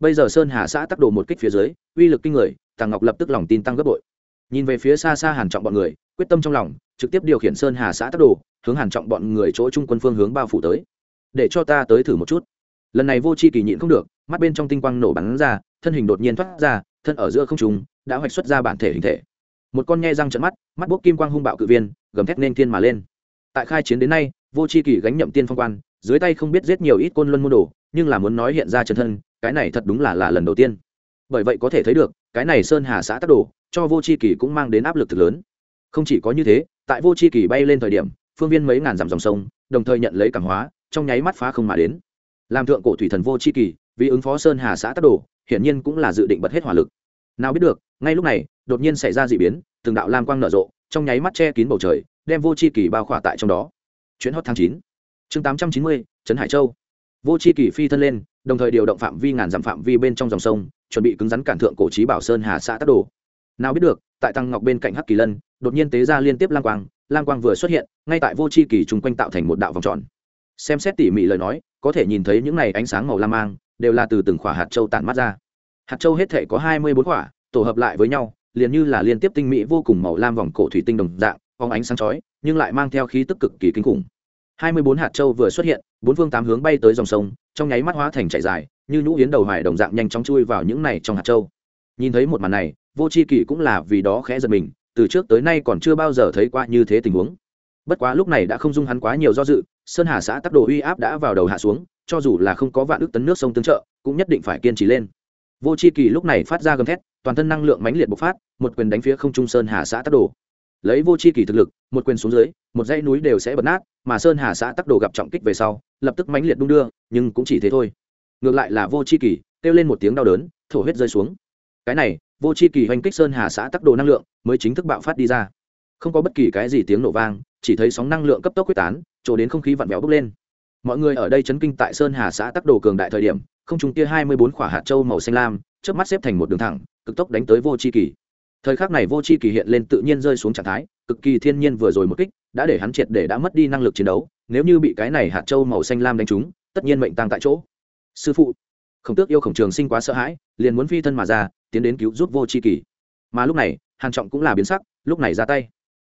bây giờ sơn hà xã tắc đồ một kích phía dưới, uy lực kinh người, tàng ngọc lập tức lòng tin tăng gấp bội. Nhìn về phía xa xa hàn trọng bọn người, quyết tâm trong lòng, trực tiếp điều khiển sơn hà xã tắc đồ, hướng hàn trọng bọn người chỗ trung quân phương hướng bao phủ tới. Để cho ta tới thử một chút. Lần này vô chi kỳ nhịn không được, mắt bên trong tinh quang nổ bắn ra, thân hình đột nhiên thoát ra, thân ở giữa không trung, đã hoạch xuất ra bản thể hình thể. Một con nhe răng trận mắt mắt bốc kim quang hung bạo cự viên, gầm thét nên thiên mà lên. Tại khai chiến đến nay, vô chi kỳ gánh nhậm tiên phong quan, dưới tay không biết giết nhiều ít côn luân môn đồ, nhưng là muốn nói hiện ra chân thân cái này thật đúng là là lần đầu tiên. Bởi vậy có thể thấy được, cái này sơn hà xã tác đồ, cho vô chi kỳ cũng mang đến áp lực thực lớn. Không chỉ có như thế, tại vô chi kỳ bay lên thời điểm, phương viên mấy ngàn dặm dòng sông, đồng thời nhận lấy cảm hóa, trong nháy mắt phá không mà đến. Làm thượng cổ thủy thần vô chi kỳ, vì ứng phó sơn hà xã tác đồ, hiển nhiên cũng là dự định bật hết hỏa lực. Nào biết được, ngay lúc này, đột nhiên xảy ra d ị biến, từng đạo lam quang nở rộ, trong nháy mắt che kín bầu trời, đem vô c kỳ bao khỏa tại trong đó. Chuyến hot tháng chín. Chương tám trăm chín mươi, trấn hải châu. Vô c h i kỳ phi thân lên đồng thời điều động phạm vi ngàn dặm phạm vi bên trong dòng sông, chuẩn bị cứng rắn cản thượng cổ trí bảo sơn hà xã tắc đồ. Nào biết được, tại tăng ngọc bên cạnh hắc kỳ lân, đột nhiên tế ra liên tiếp lang quang lang quang vừa xuất hiện, ngay tại vô c h i kỳ chung quanh tạo thành một đạo vòng tròn. Xem xét tỉ mỉ lời nói, có thể nhìn thấy những này ánh sáng màu lam mang, đều là từ từng khỏa hạt châu tản mắt ra. Hạt châu hết thể có hai mươi bốn khỏa, tổ hợp lại với nhau, liền như là liên tiếp tinh mỹ vô cùng màu lam vòng cổ thủy tinh đồng dạng, phóng ánh sáng chói, nhưng lại mang theo khí tức cực kỳ kinh khủng. Hai mươi bốn hạt châu vừa xuất hiện, bốn phương tám hướng bay tới dòng sông trong nháy mắt hóa thành chạy dài, như nhũ yến đầu hoài đồng dạng nhanh chóng chui vào những này trong hạt châu. Nhìn thấy một màn này, vô c h i kỷ cũng là vì đó khẽ giật mình, từ trước tới nay còn chưa bao giờ thấy qua như thế tình huống. Bất quá lúc này đã không dung hắn quá nhiều do dự, sơn hà xã tắc đồ uy áp đã vào đầu hạ xuống, cho dù là không có vạn ước tấn nước sông tương trợ, cũng nhất định phải kiên trì lên. Vô c h i kỳ lúc này phát ra gầm thét, toàn thân năng lượng mãnh liệt bộc phát, một quyền đánh phía không trung sơn hà xã tắc đồ. Lấy vô c h i kỳ thực lực, một quyền xuống dưới, một dãy núi đều sẽ bật nát, mà sơn hà xã tắc đồ gặp trọng kích về sau lập tức mãnh liệt đung đưa, nhưng cũng chỉ thế thôi. Ngược lại là vô c h i kỳ, kêu lên một tiếng đau đớn, thổ huyết rơi xuống. Cái này, vô c h i kỳ hoành kích sơn hà xã tắc đồ năng lượng, mới chính thức bạo phát đi ra. Không có bất kỳ cái gì tiếng nổ vang, chỉ thấy sóng năng lượng cấp tốc quyết tán, trổ đến không khí vặn vẹo bốc lên. Mọi người ở đây chấn kinh tại sơn hà xã tắc đồ cường đại thời điểm, không trung kia hai mươi bốn quả hạt châu màu xanh lam trước mắt xếp thành một đường thẳng, cực tốc đánh tới vô c h i kỳ. Thời khắc này vô c h i kỳ hiện lên tự nhiên rơi xuống trạng thái, cực kỳ thiên nhiên vừa rồi một kích, đã để hắn triệt để đã mất đi năng lực chiến đấu nếu như bị cái này hạt châu màu xanh lam đánh trúng, tất nhiên mệnh tăng tại chỗ. Sư phụ, khổng tước yêu khổng trường sinh quá sợ hãi, liền muốn phi thân mà ra, tiến đến cứu giúp vô c h i kỳ. Mà lúc này, hàn trọng cũng là biến sắc, lúc này ra tay.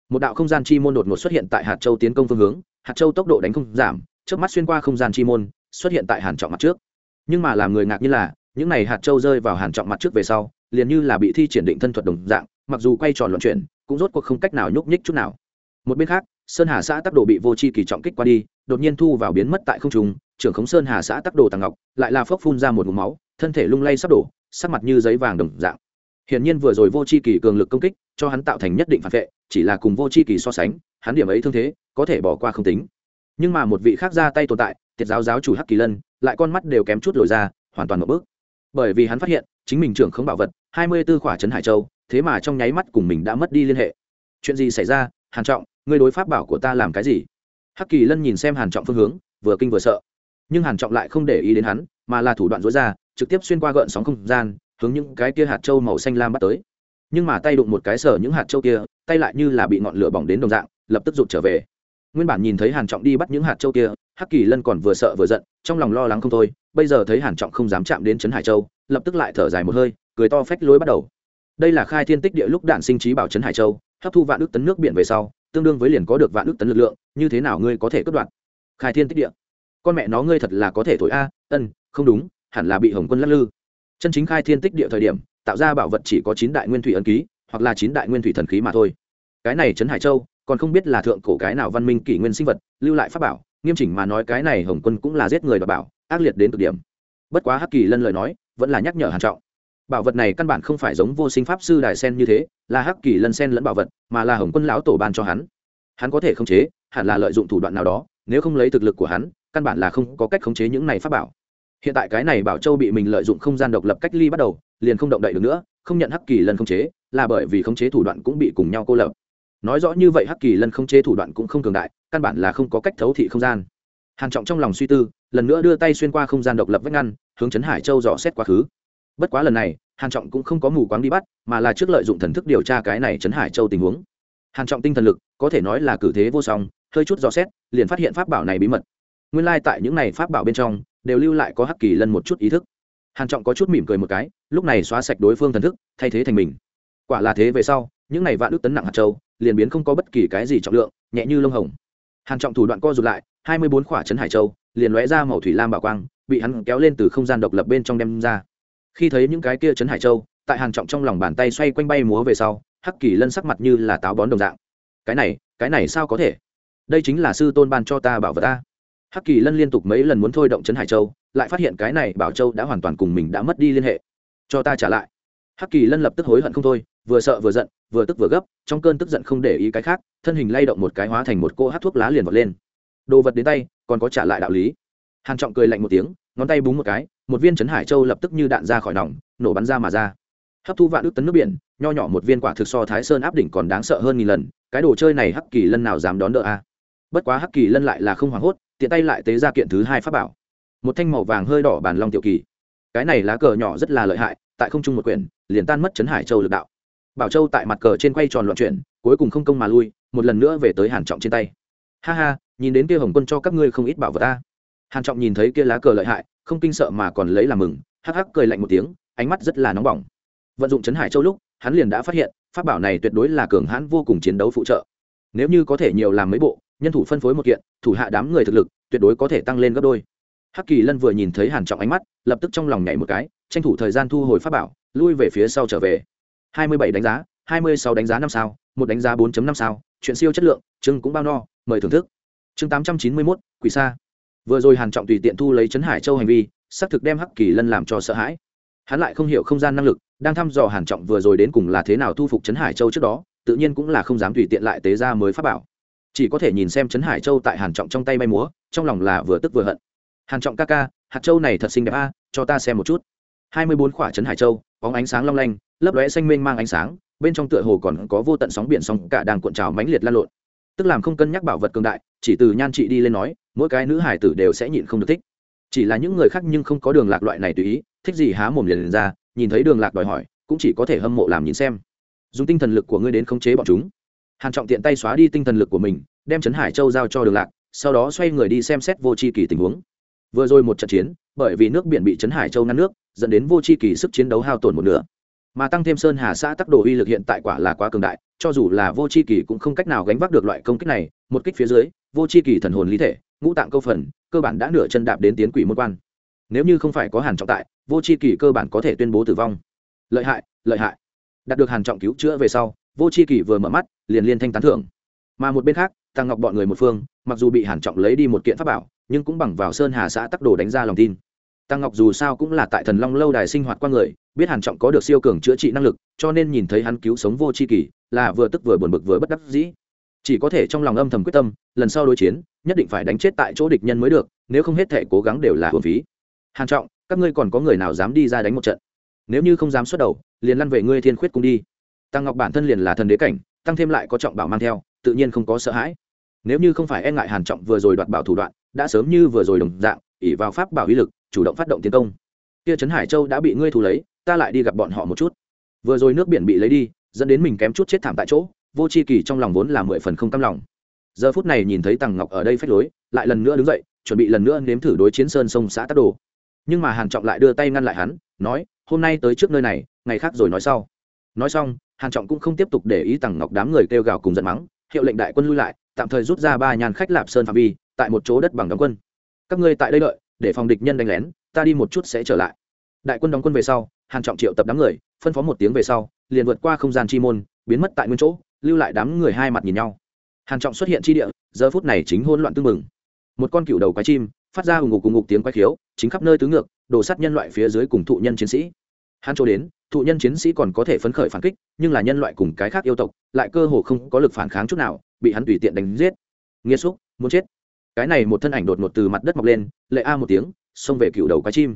Một đạo không gian chi môn đột ngột xuất hiện tại hạt châu tiến công phương hướng, hạt châu tốc độ đánh không giảm trước mắt xuyên qua không gian chi môn, xuất hiện tại hàn trọng mặt trước. Nhưng mà làm người ngạc như là, những này hạt châu rơi vào hàn trọng mặt trước về sau, liền như là bị thi triển định thân thuật đồng dạng, mặc dù quay tròn luận chuyển, cũng rốt cuộc không cách nào nhúc nhích chút nào. Một bên khác sơn hà xã tắc đồ bị vô chi kỳ trọng kích qua đi, đột nhiên thu vào biến mất tại không trung, trưởng khống sơn hà xã tắc đồ tàng ngọc, lại là phốc phun ra một ngụm máu, thân thể lung lay sắp đổ, sắc mặt như giấy vàng đồng dạng. Hiển nhiên vừa rồi vô chi kỳ cường lực công kích, cho hắn tạo thành nhất định phản vệ, chỉ là cùng vô chi kỳ so sánh, hắn điểm ấy thương thế, có thể bỏ qua không tính. Nhưng mà một vị khác ra tay tồn tại tiết giáo giáo chủ hắc kỳ lân, lại con mắt đều kém chút lồi ra, hoàn toàn một bước. Bởi vì hắn phát hiện, chính mình trưởng không bảo vật, hai mươi tư khỏa trấn hải châu, thế mà trong nháy mắt cùng mình đã mất đi liên hệ. Chuyện gì xảy ra hàn trọng, ngươi đối pháp bảo của ta làm cái gì? Hắc kỳ lân nhìn xem hàn trọng phương hướng, vừa kinh vừa sợ. Nhưng hàn trọng lại không để ý đến hắn, mà là thủ đoạn rối ra, trực tiếp xuyên qua gợn sóng không gian, hướng những cái kia hạt châu màu xanh lam bắt tới. Nhưng mà tay đụng một cái sở những hạt châu kia, tay lại như là bị ngọn lửa bỏng đến đồng dạng, lập tức rụt trở về. Nguyên bản nhìn thấy hàn trọng đi bắt những hạt châu kia, hắc kỳ lân còn vừa sợ vừa giận, trong lòng lo lắng không thôi, bây giờ thấy hàn trọng không dám chạm đến trấn hải châu, lập tức lại thở dài một hơi, cười to phách lối bắt đầu. Đây là khai thiên tích địa lúc đạn sinh trí bảo trấn hải châu hấp thu vạn ước tấn nước biển về sau, tương đương với liền có được vạn ước tấn lực lượng, như thế nào ngươi có thể cất đoạn? Khai thiên tích địa. Con mẹ nó ngươi thật là có thể thổi a, ân, không đúng, hẳn là bị hồng quân lắc lư. Chân chính khai thiên tích địa thời điểm, tạo ra bảo vật chỉ có chín đại nguyên thủy ấn ký, hoặc là chín đại nguyên thủy thần khí mà thôi. Cái này trấn hải châu, còn không biết là thượng cổ cái nào văn minh kỷ nguyên sinh vật, lưu lại pháp bảo, nghiêm chỉnh mà nói cái này hồng quân cũng là giết người và bảo, ác liệt đến cực điểm. Bất quá hắc kỳ lân lời nói, vẫn là nhắc nhở hàn trọng bảo vật này căn bản không phải giống vô sinh pháp sư đài sen như thế, là hắc kỳ lân sen lẫn bảo vật, mà là hồng quân lão tổ ban cho hắn. Hắn có thể khống chế, hẳn là lợi dụng thủ đoạn nào đó, nếu không lấy thực lực của hắn, căn bản là không có cách khống chế những này pháp bảo. Hiện tại cái này bảo châu bị mình lợi dụng không gian độc lập cách ly bắt đầu, liền không động đậy được nữa, không nhận hắc kỳ lân khống chế, là bởi vì khống chế thủ đoạn cũng bị cùng nhau cô lập. Nói rõ như vậy hắc kỳ lân không chế thủ đoạn cũng không cường đại, căn bản là không có cách thấu thị không gian. Hàn trọng trong lòng suy tư, lần nữa đưa tay xuyên qua không gian độc lập vách ngăn, hướng chấn hải châu dò xét quá khứ. Bất quá lần này hàn trọng cũng không có mù quáng đi bắt, mà là trước lợi dụng thần thức điều tra cái này chấn hải châu tình huống. Hàn trọng tinh thần lực, có thể nói là cử thế vô song, hơi chút dò xét, liền phát hiện pháp bảo này bí mật. Nguyên lai tại những này pháp bảo bên trong, đều lưu lại có hắc kỳ lân một chút ý thức. Hàn trọng có chút mỉm cười một cái, lúc này xóa sạch đối phương thần thức, thay thế thành mình. Quả là thế về sau, những này vạn ước tấn nặng hạt châu, liền biến không có bất kỳ cái gì trọng lượng, nhẹ như lông hồng. Hàn trọng thủ đoạn co rụt lại, hai mươi bốn khỏa chấn hải châu, liền lóe ra màu thủy lam bảo quang, bị hắn kéo lên từ không gian độc lập bên trong đem ra khi thấy những cái kia chấn hải châu, tại hàn trọng trong lòng bàn tay xoay quanh bay múa về sau, hắc kỳ lân sắc mặt như là táo bón đồng dạng. Cái này cái này sao có thể? Đây chính là sư tôn ban cho ta bảo vật ta. Hắc kỳ lân liên tục mấy lần muốn thôi động chấn hải châu, lại phát hiện cái này bảo châu đã hoàn toàn cùng mình đã mất đi liên hệ. Cho ta trả lại. Hắc kỳ lân lập tức hối hận không thôi, vừa sợ vừa giận, vừa tức vừa gấp, trong cơn tức giận không để ý cái khác, thân hình lay động một cái hóa thành một cô hát thuốc lá liền vọt lên. Đồ vật đến tay, còn có trả lại đạo lý. Hàn trọng cười lạnh một tiếng, ngón tay búng một cái một viên chấn hải châu lập tức như đạn ra khỏi nòng, nổ bắn ra mà ra. Hấp thu vạn ước tấn nước biển, nho nhỏ một viên quả thực so thái sơn áp đỉnh còn đáng sợ hơn nghìn lần, cái đồ chơi này hắc kỳ lân nào dám đón đỡ a? Bất quá hắc kỳ lân lại là không hoảng hốt, tiện tay lại tế ra kiện thứ hai pháp bảo. Một thanh màu vàng hơi đỏ bàn long tiểu kỳ. Cái này lá cờ nhỏ rất là lợi hại, tại không trung một quyển, liền tan mất chấn hải châu lực đạo. Bảo châu tại mặt cờ trên quay tròn loạn chuyển, cuối cùng không công mà lui, một lần nữa về tới hàn trọng trên tay. Ha ha, nhìn đến kia hồng quân cho các ngươi không ít bảo vật ta. Hàn trọng nhìn thấy kia lá cờ lợi hại không kinh sợ mà còn lấy làm mừng hắc hắc cười lạnh một tiếng ánh mắt rất là nóng bỏng. Vận dụng chấn hải châu lúc hắn liền đã phát hiện pháp bảo này tuyệt đối là cường hãn vô cùng chiến đấu phụ trợ. Nếu như có thể nhiều làm mấy bộ nhân thủ phân phối một kiện thủ hạ đám người thực lực tuyệt đối có thể tăng lên gấp đôi. Hắc kỳ lân vừa nhìn thấy hàn trọng ánh mắt lập tức trong lòng nhảy một cái tranh thủ thời gian thu hồi pháp bảo lui về phía sau trở về. Hai mươi bảy đánh giá hai mươi sáu đánh giá năm sao một đánh giá 4 năm sao chuyện siêu chất lượng chương cũng bao no mời thưởng thức. Chương tám trăm chín mươi 891, quỷ sa vừa rồi hàn trọng tùy tiện thu lấy chấn hải châu hành vi, xác thực đem hắc kỳ lân làm cho sợ hãi. Hắn lại không hiểu không gian năng lực, đang thăm dò hàn trọng vừa rồi đến cùng là thế nào thu phục chấn hải châu trước đó, tự nhiên cũng là không dám tùy tiện lại tế ra mới pháp bảo. Chỉ có thể nhìn xem chấn hải châu tại hàn trọng trong tay bay múa, trong lòng là vừa tức vừa hận. Hàn trọng ca ca, hạt châu này thật xinh đẹp a, cho ta xem một chút. Hai mươi bốn khỏa chấn hải châu, bóng ánh sáng long lanh, lấp lóe xanh mênh mang ánh sáng, bên trong tựa hồ còn có vô tận sóng biển sóng cả đang cuộn trào mãnh liệt lan lộn. Tức làm không cân nhắc bảo vật cường đại, chỉ từ nhan trị đi lên nói mỗi cái nữ hải tử đều sẽ nhịn không được thích. Chỉ là những người khác nhưng không có đường lạc loại này tùy ý thích gì há mồm liền, liền ra nhìn thấy đường lạc đòi hỏi cũng chỉ có thể hâm mộ làm nhìn xem. Dùng tinh thần lực của ngươi đến khống chế bọn chúng. Hàn trọng tiện tay xóa đi tinh thần lực của mình đem trấn hải châu giao cho đường lạc sau đó xoay người đi xem xét vô c h i kỳ tình huống. Vừa rồi một trận chiến bởi vì nước biển bị trấn hải châu ngăn nước dẫn đến vô c h i kỳ sức chiến đấu hao tổn một nửa. Mà tăng thêm sơn hà xã tắc đồ uy lực hiện tại quả là quá cường đại cho dù là vô c h i kỳ cũng không cách nào gánh vác được loại công kích này một kích phía dưới vô c h i kỳ thần hồn lý thể ngũ tạng câu phần, cơ bản đã nửa chân đạp đến tiến quỷ môn quan. Nếu như không phải có hàn trọng tại, vô c h i kỳ cơ bản có thể tuyên bố tử vong. Lợi hại lợi hại. Đạt được hàn trọng cứu chữa về sau, vô c h i kỳ vừa mở mắt, liền liên thanh tán thưởng. Mà một bên khác, tăng ngọc bọn người một phương, mặc dù bị hàn trọng lấy đi một kiện pháp bảo, nhưng cũng bằng vào sơn hà xã tắc đồ đánh ra lòng tin. Tăng ngọc dù sao cũng là tại thần long lâu đài sinh hoạt qua người, biết hàn trọng có được siêu cường chữa trị năng lực, cho nên nhìn thấy hắn cứu sống vô chi kỳ, là vừa tức vừa buồn bực vừa bất đắc dĩ chỉ có thể trong lòng âm thầm quyết tâm, lần sau đối chiến, nhất định phải đánh chết tại chỗ địch nhân mới được, nếu không hết thể cố gắng đều là hồn phí. Hàn trọng, các ngươi còn có người nào dám đi ra đánh một trận? Nếu như không dám xuất đầu, liền lăn về ngươi thiên khuyết cung đi. Tăng ngọc bản thân liền là thần đế cảnh, tăng thêm lại có trọng bảo mang theo, tự nhiên không có sợ hãi. Nếu như không phải e ngại hàn trọng vừa rồi đoạt bảo thủ đoạn, đã sớm như vừa rồi đồng dạng ỉ vào pháp bảo uy lực, chủ động phát động tiến công. Kia trấn hải châu đã bị ngươi thù lấy, ta lại đi gặp bọn họ một chút. Vừa rồi nước biển bị lấy đi, dẫn đến mình kém chút chết thảm tại chỗ vô c h i kỳ trong lòng vốn là mười phần không tâm lòng. Giờ phút này nhìn thấy tằng ngọc ở đây phách lối, lại lần nữa đứng dậy, chuẩn bị lần nữa nếm thử đối chiến sơn sông xã tắc đồ. Nhưng mà hàn trọng lại đưa tay ngăn lại hắn, nói, hôm nay tới trước nơi này, ngày khác rồi nói sau. Nói xong, hàn trọng cũng không tiếp tục để ý tằng ngọc đám người kêu gào cùng giận mắng, hiệu lệnh đại quân lui lại, tạm thời rút ra ba nhàn khách lạp sơn phạm vi, tại một chỗ đất bằng đóng quân. Các ngươi tại đây đợi, để phòng địch nhân đánh lén, ta đi một chút sẽ trở lại. Đại quân đóng quân về sau, hàn trọng triệu tập đám người, phân phó một tiếng về sau, liền vượt qua không gian chi môn, biến mất tại nguyên chỗ lưu lại đám người hai mặt nhìn nhau. Hàn trọng xuất hiện chi địa, giờ phút này chính hỗn loạn tương mừng một con cựu đầu quái chim, phát ra hùng ngục cùng ngục tiếng quái khiếu, chính khắp nơi tứ ngược, đổ sát nhân loại phía dưới cùng thụ nhân chiến sĩ. Hàn chỗ đến, thụ nhân chiến sĩ còn có thể phấn khởi phản kích, nhưng là nhân loại cùng cái khác yêu tộc, lại cơ hồ không có lực phản kháng chút nào, bị hắn tùy tiện đánh giết. Nghĩa xúc, muốn chết. Cái này một thân ảnh đột ngột từ mặt đất mọc lên, lệ a một tiếng, xông về cựu đầu quái chim.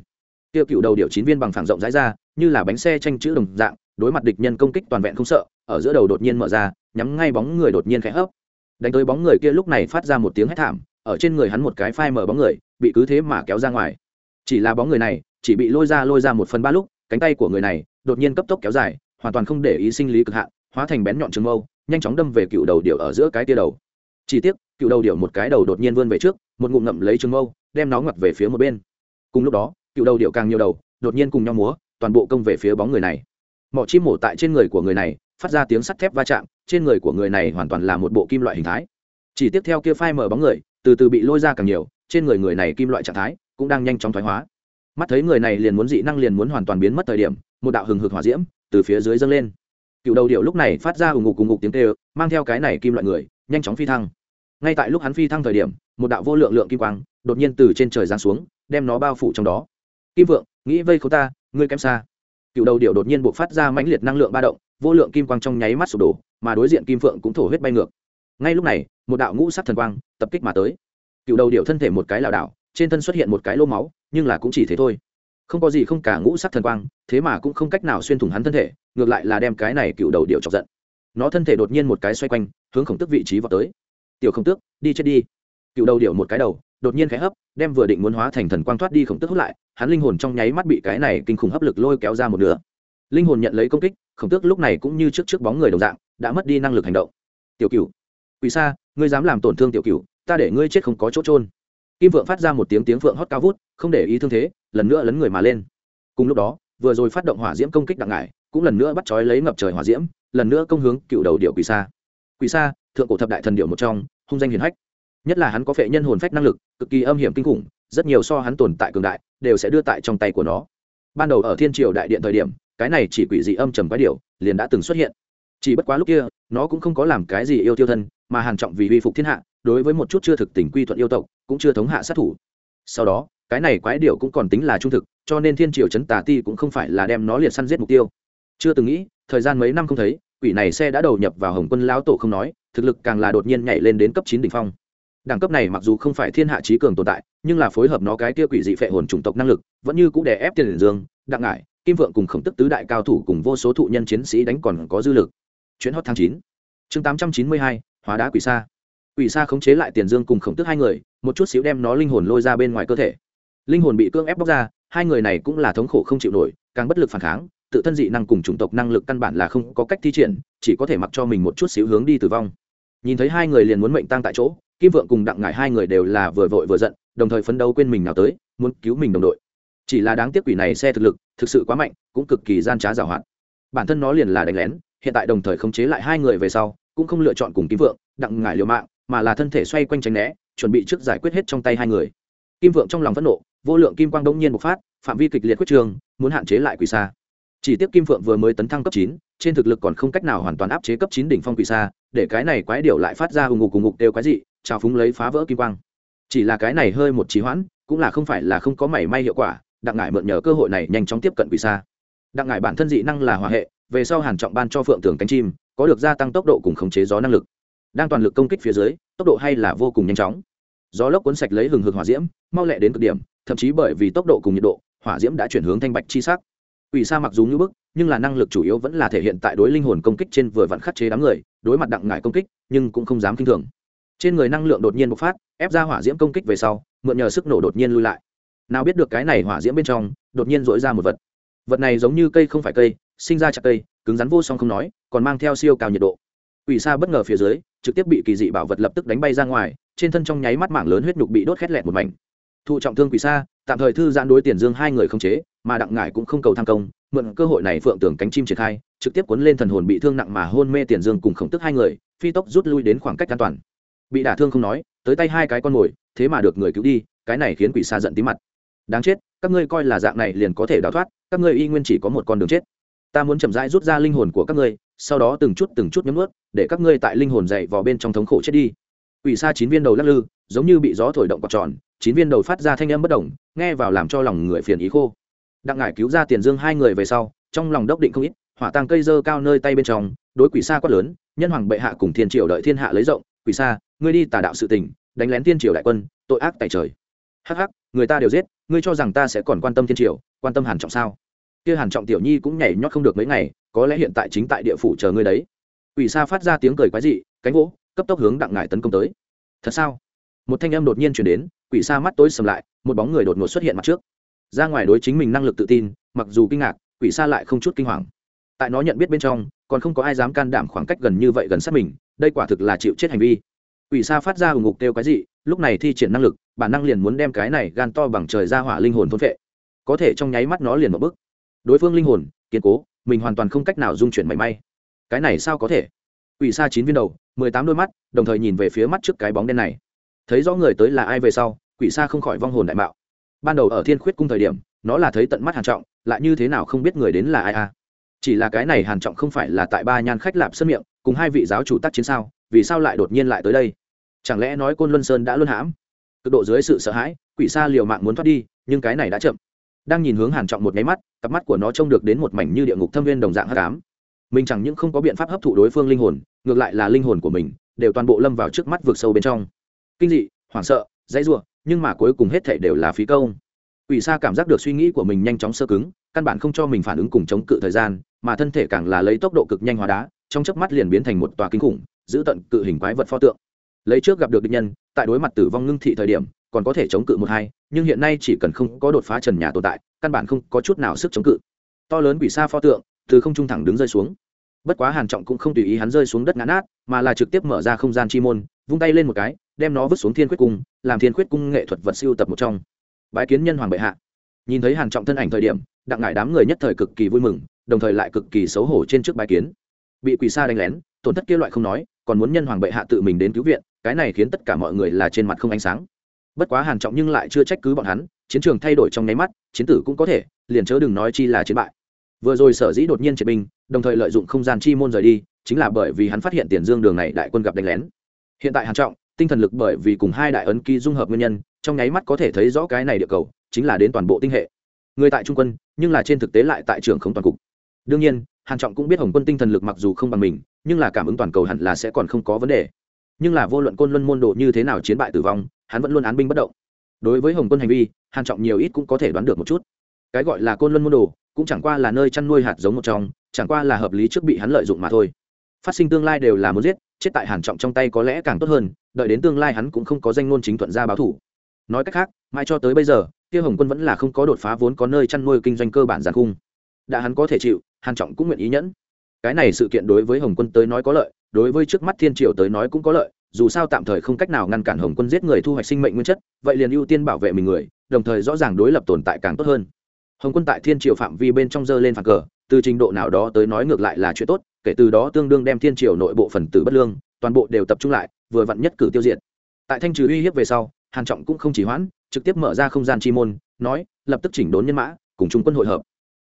Tiêu cựu đầu điệu chín viên bằng phẳng rộng rãi ra, như là bánh xe tranh chữ đồng dạng đối mặt địch nhân công kích toàn vẹn không sợ, ở giữa đầu đột nhiên mở ra, nhắm ngay bóng người đột nhiên khẽ hấp. Đánh tới bóng người kia lúc này phát ra một tiếng hét thảm, ở trên người hắn một cái phai mở bóng người, bị cứ thế mà kéo ra ngoài. Chỉ là bóng người này, chỉ bị lôi ra lôi ra một phần ba lúc, cánh tay của người này đột nhiên cấp tốc kéo dài, hoàn toàn không để ý sinh lý cực hạn, hóa thành bén nhọn trường mâu, nhanh chóng đâm về cựu đầu điệu ở giữa cái tia đầu. Chỉ tiếc, cựu đầu điệu một cái đầu đột nhiên vươn về trước, một ngụm ngậm lấy trường mâu, đem nó ngoặt về phía một bên. Cùng lúc đó, cựu đầu điệu càng nhiều đầu, đột nhiên cùng nhau múa, toàn bộ công về phía bóng người này mỏ chim mổ tại trên người của người này, phát ra tiếng sắt thép va chạm, trên người của người này hoàn toàn là một bộ kim loại hình thái. Chỉ tiếp theo kia phai mở bóng người, từ từ bị lôi ra càng nhiều, trên người người này kim loại trạng thái cũng đang nhanh chóng thoái hóa. Mắt thấy người này liền muốn dị năng liền muốn hoàn toàn biến mất thời điểm, một đạo hừng hực hỏa diễm từ phía dưới dâng lên. Cựu đầu điệu lúc này phát ra ủng ngục cùng ngục tiếng tê mang theo cái này kim loại người, nhanh chóng phi thăng. Ngay tại lúc hắn phi thăng thời điểm, một đạo vô lượng lượng kim quang đột nhiên từ trên trời giáng xuống, đem nó bao phủ trong đó. Kim vượng, nghĩ vây khấu ta, ngươi kém xa cựu đầu điệu đột nhiên buộc phát ra mãnh liệt năng lượng ba động, vô lượng kim quang trong nháy mắt sụp đổ, mà đối diện kim phượng cũng thổ huyết bay ngược. Ngay lúc này, một đạo ngũ sắc thần quang tập kích mà tới. Cựu đầu điệu thân thể một cái lảo đảo, trên thân xuất hiện một cái lô máu, nhưng là cũng chỉ thế thôi. Không có gì không cả ngũ sắc thần quang, thế mà cũng không cách nào xuyên thủng hắn thân thể, ngược lại là đem cái này cựu đầu điệu chọc giận. Nó thân thể đột nhiên một cái xoay quanh, hướng khổng tức vị trí vào tới. Tiểu khổng tước, đi chết đi. Cựu đầu điệu một cái đầu đột nhiên khẽ hấp, đem vừa định muốn hóa thành thần quang thoát đi khổng tức hút lại, hắn linh hồn trong nháy mắt bị cái này kinh khủng hấp lực lôi kéo ra một nửa. Linh hồn nhận lấy công kích, khổng tước lúc này cũng như trước trước bóng người đồng dạng, đã mất đi năng lực hành động. Tiểu cựu quỷ xa ngươi dám làm tổn thương tiểu cựu ta để ngươi chết không có chỗ trôn kim vượng phát ra một tiếng tiếng vượng hót cao vút, không để ý thương thế, lần nữa lấn người mà lên. Cùng lúc đó, vừa rồi phát động hỏa diễm công kích đặng ngải, cũng lần nữa bắt chói lấy ngập trời hỏa diễm, lần nữa công hướng cựu đầu điệu quỷ xa quỷ xa thượng cổ thập đại thần điệu một trong, hung danh hiền hách nhất là hắn có phệ nhân hồn phách năng lực, cực kỳ âm hiểm kinh khủng, rất nhiều so hắn tồn tại cường đại, đều sẽ đưa tại trong tay của nó. Ban đầu ở thiên triều đại điện thời điểm, cái này chỉ quỷ dị âm trầm quái điệu liền đã từng xuất hiện. Chỉ bất quá lúc kia, nó cũng không có làm cái gì yêu tiêu thân, mà hàn trọng vì uy phục thiên hạ, đối với một chút chưa thực tình quy thuận yêu tộc, cũng chưa thống hạ sát thủ. Sau đó, cái này quái điệu cũng còn tính là trung thực, cho nên thiên triều chấn tà ti cũng không phải là đem nó liệt săn giết mục tiêu. Chưa từng nghĩ, thời gian mấy năm không thấy, quỷ này xe đã đầu nhập vào hồng quân lão tổ không nói, thực lực càng là đột nhiên nhảy lên đến cấp chín đỉnh phong đẳng cấp này mặc dù không phải thiên hạ trí cường tồn tại, nhưng là phối hợp nó cái kia quỷ dị phệ hồn chủng tộc năng lực, vẫn như cũ đè ép tiền dương đặng ngải, kim vượng cùng khổng tức tứ đại cao thủ cùng vô số thụ nhân chiến sĩ đánh còn có dư lực. Chuyến hot tháng chín. Chương tám trăm chín mươi hai, hóa đá quỷ sa. Quỷ sa khống chế lại tiền dương cùng khổng tức hai người, một chút xíu đem nó linh hồn lôi ra bên ngoài cơ thể. Linh hồn bị cưỡng ép bóc ra, hai người này cũng là thống khổ không chịu nổi, càng bất lực phản kháng, tự thân dị năng cùng chủng tộc năng lực căn bản là không có cách thi triển, chỉ có thể mặc cho mình một chút xíu hướng đi tử vong. Nhìn thấy hai người liền muốn mệnh tăng tại chỗ kim vượng cùng đặng ngải hai người đều là vừa vội vừa giận, đồng thời phấn đấu quên mình nào tới, muốn cứu mình đồng đội. Chỉ là đáng tiếc quỷ này xe thực lực, thực sự quá mạnh, cũng cực kỳ gian trá giảo hoạt. Bản thân nó liền là đánh lén, hiện tại đồng thời khống chế lại hai người về sau, cũng không lựa chọn cùng kim vượng, đặng ngải liều mạng, mà là thân thể xoay quanh tránh né, chuẩn bị trước giải quyết hết trong tay hai người. Kim vượng trong lòng phẫn nộ, vô lượng kim quang đông nhiên bộc phát, phạm vi kịch liệt quyết trường, muốn hạn chế lại quỷ xa. Chỉ tiếc kim phượng vừa mới tấn thăng cấp chín, trên thực lực còn không cách nào hoàn toàn áp chế cấp chín đỉnh phong quỷ xa, để cái này quái điệu lại phát ra hùng ngục cùng ngục đều quái dị trào phúng lấy phá vỡ kim quang. Chỉ là cái này hơi một trí hoãn, cũng là không phải là không có mảy may hiệu quả, đặng ngải mượn nhờ cơ hội này nhanh chóng tiếp cận quỷ xa đặng ngải bản thân dị năng là hòa hệ, về sau hàn trọng ban cho phượng tường cánh chim, có được gia tăng tốc độ cùng khống chế gió năng lực. Đang toàn lực công kích phía dưới, tốc độ hay là vô cùng nhanh chóng. Gió lốc cuốn sạch lấy hừng hực hỏa diễm, mau lẹ đến cực điểm, thậm chí bởi vì tốc độ cùng nhiệt độ, hỏa diễm đã chuyển hướng thanh bạch chi sắc. Quỷ sa mặc dù như bức, nhưng là năng lực chủ yếu vẫn là thể hiện tại đối linh hồn công kích trên vừa vặn khắc chế đám người, đối mặt đặng ngải công kích, nhưng cũng không dám kinh thường trên người năng lượng đột nhiên bộc phát, ép ra hỏa diễm công kích về sau, mượn nhờ sức nổ đột nhiên lui lại. Nào biết được cái này hỏa diễm bên trong, đột nhiên dỗi ra một vật. Vật này giống như cây không phải cây, sinh ra chặt cây, cứng rắn vô song không nói, còn mang theo siêu cao nhiệt độ. Quỷ sa bất ngờ phía dưới, trực tiếp bị kỳ dị bảo vật lập tức đánh bay ra ngoài, trên thân trong nháy mắt mảng lớn huyết nhục bị đốt khét lẹt một mảnh. Thụ trọng thương quỷ sa, tạm thời thư giãn đối tiền dương hai người không chế, mà đặng ngải cũng không cầu tham công, mượn cơ hội này phượng tưởng cánh chim triển khai, trực tiếp cuốn lên thần hồn bị thương nặng mà hôn mê tiền dương cùng khổng tức hai người, phi tốc rút lui đến khoảng cách an toàn bị đả thương không nói, tới tay hai cái con mồi, thế mà được người cứu đi, cái này khiến quỷ xa giận tí mặt. Đáng chết, các ngươi coi là dạng này liền có thể đào thoát, các ngươi y nguyên chỉ có một con đường chết. Ta muốn chậm rãi rút ra linh hồn của các ngươi, sau đó từng chút từng chút nhấm ướt để các ngươi tại linh hồn dậy vào bên trong thống khổ chết đi. Quỷ xa chín viên đầu lắc lư, giống như bị gió thổi động quạt tròn, chín viên đầu phát ra thanh âm bất đồng nghe vào làm cho lòng người phiền ý khô. Đặng ngải cứu ra tiền dương hai người về sau, trong lòng đốc định không ít, hỏa tàng cây dơ cao nơi tay bên trong, đối quỷ xa quát lớn, nhân hoàng bệ hạ cùng thiên triều đợi thiên hạ lấy rộng quỷ sa, ngươi đi tà đạo sự tình, đánh lén thiên triều đại quân, tội ác tại trời. Hắc hắc, người ta đều giết, ngươi cho rằng ta sẽ còn quan tâm thiên triều, quan tâm hàn trọng sao? Kia hàn trọng tiểu nhi cũng nhảy nhót không được mấy ngày, có lẽ hiện tại chính tại địa phủ chờ ngươi đấy. Quỷ sa phát ra tiếng cười quái dị, cánh gỗ, cấp tốc hướng đặng ngải tấn công tới. Thật sao? Một thanh âm đột nhiên chuyển đến, quỷ sa mắt tối sầm lại, một bóng người đột ngột xuất hiện mặt trước. Ra ngoài đối chính mình năng lực tự tin, mặc dù kinh ngạc, quỷ sa lại không chút kinh hoàng. Tại nó nhận biết bên trong, còn không có ai dám can đảm khoảng cách gần như vậy gần sát mình đây quả thực là chịu chết hành vi. Quỷ sa phát ra hùng ngục kêu cái gì, lúc này thi triển năng lực, bản năng liền muốn đem cái này gan to bằng trời ra hỏa linh hồn thôn phệ. Có thể trong nháy mắt nó liền một bức đối phương linh hồn, kiên cố, mình hoàn toàn không cách nào dung chuyển mảy may. Cái này sao có thể? Quỷ Sa chín viên đầu, mười tám đôi mắt, đồng thời nhìn về phía mắt trước cái bóng đen này. Thấy rõ người tới là ai về sau, quỷ Sa không khỏi vong hồn đại mạo. Ban đầu ở thiên khuyết cung thời điểm, nó là thấy tận mắt hàn trọng, lại như thế nào không biết người đến là ai à? Chỉ là cái này hàn trọng không phải là tại ba nhan khách lạp sân miệng cùng hai vị giáo chủ tác chiến sao vì sao lại đột nhiên lại tới đây? Chẳng lẽ nói côn luân sơn đã luân hãm? Cực độ dưới sự sợ hãi quỷ xa liều mạng muốn thoát đi nhưng cái này đã chậm. Đang nhìn hướng hàn trọng một nháy mắt cặp mắt của nó trông được đến một mảnh như địa ngục thâm viên đồng dạng hắc ám. Mình chẳng những không có biện pháp hấp thụ đối phương linh hồn ngược lại là linh hồn của mình đều toàn bộ lâm vào trước mắt vượt sâu bên trong. Kinh dị hoảng sợ dãy rủa nhưng mà cuối cùng hết thảy đều là phí công. Quỷ Sa cảm giác được suy nghĩ của mình nhanh chóng sơ cứng, căn bản không cho mình phản ứng cùng chống cự thời gian, mà thân thể càng là lấy tốc độ cực nhanh hóa đá, trong chớp mắt liền biến thành một tòa kinh khủng, giữ tận cự hình quái vật pho tượng. Lấy trước gặp được địch nhân, tại đối mặt tử vong ngưng thị thời điểm, còn có thể chống cự một hai, nhưng hiện nay chỉ cần không có đột phá trần nhà tồn tại, căn bản không có chút nào sức chống cự. To lớn quỷ sa pho tượng, từ không trung thẳng đứng rơi xuống. Bất quá Hàn Trọng cũng không tùy ý hắn rơi xuống đất ngã nát, mà là trực tiếp mở ra không gian chi môn, vung tay lên một cái, đem nó vứt xuống Thiên Quyết Cung, làm Thiên Quyết Cung nghệ thuật vật siêu tập một trong. Bái kiến nhân hoàng bệ hạ nhìn thấy hàn trọng thân ảnh thời điểm đặng ngải đám người nhất thời cực kỳ vui mừng đồng thời lại cực kỳ xấu hổ trên trước bái kiến bị quỷ xa đánh lén, tổn thất kia loại không nói, còn muốn nhân hoàng bệ hạ tự mình đến cứu viện, cái này khiến tất cả mọi người là trên mặt không ánh sáng. Bất quá hàn trọng nhưng lại chưa trách cứ bọn hắn, chiến trường thay đổi trong nháy mắt, chiến tử cũng có thể, liền chớ đừng nói chi là chiến bại. Vừa rồi sở dĩ đột nhiên triệt binh, đồng thời lợi dụng không gian chi môn rời đi, chính là bởi vì hắn phát hiện tiền dương đường này đại quân gặp đánh lén. Hiện tại hàn trọng, tinh thần lực bởi vì cùng hai đại ấn ký dung hợp nguyên nhân, trong nháy mắt có thể thấy rõ cái này địa cầu, chính là đến toàn bộ tinh hệ. Người tại trung quân, nhưng là trên thực tế lại tại trường không toàn cục. Đương nhiên hàn trọng cũng biết hồng quân tinh thần lực mặc dù không bằng mình, nhưng là cảm ứng toàn cầu hẳn là sẽ còn không có vấn đề. Nhưng là vô luận côn luân môn đồ như thế nào chiến bại tử vong, hắn vẫn luôn án binh bất động. Đối với hồng quân hành vi, hàn trọng nhiều ít cũng có thể đoán được một chút. Cái gọi là côn luân môn đồ, cũng chẳng qua là nơi chăn nuôi hạt giống một trong, chẳng qua là hợp lý trước bị hắn lợi dụng mà thôi. Phát sinh tương lai đều là muốn giết, chết tại hàn trọng trong tay có lẽ càng tốt hơn, đợi đến tương lai hắn cũng không có danh ngôn chính thuận ra báo thủ. Nói cách khác, mãi cho tới bây giờ, kia hồng quân vẫn là không có đột phá vốn có nơi chăn nuôi kinh doanh cơ bản giàn khung đã hắn có thể chịu, hàn trọng cũng nguyện ý nhẫn. Cái này sự kiện đối với hồng quân tới nói có lợi, đối với trước mắt thiên triều tới nói cũng có lợi, dù sao tạm thời không cách nào ngăn cản hồng quân giết người thu hoạch sinh mệnh nguyên chất, vậy liền ưu tiên bảo vệ mình người, đồng thời rõ ràng đối lập tồn tại càng tốt hơn. Hồng quân tại thiên triều phạm vi bên trong dơ lên phản cờ, từ trình độ nào đó tới nói ngược lại là chuyện tốt, kể từ đó tương đương đem thiên triều nội bộ phần tử bất lương, toàn bộ đều tập trung lại, vừa vặn nhất cử tiêu diệt. Tại thanh trừ uy hiếp về sau, hàn trọng cũng không chỉ hoãn, trực tiếp mở ra không gian chi môn, nói, lập tức chỉnh đốn nhân mã, cùng trung quân hội hợp.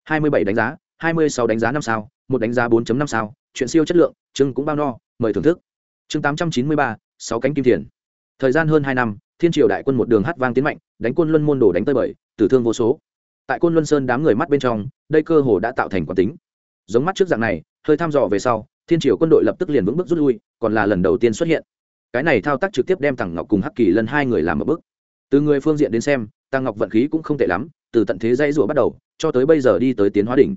27 đánh giá 26 đánh giá năm sao một đánh giá 4.5 sao chuyện siêu chất lượng chương cũng bao no mời thưởng thức. Chương 893, sáu cánh kim tiền. Thời gian hơn hai năm thiên triều đại quân một đường hát vang tiến mạnh đánh quân luân môn đổ đánh tới bảy tử thương vô số. Tại quân luân sơn đám người mắt bên trong đây cơ hồ đã tạo thành quán tính. Giống mắt trước dạng này hơi thăm dò về sau thiên triều quân đội lập tức liền vững bước rút lui còn là lần đầu tiên xuất hiện. Cái này thao tác trực tiếp đem tằng ngọc cùng hắc kỳ lân hai người làm một bước. Từ người phương diện đến xem tăng ngọc vận khí cũng không tệ lắm từ tận thế dãy rủa bắt đầu, cho tới bây giờ đi tới tiến hóa đỉnh.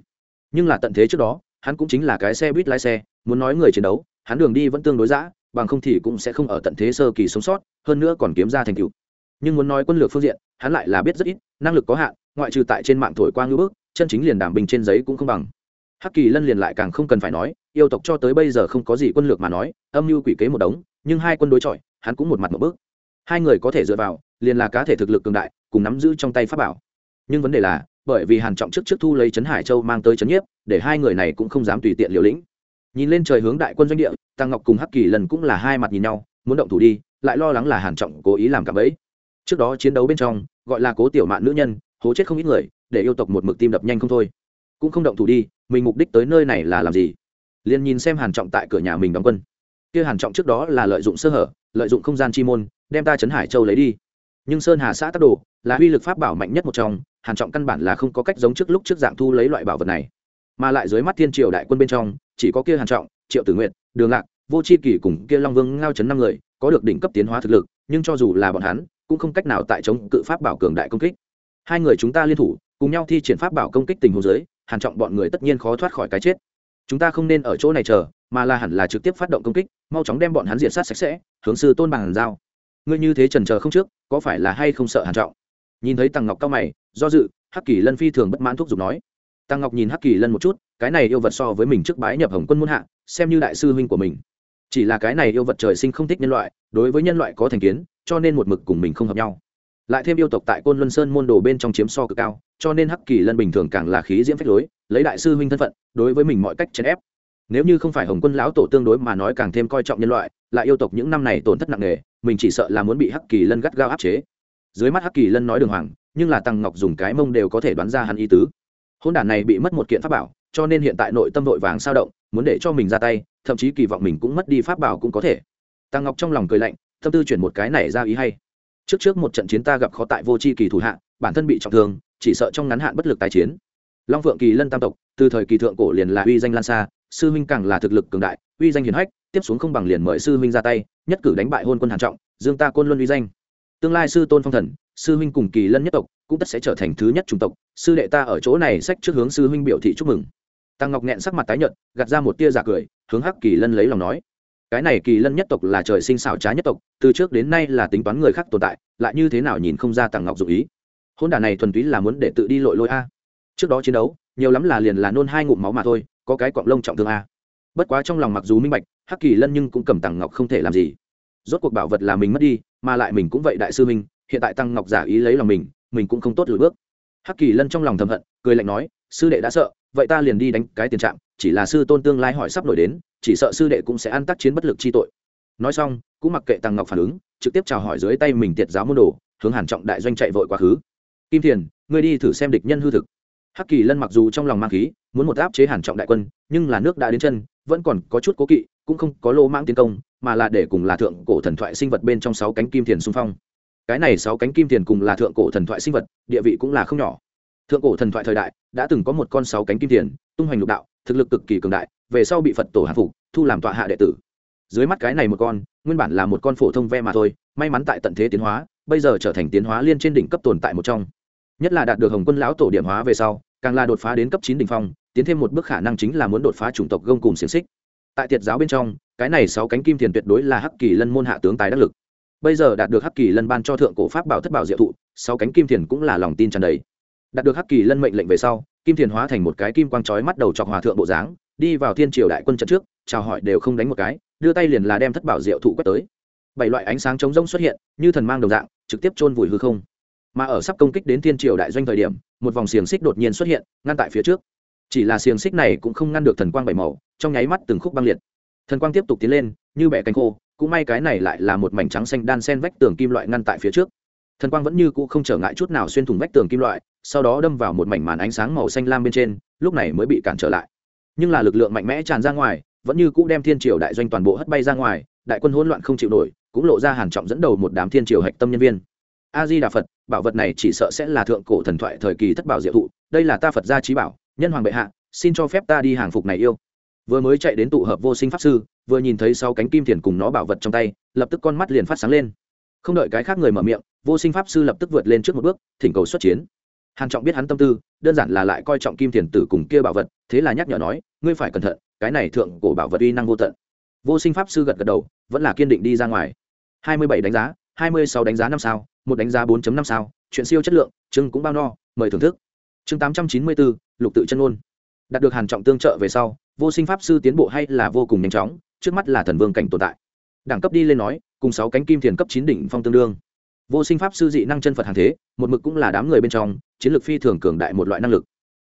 Nhưng là tận thế trước đó, hắn cũng chính là cái xe buýt lái xe, muốn nói người chiến đấu, hắn đường đi vẫn tương đối giã bằng không thì cũng sẽ không ở tận thế sơ kỳ sống sót, hơn nữa còn kiếm ra thành tựu. Nhưng muốn nói quân lược phương diện, hắn lại là biết rất ít, năng lực có hạn, ngoại trừ tại trên mạng thổi qua ngữ bước chân chính liền đảm bình trên giấy cũng không bằng. Hắc kỳ lân liền lại càng không cần phải nói, yêu tộc cho tới bây giờ không có gì quân lược mà nói, âm mưu quỷ kế một đống, nhưng hai quân đối chọi, hắn cũng một mặt một bước. Hai người có thể dựa vào, liền là cá thể thực lực cường đại, cùng nắm giữ trong tay pháp bảo nhưng vấn đề là, bởi vì hàn trọng trước trước thu lấy trấn hải châu mang tới trấn nhiếp, để hai người này cũng không dám tùy tiện liều lĩnh. Nhìn lên trời hướng đại quân doanh địa, tăng ngọc cùng hắc kỳ lần cũng là hai mặt nhìn nhau, muốn động thủ đi, lại lo lắng là hàn trọng cố ý làm cả bẫy. Trước đó chiến đấu bên trong, gọi là cố tiểu mạn nữ nhân, hố chết không ít người, để yêu tộc một mực tim đập nhanh không thôi. Cũng không động thủ đi, mình mục đích tới nơi này là làm gì? Liền nhìn xem hàn trọng tại cửa nhà mình đóng quân. Kia hàn trọng trước đó là lợi dụng sơ hở, lợi dụng không gian chi môn, đem ta trấn hải châu lấy đi. Nhưng sơn hà xã tắc đồ, là uy lực pháp bảo mạnh nhất một trong hàn trọng căn bản là không có cách giống trước lúc trước dạng thu lấy loại bảo vật này. Mà lại dưới mắt thiên triều đại quân bên trong, chỉ có kia hàn trọng, triệu tử nguyện đường lạc, vô chi kỳ cùng kia long vương ngao chấn năm người, có được đỉnh cấp tiến hóa thực lực, nhưng cho dù là bọn hắn, cũng không cách nào tại chống cự pháp bảo cường đại công kích. Hai người chúng ta liên thủ, cùng nhau thi triển pháp bảo công kích tình huống dưới, hàn trọng bọn người tất nhiên khó thoát khỏi cái chết. Chúng ta không nên ở chỗ này chờ, mà là hẳn là trực tiếp phát động công kích, mau chóng đem bọn hắn diệt sát sạch sẽ, hướng sư tôn bằng giao. Ngươi như thế trần chờ không trước, có phải là hay không sợ hàn trọng? Nhìn thấy tàng ngọc cao mày, do dự, hắc kỳ lân phi thường bất mãn thúc giục nói. Tàng ngọc nhìn hắc kỳ lân một chút, cái này yêu vật so với mình trước bái nhập hồng quân muôn hạ, xem như đại sư huynh của mình. Chỉ là cái này yêu vật trời sinh không thích nhân loại, đối với nhân loại có thành kiến, cho nên một mực cùng mình không hợp nhau. Lại thêm yêu tộc tại côn luân sơn môn đồ bên trong chiếm so cực cao, cho nên hắc kỳ lân bình thường càng là khí diễm phách lối, lấy đại sư huynh thân phận, đối với mình mọi cách chèn ép. Nếu như không phải hồng quân lão tổ tương đối mà nói càng thêm coi trọng nhân loại, lại yêu tộc những năm này tổn thất nặng nề, mình chỉ sợ là muốn bị hắc kỳ lân gắt gao áp chế dưới mắt hắc kỳ lân nói đường hoàng, nhưng là tăng ngọc dùng cái mông đều có thể đoán ra hắn ý tứ. Hôn đản này bị mất một kiện pháp bảo, cho nên hiện tại nội tâm vội vàng sao động, muốn để cho mình ra tay, thậm chí kỳ vọng mình cũng mất đi pháp bảo cũng có thể. Tăng ngọc trong lòng cười lạnh, tâm tư chuyển một cái này ra ý hay. Trước trước một trận chiến ta gặp khó tại vô c h i kỳ thủ hạ, bản thân bị trọng thương, chỉ sợ trong ngắn hạn bất lực tái chiến. Long phượng kỳ lân tam tộc, từ thời kỳ thượng cổ liền là uy danh lan xa, sư huynh càng là thực lực cường đại, uy danh hiền hách, tiếp xuống không bằng liền mời sư huynh ra tay, nhất cử đánh bại hôn quân hàn trọng, dương ta quân luân uy danh tương lai sư tôn phong thần, sư huynh cùng kỳ lân nhất tộc cũng tất sẽ trở thành thứ nhất chủng tộc. Sư đệ ta ở chỗ này sách trước hướng sư huynh biểu thị chúc mừng. Tăng ngọc nghẹn sắc mặt tái nhợt, gạt ra một tia giả cười, hướng hắc kỳ lân lấy lòng nói, cái này kỳ lân nhất tộc là trời sinh xảo trá nhất tộc, từ trước đến nay là tính toán người khác tồn tại, lại như thế nào nhìn không ra tăng ngọc dụ ý? Hôn đà này thuần túy là muốn để tự đi lội lôi a. Trước đó chiến đấu, nhiều lắm là liền là nôn hai ngụm máu mà thôi, có cái quặng lông trọng thương a. Bất quá trong lòng mặc dù minh bạch, hắc kỳ lân nhưng cũng cầm tăng ngọc không thể làm gì. Rốt cuộc bảo vật là mình mất đi mà lại mình cũng vậy đại sư minh hiện tại tăng ngọc giả ý lấy lòng mình mình cũng không tốt lùi bước. Hắc kỳ lân trong lòng thầm hận, cười lạnh nói, sư đệ đã sợ, vậy ta liền đi đánh cái tiền trạng chỉ là sư tôn tương lai hỏi sắp nổi đến, chỉ sợ sư đệ cũng sẽ ăn tác chiến bất lực chi tội. Nói xong, cũng mặc kệ tăng ngọc phản ứng, trực tiếp chào hỏi dưới tay mình tiệt giáo môn đồ, hướng hàn trọng đại doanh chạy vội quá khứ. Kim thiền, ngươi đi thử xem địch nhân hư thực. Hắc kỳ lân mặc dù trong lòng mang khí, muốn một áp chế hàn trọng đại quân, nhưng là nước đã đến chân, vẫn còn có chút cố kỵ, cũng không có lô mang tiến công mà là để cùng là thượng cổ thần thoại sinh vật bên trong sáu cánh kim thiền xung phong. Cái này sáu cánh kim thiền cùng là thượng cổ thần thoại sinh vật, địa vị cũng là không nhỏ. Thượng cổ thần thoại thời đại, đã từng có một con sáu cánh kim thiền, tung hoành lục đạo, thực lực cực kỳ cường đại, về sau bị phật tổ hạ phục, thu làm tọa hạ đệ tử. Dưới mắt cái này một con, nguyên bản là một con phổ thông ve mà thôi, may mắn tại tận thế tiến hóa, bây giờ trở thành tiến hóa liên trên đỉnh cấp tồn tại một trong. Nhất là đạt được hồng quân lão tổ điểm hóa về sau, càng là đột phá đến cấp chín đỉnh phong, tiến thêm một bước khả năng chính là muốn đột phá chủng tộc gông cùng xiềng xích tại tiệt giáo bên trong, cái này sáu cánh kim thiền tuyệt đối là hắc kỳ lân môn hạ tướng tài đắc lực. Bây giờ đạt được hắc kỳ lân ban cho thượng cổ pháp bảo thất bảo diệu thụ, sáu cánh kim thiền cũng là lòng tin tràn đầy. Đạt được hắc kỳ lân mệnh lệnh về sau, kim thiền hóa thành một cái kim quang chói mắt đầu chọc hòa thượng bộ dáng, đi vào thiên triều đại quân trận trước, chào hỏi đều không đánh một cái, đưa tay liền là đem thất bảo diệu thụ quét tới. Bảy loại ánh sáng chống rông xuất hiện, như thần mang đồng dạng, trực tiếp chôn vùi hư không. Mà ở sắp công kích đến thiên triều đại doanh thời điểm, một vòng xiềng xích đột nhiên xuất hiện, ngăn tại phía trước chỉ là xiềng xích này cũng không ngăn được thần quang bảy màu, trong nháy mắt từng khúc băng liệt. Thần quang tiếp tục tiến lên, như bẻ cánh khô, cũng may cái này lại là một mảnh trắng xanh đan sen vách tường kim loại ngăn tại phía trước. Thần quang vẫn như cũ không trở ngại chút nào xuyên thủng vách tường kim loại, sau đó đâm vào một mảnh màn ánh sáng màu xanh lam bên trên, lúc này mới bị cản trở lại. Nhưng là lực lượng mạnh mẽ tràn ra ngoài, vẫn như cũ đem thiên triều đại doanh toàn bộ hất bay ra ngoài, đại quân hỗn loạn không chịu nổi, cũng lộ ra hàn trọng dẫn đầu một đám thiên triều hạch tâm nhân viên. A di đà phật, bảo vật này chỉ sợ sẽ là thượng cổ thần thoại thời kỳ thất bảo diệu thụ, đây là ta phật gia trí bảo nhân hoàng bệ hạ, xin cho phép ta đi hàng phục này yêu. Vừa mới chạy đến tụ hợp vô sinh pháp sư, vừa nhìn thấy sáu cánh kim thiền cùng nó bảo vật trong tay, lập tức con mắt liền phát sáng lên. Không đợi cái khác người mở miệng, vô sinh pháp sư lập tức vượt lên trước một bước, thỉnh cầu xuất chiến. Hàn trọng biết hắn tâm tư, đơn giản là lại coi trọng kim thiền tử cùng kia bảo vật, thế là nhắc nhở nói, ngươi phải cẩn thận, cái này thượng cổ bảo vật uy năng vô tận. Vô sinh pháp sư gật gật đầu, vẫn là kiên định đi ra ngoài. Hai mươi bảy đánh giá, hai mươi sáu đánh giá năm sao, một đánh giá 4 năm sao, chuyện siêu chất lượng, chương cũng bao no, mời thưởng thức chương tám trăm chín mươi bốn, lục tự chân ôn. Đạt được hàn trọng tương trợ về sau, vô sinh pháp sư tiến bộ hay là vô cùng nhanh chóng, trước mắt là thần vương cảnh tồn tại. Đẳng cấp đi lên nói, cùng sáu cánh kim thiền cấp chín đỉnh phong tương đương. Vô sinh pháp sư dị năng chân phật hàng thế, một mực cũng là đám người bên trong, chiến lược phi thường cường đại một loại năng lực.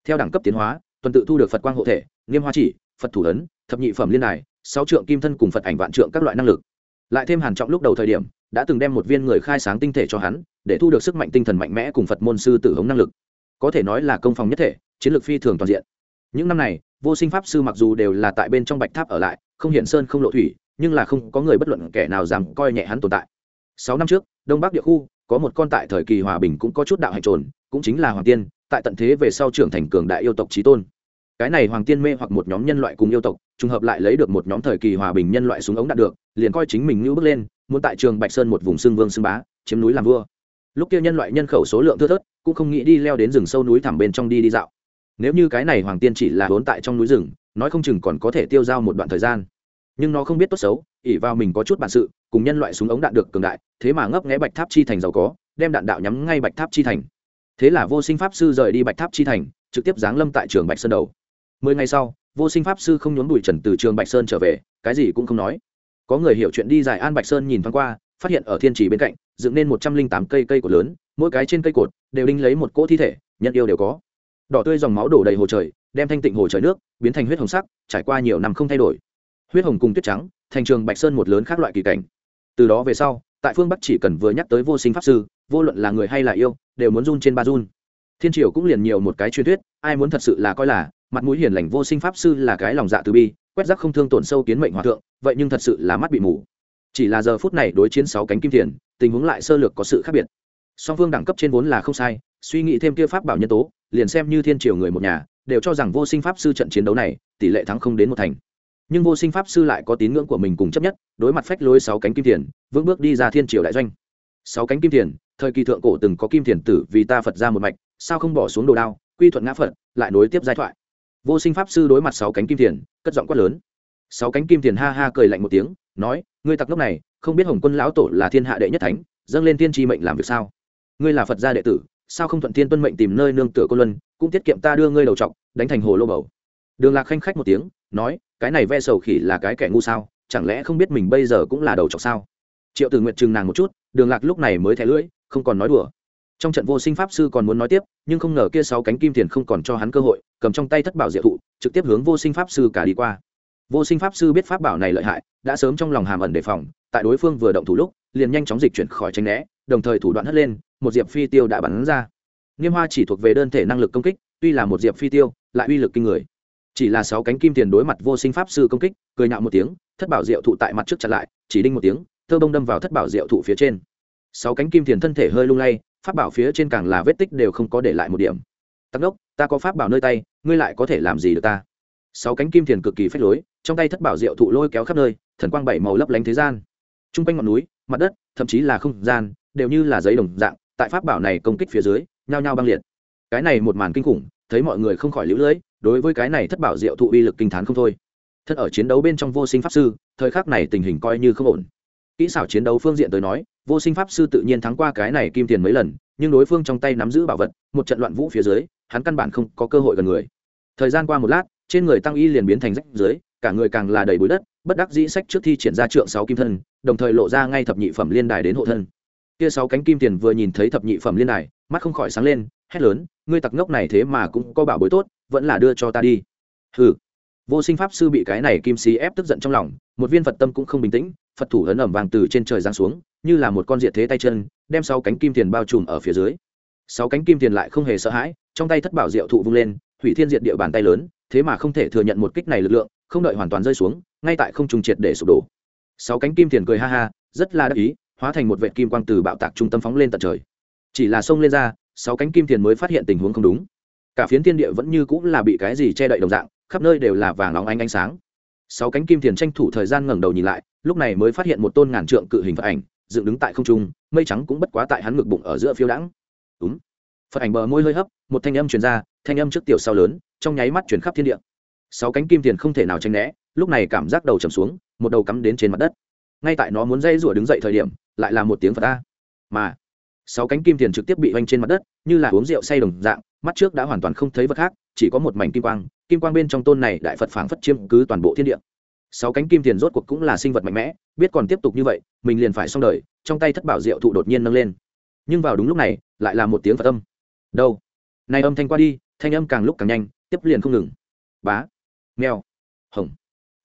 Theo đẳng cấp tiến hóa, tuần tự thu được phật quang hộ thể, nghiêm hoa chỉ, phật thủ ấn, thập nhị phẩm liên đài, sáu trượng kim thân cùng phật ảnh vạn trượng các loại năng lực. Lại thêm hàn trọng lúc đầu thời điểm, đã từng đem một viên người khai sáng tinh thể cho hắn, để thu được sức mạnh tinh thần mạnh mẽ cùng phật môn sư tử hống năng lực có thể nói là công phòng nhất thể, chiến lược phi thường toàn diện. Những năm này, vô sinh pháp sư mặc dù đều là tại bên trong bạch tháp ở lại, không hiện sơn không lộ thủy, nhưng là không có người bất luận kẻ nào dám coi nhẹ hắn tồn tại. Sáu năm trước, đông bắc địa khu, có một con tại thời kỳ hòa bình cũng có chút đạo hành trồn, cũng chính là hoàng tiên, tại tận thế về sau trưởng thành cường đại yêu tộc trí tôn. Cái này hoàng tiên mê hoặc một nhóm nhân loại cùng yêu tộc, trùng hợp lại lấy được một nhóm thời kỳ hòa bình nhân loại súng ống đạt được, liền coi chính mình như bước lên, muốn tại trường bạch sơn một vùng xương vương xương bá, chiếm núi làm vua lúc kia nhân loại nhân khẩu số lượng thưa thớt, cũng không nghĩ đi leo đến rừng sâu núi thẳm bên trong đi đi dạo. Nếu như cái này hoàng tiên chỉ là vốn tại trong núi rừng, nói không chừng còn có thể tiêu dao một đoạn thời gian. Nhưng nó không biết tốt xấu ỉ vào mình có chút bản sự, cùng nhân loại súng ống đạn được cường đại, thế mà ngấp nghẽ bạch tháp chi thành giàu có, đem đạn đạo nhắm ngay bạch tháp chi thành. Thế là vô sinh pháp sư rời đi bạch tháp chi thành, trực tiếp giáng lâm tại trường bạch sơn đầu. Mười ngày sau, vô sinh pháp sư không nhốn bụi trần từ trường bạch sơn trở về, cái gì cũng không nói. Có người hiểu chuyện đi giải an bạch sơn nhìn thoáng qua phát hiện ở thiên trì bên cạnh, dựng nên một trăm linh tám cây cây cột lớn, mỗi cái trên cây cột đều đinh lấy một cỗ thi thể nhận yêu đều có. Đỏ tươi dòng máu đổ đầy hồ trời, đem thanh tịnh hồ trời nước biến thành huyết hồng sắc, trải qua nhiều năm không thay đổi. Huyết hồng cùng tuyết trắng, thành trường bạch sơn một lớn khác loại kỳ cảnh. Từ đó về sau, tại phương bắc chỉ cần vừa nhắc tới vô sinh pháp sư, vô luận là người hay là yêu, đều muốn run trên ba run. Thiên triều cũng liền nhiều một cái truyền thuyết, ai muốn thật sự là coi là, mặt mũi hiền lành vô sinh pháp sư là cái lòng dạ từ bi, quét rác không thương tổn sâu kiến mệnh hòa thượng, vậy nhưng thật sự là mắt bị mù chỉ là giờ phút này đối chiến sáu cánh kim tiền tình huống lại sơ lược có sự khác biệt. Song phương đẳng cấp trên vốn là không sai, suy nghĩ thêm kia pháp bảo nhân tố, liền xem như thiên triều người một nhà, đều cho rằng vô sinh pháp sư trận chiến đấu này, tỷ lệ thắng không đến một thành. Nhưng vô sinh pháp sư lại có tín ngưỡng của mình cùng chấp nhất, đối mặt phách lối sáu cánh kim tiền vững bước đi ra thiên triều đại doanh. Sáu cánh kim tiền thời kỳ thượng cổ từng có kim tiền tử vì ta phật ra một mạch, sao không bỏ xuống đồ đao, quy thuận ngã phật, lại nối tiếp giai thoại. Vô sinh pháp sư đối mặt sáu cánh kim tiền cất giọng quát lớn. Sáu cánh kim tiền ha ha cười lạnh một tiếng nói, ngươi tặc lúc này, không biết hồng quân lão tổ là thiên hạ đệ nhất thánh, dâng lên thiên tri mệnh làm việc sao? Ngươi là phật gia đệ tử, sao không thuận thiên tuân mệnh tìm nơi nương tựa cô luân, cũng tiết kiệm ta đưa ngươi đầu trọc, đánh thành hồ lô bầu? Đường lạc khanh khách một tiếng, nói, cái này ve sầu khỉ là cái kẻ ngu sao, chẳng lẽ không biết mình bây giờ cũng là đầu trọc sao? Triệu tử nguyện chừng nàng một chút, đường lạc lúc này mới thẻ lưỡi, không còn nói đùa. Trong trận vô sinh pháp sư còn muốn nói tiếp, nhưng không ngờ kia sáu cánh kim tiền không còn cho hắn cơ hội, cầm trong tay thất bảo diệu thụ, trực tiếp hướng vô sinh pháp sư cả đi qua vô sinh pháp sư biết pháp bảo này lợi hại, đã sớm trong lòng hàm ẩn đề phòng, tại đối phương vừa động thủ lúc, liền nhanh chóng dịch chuyển khỏi tranh né, đồng thời thủ đoạn hất lên, một diệp phi tiêu đã bắn ra. Nghiêm hoa chỉ thuộc về đơn thể năng lực công kích, tuy là một diệp phi tiêu, lại uy lực kinh người. Chỉ là sáu cánh kim tiền đối mặt vô sinh pháp sư công kích, cười nhạo một tiếng, thất bảo diệu thụ tại mặt trước chặt lại, chỉ đinh một tiếng, thơ bông đâm vào thất bảo diệu thụ phía trên. Sáu cánh kim tiền thân thể hơi lung lay, pháp bảo phía trên càng là vết tích đều không có để lại một điểm. Tắc đốc, ta có pháp bảo nơi tay, ngươi lại có thể làm gì được ta? Sáu cánh kim tiền cực kỳ phách lối trong tay thất bảo diệu thụ lôi kéo khắp nơi, thần quang bảy màu lấp lánh thế gian. T r u n g quanh ngọn núi, mặt đất, thậm chí là không gian, đều như là giấy đồng dạng, tại pháp bảo này công kích phía dưới, nhao nhao băng liệt. Cái này một màn kinh khủng, thấy mọi người không khỏi lũ lưỡi đối với cái này thất bảo diệu thụ uy lực kinh t h á n không thôi. Thân ở chiến đấu bên trong vô sinh pháp sư, thời khắc này tình hình coi như không ổn. Kỹ xảo chiến đấu phương diện tới nói, vô sinh pháp sư tự nhiên thắng qua cái này kim tiền mấy lần, nhưng đối phương trong tay nắm giữ bảo vật, một trận loạn vũ phía dưới, hắn căn bản không có cơ hội gần người. Thời gian qua một lát, trên người tăng y liền biến thành rách dưới cả người càng là đầy bụi đất, bất đắc dĩ sách trước thi triển ra trượng sáu kim thân, đồng thời lộ ra ngay thập nhị phẩm liên đài đến hộ thân. Kia sáu cánh kim tiền vừa nhìn thấy thập nhị phẩm liên đài, mắt không khỏi sáng lên, hét lớn, ngươi tặc ngốc này thế mà cũng có bảo bối tốt, vẫn là đưa cho ta đi. Hừ. Vô sinh pháp sư bị cái này kim xí ép tức giận trong lòng, một viên phật tâm cũng không bình tĩnh, phật thủ ấn ẩm vàng từ trên trời giáng xuống, như là một con diệt thế tay chân, đem sáu cánh kim tiền bao trùm ở phía dưới. Sáu cánh kim tiền lại không hề sợ hãi, trong tay thất bảo diệu thụ vung lên thủy thiên diệt địa bàn tay lớn, thế mà không thể thừa nhận một kích này lực lượng không đợi hoàn toàn rơi xuống, ngay tại không trùng triệt để sụp đổ. Sáu cánh kim tiền cười ha ha, rất là đắc ý, hóa thành một vệ kim quang từ bạo tạc trung tâm phóng lên tận trời. Chỉ là xông lên ra, sáu cánh kim tiền mới phát hiện tình huống không đúng. Cả phiến thiên địa vẫn như cũng là bị cái gì che đậy đồng dạng, khắp nơi đều là vàng óng ánh ánh sáng. Sáu cánh kim tiền tranh thủ thời gian ngẩng đầu nhìn lại, lúc này mới phát hiện một tôn ngàn trượng cự hình phật ảnh, dựng đứng tại không trung, mây trắng cũng bất quá tại hắn ngực bụng ở giữa phiêu đãng. Đúng phật ảnh bờ môi hơi hấp, một thanh âm truyền ra, thanh âm trước tiểu sau lớn, trong nháy mắt chuyển khắp thiên địa sáu cánh kim tiền không thể nào tránh né lúc này cảm giác đầu chầm xuống một đầu cắm đến trên mặt đất. Ngay tại nó muốn dây rủa đứng dậy thời điểm lại là một tiếng phật ta, mà sáu cánh kim tiền trực tiếp bị oanh trên mặt đất như là uống rượu say đồng dạng mắt trước đã hoàn toàn không thấy vật khác chỉ có một mảnh kim quang kim quang bên trong tôn này đại phật phảng phất chiêm cứ toàn bộ thiên địa. Sáu cánh kim tiền rốt cuộc cũng là sinh vật mạnh mẽ biết còn tiếp tục như vậy mình liền phải xong đời trong tay thất bảo diệu thụ đột nhiên nâng lên. Nhưng vào đúng lúc này lại là một tiếng phật âm. Đâu? Này âm thanh qua đi thanh âm càng lúc càng nhanh tiếp liền không ngừng. Bá! Mèo. Hồng.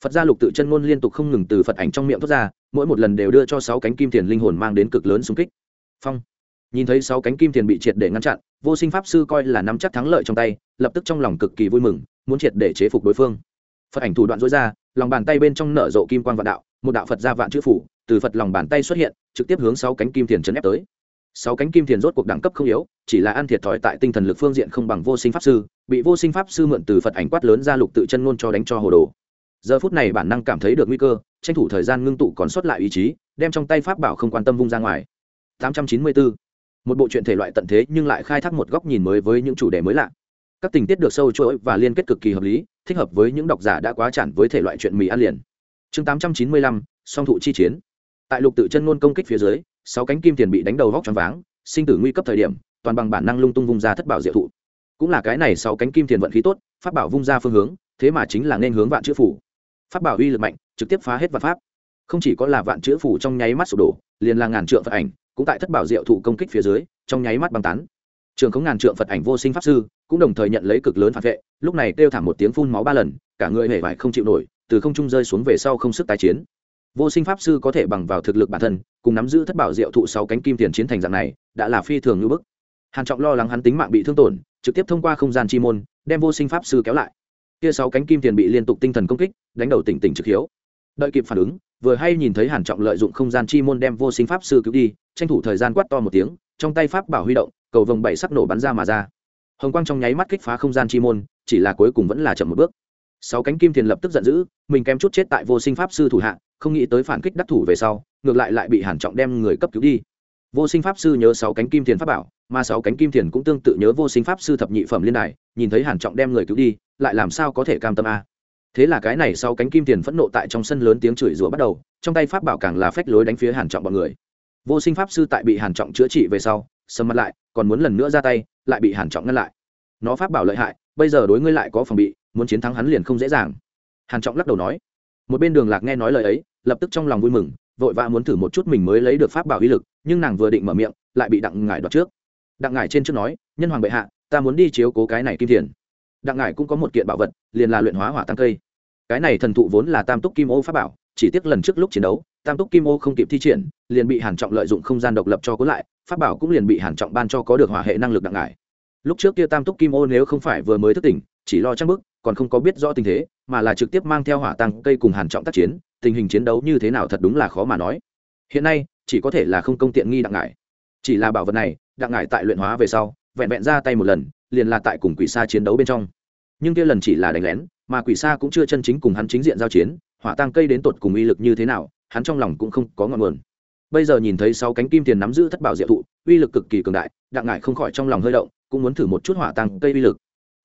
Phật gia lục tự chân ngôn liên tục không ngừng từ phật ảnh trong miệng thoát ra, mỗi một lần đều đưa cho sáu cánh kim tiền linh hồn mang đến cực lớn xung kích. Phong. Nhìn thấy sáu cánh kim tiền bị triệt để ngăn chặn, vô sinh pháp sư coi là nắm chắc thắng lợi trong tay, lập tức trong lòng cực kỳ vui mừng, muốn triệt để chế phục đối phương. Phật ảnh thủ đoạn dối ra, lòng bàn tay bên trong nở rộ kim quan vạn đạo, một đạo phật gia vạn chữ phủ, từ phật lòng bàn tay xuất hiện, trực tiếp hướng sáu cánh kim tiền chấn ép tới sáu cánh kim tiền rốt cuộc đẳng cấp không yếu chỉ là ăn thiệt thòi tại tinh thần lực phương diện không bằng vô sinh pháp sư bị vô sinh pháp sư mượn từ phật ảnh quát lớn ra lục tự chân ngôn cho đánh cho hồ đồ. Giờ phút này bản năng cảm thấy được nguy cơ tranh thủ thời gian ngưng tụ còn sót lại ý chí đem trong tay pháp bảo không quan tâm vung ra ngoài. 894. một bộ truyện thể loại tận thế nhưng lại khai thác một góc nhìn mới với những chủ đề mới lạ. Các tình tiết được sâu chuỗi và liên kết cực kỳ hợp lý thích hợp với những độc giả đã quá chản với thể loại chuyện mì ăn liền. Chương 895, song thụ chi chiến. Tại lục tự chân ngôn công kích phía dưới sáu cánh kim tiền bị đánh đầu vóc choáng váng, sinh tử nguy cấp thời điểm, toàn bằng bản năng lung tung vung ra thất bảo diệu thụ. Cũng là cái này sáu cánh kim tiền vận khí tốt, pháp bảo vung ra phương hướng, thế mà chính là nên hướng vạn chữ phủ. Pháp bảo uy lực mạnh, trực tiếp phá hết vạn pháp. Không chỉ có là vạn chữ phủ trong nháy mắt sụp đổ, liền là ngàn trượng phật ảnh, cũng tại thất bảo diệu thụ công kích phía dưới, trong nháy mắt băng tán. Trường không ngàn trượng phật ảnh vô sinh pháp sư, cũng đồng thời nhận lấy cực lớn phản vệ, lúc này kêu thảm một tiếng phun máu ba lần, cả người hề vải không chịu nổi, từ không trung rơi xuống về sau không sức tái chiến vô sinh pháp sư có thể bằng vào thực lực bản thân, cùng nắm giữ thất bảo diệu thụ sáu cánh kim tiền chiến thành dạng này, đã là phi thường như bức. Hàn trọng lo lắng hắn tính mạng bị thương tổn, trực tiếp thông qua không gian chi môn, đem vô sinh pháp sư kéo lại. Kia sáu cánh kim tiền bị liên tục tinh thần công kích, đánh đầu tỉnh tỉnh trực hiếu. Đợi kịp phản ứng, vừa hay nhìn thấy hàn trọng lợi dụng không gian chi môn đem vô sinh pháp sư cứu đi, tranh thủ thời gian quát to một tiếng, trong tay pháp bảo huy động, cầu vồng bảy sắc nổ bắn ra mà ra. Hồng quang trong nháy mắt kích phá không gian chi môn, chỉ là cuối cùng vẫn là chậm một bước. Sáu cánh kim tiền lập tức giận dữ, mình kém chút chết tại vô sinh pháp sư thủ hạ không nghĩ tới phản kích đắc thủ về sau, ngược lại lại bị hàn trọng đem người cấp cứu đi. Vô sinh pháp sư nhớ sáu cánh kim tiền pháp bảo, mà sáu cánh kim tiền cũng tương tự nhớ vô sinh pháp sư thập nhị phẩm liên đài, nhìn thấy hàn trọng đem người cứu đi, lại làm sao có thể cam tâm a? Thế là cái này sáu cánh kim tiền phẫn nộ tại trong sân lớn tiếng chửi rủa bắt đầu, trong tay pháp bảo càng là phách lối đánh phía hàn trọng bọn người. Vô sinh pháp sư tại bị hàn trọng chữa trị về sau, sầm mặt lại, còn muốn lần nữa ra tay, lại bị hàn trọng ngăn lại. Nó pháp bảo lợi hại, bây giờ đối ngươi lại có phòng bị, muốn chiến thắng hắn liền không dễ dàng. Hàn trọng lắc đầu nói, một bên đường lạc nghe nói lời ấy lập tức trong lòng vui mừng, vội vã muốn thử một chút mình mới lấy được pháp bảo uy lực, nhưng nàng vừa định mở miệng, lại bị đặng ngải đoạt trước. Đặng ngải trên trước nói, nhân hoàng bệ hạ, ta muốn đi chiếu cố cái này kim thiền. Đặng ngải cũng có một kiện bảo vật, liền là luyện hóa hỏa tăng cây. Cái này thần thụ vốn là tam túc kim ô pháp bảo, chỉ tiếc lần trước lúc chiến đấu, tam túc kim ô không kịp thi triển, liền bị hàn trọng lợi dụng không gian độc lập cho cuốn lại, pháp bảo cũng liền bị hàn trọng ban cho có được hỏa hệ năng lực đặng ngải. Lúc trước kia tam túc kim ô nếu không phải vừa mới thức tỉnh, chỉ lo chắc bức, còn không có biết rõ tình thế, mà là trực tiếp mang theo hỏa tăng cây cùng hàn trọng tác chiến tình hình chiến đấu như thế nào thật đúng là khó mà nói. Hiện nay, chỉ có thể là không công tiện nghi đặng ngải. Chỉ là bảo vật này, đặng ngải tại luyện hóa về sau, vẹn vẹn ra tay một lần, liền là tại cùng quỷ sa chiến đấu bên trong. Nhưng kia lần chỉ là đánh lén, mà quỷ sa cũng chưa chân chính cùng hắn chính diện giao chiến, hỏa tăng cây đến tột cùng uy lực như thế nào, hắn trong lòng cũng không có ngọn nguồn. Bây giờ nhìn thấy sáu cánh kim tiền nắm giữ thất bảo diệu thụ, uy lực cực kỳ cường đại, đặng ngải không khỏi trong lòng hơi động, cũng muốn thử một chút hỏa tăng cây uy lực.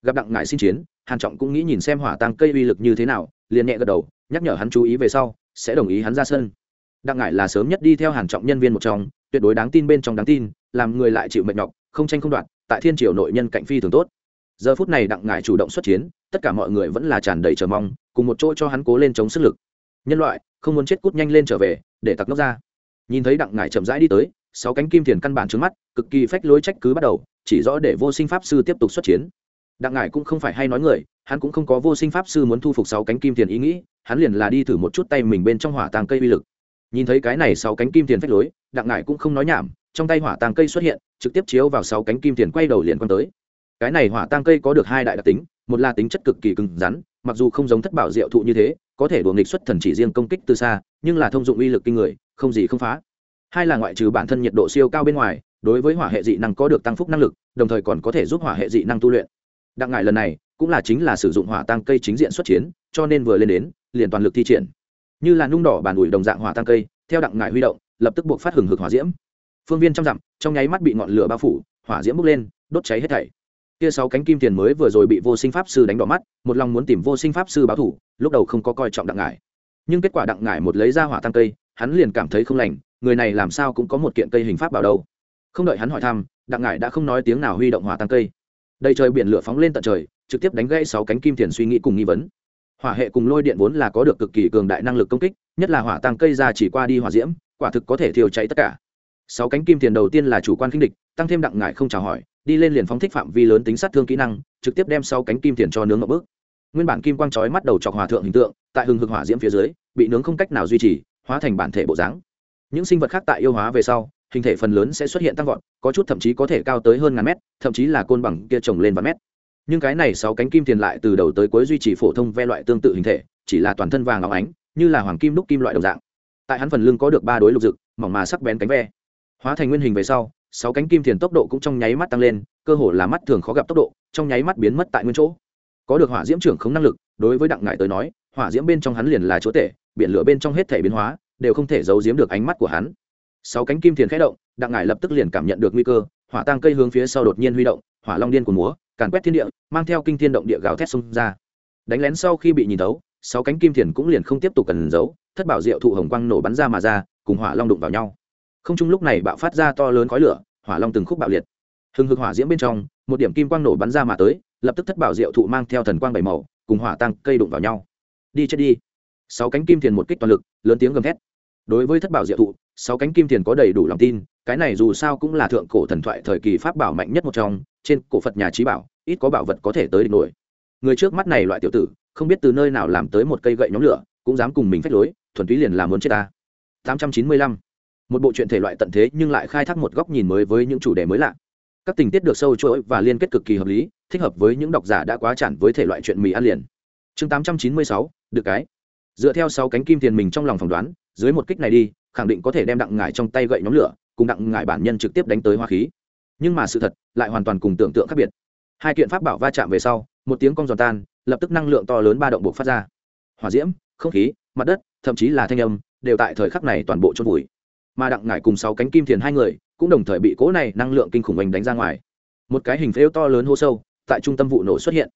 Gặp đặng ngải xin chiến, hàn trọng cũng nghĩ nhìn xem hỏa tăng cây uy lực như thế nào, liền nhẹ gật đầu nhắc nhở hắn chú ý về sau, sẽ đồng ý hắn ra sân. Đặng ngải là sớm nhất đi theo hàng trọng nhân viên một trong, tuyệt đối đáng tin bên trong đáng tin, làm người lại chịu mệt nhọc, không tranh không đoạt, tại thiên triều nội nhân cạnh phi thường tốt. Giờ phút này đặng ngải chủ động xuất chiến, tất cả mọi người vẫn là tràn đầy chờ mong, cùng một chỗ cho hắn cố lên chống sức lực. Nhân loại, không muốn chết cút nhanh lên trở về, để tặc nóc ra. Nhìn thấy đặng ngải chậm rãi đi tới, sáu cánh kim thiền căn bản trước mắt, cực kỳ phách lối trách cứ bắt đầu, chỉ rõ để vô sinh pháp sư tiếp tục xuất chiến đặng ngải cũng không phải hay nói người, hắn cũng không có vô sinh pháp sư muốn thu phục sáu cánh kim tiền ý nghĩ, hắn liền là đi thử một chút tay mình bên trong hỏa tàng cây uy lực. Nhìn thấy cái này sáu cánh kim tiền phách lối, đặng ngải cũng không nói nhảm, trong tay hỏa tàng cây xuất hiện, trực tiếp chiếu vào sáu cánh kim tiền quay đầu liền quăng tới. Cái này hỏa tàng cây có được hai đại đặc tính, một là tính chất cực kỳ cứng rắn, mặc dù không giống thất bảo diệu thụ như thế, có thể đùa nghịch xuất thần chỉ riêng công kích từ xa, nhưng là thông dụng uy lực kinh người, không gì không phá. Hai là ngoại trừ bản thân nhiệt độ siêu cao bên ngoài, đối với hỏa hệ dị năng có được tăng phúc năng lực, đồng thời còn có thể giúp hỏa hệ dị năng tu luyện đặng ngại lần này cũng là chính là sử dụng hỏa tăng cây chính diện xuất chiến, cho nên vừa lên đến, liền toàn lực thi triển. Như là nung đỏ bàn ủi đồng dạng hỏa tăng cây, theo đặng ngại huy động, lập tức buộc phát hừng hực hỏa diễm. Phương viên trăm dặm, trong nháy mắt bị ngọn lửa bao phủ, hỏa diễm bốc lên, đốt cháy hết thảy. Kia sáu cánh kim tiền mới vừa rồi bị vô sinh pháp sư đánh đỏ mắt, một lòng muốn tìm vô sinh pháp sư báo thủ, lúc đầu không có coi trọng đặng ngải. Nhưng kết quả đặng ngải một lấy ra hỏa tăng cây, hắn liền cảm thấy không lành, người này làm sao cũng có một kiện cây hình pháp bảo đâu. Không đợi hắn hỏi thăm, đặng ngải đã không nói tiếng nào huy động hỏa tăng cây đầy trời biển lửa phóng lên tận trời, trực tiếp đánh gãy sáu cánh kim thiền suy nghĩ cùng nghi vấn. Hỏa hệ cùng lôi điện vốn là có được cực kỳ cường đại năng lực công kích, nhất là hỏa tăng cây ra chỉ qua đi hỏa diễm, quả thực có thể thiêu cháy tất cả. Sáu cánh kim thiền đầu tiên là chủ quan kinh địch, tăng thêm đặng ngại không chào hỏi, đi lên liền phóng thích phạm vi lớn tính sát thương kỹ năng, trực tiếp đem sáu cánh kim thiền cho nướng ngập bước nguyên bản kim quang chói mắt đầu chọc hòa thượng hình tượng, tại hừng hực hỏa diễm phía dưới, bị nướng không cách nào duy trì, hóa thành bản thể bộ dáng. Những sinh vật khác tại yêu hóa về sau hình thể phần lớn sẽ xuất hiện tăng vọt, có chút thậm chí có thể cao tới hơn ngàn mét, thậm chí là côn bằng kia trồng lên vài mét. Nhưng cái này sáu cánh kim tiền lại từ đầu tới cuối duy trì phổ thông ve loại tương tự hình thể, chỉ là toàn thân vàng óng ánh, như là hoàng kim đúc kim loại đồng dạng. Tại hắn phần lưng có được ba đối lục rực, mỏng mà sắc bén cánh ve. Hóa thành nguyên hình về sau, sáu cánh kim tiền tốc độ cũng trong nháy mắt tăng lên, cơ hồ là mắt thường khó gặp tốc độ, trong nháy mắt biến mất tại nguyên chỗ. Có được hỏa diễm trưởng không năng lực, đối với đặng ngại tới nói, hỏa diễm bên trong hắn liền là chúa tể biển lửa bên trong hết thể biến hóa, đều không thể giấu giếm được ánh mắt của hắn sáu cánh kim thiền khẽ động, đặng ngải lập tức liền cảm nhận được nguy cơ, hỏa tăng cây hướng phía sau đột nhiên huy động, hỏa long điên của múa, càn quét thiên địa, mang theo kinh thiên động địa gào thét xông ra. Đánh lén sau khi bị nhìn thấu, sáu cánh kim thiền cũng liền không tiếp tục cần giấu, thất bảo diệu thụ hồng quang nổ bắn ra mà ra, cùng hỏa long đụng vào nhau. Không chung lúc này bạo phát ra to lớn khói lửa, hỏa long từng khúc bạo liệt. Hừng hực hỏa diễm bên trong, một điểm kim quang nổ bắn ra mà tới, lập tức thất bảo diệu thụ mang theo thần quang bảy màu, cùng hỏa tăng cây đụng vào nhau. Đi chết đi. Sáu cánh kim thiền một kích toàn lực, lớn tiếng gầm thét đối với thất bảo diệu thụ sáu cánh kim tiền có đầy đủ lòng tin cái này dù sao cũng là thượng cổ thần thoại thời kỳ pháp bảo mạnh nhất một trong trên cổ phật nhà trí bảo ít có bảo vật có thể tới địch nổi. Người trước mắt này loại tiểu tử không biết từ nơi nào làm tới một cây gậy nhóm lửa cũng dám cùng mình phách lối thuần túy liền làm muốn chết ta. 895. một bộ truyện thể loại tận thế nhưng lại khai thác một góc nhìn mới với những chủ đề mới lạ. Các tình tiết được sâu chuỗi và liên kết cực kỳ hợp lý thích hợp với những độc giả đã quá chản với thể loại chuyện mì ăn liền. Chương 896, được cái. Dựa theo sáu cánh kim tiền mình trong lòng phỏng đoán dưới một kích này đi, khẳng định có thể đem đặng ngải trong tay gậy nhóm lửa, cùng đặng ngải bản nhân trực tiếp đánh tới hoa khí. Nhưng mà sự thật lại hoàn toàn cùng tưởng tượng khác biệt. Hai kiện pháp bảo va chạm về sau, một tiếng cong giòn tan, lập tức năng lượng to lớn ba động buộc phát ra. Hỏa diễm, không khí, mặt đất, thậm chí là thanh âm, đều tại thời khắc này toàn bộ chôn vùi. Mà đặng ngải cùng sáu cánh kim thiền hai người, cũng đồng thời bị cố này năng lượng kinh khủng bành đánh ra ngoài. Một cái hình phễu to lớn hố sâu, tại trung tâm vụ nổ xuất hiện.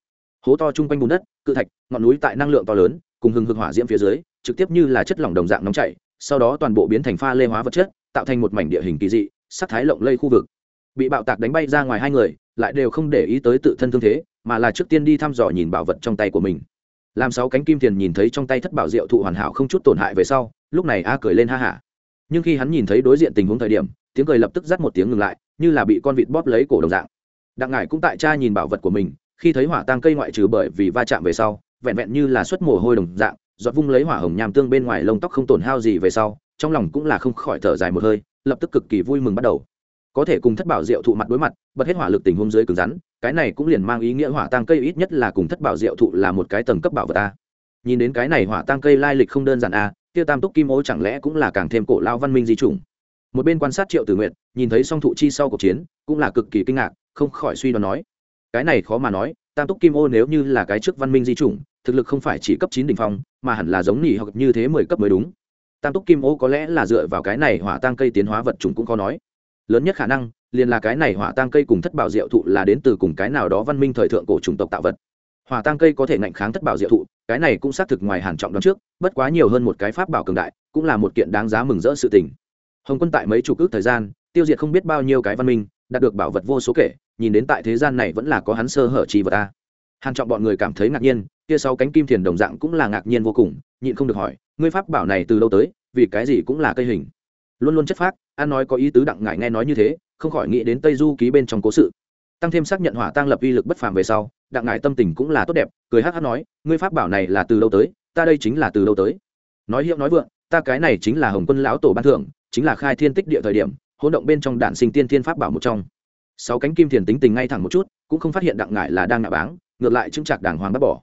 Hố to chung quanh bùn đất, cự thạch, ngọn núi tại năng lượng to lớn cùng hừng hực hỏa diễm phía dưới, trực tiếp như là chất lỏng đồng dạng nóng chảy, sau đó toàn bộ biến thành pha lê hóa vật chất, tạo thành một mảnh địa hình kỳ dị, sắc thái lộng lây khu vực. Bị bạo tạc đánh bay ra ngoài hai người, lại đều không để ý tới tự thân thương thế, mà là trước tiên đi thăm dò nhìn bảo vật trong tay của mình. Làm sáu cánh kim tiền nhìn thấy trong tay thất bảo diệu thụ hoàn hảo không chút tổn hại về sau, lúc này a cười lên ha hả. Nhưng khi hắn nhìn thấy đối diện tình huống thời điểm, tiếng cười lập tức dắt một tiếng ngừng lại, như là bị con vịt bóp lấy cổ đồng dạng. Đặng ngải cũng tại cha nhìn bảo vật của mình, khi thấy hỏa tang cây ngoại trừ bởi vì va chạm về sau vẹn vẹn như là xuất mồ hôi đồng dạng, giọt vung lấy hỏa hồng nham tương bên ngoài lông tóc không tổn hao gì về sau, trong lòng cũng là không khỏi thở dài một hơi, lập tức cực kỳ vui mừng bắt đầu có thể cùng thất bảo diệu thụ mặt đối mặt, bật hết hỏa lực tình huống dưới cứng rắn, cái này cũng liền mang ý nghĩa hỏa tăng cây ít nhất là cùng thất bảo diệu thụ là một cái tầng cấp bảo vật ta. nhìn đến cái này hỏa tăng cây lai lịch không đơn giản a tiêu tam túc kim ô chẳng lẽ cũng là càng thêm cổ lao văn minh di chủng một bên quan sát triệu tử nguyện nhìn thấy song thụ chi sau cuộc chiến, cũng là cực kỳ kinh ngạc, không khỏi suy đoán nói, cái này khó mà nói tam túc kim ô nếu như là cái trước văn minh di chủng, thực lực không phải chỉ cấp chín đ ỉ n h phong, mà hẳn là giống nỉ hoặc như thế mười cấp mới đúng. Tam túc kim ô có lẽ là dựa vào cái này hỏa tăng cây tiến hóa vật chủng cũng khó nói. Lớn nhất khả năng, liền là cái này hỏa tăng cây cùng thất bảo diệu thụ là đến từ cùng cái nào đó văn minh thời thượng cổ chủng tộc tạo vật. Hỏa tăng cây có thể ngạnh kháng thất bảo diệu thụ, cái này cũng xác thực ngoài hàn trọng đón trước, bất quá nhiều hơn một cái pháp bảo cường đại, cũng là một kiện đáng giá mừng rỡ sự tình. Hồng quân tại mấy chục ước thời gian, tiêu diệt không biết bao nhiêu cái văn minh, đạt được bảo vật vô số kể nhìn đến tại thế gian này vẫn là có hắn sơ hở chi vật ta. Hàn trọng bọn người cảm thấy ngạc nhiên, kia sáu cánh kim thiền đồng dạng cũng là ngạc nhiên vô cùng, nhịn không được hỏi, ngươi pháp bảo này từ lâu tới, vì cái gì cũng là cây hình? Luôn luôn chất phác, an nói có ý tứ đặng ngải nghe nói như thế, không khỏi nghĩ đến tây du ký bên trong cố sự. Tăng thêm xác nhận hỏa tăng lập uy lực bất phàm về sau, đặng ngải tâm tình cũng là tốt đẹp, cười hắc hắc nói, ngươi pháp bảo này là từ lâu tới, ta đây chính là từ lâu tới. Nói hiệu nói vượng, ta cái này chính là hồng quân lão tổ ban thưởng, chính là khai thiên tích địa thời điểm, hỗn động bên trong đạn sinh tiên thiên pháp bảo một trong sáu cánh kim thiền tính tình ngay thẳng một chút, cũng không phát hiện đặng ngải là đang ngạ báng, ngược lại chứng chặt đàng hoàng bắt bỏ.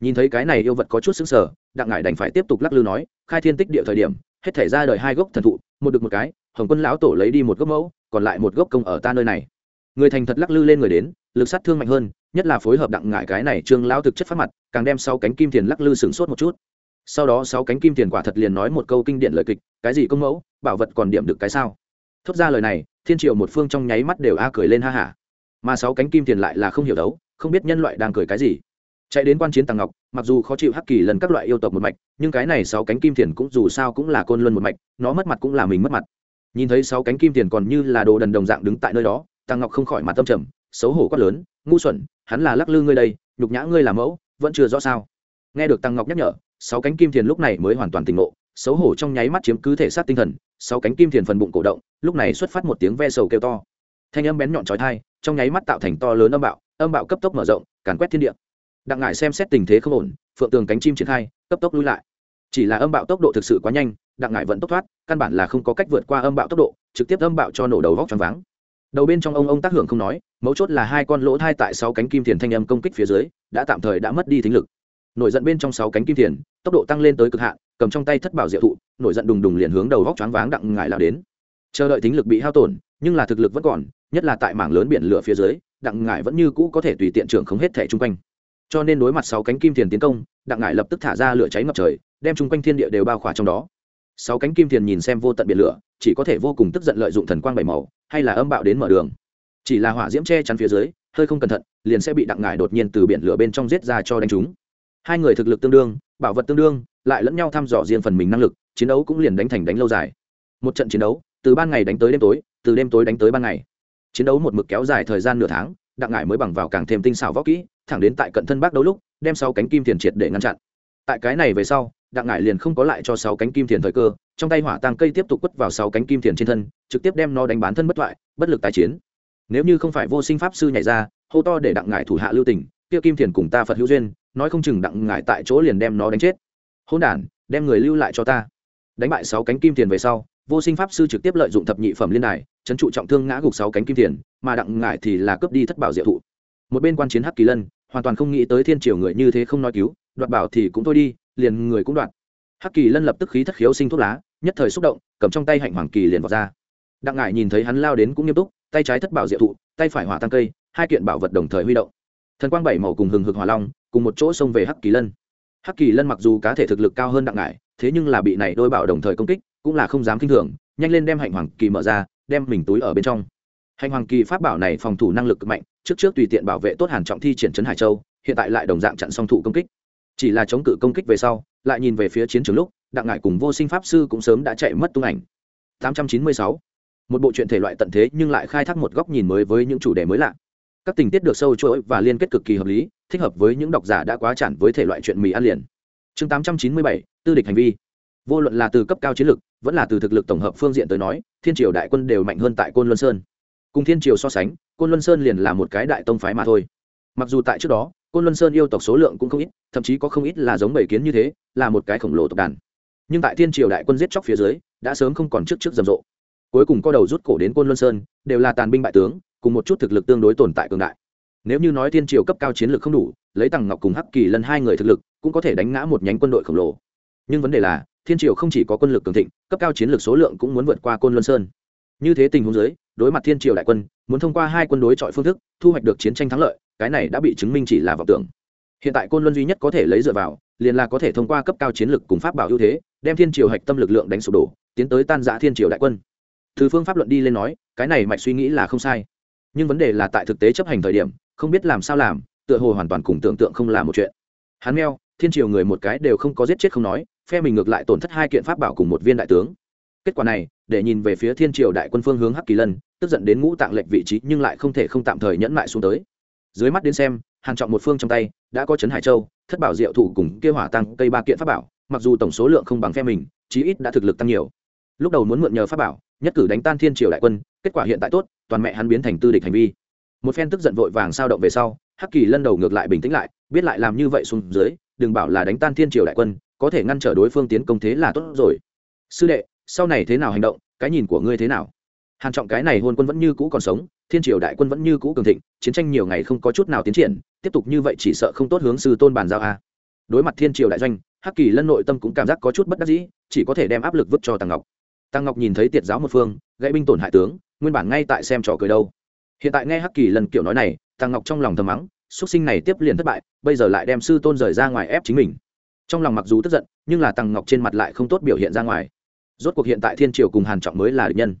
Nhìn thấy cái này yêu vật có chút xứng sở đặng ngải đành phải tiếp tục lắc lư nói, khai thiên tích địa thời điểm, hết thể ra đời hai gốc thần thụ, một được một cái, hồng quân lão tổ lấy đi một gốc mẫu, còn lại một gốc công ở ta nơi này. Người thành thật lắc lư lên người đến, lực sát thương mạnh hơn, nhất là phối hợp đặng ngại cái này trương lão thực chất phát mặt, càng đem sáu cánh kim tiền lắc lư sửng sốt một chút. Sau đó sáu cánh kim tiền quả thật liền nói một câu kinh điển lời kịch, cái gì công mẫu? Bảo vật còn điểm được cái sao? Thốt ra lời này thiên triều một phương trong nháy mắt đều a cười lên ha hả. Mà sáu cánh kim tiền lại là không hiểu đấu, không biết nhân loại đang cười cái gì. Chạy đến quan chiến tàng ngọc, mặc dù khó chịu hắc kỳ lần các loại yêu tộc một mạch, nhưng cái này sáu cánh kim tiền cũng dù sao cũng là côn luân một mạch, nó mất mặt cũng là mình mất mặt. Nhìn thấy sáu cánh kim tiền còn như là đồ đần đồng dạng đứng tại nơi đó tàng ngọc không khỏi mặt tâm trầm, xấu hổ quát lớn, ngu xuẩn, hắn là lắc lư ngươi đây, nhục nhã ngươi là mẫu, vẫn chưa rõ sao? Nghe được tăng ngọc nhắc nhở, sáu cánh kim tiền lúc này mới hoàn toàn tỉnh ngộ xấu hổ trong nháy mắt chiếm cứ thể xác tinh thần sáu cánh kim thiền phần bụng cổ động, lúc này xuất phát một tiếng ve sầu kêu to. Thanh âm bén nhọn trói thai trong nháy mắt tạo thành to lớn âm bạo âm bạo cấp tốc mở rộng, càn quét thiên địa. Đặng Ngải xem xét tình thế không ổn, phượng tường cánh chim triển khai, cấp tốc lui lại. Chỉ là âm bạo tốc độ thực sự quá nhanh, đặng Ngải vẫn tốc thoát, căn bản là không có cách vượt qua âm bạo tốc độ, trực tiếp âm bạo cho nổ đầu vóc choáng váng. Đầu bên trong ông ông tác hưởng không nói, mấu chốt là hai con lỗ thai tại sáu cánh kim thiền thanh âm công kích phía dưới, đã tạm thời đã mất đi thính lực. Nổi giận bên trong sáu cánh kim thiền tốc độ tăng lên tới cực hạn, cầm trong tay thất bảo diệu thụ, nổi giận đùng đùng liền hướng đầu góc choáng váng đặng ngải lao đến. Chờ đợi thính lực bị hao tổn, nhưng là thực lực vẫn còn, nhất là tại mảng lớn biển lửa phía dưới, đặng ngải vẫn như cũ có thể tùy tiện trưởng không hết thẻ chung quanh. Cho nên đối mặt sáu cánh kim thiền tiến công, đặng ngải lập tức thả ra lửa cháy ngập trời, đem chung quanh thiên địa đều bao khỏa trong đó. Sáu cánh kim thiền nhìn xem vô tận biển lửa, chỉ có thể vô cùng tức giận lợi dụng thần quang bảy màu, hay là âm bạo đến mở đường. Chỉ là hỏa diễm che chắn phía dưới, hơi không cẩn thận, liền sẽ bị đặng ngải đột nhiên từ biển lửa bên trong giết ra cho đánh chúng hai người thực lực tương đương, bảo vật tương đương, lại lẫn nhau thăm dò riêng phần mình năng lực, chiến đấu cũng liền đánh thành đánh lâu dài. Một trận chiến đấu, từ ban ngày đánh tới đêm tối, từ đêm tối đánh tới ban ngày. Chiến đấu một mực kéo dài thời gian nửa tháng, đặng ngải mới bằng vào càng thêm tinh xảo võ kỹ, thẳng đến tại cận thân bác đấu lúc, đem sáu cánh kim tiền triệt để ngăn chặn. Tại cái này về sau, đặng ngải liền không có lại cho sáu cánh kim thiền thời cơ, trong tay hỏa tăng cây tiếp tục quất vào sáu cánh kim thiền trên thân, trực tiếp đem nó đánh bán thân bất thoại, bất lực tái chiến. Nếu như không phải vô sinh pháp sư nhảy ra, hô to để đặng ngải thủ hạ lưu tình, kia kim thiền cùng ta phật hữu duyên nói không chừng đặng ngải tại chỗ liền đem nó đánh chết. Hôn đản, đem người lưu lại cho ta. Đánh bại sáu cánh kim tiền về sau, vô sinh pháp sư trực tiếp lợi dụng thập nhị phẩm liên đài chấn trụ trọng thương ngã gục sáu cánh kim tiền, mà đặng ngải thì là cướp đi thất bảo diệu thụ. Một bên quan chiến hắc kỳ lân, hoàn toàn không nghĩ tới thiên triều người như thế không nói cứu, đoạt bảo thì cũng thôi đi, liền người cũng đoạt. Hắc kỳ lân lập tức khí thất khiếu sinh thuốc lá, nhất thời xúc động, cầm trong tay hạnh hoàng kỳ liền vào ra. Đặng ngải nhìn thấy hắn lao đến cũng nghiêm túc, tay trái thất bảo diệu thụ, tay phải hỏa tăng cây, hai kiện bảo vật đồng thời huy động thần quang bảy màu cùng hừng hực hỏa long, cùng một chỗ xông về hắc kỳ lân. Hắc kỳ lân mặc dù cá thể thực lực cao hơn đặng ngải, thế nhưng là bị này đôi bảo đồng thời công kích, cũng là không dám kinh thường, nhanh lên đem hạnh hoàng kỳ mở ra, đem mình túi ở bên trong. Hạnh hoàng kỳ pháp bảo này phòng thủ năng lực cực mạnh, trước trước tùy tiện bảo vệ tốt hàn trọng thi triển trấn hải châu, hiện tại lại đồng dạng chặn song thủ công kích. Chỉ là chống cự công kích về sau, lại nhìn về phía chiến trường lúc, đặng ngải cùng vô sinh pháp sư cũng sớm đã chạy mất tung ảnh. 896. một bộ truyện thể loại tận thế nhưng lại khai thác một góc nhìn mới với những chủ đề mới lạ các tình tiết được sâu chuỗi và liên kết cực kỳ hợp lý thích hợp với những độc giả đã quá chản với thể loại chuyện mì ăn liền. Chương 897, tư địch hành vi. Vô luận là từ cấp cao chiến lược vẫn là từ thực lực tổng hợp phương diện tới nói thiên triều đại quân đều mạnh hơn tại côn luân sơn. Cùng thiên triều so sánh côn luân sơn liền là một cái đại tông phái mà thôi. Mặc dù tại trước đó côn luân sơn yêu tộc số lượng cũng không ít thậm chí có không ít là giống bảy kiến như thế là một cái khổng lồ tộc đàn. Nhưng tại thiên triều đại quân giết chóc phía dưới đã sớm không còn trước trước rầm rộ. Cuối cùng co đầu rút cổ đến côn luân sơn đều là tàn binh bại tướng cùng một chút thực lực tương đối tồn tại cường đại. Nếu như nói thiên triều cấp cao chiến lược không đủ, lấy tằng ngọc cùng hắc kỳ lần hai người thực lực, cũng có thể đánh ngã một nhánh quân đội khổng lồ. Nhưng vấn đề là, thiên triều không chỉ có quân lực cường thịnh, cấp cao chiến lược số lượng cũng muốn vượt qua côn luân sơn. Như thế tình huống dưới, đối mặt thiên triều đại quân, muốn thông qua hai quân đối chọi phương thức, thu hoạch được chiến tranh thắng lợi, cái này đã bị chứng minh chỉ là vọng tưởng. Hiện tại côn luân duy nhất có thể lấy dựa vào, liền là có thể thông qua cấp cao chiến lược cùng pháp bảo ưu thế, đem thiên triều hạch tâm lực lượng đánh sụp đổ, tiến tới tan giã thiên triều đại quân. Từ phương pháp luận đi lên nói, cái này mạch suy nghĩ là không sai nhưng vấn đề là tại thực tế chấp hành thời điểm, không biết làm sao làm, tựa hồ hoàn toàn cùng tưởng tượng không là một chuyện. Hắn meo, thiên triều người một cái đều không có giết chết không nói, phe mình ngược lại tổn thất hai kiện pháp bảo cùng một viên đại tướng. Kết quả này, để nhìn về phía thiên triều đại quân phương hướng hắc kỳ lân, tức giận đến ngũ tạng lệch vị trí nhưng lại không thể không tạm thời nhẫn lại xuống tới. Dưới mắt đến xem, hàn trọng một phương trong tay, đã có chấn hải châu, thất bảo diệu thủ cùng kia hỏa tăng cây ba kiện pháp bảo, mặc dù tổng số lượng không bằng phe mình, chí ít đã thực lực tăng nhiều. Lúc đầu muốn mượn nhờ pháp bảo, nhất cử đánh tan thiên triều đại quân kết quả hiện tại tốt, toàn mẹ hắn biến thành tư địch hành vi. Một phen tức giận vội vàng sao động về sau, hắc kỳ lân đầu ngược lại bình tĩnh lại, biết lại làm như vậy xuống dưới, đừng bảo là đánh tan thiên triều đại quân, có thể ngăn trở đối phương tiến công thế là tốt rồi. Sư đệ, sau này thế nào hành động, cái nhìn của ngươi thế nào? Hàn trọng cái này hôn quân vẫn như cũ còn sống, thiên triều đại quân vẫn như cũ cường thịnh, chiến tranh nhiều ngày không có chút nào tiến triển, tiếp tục như vậy chỉ sợ không tốt hướng sư tôn bàn giao a. Đối mặt thiên triều đại doanh, hắc kỳ lân nội tâm cũng cảm giác có chút bất đắc dĩ, chỉ có thể đem áp lực vứt cho tăng ngọc. Tăng ngọc nhìn thấy tiệt giáo một phương, gãy binh tổn hại tướng nguyên bản ngay tại xem trò cười đâu. Hiện tại nghe hắc kỳ lần kiểu nói này tăng ngọc trong lòng thầm mắng xuất sinh này tiếp liền thất bại, bây giờ lại đem sư tôn rời ra ngoài ép chính mình. Trong lòng mặc dù tức giận, nhưng là tăng ngọc trên mặt lại không tốt biểu hiện ra ngoài. Rốt cuộc hiện tại thiên triều cùng hàn trọng mới là địch nhân.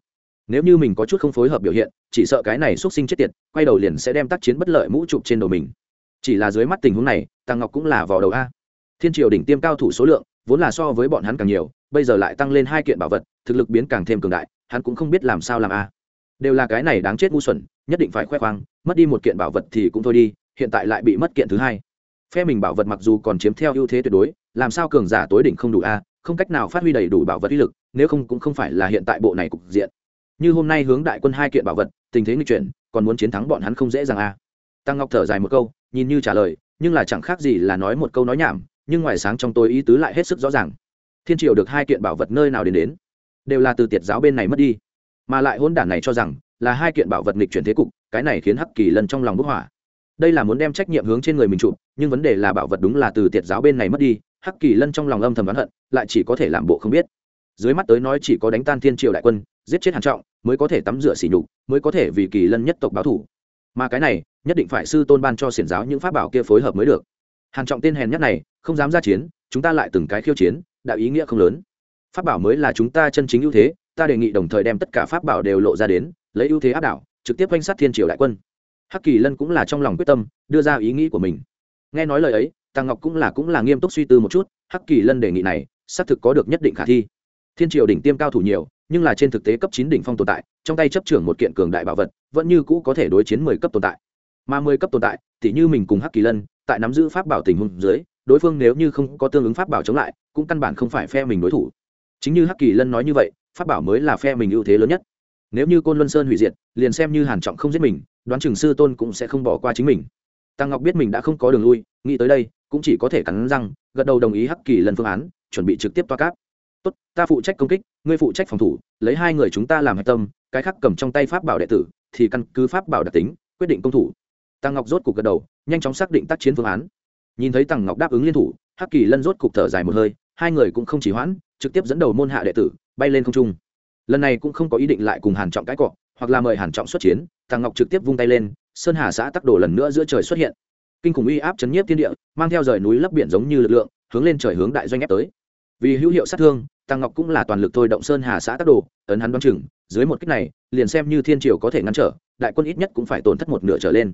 Nếu như mình có chút không phối hợp biểu hiện, chỉ sợ cái này xuất sinh chết tiệt, quay đầu liền sẽ đem tác chiến bất lợi mũ trục trên đầu mình. Chỉ là dưới mắt tình huống này tăng ngọc cũng là vào đầu a. Thiên triều đỉnh tiêm cao thủ số lượng, vốn là so với bọn hắn càng nhiều, bây giờ lại tăng lên hai kiện bảo vật, thực lực biến càng thêm cường đại, hắn cũng không biết làm sao làm a đều là cái này đáng chết ngu xuẩn, nhất định phải khoe khoang, mất đi một kiện bảo vật thì cũng thôi đi, hiện tại lại bị mất kiện thứ hai. Phe mình bảo vật mặc dù còn chiếm theo ưu thế tuyệt đối, làm sao cường giả tối đỉnh không đủ a, không cách nào phát huy đầy đủ bảo vật uy lực, nếu không cũng không phải là hiện tại bộ này cục diện. Như hôm nay hướng đại quân hai kiện bảo vật, tình thế nghịch chuyển, còn muốn chiến thắng bọn hắn không dễ dàng a. Tăng ngọc thở dài một câu, nhìn như trả lời, nhưng là chẳng khác gì là nói một câu nói nhảm, nhưng ngoài sáng trong tôi ý tứ lại hết sức rõ ràng. Thiên triều được hai kiện bảo vật nơi nào đến đến, đều là từ tiệt giáo bên này mất đi mà lại hôn đản này cho rằng là hai kiện bảo vật nghịch chuyển thế cục, cái này khiến hắc kỳ lần trong lòng bức hỏa. Đây là muốn đem trách nhiệm hướng trên người mình chụp, nhưng vấn đề là bảo vật đúng là từ tiệt giáo bên này mất đi, hắc kỳ lân trong lòng âm thầm đoán hận, lại chỉ có thể làm bộ không biết. Dưới mắt tới nói chỉ có đánh tan thiên triều đại quân, giết chết hàn trọng, mới có thể tắm rửa xỉ nhục, mới có thể vì kỳ lân nhất tộc báo thủ. Mà cái này, nhất định phải sư tôn ban cho xiển giáo những pháp bảo kia phối hợp mới được. Hàn trọng tên hèn nhất này, không dám ra chiến, chúng ta lại từng cái khiêu chiến đạo ý nghĩa không lớn. Pháp bảo mới là chúng ta chân chính ưu thế ta đề nghị đồng thời đem tất cả pháp bảo đều lộ ra đến, lấy ưu thế áp đảo, trực tiếp quanh sát thiên triều đại quân. Hắc kỳ lân cũng là trong lòng quyết tâm, đưa ra ý nghĩ của mình. Nghe nói lời ấy tăng ngọc cũng là cũng là nghiêm túc suy tư một chút, hắc kỳ lân đề nghị này, xác thực có được nhất định khả thi. Thiên triều đỉnh tiêm cao thủ nhiều, nhưng là trên thực tế cấp chín đỉnh phong tồn tại, trong tay chấp trưởng một kiện cường đại bảo vật, vẫn như cũ có thể đối chiến mười cấp tồn tại. Mà mười cấp tồn tại thì như mình cùng hắc kỳ lân, tại nắm giữ pháp bảo tình huống dưới, đối phương nếu như không có tương ứng pháp bảo chống lại, cũng căn bản không phải phe mình đối thủ. Chính như hắc kỳ lân nói như vậy pháp bảo mới là phe mình ưu thế lớn nhất. Nếu như côn luân sơn hủy diệt, liền xem như hàn trọng không giết mình, đoán chừng sư tôn cũng sẽ không bỏ qua chính mình. Tăng ngọc biết mình đã không có đường lui, nghĩ tới đây, cũng chỉ có thể cắn răng, gật đầu đồng ý hắc kỳ lần phương án, chuẩn bị trực tiếp toa cáp. Tốt, ta phụ trách công kích, ngươi phụ trách phòng thủ, lấy hai người chúng ta làm hạch tâm, cái khác cầm trong tay pháp bảo đệ tử, thì căn cứ pháp bảo đặc tính, quyết định công thủ. Tăng ngọc rốt cục gật đầu, nhanh chóng xác định tác chiến phương án. Nhìn thấy tăng ngọc đáp ứng liên thủ, hắc kỳ lân rốt cục thở dài một hơi, hai người cũng không chỉ hoãn trực tiếp dẫn đầu môn hạ đệ tử, bay lên không trung. Lần này cũng không có ý định lại cùng hàn trọng cãi cọ, hoặc là mời hàn trọng xuất chiến tăng ngọc trực tiếp vung tay lên, sơn hà xã tắc đổ lần nữa giữa trời xuất hiện. Kinh khủng uy áp chấn nhiếp thiên địa, mang theo rời núi lấp biển giống như lực lượng, hướng lên trời hướng đại doanh ép tới. Vì hữu hiệu sát thương tăng ngọc cũng là toàn lực thôi động sơn hà xã tắc đồ, ấn hắn đoán chừng, dưới một kích này, liền xem như thiên triều có thể ngăn trở, đại quân ít nhất cũng phải tổn thất một nửa trở lên.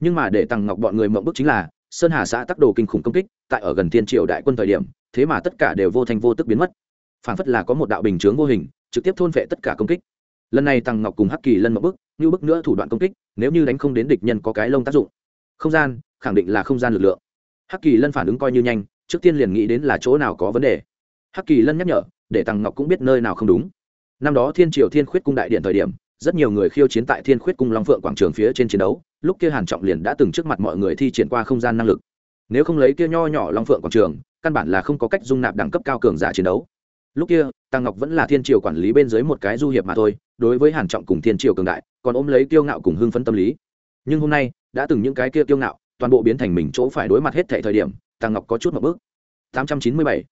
Nhưng mà để tăng ngọc bọn người mộng bức chính là, sơn hà xã tắc đồ kinh khủng công kích, tại ở gần thiên triều đại quân thời điểm thế mà tất cả đều vô thành vô tức biến mất. Phản phất là có một đạo bình chướng vô hình trực tiếp thôn vệ tất cả công kích. Lần này tăng ngọc cùng hắc kỳ lân một bước, như bước nữa thủ đoạn công kích nếu như đánh không đến địch nhân có cái lông tác dụng. Không gian khẳng định là không gian lực lượng. Hắc kỳ lân phản ứng coi như nhanh trước tiên liền nghĩ đến là chỗ nào có vấn đề. Hắc kỳ lân nhắc nhở để tăng ngọc cũng biết nơi nào không đúng. Năm đó thiên triều thiên khuyết cung đại điện thời điểm rất nhiều người khiêu chiến tại thiên khuyết cung long phượng quảng trường phía trên chiến đấu lúc kia hàn trọng liền đã từng trước mặt mọi người thi triển qua không gian năng lực. Nếu không lấy kia nho nhỏ long phượng quảng trường căn bản là không có cách dung nạp đẳng cấp cao cường giả chiến đấu. Lúc kia, tăng ngọc vẫn là thiên triều quản lý bên dưới một cái du hiệp mà thôi, đối với hàn trọng cùng thiên triều cường đại, còn ôm lấy kiêu ngạo cùng hưng phấn tâm lý. Nhưng hôm nay, đã từng những cái kia kiêu ngạo, toàn bộ biến thành mình chỗ phải đối mặt hết thảy thời điểm, tăng ngọc có chút một bước. 897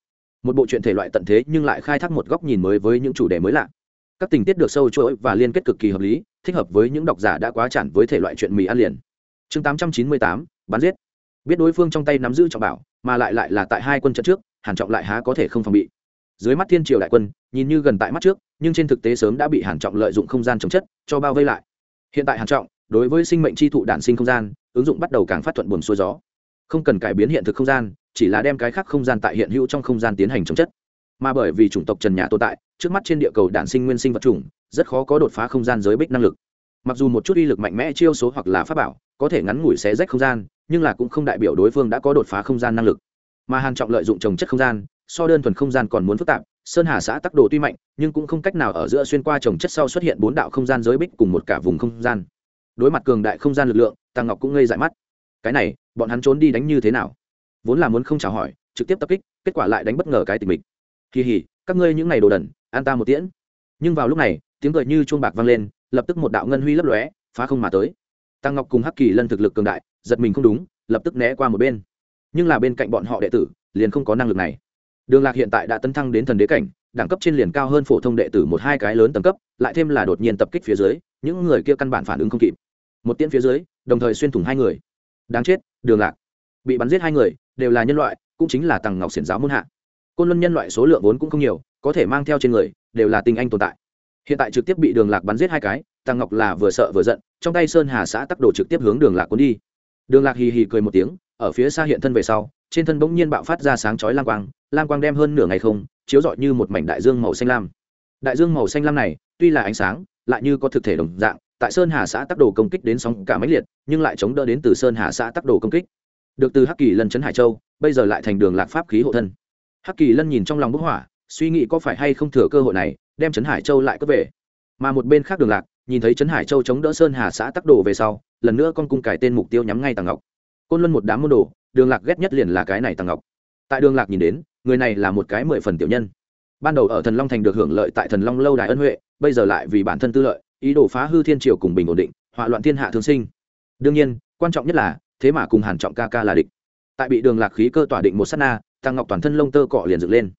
một bộ truyện thể loại tận thế nhưng lại khai thác một góc nhìn mới với những chủ đề mới lạ. Các tình tiết được sâu chuỗi và liên kết cực kỳ hợp lý, thích hợp với những độc giả đã quá chản với thể loại chuyện mì ăn liền. Chương 898 bắn giết biết đối phương trong tay nắm giữ trọng bảo, mà lại lại là tại hai quân trận trước, hàn trọng lại há có thể không phòng bị. Dưới mắt thiên triều đại quân, nhìn như gần tại mắt trước, nhưng trên thực tế sớm đã bị hàn trọng lợi dụng không gian chống chất, cho bao vây lại. Hiện tại hàn trọng, đối với sinh mệnh chi thụ đản sinh không gian, ứng dụng bắt đầu càng phát thuận buồn xuôi gió. Không cần cải biến hiện thực không gian, chỉ là đem cái khác không gian tại hiện hữu trong không gian tiến hành chống chất. Mà bởi vì chủng tộc trần nhà tồn tại, trước mắt trên địa cầu đản sinh nguyên sinh vật chủng, rất khó có đột phá không gian giới bích năng lực. Mặc dù một chút uy lực mạnh mẽ chiêu số hoặc là pháp bảo có thể ngắn ngủi xé rách không gian, nhưng là cũng không đại biểu đối phương đã có đột phá không gian năng lực. Mà hàn trọng lợi dụng trồng chất không gian, so đơn thuần không gian còn muốn phức tạp, sơn hà xã tắc đồ tuy mạnh, nhưng cũng không cách nào ở giữa xuyên qua trồng chất sau xuất hiện bốn đạo không gian giới bích cùng một cả vùng không gian. Đối mặt cường đại không gian lực lượng, tăng ngọc cũng ngây dại mắt. Cái này, bọn hắn trốn đi đánh như thế nào? Vốn là muốn không chào hỏi, trực tiếp tập kích, kết quả lại đánh bất ngờ cái tình mình. Kỳ hỉ, các ngươi những ngày đồ đần, an ta một tiễn. Nhưng vào lúc này, tiếng cười như chuông bạc vang lên, lập tức một đạo ngân huy lấp lóe, phá không mà tới tăng ngọc cùng hắc kỳ lân thực lực cường đại, giật mình không đúng, lập tức né qua một bên. Nhưng là bên cạnh bọn họ đệ tử, liền không có năng lực này. Đường lạc hiện tại đã tấn thăng đến thần đế cảnh, đẳng cấp trên liền cao hơn phổ thông đệ tử một hai cái lớn tầng cấp, lại thêm là đột nhiên tập kích phía dưới, những người kia căn bản phản ứng không kịp. Một tiễn phía dưới, đồng thời xuyên thủng hai người. Đáng chết, đường lạc. Bị bắn giết hai người, đều là nhân loại, cũng chính là tầng ngọc xiển giáo môn hạ. Côn luân nhân loại số lượng vốn cũng không nhiều, có thể mang theo trên người, đều là tình anh tồn tại hiện tại trực tiếp bị đường lạc bắn giết hai cái tàng ngọc là vừa sợ vừa giận, trong tay sơn hà xã tắc đồ trực tiếp hướng đường lạc cuốn đi. Đường lạc hì hì cười một tiếng, ở phía xa hiện thân về sau, trên thân bỗng nhiên bạo phát ra sáng chói lang quang lang quang đem hơn nửa ngày không, chiếu rọi như một mảnh đại dương màu xanh lam. Đại dương màu xanh lam này, tuy là ánh sáng, lại như có thực thể đồng dạng, tại sơn hà xã tắc đồ công kích đến sóng cả máy liệt, nhưng lại chống đỡ đến từ sơn hà xã tắc đồ công kích. Được từ hắc kỳ lân chấn hải châu, bây giờ lại thành đường lạc pháp khí hộ thân. Hắc kỳ lân nhìn trong lòng bức hỏa suy nghĩ có phải hay không thừa cơ hội này đem trấn hải châu lại cất về. Mà một bên khác đường lạc, nhìn thấy trấn hải châu chống đỡ sơn hà xã tắc đồ về sau, lần nữa con cung cải tên mục tiêu nhắm ngay tàng ngọc. Côn luân một đám môn đồ, đường lạc ghét nhất liền là cái này tàng ngọc. Tại đường lạc nhìn đến, người này là một cái mười phần tiểu nhân. Ban đầu ở thần long thành được hưởng lợi tại thần long lâu đài ân huệ, bây giờ lại vì bản thân tư lợi, ý đồ phá hư thiên triều cùng bình ổn định, hỏa loạn thiên hạ thương sinh. Đương nhiên, quan trọng nhất là, thế mà cùng hàn trọng ca ca là địch. Tại bị đường lạc khí cơ tỏa định một sát na tăng ngọc toàn thân lông tơ cọ liền dựng lên.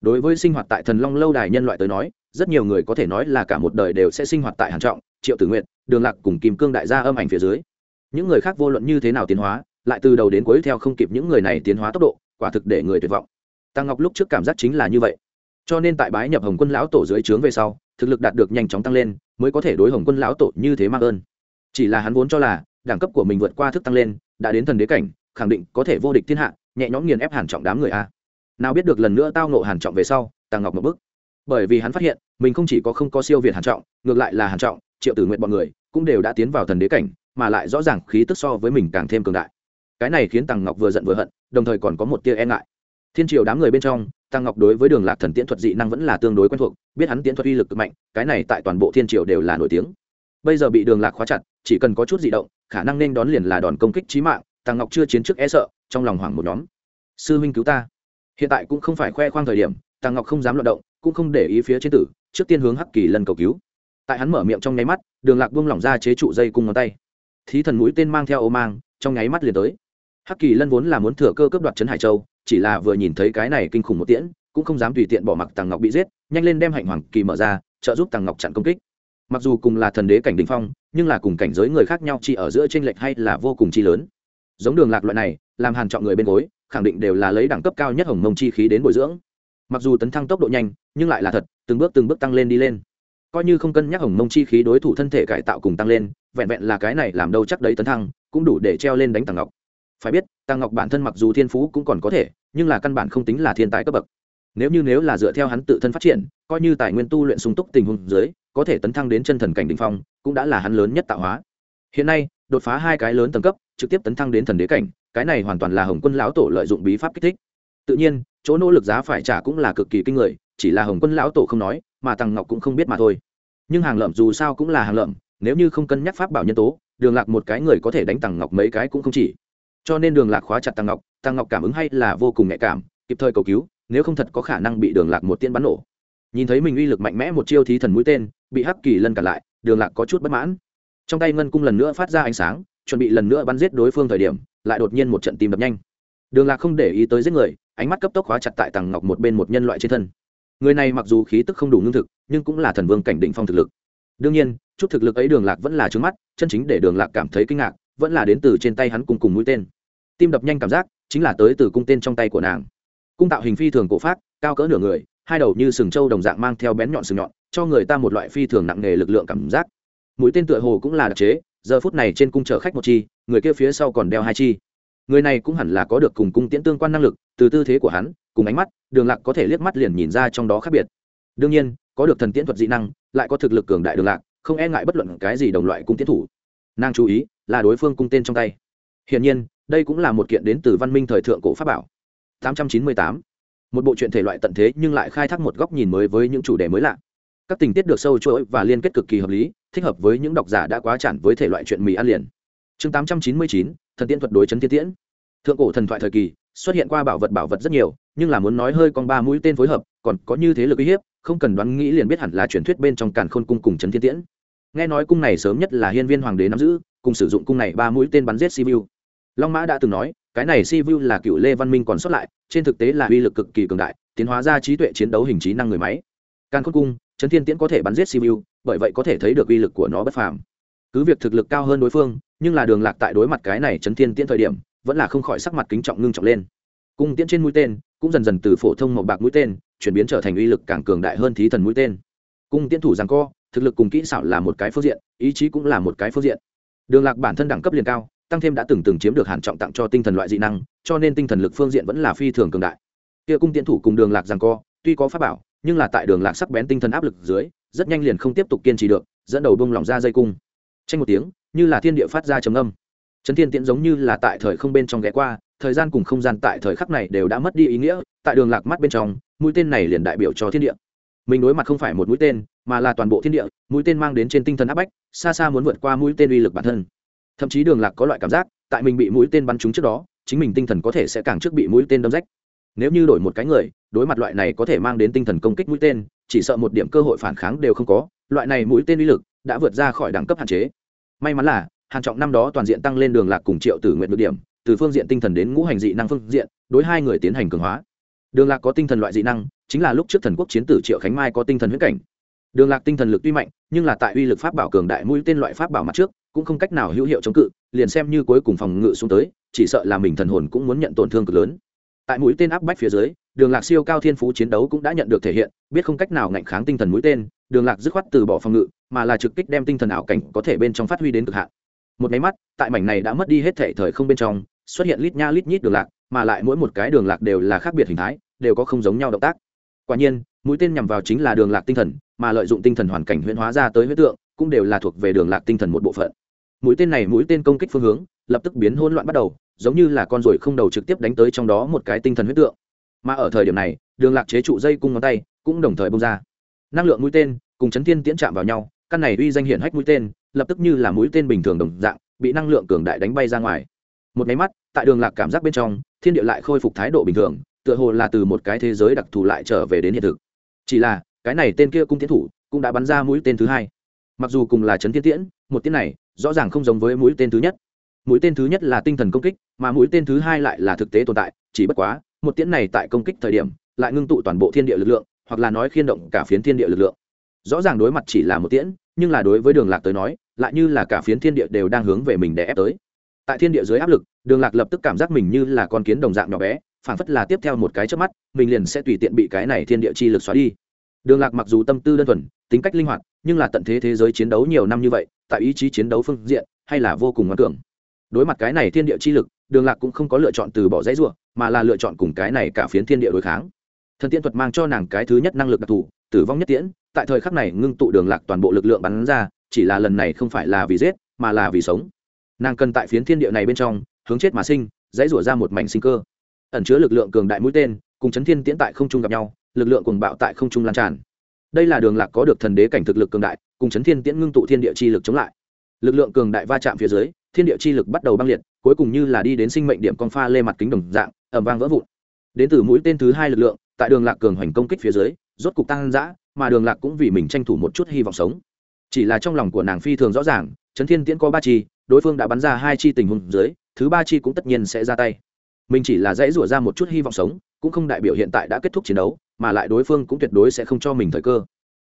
Đối với sinh hoạt tại thần long lâu đài nhân loại tới nói rất nhiều người có thể nói là cả một đời đều sẽ sinh hoạt tại hàn trọng, triệu tử nguyện đường lạc cùng kim cương đại gia âm ảnh phía dưới. Những người khác vô luận như thế nào tiến hóa, lại từ đầu đến cuối theo không kịp những người này tiến hóa tốc độ, quả thực để người tuyệt vọng. Tăng ngọc lúc trước cảm giác chính là như vậy. Cho nên tại bái nhập hồng quân lão tổ dưới trướng về sau, thực lực đạt được nhanh chóng tăng lên, mới có thể đối hồng quân lão tổ như thế mang ơn. Chỉ là hắn vốn cho là, đẳng cấp của mình vượt qua thức tăng lên, đã đến thần đế cảnh, khẳng định có thể vô địch thiên hạ, nhẹ nhõm nghiền ép hàn trọng đám người a. Nào biết được lần nữa tao nộ hàn trọng về sau tàng ngọc một bức bởi vì hắn phát hiện, mình không chỉ có không có siêu việt hàn trọng, ngược lại là hàn trọng, triệu tử nguyện bọn người, cũng đều đã tiến vào thần đế cảnh, mà lại rõ ràng khí tức so với mình càng thêm cường đại. Cái này khiến tàng ngọc vừa giận vừa hận, đồng thời còn có một tia e ngại. Thiên triều đám người bên trong tàng ngọc đối với đường lạc thần tiễn thuật dị năng vẫn là tương đối quen thuộc, biết hắn tiễn thuật uy lực cực mạnh, cái này tại toàn bộ thiên triều đều là nổi tiếng. Bây giờ bị đường lạc khóa chặt, chỉ cần có chút dị động, khả năng nên đón liền là đòn công kích trí mạng tàng ngọc chưa chiến trước e sợ, trong lòng hoảng một nhóm. Sư huynh cứu ta. Hiện tại cũng không phải khoe khoang thời điểm tàng ngọc không dám loạt động cũng không để ý phía trên tử, trước tiên hướng hắc kỳ lân cầu cứu. Tại hắn mở miệng trong nháy mắt, đường lạc buông lỏng ra chế trụ dây cung ngón tay. Thí thần mũi tên mang theo ô mang, trong nháy mắt liền tới. Hắc kỳ lân vốn là muốn thừa cơ cướp đoạt trấn hải châu, chỉ là vừa nhìn thấy cái này kinh khủng một tiễn, cũng không dám tùy tiện bỏ mặc tàng ngọc bị giết, nhanh lên đem hạnh hoàng kỳ mở ra, trợ giúp tàng ngọc chặn công kích. Mặc dù cùng là thần đế cảnh đình phong, nhưng là cùng cảnh giới người khác nhau chỉ ở giữa t r ê n lệch hay là vô cùng chi lớn. Giống đường lạc loại này, làm hàn chọn người bên gối, khẳng định đều là lấy đẳng cấp cao nhất hồng mông chi khí đến bồi dưỡng mặc dù tấn thăng tốc độ nhanh, nhưng lại là thật, từng bước từng bước tăng lên đi lên. Coi như không cân nhắc hồng mông chi khí đối thủ thân thể cải tạo cùng tăng lên, vẹn vẹn là cái này làm đâu chắc đấy tấn thăng, cũng đủ để treo lên đánh tàng ngọc. Phải biết, tàng ngọc bản thân mặc dù thiên phú cũng còn có thể, nhưng là căn bản không tính là thiên tài cấp bậc. Nếu như nếu là dựa theo hắn tự thân phát triển, coi như tài nguyên tu luyện sung túc tình huống dưới, có thể tấn thăng đến chân thần cảnh đ ỉ n h phong, cũng đã là hắn lớn nhất tạo hóa. Hiện nay, đột phá hai cái lớn tầng cấp, trực tiếp tấn thăng đến thần đế cảnh, cái này hoàn toàn là hồng quân lão tổ lợi dụng bí pháp kích thích tự nhiên, chỗ nỗ lực giá phải trả cũng là cực kỳ kinh người, chỉ là hồng quân lão tổ không nói, mà tàng ngọc cũng không biết mà thôi. Nhưng hàng lợm dù sao cũng là hàng lợm, nếu như không cân nhắc pháp bảo nhân tố, đường lạc một cái người có thể đánh tàng ngọc mấy cái cũng không chỉ. Cho nên đường lạc khóa chặt tàng ngọc tàng ngọc cảm ứng hay là vô cùng nhạy cảm, kịp thời cầu cứu, nếu không thật có khả năng bị đường lạc một tiên bắn nổ. Nhìn thấy mình uy lực mạnh mẽ một chiêu thí thần mũi tên, bị hắc kỳ lân cản lại, đường lạc có chút bất mãn. Trong tay ngân cung lần nữa phát ra ánh sáng, chuẩn bị lần nữa bắn giết đối phương thời điểm, lại đột nhiên một trận tìm đập nhanh. Đường lạc không để ý tới giết người ánh mắt cấp tốc khóa chặt tại tàng ngọc một bên một nhân loại trên thân. Người này mặc dù khí tức không đủ ngưng thực, nhưng cũng là thần vương cảnh định phong thực lực. Đương nhiên, chút thực lực ấy đường lạc vẫn là trướng mắt, chân chính để đường lạc cảm thấy kinh ngạc, vẫn là đến từ trên tay hắn cùng cùng mũi tên. Tim đập nhanh cảm giác, chính là tới từ cung tên trong tay của nàng. Cung tạo hình phi thường cổ phát cao cỡ nửa người, hai đầu như sừng trâu đồng dạng mang theo bén nhọn sừng nhọn, cho người ta một loại phi thường nặng nề lực lượng cảm giác. Mũi tên tựa hồ cũng là đặc chế, giờ phút này trên cung chở khách một chi, người kia phía sau còn đeo hai chi. Người này cũng hẳn là có được cùng cung tiễn tương quan năng lực từ tư thế của hắn cùng ánh mắt đường lạc có thể liếc mắt liền nhìn ra trong đó khác biệt. Đương nhiên có được thần tiễn thuật dị năng lại có thực lực cường đại đường lạc không e ngại bất luận cái gì đồng loại cung tiến thủ. Nàng chú ý là đối phương cung tên trong tay. Hiển nhiên đây cũng là một kiện đến từ văn minh thời thượng cổ pháp bảo. 898. một bộ truyện thể loại tận thế nhưng lại khai thác một góc nhìn mới với những chủ đề mới lạ. Các tình tiết được sâu chuỗi và liên kết cực kỳ hợp lý thích hợp với những độc giả đã quá chản với thể loại chuyện mì ăn liền. Chương 899, thần tiễn thuật đối chấn thiên tiễn. Thượng cổ thần thoại thời kỳ xuất hiện qua bảo vật bảo vật rất nhiều nhưng là muốn nói hơi con ba mũi tên phối hợp còn có như thế lực uy hiếp không cần đoán nghĩ liền biết hẳn là truyền thuyết bên trong càn khôn cung cùng trấn thiên tiễn. Nghe nói cung này sớm nhất là hiên viên hoàng đế nắm giữ cùng sử dụng cung này ba mũi tên bắn giết si vu. long mã đã từng nói cái này si vu là cựu lê văn minh còn xuất lại trên thực tế là uy lực cực kỳ cường đại tiến hóa ra trí tuệ chiến đấu hình trí năng người máy. Càn khôn cung trấn thiên tiễn có thể bắn giết si vu, bởi vậy có thể thấy được uy lực của nó bất phàm. Cứ việc thực lực cao hơn đối phương nhưng là đường lạc tại đối mặt cái này trấn thiên tiễn thời điểm vẫn là không khỏi sắc mặt kính trọng ngưng trọng lên. Cung tiễn trên mũi tên cũng dần dần từ phổ thông màu bạc mũi tên chuyển biến trở thành uy lực càng cường đại hơn thí thần mũi tên. Cung tiễn thủ rằng co, thực lực cùng kỹ xảo là một cái phương diện, ý chí cũng là một cái phương diện. Đường lạc bản thân đẳng cấp liền cao, tăng thêm đã từng từng chiếm được hàn trọng tặng cho tinh thần loại dị năng, cho nên tinh thần lực phương diện vẫn là phi thường cường đại. Kia cung tiễn thủ cùng đường lạc rằng co, tuy có pháp bảo, nhưng là tại đường lạc sắc bén tinh thần áp lực dưới, rất nhanh liền không tiếp tục kiên trì được, dẫn đầu bung lỏng ra dây cung. Tranh một tiếng, như là thiên địa phát ra trầm âm trấn thiên tiễn giống như là tại thời không bên trong ghé qua, thời gian cùng không gian tại thời khắc này đều đã mất đi ý nghĩa, tại đường lạc mắt bên trong, mũi tên này liền đại biểu cho thiên địa. Mình đối mặt không phải một mũi tên, mà là toàn bộ thiên địa, mũi tên mang đến trên tinh thần áp bách, xa xa muốn vượt qua mũi tên uy lực bản thân. Thậm chí đường lạc có loại cảm giác, tại mình bị mũi tên bắn trúng trước đó, chính mình tinh thần có thể sẽ càng trước bị mũi tên đâm rách. Nếu như đổi một cái người, đối mặt loại này có thể mang đến tinh thần công kích mũi tên, chỉ sợ một điểm cơ hội phản kháng đều không có, loại này mũi tên uy lực đã vượt ra khỏi đẳng cấp hạn chế. May mắn là hàn trọng năm đó toàn diện tăng lên đường lạc cùng triệu tử nguyện được điểm, từ phương diện tinh thần đến ngũ hành dị năng phương diện, đối hai người tiến hành cường hóa. Đường lạc có tinh thần loại dị năng, chính là lúc trước thần quốc chiến tử triệu khánh mai có tinh thần huyết cảnh. Đường lạc tinh thần lực tuy mạnh, nhưng là tại uy lực pháp bảo cường đại mũi tên loại pháp bảo mặt trước, cũng không cách nào hữu hiệu chống cự, liền xem như cuối cùng phòng ngự xuống tới, chỉ sợ là mình thần hồn cũng muốn nhận tổn thương cực lớn. Tại mũi tên áp bách phía dưới, đường lạc siêu cao thiên phú chiến đấu cũng đã nhận được thể hiện, biết không cách nào ngạnh kháng tinh thần mũi tên, đường lạc dứt khoát từ bỏ phòng ngự, mà là trực kích đem tinh thần ảo cảnh có thể bên trong phát huy đến cực hạn một máy mắt, tại mảnh này đã mất đi hết thể thời không bên trong, xuất hiện lít nha lít nhít đường lạc, mà lại mỗi một cái đường lạc đều là khác biệt hình thái, đều có không giống nhau động tác. Quả nhiên, mũi tên nhằm vào chính là đường lạc tinh thần, mà lợi dụng tinh thần hoàn cảnh huyễn hóa ra tới huyết tượng, cũng đều là thuộc về đường lạc tinh thần một bộ phận. Mũi tên này mũi tên công kích phương hướng, lập tức biến hỗn loạn bắt đầu, giống như là con ruồi không đầu trực tiếp đánh tới trong đó một cái tinh thần huyết tượng. Mà ở thời điểm này, đường lạc chế trụ dây cung ngón tay cũng đồng thời bông ra. Năng lượng mũi tên cùng chấn thiên tiễn chạm vào nhau, căn này uy danh hiển hách mũi tên lập tức như là mũi tên bình thường đồng dạng, bị năng lượng cường đại đánh bay ra ngoài. Một máy mắt, tại đường lạc cảm giác bên trong, thiên địa lại khôi phục thái độ bình thường, tựa hồ là từ một cái thế giới đặc thù lại trở về đến hiện thực. Chỉ là, cái này tên kia cung tiến thủ, cũng đã bắn ra mũi tên thứ hai. Mặc dù cùng là chấn thiên tiễn, một tiễn này, rõ ràng không giống với mũi tên thứ nhất. Mũi tên thứ nhất là tinh thần công kích, mà mũi tên thứ hai lại là thực tế tồn tại, chỉ bất quá, một tiễn này tại công kích thời điểm, lại ngưng tụ toàn bộ thiên địa lực lượng, hoặc là nói khiên động cả phiến thiên địa lực lượng. Rõ ràng đối mặt chỉ là một tiễn nhưng là đối với đường lạc tới nói, lại như là cả phiến thiên địa đều đang hướng về mình để ép tới. Tại thiên địa dưới áp lực, đường lạc lập tức cảm giác mình như là con kiến đồng dạng nhỏ bé phản phất là tiếp theo một cái trước mắt, mình liền sẽ tùy tiện bị cái này thiên địa chi lực xóa đi. Đường lạc mặc dù tâm tư đơn thuần, tính cách linh hoạt, nhưng là tận thế thế giới chiến đấu nhiều năm như vậy, tại ý chí chiến đấu phương diện, hay là vô cùng ngoan cường. Đối mặt cái này thiên địa chi lực, đường lạc cũng không có lựa chọn từ bỏ dãy ruộng mà là lựa chọn cùng cái này cả phiến thiên địa đối kháng. Thần Tiên thuật mang cho nàng cái thứ nhất năng lực đặc thù, tử vong nhất tiễn tại thời khắc này ngưng tụ đường lạc toàn bộ lực lượng bắn ra, chỉ là lần này không phải là vì giết, mà là vì sống. Nàng cần tại phiến thiên địa này bên trong, hướng chết mà sinh, dãy rủa ra một mảnh sinh cơ. Ẩn chứa lực lượng cường đại mũi tên, cùng chấn thiên tiễn tại không trung gặp nhau, lực lượng cùng bạo tại không trung lan tràn. Đây là đường lạc có được thần đế cảnh thực lực cường đại, cùng chấn thiên tiễn ngưng tụ thiên địa chi lực chống lại. Lực lượng cường đại va chạm phía dưới, thiên địa chi lực bắt đầu băng liệt, cuối cùng như là đi đến sinh mệnh điểm con pha lê mặt kính đồng dạng ẩm vang vỡ vụn. Đến từ mũi tên thứ hai lực lượng, tại đường lạc cường hoành công kích phía dưới, rốt cục tăng dã mà đường lạc cũng vì mình tranh thủ một chút hy vọng sống. Chỉ là trong lòng của nàng phi thường rõ ràng, trấn thiên tiễn có ba chi, đối phương đã bắn ra hai chi tình huống dưới, thứ ba chi cũng tất nhiên sẽ ra tay. Mình chỉ là dãy rủa ra một chút hy vọng sống, cũng không đại biểu hiện tại đã kết thúc chiến đấu, mà lại đối phương cũng tuyệt đối sẽ không cho mình thời cơ.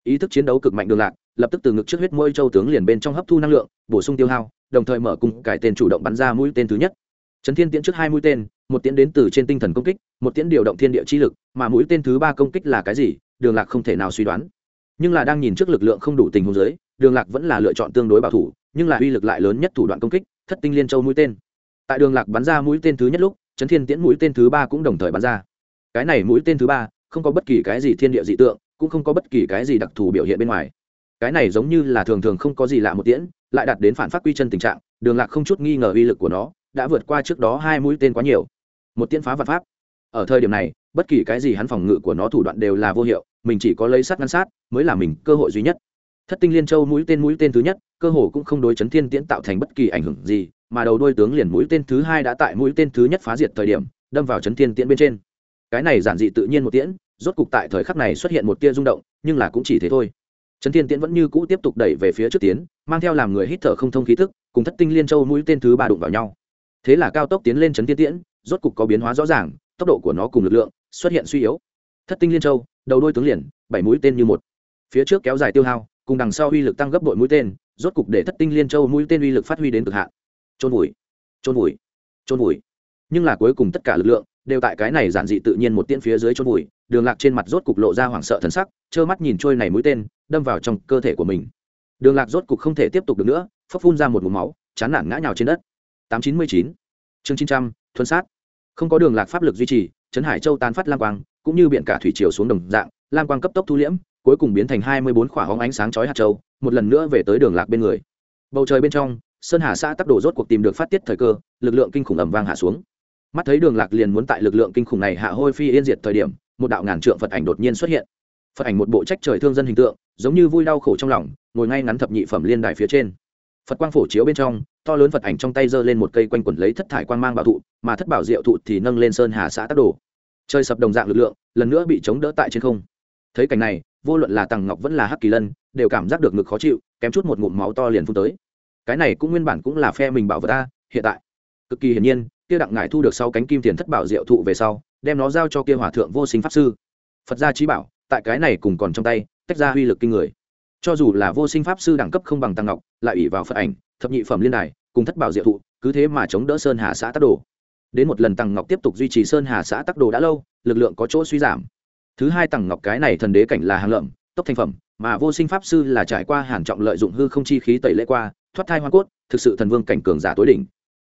Ý thức chiến đấu cực mạnh đường lạc, lập tức từ ngực trước huyết môi châu tướng liền bên trong hấp thu năng lượng, bổ sung tiêu hao, đồng thời mở cung cải tên chủ động bắn ra mũi tên thứ nhất. Trấn thiên tiễn trước hai mũi tên, một tiễn đến từ trên tinh thần công kích, một tiễn điều động thiên địa chi lực, mà mũi tên thứ ba công kích là cái gì đường lạc không thể nào suy đoán. Nhưng là đang nhìn trước lực lượng không đủ tình huống giới đường lạc vẫn là lựa chọn tương đối bảo thủ, nhưng là uy lực lại lớn nhất thủ đoạn công kích, thất tinh liên châu mũi tên. Tại đường lạc bắn ra mũi tên thứ nhất lúc trấn thiên tiễn mũi tên thứ ba cũng đồng thời bắn ra. Cái này mũi tên thứ ba, không có bất kỳ cái gì thiên địa dị tượng, cũng không có bất kỳ cái gì đặc thù biểu hiện bên ngoài. Cái này giống như là thường thường không có gì lạ một tiễn, lại đạt đến phản phát quy chân tình trạng, đường lạc không chút nghi ngờ uy lực của nó đã vượt qua trước đó hai mũi tên quá nhiều. Một tiễn phá vật pháp. Ở thời điểm này, bất kỳ cái gì hắn phòng ngự của nó thủ đoạn đều là vô hiệu mình chỉ có lấy sát ngăn sát, mới là mình cơ hội duy nhất. Thất tinh liên châu mũi tên mũi tên thứ nhất, cơ hồ cũng không đối chấn thiên tiễn tạo thành bất kỳ ảnh hưởng gì, mà đầu đôi tướng liền mũi tên thứ hai đã tại mũi tên thứ nhất phá diệt thời điểm, đâm vào chấn thiên tiễn bên trên. Cái này giản dị tự nhiên một tiễn, rốt cục tại thời khắc này xuất hiện một tia rung động, nhưng là cũng chỉ thế thôi. Chấn thiên tiễn vẫn như cũ tiếp tục đẩy về phía trước tiến, mang theo làm người hít thở không thông khí thức cùng thất tinh liên châu mũi tên thứ ba đụng vào nhau. Thế là cao tốc tiến lên chấn thiên tiễn, rốt cục có biến hóa rõ ràng, tốc độ của nó cùng lực lượng xuất hiện suy yếu. Thất tinh liên châu đầu đôi tướng liền, bảy mũi tên như một. Phía trước kéo dài tiêu hao, cùng đằng sau uy lực tăng gấp bội mũi tên, rốt cục để thất tinh liên châu mũi tên uy lực phát huy đến cực hạn. Trôn vùi trôn vùi trôn vùi. Nhưng là cuối cùng tất cả lực lượng đều tại cái này giản dị tự nhiên một tiên phía dưới trôn vùi, đường lạc trên mặt rốt cục lộ ra hoảng sợ thần sắc, trơ mắt nhìn trôi này mũi tên, đâm vào trong cơ thể của mình. Đường lạc rốt cục không thể tiếp tục được nữa phấp phun ra một mũ máu, chán nản ngã nhào trên đất. Tám chín mươi chín. Chương chín trăm, thuần sát. Không có đường lạc pháp lực duy trì, trấn hải châu tán phát lang quang cũng như biển cả thủy chiều xuống đồng dạng, lam quang cấp tốc thu liễm, cuối cùng biến thành hai mươi bốn khỏa hóng ánh sáng chói hạt châu, một lần nữa về tới đường lạc bên người. Bầu trời bên trong, sơn hà xã tắc đổ rốt cuộc tìm được phát tiết thời cơ, lực lượng kinh khủng ầm vang hạ xuống. Mắt thấy đường lạc liền muốn tại lực lượng kinh khủng này hạ hôi phi yên diệt thời điểm, một đạo ngàn trượng phật ảnh đột nhiên xuất hiện. Phật ảnh một bộ trách trời thương dân hình tượng, giống như vui đau khổ trong lòng, ngồi ngay ngắn thập nhị phẩm liên đài phía trên. Phật quang phổ chiếu bên trong, to lớn phật ảnh trong tay giơ lên một cây quanh quẩn lấy thất thải quang mang bảo thụ, mà thất bảo diệu thụ thì nâng lên sơn hà xã tắc đồ trời sập đồng dạng lực lượng, lần nữa bị chống đỡ tại trên không. Thấy cảnh này, vô luận là tằng ngọc vẫn là hắc kỳ lân, đều cảm giác được ngực khó chịu, kém chút một ngụm máu to liền phun tới. Cái này cũng nguyên bản cũng là phe mình bảo vật ta hiện tại. Cực kỳ hiển nhiên, kia đặng ngải thu được sau cánh kim tiền thất bảo diệu thụ về sau, đem nó giao cho kia hòa thượng vô sinh pháp sư. Phật gia trí bảo, tại cái này cùng còn trong tay, tách ra uy lực kinh người. Cho dù là vô sinh pháp sư đẳng cấp không bằng tăng ngọc, lại ủy vào phật ảnh, thập nhị phẩm liên đài, cùng thất bảo diệu thụ, cứ thế mà chống đỡ sơn hà xã tắc đồ đến một lần Tằng ngọc tiếp tục duy trì sơn hà xã tắc đồ đã lâu, lực lượng có chỗ suy giảm. Thứ hai Tằng ngọc cái này thần đế cảnh là hàng lợm, tốc thành phẩm, mà vô sinh pháp sư là trải qua hàn trọng lợi dụng hư không chi khí tẩy lễ qua, thoát thai hoa cốt, thực sự thần vương cảnh cường giả tối đỉnh.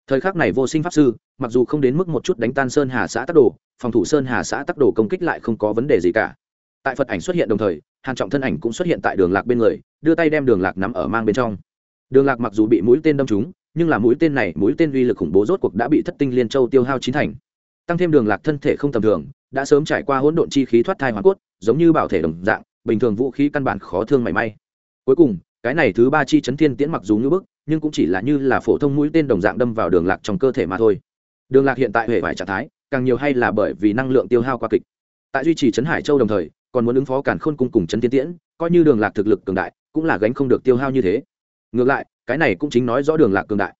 Thời khắc này vô sinh pháp sư, mặc dù không đến mức một chút đánh tan sơn hà xã tắc đồ, phòng thủ sơn hà xã tắc đồ công kích lại không có vấn đề gì cả. Tại phật ảnh xuất hiện đồng thời, hàn trọng thân ảnh cũng xuất hiện tại đường lạc bên người, đưa tay đem đường lạc nắm ở mang bên trong. Đường lạc mặc dù bị mũi tên đâm trúng nhưng là mũi tên này, mũi tên uy lực khủng bố rốt cuộc đã bị thất tinh liên châu tiêu hao chín thành. Tăng thêm đường lạc thân thể không tầm thường, đã sớm trải qua hỗn độn chi khí thoát thai hoàn cốt, giống như bảo thể đồng dạng, bình thường vũ khí căn bản khó thương mảy may. Cuối cùng, cái này thứ ba chi chấn thiên tiễn mặc dù như bức, nhưng cũng chỉ là như là phổ thông mũi tên đồng dạng đâm vào đường lạc trong cơ thể mà thôi. Đường lạc hiện tại hệ vải trạng thái, càng nhiều hay là bởi vì năng lượng tiêu hao qua kịch. Tại duy trì chấn hải châu đồng thời, còn muốn ứng phó cản khôn cung cùng chấn thiên tiễn, coi như đường lạc thực lực cường đại, cũng là gánh không được tiêu hao như thế. Ngược lại cái này cũng chính nói rõ đường lạc cường đại.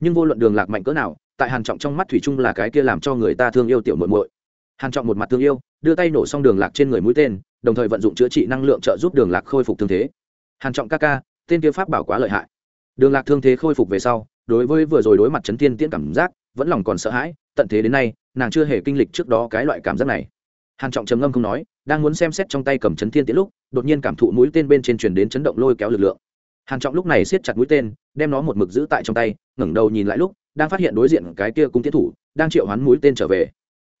Nhưng vô luận đường lạc mạnh cỡ nào, tại hàn trọng trong mắt thủy chung là cái kia làm cho người ta thương yêu tiểu muội muội. Hàn trọng một mặt thương yêu, đưa tay nổ xong đường lạc trên người mũi tên, đồng thời vận dụng chữa trị năng lượng trợ giúp đường lạc khôi phục thương thế. Hàn trọng ca ca, tên kia pháp bảo quá lợi hại. Đường lạc thương thế khôi phục về sau, đối với vừa rồi đối mặt chấn thiên tiễn cảm giác, vẫn lòng còn sợ hãi, tận thế đến nay, nàng chưa hề kinh lịch trước đó cái loại cảm giác này. Hàn trọng trầm ngâm không nói, đang muốn xem xét trong tay cầm chấn thiên tiễn lúc, đột nhiên cảm thụ mũi tên bên trên truyền đến chấn động lôi kéo lực lượng hàn trọng lúc này siết chặt mũi tên, đem nó một mực giữ tại trong tay, ngẩng đầu nhìn lại lúc, đang phát hiện đối diện cái kia cung tiến thủ, đang triệu hoán mũi tên trở về.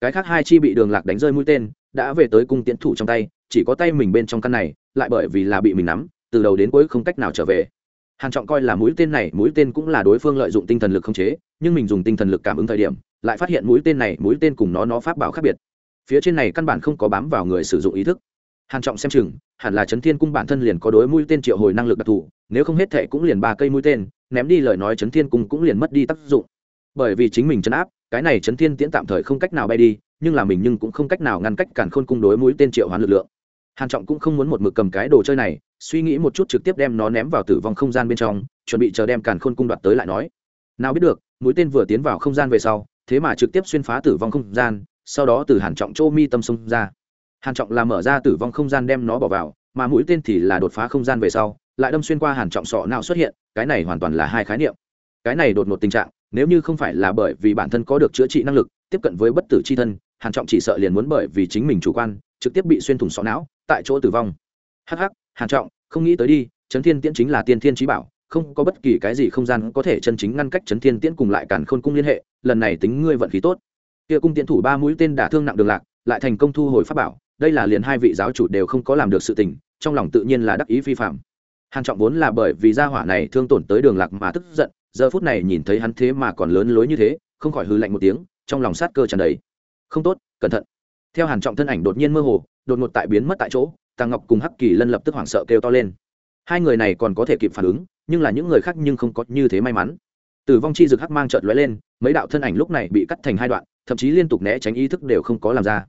Cái khác hai chi bị đường lạc đánh rơi mũi tên, đã về tới cung tiến thủ trong tay, chỉ có tay mình bên trong căn này, lại bởi vì là bị mình nắm, từ đầu đến cuối không cách nào trở về. Hàn trọng coi là mũi tên này, mũi tên cũng là đối phương lợi dụng tinh thần lực khống chế, nhưng mình dùng tinh thần lực cảm ứng thời điểm, lại phát hiện mũi tên này, mũi tên cùng nó nó pháp bảo khác biệt. Phía trên này căn bản không có bám vào người sử dụng ý thức. Hàn trọng xem chừng, hẳn là chấn thiên cung bản thân liền có đối mũi tên triệu hồi năng lực đặc thù nếu không hết thệ cũng liền ba cây mũi tên, ném đi lời nói chấn thiên cung cũng liền mất đi tác dụng. Bởi vì chính mình chấn áp, cái này chấn thiên tiễn tạm thời không cách nào bay đi, nhưng là mình nhưng cũng không cách nào ngăn cách cản khôn cung đối mũi tên triệu hoán lực lượng. Hàn trọng cũng không muốn một mực cầm cái đồ chơi này, suy nghĩ một chút trực tiếp đem nó ném vào tử vong không gian bên trong, chuẩn bị chờ đem càn khôn cung đoạt tới lại nói. Nào biết được, mũi tên vừa tiến vào không gian về sau, thế mà trực tiếp xuyên phá tử vong không gian, sau đó từ hàn trọng chỗ mi tâm xông ra. Hàn trọng là mở ra tử vong không gian đem nó bỏ vào, mà mũi tên thì là đột phá không gian về sau lại đâm xuyên qua hàn trọng sọ nào xuất hiện, cái này hoàn toàn là hai khái niệm. Cái này đột ngột tình trạng, nếu như không phải là bởi vì bản thân có được chữa trị năng lực, tiếp cận với bất tử chi thân, hàn trọng chỉ sợ liền muốn bởi vì chính mình chủ quan, trực tiếp bị xuyên thủng sọ não, tại chỗ tử vong. Hắc hắc, hàn trọng, không nghĩ tới đi, chấn thiên tiễn chính là tiên thiên trí bảo, không có bất kỳ cái gì không gian có thể chân chính ngăn cách chấn thiên tiễn cùng lại cản khôn cung liên hệ, lần này tính ngươi vận khí tốt. Kia cung tiễn thủ ba mũi tên đả thương nặng đường lạc, lại thành công thu hồi pháp bảo, đây là liền hai vị giáo chủ đều không có làm được sự tình, trong lòng tự nhiên là đắc ý vi phạm hàn trọng vốn là bởi vì gia hỏa này thương tổn tới đường lạc mà tức giận, giờ phút này nhìn thấy hắn thế mà còn lớn lối như thế, không khỏi hư lạnh một tiếng, trong lòng sát cơ tràn đầy. Không tốt, cẩn thận. Theo hàn trọng thân ảnh đột nhiên mơ hồ, đột ngột tại biến mất tại chỗ, tàng ngọc cùng hắc kỳ lân lập tức hoảng sợ kêu to lên. Hai người này còn có thể kịp phản ứng, nhưng là những người khác nhưng không có như thế may mắn. Tử vong chi Dực hắc mang chợt lóe lên, mấy đạo thân ảnh lúc này bị cắt thành hai đoạn, thậm chí liên tục né tránh ý thức đều không có làm ra.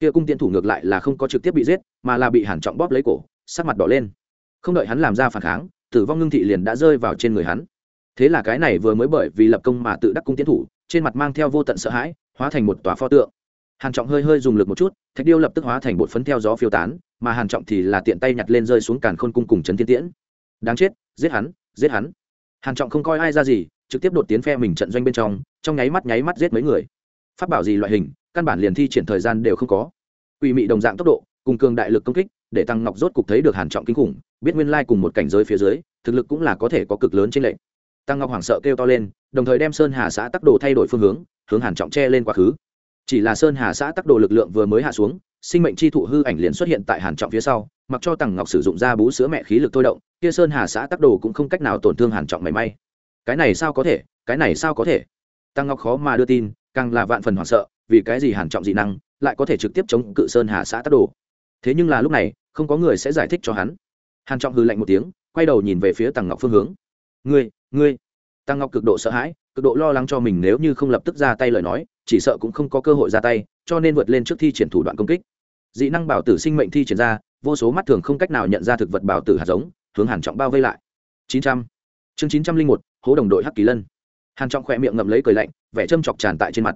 Kia cung tiễn thủ ngược lại là không có trực tiếp bị giết, mà là bị hàn trọng bóp lấy cổ, sắc mặt đỏ lên không đợi hắn làm ra phản kháng, tử vong ngưng thị liền đã rơi vào trên người hắn. Thế là cái này vừa mới bởi vì lập công mà tự đắc cung tiến thủ, trên mặt mang theo vô tận sợ hãi, hóa thành một tòa pho tượng. Hàn trọng hơi hơi dùng lực một chút, thạch điêu lập tức hóa thành bột phấn theo gió phiêu tán, mà hàn trọng thì là tiện tay nhặt lên rơi xuống càn khôn cung cùng chấn thiên tiễn. Đáng chết, giết hắn giết hắn. Hàn trọng không coi ai ra gì, trực tiếp đột tiến phe mình trận doanh bên trong trong nháy mắt nháy mắt giết mấy người. Phát bảo gì loại hình, căn bản liền thi triển thời gian đều không có. Quỷ mị đồng dạng tốc độ, cùng cường đại lực công kích, để tăng ngọc rốt cục thấy được hàn trọng kinh khủng biết nguyên lai cùng một cảnh giới phía dưới, thực lực cũng là có thể có cực lớn trên lệnh tăng ngọc hoảng sợ kêu to lên, đồng thời đem sơn hà xã tắc đồ thay đổi phương hướng hướng hàn trọng che lên quá khứ. Chỉ là sơn hà xã tắc đồ lực lượng vừa mới hạ xuống, sinh mệnh chi thụ hư ảnh liền xuất hiện tại hàn trọng phía sau, mặc cho tăng ngọc sử dụng ra bú sữa mẹ khí lực thôi động, kia sơn hà xã tắc đồ cũng không cách nào tổn thương hàn trọng mảy may. Cái này sao có thể, cái này sao có thể? Tăng ngọc khó mà đưa tin, càng là vạn phần hoảng sợ, vì cái gì hàn trọng dị năng lại có thể trực tiếp chống cự sơn hà xã tắc đồ? Thế nhưng là lúc này, không có người sẽ giải thích cho hắn hàn trọng hư lạnh một tiếng quay đầu nhìn về phía tăng ngọc phương hướng. Ngươi ngươi. Tăng ngọc cực độ sợ hãi cực độ lo lắng cho mình nếu như không lập tức ra tay lời nói chỉ sợ cũng không có cơ hội ra tay cho nên vượt lên trước thi triển thủ đoạn công kích. Dị năng bảo tử sinh mệnh thi triển ra vô số mắt thường không cách nào nhận ra thực vật bảo tử hạt giống hướng hàn trọng bao vây lại. 900. chương 901, hố đồng đội hắc kỳ lân. Hàn trọng khỏe miệng ngậm lấy cười lạnh vẻ châm chọc tràn tại trên mặt.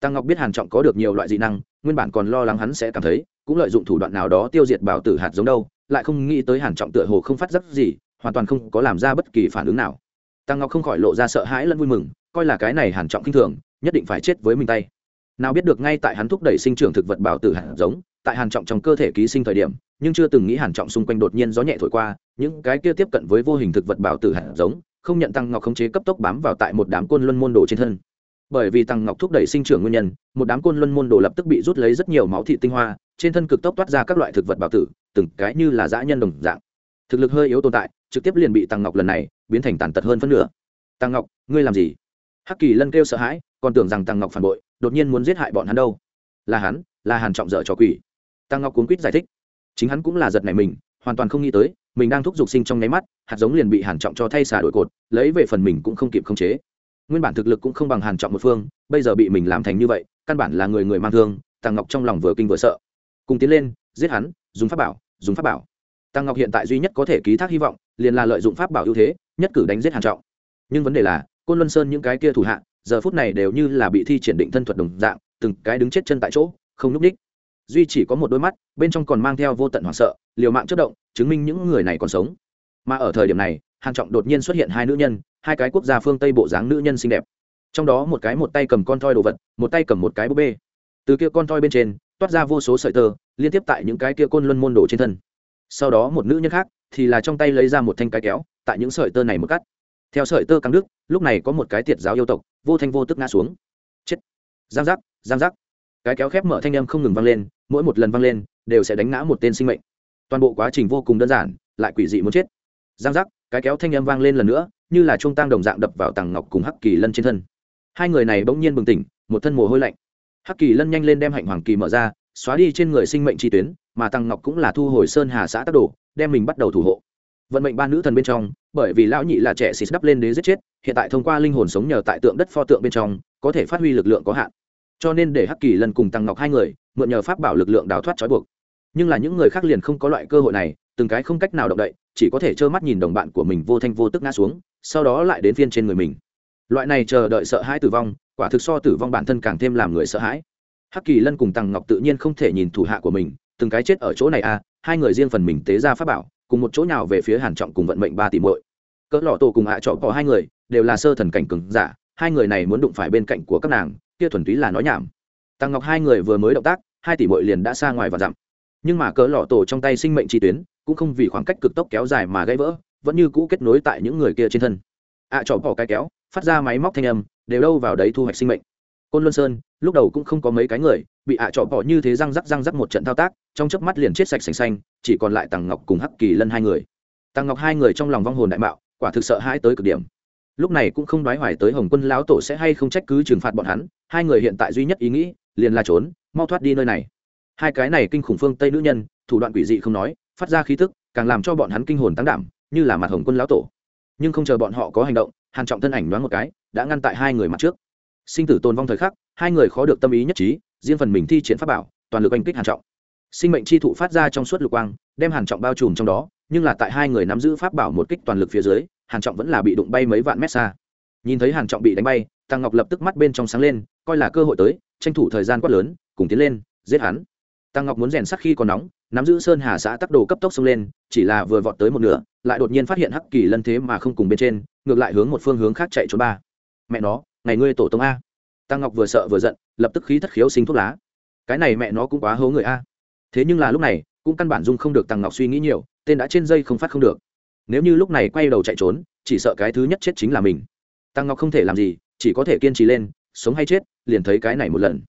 Tăng ngọc biết hàn trọng có được nhiều loại dị năng nguyên bản còn lo lắng hắn sẽ cảm thấy cũng lợi dụng thủ đoạn nào đó tiêu diệt bảo tử hạt giống đâu lại không nghĩ tới hàn trọng tựa hồ không phát giác gì, hoàn toàn không có làm ra bất kỳ phản ứng nào. Tăng ngọc không khỏi lộ ra sợ hãi lẫn vui mừng, coi là cái này hàn trọng kinh thường, nhất định phải chết với mình tay. Nào biết được ngay tại hắn thúc đẩy sinh trưởng thực vật bảo tử hạt giống, tại hàn trọng trong cơ thể ký sinh thời điểm, nhưng chưa từng nghĩ hàn trọng xung quanh đột nhiên gió nhẹ thổi qua, những cái kia tiếp cận với vô hình thực vật bảo tử hạt giống, không nhận tăng ngọc khống chế cấp tốc bám vào tại một đám côn luân môn đồ trên thân. Bởi vì tăng ngọc thúc đẩy sinh trưởng nguyên nhân, một đám côn luân môn đồ lập tức bị rút lấy rất nhiều máu thị tinh hoa, trên thân cực tốc toát ra các loại thực vật bảo tử từng cái như là dã nhân đồng dạng. Thực lực hơi yếu tồn tại, trực tiếp liền bị tăng ngọc lần này biến thành tàn tật hơn phân nửa. Tăng ngọc, ngươi làm gì? Hắc kỳ lân kêu sợ hãi, còn tưởng rằng tăng ngọc phản bội, đột nhiên muốn giết hại bọn hắn đâu. Là hắn, là hàn trọng dở trò quỷ. Tăng ngọc cuốn quýt giải thích. Chính hắn cũng là giật này mình, hoàn toàn không nghĩ tới, mình đang thúc giục sinh trong nháy mắt, hạt giống liền bị hàn trọng cho thay xả đổi cột, lấy về phần mình cũng không kịp khống chế. Nguyên bản thực lực cũng không bằng hàn trọng một phương, bây giờ bị mình làm thành như vậy, căn bản là người người mang thương, tăng ngọc trong lòng vừa kinh vừa sợ. Cùng tiến lên, giết hắn, dùng pháp bảo dùng pháp bảo. Tăng ngọc hiện tại duy nhất có thể ký thác hy vọng, liền là lợi dụng pháp bảo ưu thế, nhất cử đánh giết hàn trọng. Nhưng vấn đề là, côn luân sơn những cái kia thủ hạ, giờ phút này đều như là bị thi triển định thân thuật đồng dạng, từng cái đứng chết chân tại chỗ, không núp đích duy chỉ có một đôi mắt, bên trong còn mang theo vô tận hoảng sợ, liều mạng chất động, chứng minh những người này còn sống. Mà ở thời điểm này, hàn trọng đột nhiên xuất hiện hai nữ nhân, hai cái quốc gia phương tây bộ dáng nữ nhân xinh đẹp. Trong đó một cái một tay cầm con thoi đồ vật, một tay cầm một cái búp bê. Từ kia con thoi bên trên, toát ra vô số sợi tơ liên tiếp tại những cái kia côn luân môn đồ trên thân. Sau đó một nữ nhân khác thì là trong tay lấy ra một thanh cái kéo, tại những sợi tơ này một cắt. Theo sợi tơ căng đứt, lúc này có một cái tiệt giáo yêu tộc, vô thanh vô tức ngã xuống. Chết! Giang giác giang giác! Cái kéo khép mở thanh âm không ngừng vang lên, mỗi một lần vang lên, đều sẽ đánh ngã một tên sinh mệnh. Toàn bộ quá trình vô cùng đơn giản, lại quỷ dị muốn chết. Giang giác, cái kéo thanh âm vang lên lần nữa, như là trung tăng đồng dạng đập vào tàng ngọc cùng hắc kỳ lân trên thân. Hai người này bỗng nhiên bừng tỉnh, một thân mồ hôi lạnh. Hắc kỳ lân nhanh lên đem hạnh hoàng kỳ mở ra xóa đi trên người sinh mệnh chi tuyến, mà tăng ngọc cũng là thu hồi sơn hà xã tác đồ, đem mình bắt đầu thủ hộ. Vận mệnh ba nữ thần bên trong, bởi vì lão nhị là trẻ xịt đắp lên đế giết chết, hiện tại thông qua linh hồn sống nhờ tại tượng đất pho tượng bên trong, có thể phát huy lực lượng có hạn. Cho nên để hắc kỳ lần cùng tăng ngọc hai người, mượn nhờ pháp bảo lực lượng đào thoát trói buộc. Nhưng là những người khác liền không có loại cơ hội này, từng cái không cách nào động đậy, chỉ có thể trơ mắt nhìn đồng bạn của mình vô thanh vô tức ngã xuống, sau đó lại đến phiên trên người mình. Loại này chờ đợi sợ hãi tử vong, quả thực so tử vong bản thân càng thêm làm người sợ hãi hắc kỳ lân cùng tăng ngọc tự nhiên không thể nhìn thủ hạ của mình từng cái chết ở chỗ này à hai người riêng phần mình tế ra pháp bảo cùng một chỗ nào về phía hàn trọng cùng vận mệnh ba tỷ muội. Cỡ lọ tổ cùng hạ trọ có hai người đều là sơ thần cảnh cường giả hai người này muốn đụng phải bên cạnh của các nàng kia thuần túy là nói nhảm. Tăng ngọc hai người vừa mới động tác hai tỷ muội liền đã xa ngoài và dặm. Nhưng mà cỡ lọ tổ trong tay sinh mệnh chi tuyến cũng không vì khoảng cách cực tốc kéo dài mà gãy vỡ vẫn như cũ kết nối tại những người kia trên thân. ạ à, trọ bỏ cái kéo phát ra máy móc thanh âm đều đâu vào đấy thu hoạch sinh mệnh côn luân sơn, lúc đầu cũng không có mấy cái người, bị ạ à trọ bỏ như thế răng rắc răng rắc một trận thao tác, trong chớp mắt liền chết sạch sành xanh, chỉ còn lại tàng ngọc cùng hắc kỳ lân hai người. Tàng ngọc hai người trong lòng vong hồn đại mạo, quả thực sợ hãi tới cực điểm. Lúc này cũng không đoái hoài tới hồng quân lão tổ sẽ hay không trách cứ trừng phạt bọn hắn, hai người hiện tại duy nhất ý nghĩ, liền là trốn, mau thoát đi nơi này. Hai cái này kinh khủng phương tây nữ nhân, thủ đoạn quỷ dị không nói, phát ra khí tức, càng làm cho bọn hắn kinh hồn tăng đảm, như là mặt hồng quân lão tổ. Nhưng không chờ bọn họ có hành động, hàn trọng thân ảnh đoán một cái, đã ngăn tại hai người mặt trước sinh tử tồn vong thời khắc, hai người khó được tâm ý nhất trí, riêng phần mình thi triển pháp bảo, toàn lực oanh kích hàn trọng. Sinh mệnh chi thụ phát ra trong suốt lục quang, đem hàn trọng bao trùm trong đó, nhưng là tại hai người nắm giữ pháp bảo một kích toàn lực phía dưới, hàn trọng vẫn là bị đụng bay mấy vạn mét xa. Nhìn thấy hàn trọng bị đánh bay, tăng ngọc lập tức mắt bên trong sáng lên, coi là cơ hội tới, tranh thủ thời gian quát lớn, cùng tiến lên, giết hắn. Tăng ngọc muốn rèn sắc khi còn nóng, nắm giữ sơn hà xã tắc đồ cấp tốc xông lên, chỉ là vừa vọt tới một nửa, lại đột nhiên phát hiện hắc kỳ lân thế mà không cùng bên trên, ngược lại hướng một phương hướng khác chạy trốn ba. Mẹ nó ngày ngươi tổ tông a. Tăng ngọc vừa sợ vừa giận, lập tức khí thất khiếu sinh thuốc lá. Cái này mẹ nó cũng quá hố người a. Thế nhưng là lúc này, cũng căn bản dung không được tăng ngọc suy nghĩ nhiều, tên đã trên dây không phát không được. Nếu như lúc này quay đầu chạy trốn, chỉ sợ cái thứ nhất chết chính là mình. Tăng ngọc không thể làm gì, chỉ có thể kiên trì lên, sống hay chết, liền thấy cái này một lần.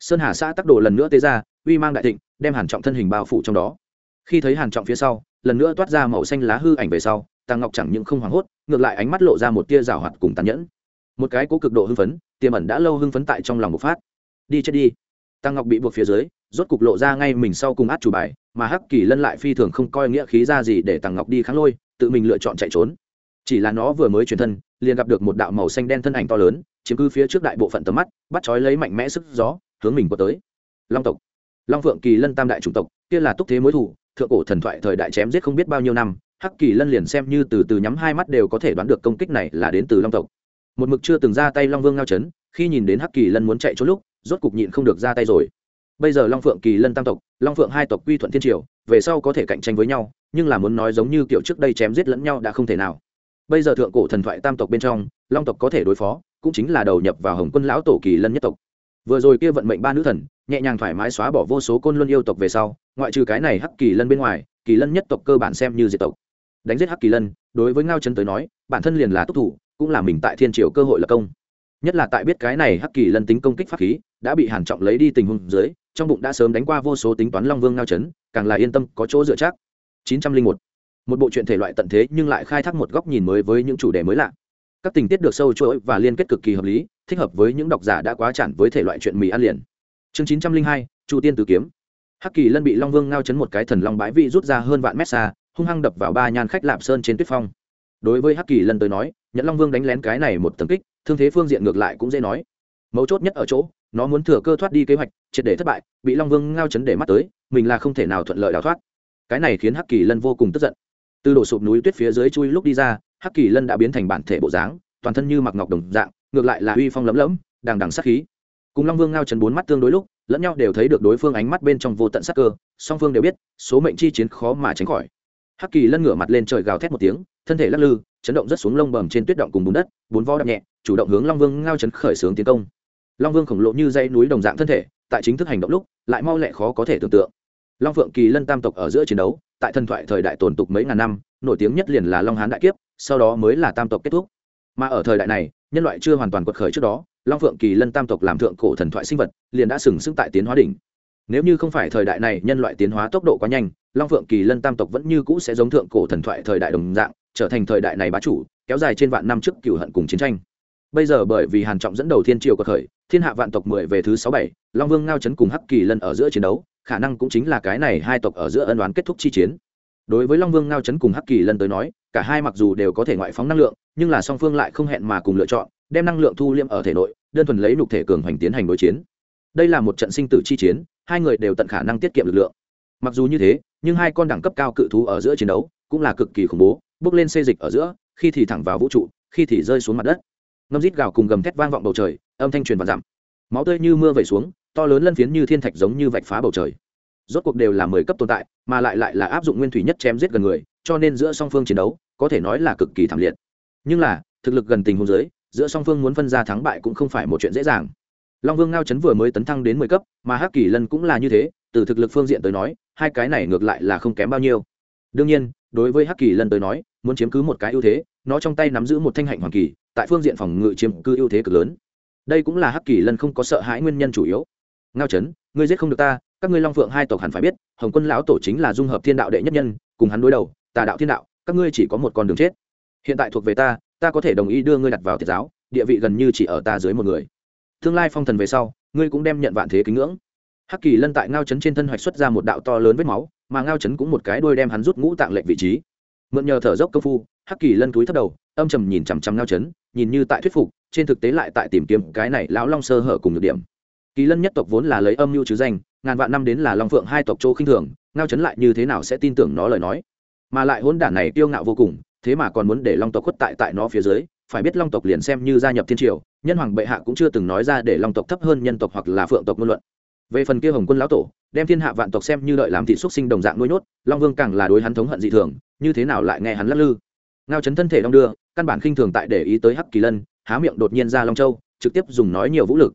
Sơn hà xã tắc đồ lần nữa tế ra, uy mang đại thịnh, đem hàn trọng thân hình bao phủ trong đó. Khi thấy hàn trọng phía sau, lần nữa toát ra màu xanh lá hư ảnh về sau, tăng ngọc chẳng những không hoảng hốt, ngược lại ánh mắt lộ ra một tia rào hoạt cùng tàn nhẫn một cái cố cực độ hưng phấn, tiềm ẩn đã lâu hưng phấn tại trong lòng một phát. Đi chết đi. Tăng ngọc bị buộc phía dưới, rốt cục lộ ra ngay mình sau cùng át chủ bài, mà hắc kỳ lân lại phi thường không coi nghĩa khí ra gì để tăng ngọc đi kháng lôi, tự mình lựa chọn chạy trốn. Chỉ là nó vừa mới chuyển thân, liền gặp được một đạo màu xanh đen thân ảnh to lớn, chiếm cứ phía trước đại bộ phận tầm mắt, bắt chói lấy mạnh mẽ sức gió, hướng mình qua tới. Long tộc. Long phượng kỳ lân tam đại chủng tộc, kia là túc thế mối thủ, thượng cổ thần thoại thời đại chém giết không biết bao nhiêu năm, hắc kỳ lân liền xem như từ từ nhắm hai mắt đều có thể đoán được công kích này là đến từ long tộc một mực chưa từng ra tay long vương ngao chấn, khi nhìn đến hắc kỳ lân muốn chạy trốn lúc, rốt cục nhịn không được ra tay rồi. Bây giờ long phượng kỳ lân tam tộc, long phượng hai tộc quy thuận thiên triều, về sau có thể cạnh tranh với nhau, nhưng là muốn nói giống như kiểu trước đây chém giết lẫn nhau đã không thể nào. Bây giờ thượng cổ thần thoại tam tộc bên trong, long tộc có thể đối phó, cũng chính là đầu nhập vào hồng quân lão tổ kỳ lân nhất tộc. Vừa rồi kia vận mệnh ba nữ thần, nhẹ nhàng thoải mái xóa bỏ vô số côn luân yêu tộc về sau, ngoại trừ cái này hắc kỳ lân bên ngoài, kỳ lân nhất tộc cơ bản xem như diệt tộc. Đánh giết hắc kỳ lân, đối với ngao chân tới nói, bản thân liền là túc thủ cũng là mình tại thiên triều cơ hội lập công. Nhất là tại biết cái này hắc kỳ lân tính công kích pháp khí, đã bị hàn trọng lấy đi tình huống dưới, trong bụng đã sớm đánh qua vô số tính toán long vương ngao chấn, càng là yên tâm, có chỗ dựa chắc. 901 một. Bộ truyện thể loại tận thế nhưng lại khai thác một góc nhìn mới với những chủ đề mới lạ. Các tình tiết được sâu chuỗi và liên kết cực kỳ hợp lý, thích hợp với những độc giả đã quá chản với thể loại chuyện mì ăn liền. Chương chín trăm linh hai, chu tiên tử kiếm. Hắc kỳ lân bị long vương ngao chấn một cái thần long bãi vị rút ra hơn vạn mét xa, hung hăng đập vào ba nhan khách lạp sơn trên tuyết phong đối với hắc kỳ lân tới nói nhẫn long vương đánh lén cái này một tầng kích thương thế phương diện ngược lại cũng dễ nói. Mấu chốt nhất ở chỗ nó muốn thừa cơ thoát đi kế hoạch triệt để thất bại bị long vương ngao chấn để mắt tới mình là không thể nào thuận lợi đào thoát. Cái này khiến hắc kỳ lân vô cùng tức giận. Từ đổ sụp núi tuyết phía dưới chui lúc đi ra hắc kỳ lân đã biến thành bản thể bộ dáng toàn thân như mặc ngọc đồng dạng ngược lại là uy phong lấm lấm, đằng đằng sát khí. Cùng long vương ngao chấn bốn mắt tương đối lúc lẫn nhau đều thấy được đối phương ánh mắt bên trong vô tận sắc cơ song phương đều biết số mệnh chi chiến khó mà tránh khỏi hắc kỳ lân ngửa mặt lên trời gào thét một tiếng, thân thể lắc lư, chấn động rất xuống lông bầm trên tuyết động cùng bùn đất, bốn vo đập nhẹ, chủ động hướng long vương ngao chấn khởi xướng tiến công. Long vương khổng lộ như dây núi đồng dạng thân thể, tại chính thức hành động lúc, lại mau lẹ khó có thể tưởng tượng. Long phượng kỳ lân tam tộc ở giữa chiến đấu, tại thần thoại thời đại tồn tục mấy ngàn năm, nổi tiếng nhất liền là long hán đại kiếp, sau đó mới là tam tộc kết thúc. Mà ở thời đại này, nhân loại chưa hoàn toàn quật khởi trước đó, long phượng kỳ lân tam tộc làm thượng cổ thần thoại sinh vật, liền đã sừng sững tại tiến hóa đỉnh. Nếu như không phải thời đại này nhân loại tiến hóa tốc độ quá nhanh long phượng kỳ lân tam tộc vẫn như cũ sẽ giống thượng cổ thần thoại thời đại đồng dạng, trở thành thời đại này bá chủ, kéo dài trên vạn năm trước cựu hận cùng chiến tranh. Bây giờ bởi vì hàn trọng dẫn đầu thiên triều có khởi, thiên hạ vạn tộc mười về thứ sáu bảy, long vương ngao chấn cùng hắc kỳ lân ở giữa chiến đấu, khả năng cũng chính là cái này hai tộc ở giữa ân đoán kết thúc chi chiến. Đối với long vương ngao chấn cùng hắc kỳ lân tới nói, cả hai mặc dù đều có thể ngoại phóng năng lượng, nhưng là song phương lại không hẹn mà cùng lựa chọn, đem năng lượng thu liêm ở thể nội, đơn thuần lấy nục thể cường hoành tiến hành đối chiến. Đây là một trận sinh tử chi chiến, hai người đều tận khả năng tiết kiệm lực lượng mặc dù như thế, nhưng hai con đẳng cấp cao cự thú ở giữa chiến đấu cũng là cực kỳ khủng bố, bước lên xê dịch ở giữa, khi thì thẳng vào vũ trụ, khi thì rơi xuống mặt đất. Ngâm rít gào cùng gầm thét vang vọng bầu trời, âm thanh truyền vào dặm. Máu tươi như mưa vẩy xuống, to lớn lân phiến như thiên thạch giống như vạch phá bầu trời. Rốt cuộc đều là mười cấp tồn tại, mà lại lại là áp dụng nguyên thủy nhất chém giết gần người, cho nên giữa song phương chiến đấu có thể nói là cực kỳ thảm liệt. Nhưng là, thực lực gần tình hôn giới giữa song phương muốn phân ra thắng bại cũng không phải một chuyện dễ dàng. Long vương ngao chấn vừa mới tấn thăng đến mười cấp, mà hắc kỳ lân cũng là như thế từ thực lực phương diện tới nói, hai cái này ngược lại là không kém bao nhiêu. Đương nhiên, đối với hắc kỳ lân tới nói, muốn chiếm cứ một cái ưu thế, nó trong tay nắm giữ một thanh hạnh hoàng kỳ, tại phương diện phòng ngự chiếm cứ ưu thế cực lớn. Đây cũng là hắc kỳ lân không có sợ hãi nguyên nhân chủ yếu. Ngao chấn ngươi giết không được ta, các ngươi long phượng hai tộc hẳn phải biết, hồng quân lão tổ chính là dung hợp thiên đạo đệ nhất nhân, cùng hắn đối đầu, tà đạo thiên đạo, các ngươi chỉ có một con đường chết. Hiện tại thuộc về ta ta có thể đồng ý đưa ngươi đặt vào thiệt giáo, địa vị gần như chỉ ở ta dưới một người. Tương lai phong thần về sau, ngươi cũng đem nhận vạn thế kính ngưỡng hắc kỳ lân tại ngao chấn trên thân hoạch xuất ra một đạo to lớn vết máu, mà ngao chấn cũng một cái đôi đem hắn rút ngũ tạng lệnh vị trí. Mượn nhờ thở dốc công phu, hắc kỳ lân túi thấp đầu, âm trầm nhìn chằm chằm ngao chấn, nhìn như tại thuyết phục, trên thực tế lại tại tìm kiếm cái này lão long sơ hở cùng được điểm. Kỳ lân nhất tộc vốn là lấy âm mưu chứ danh, ngàn vạn năm đến là long phượng hai tộc châu khinh thường, ngao chấn lại như thế nào sẽ tin tưởng nó lời nói? Mà lại hỗn đản này tiêu ngạo vô cùng, thế mà còn muốn để long tộc khuất tại tại nó phía dưới, phải biết long tộc liền xem như gia nhập thiên triều, nhân hoàng bệ hạ cũng chưa từng nói ra để long tộc thấp hơn nhân tộc hoặc là phượng tộc ngôn luận về phần kia hồng quân lão tổ, đem thiên hạ vạn tộc xem như đợi làm thị xuất sinh đồng dạng nuôi nhốt, long vương càng là đối hắn thống hận dị thường, như thế nào lại nghe hắn lắc lư? Ngao chấn thân thể đong đưa, căn bản khinh thường tại để ý tới hắc kỳ lân, há miệng đột nhiên ra long châu, trực tiếp dùng nói nhiều vũ lực.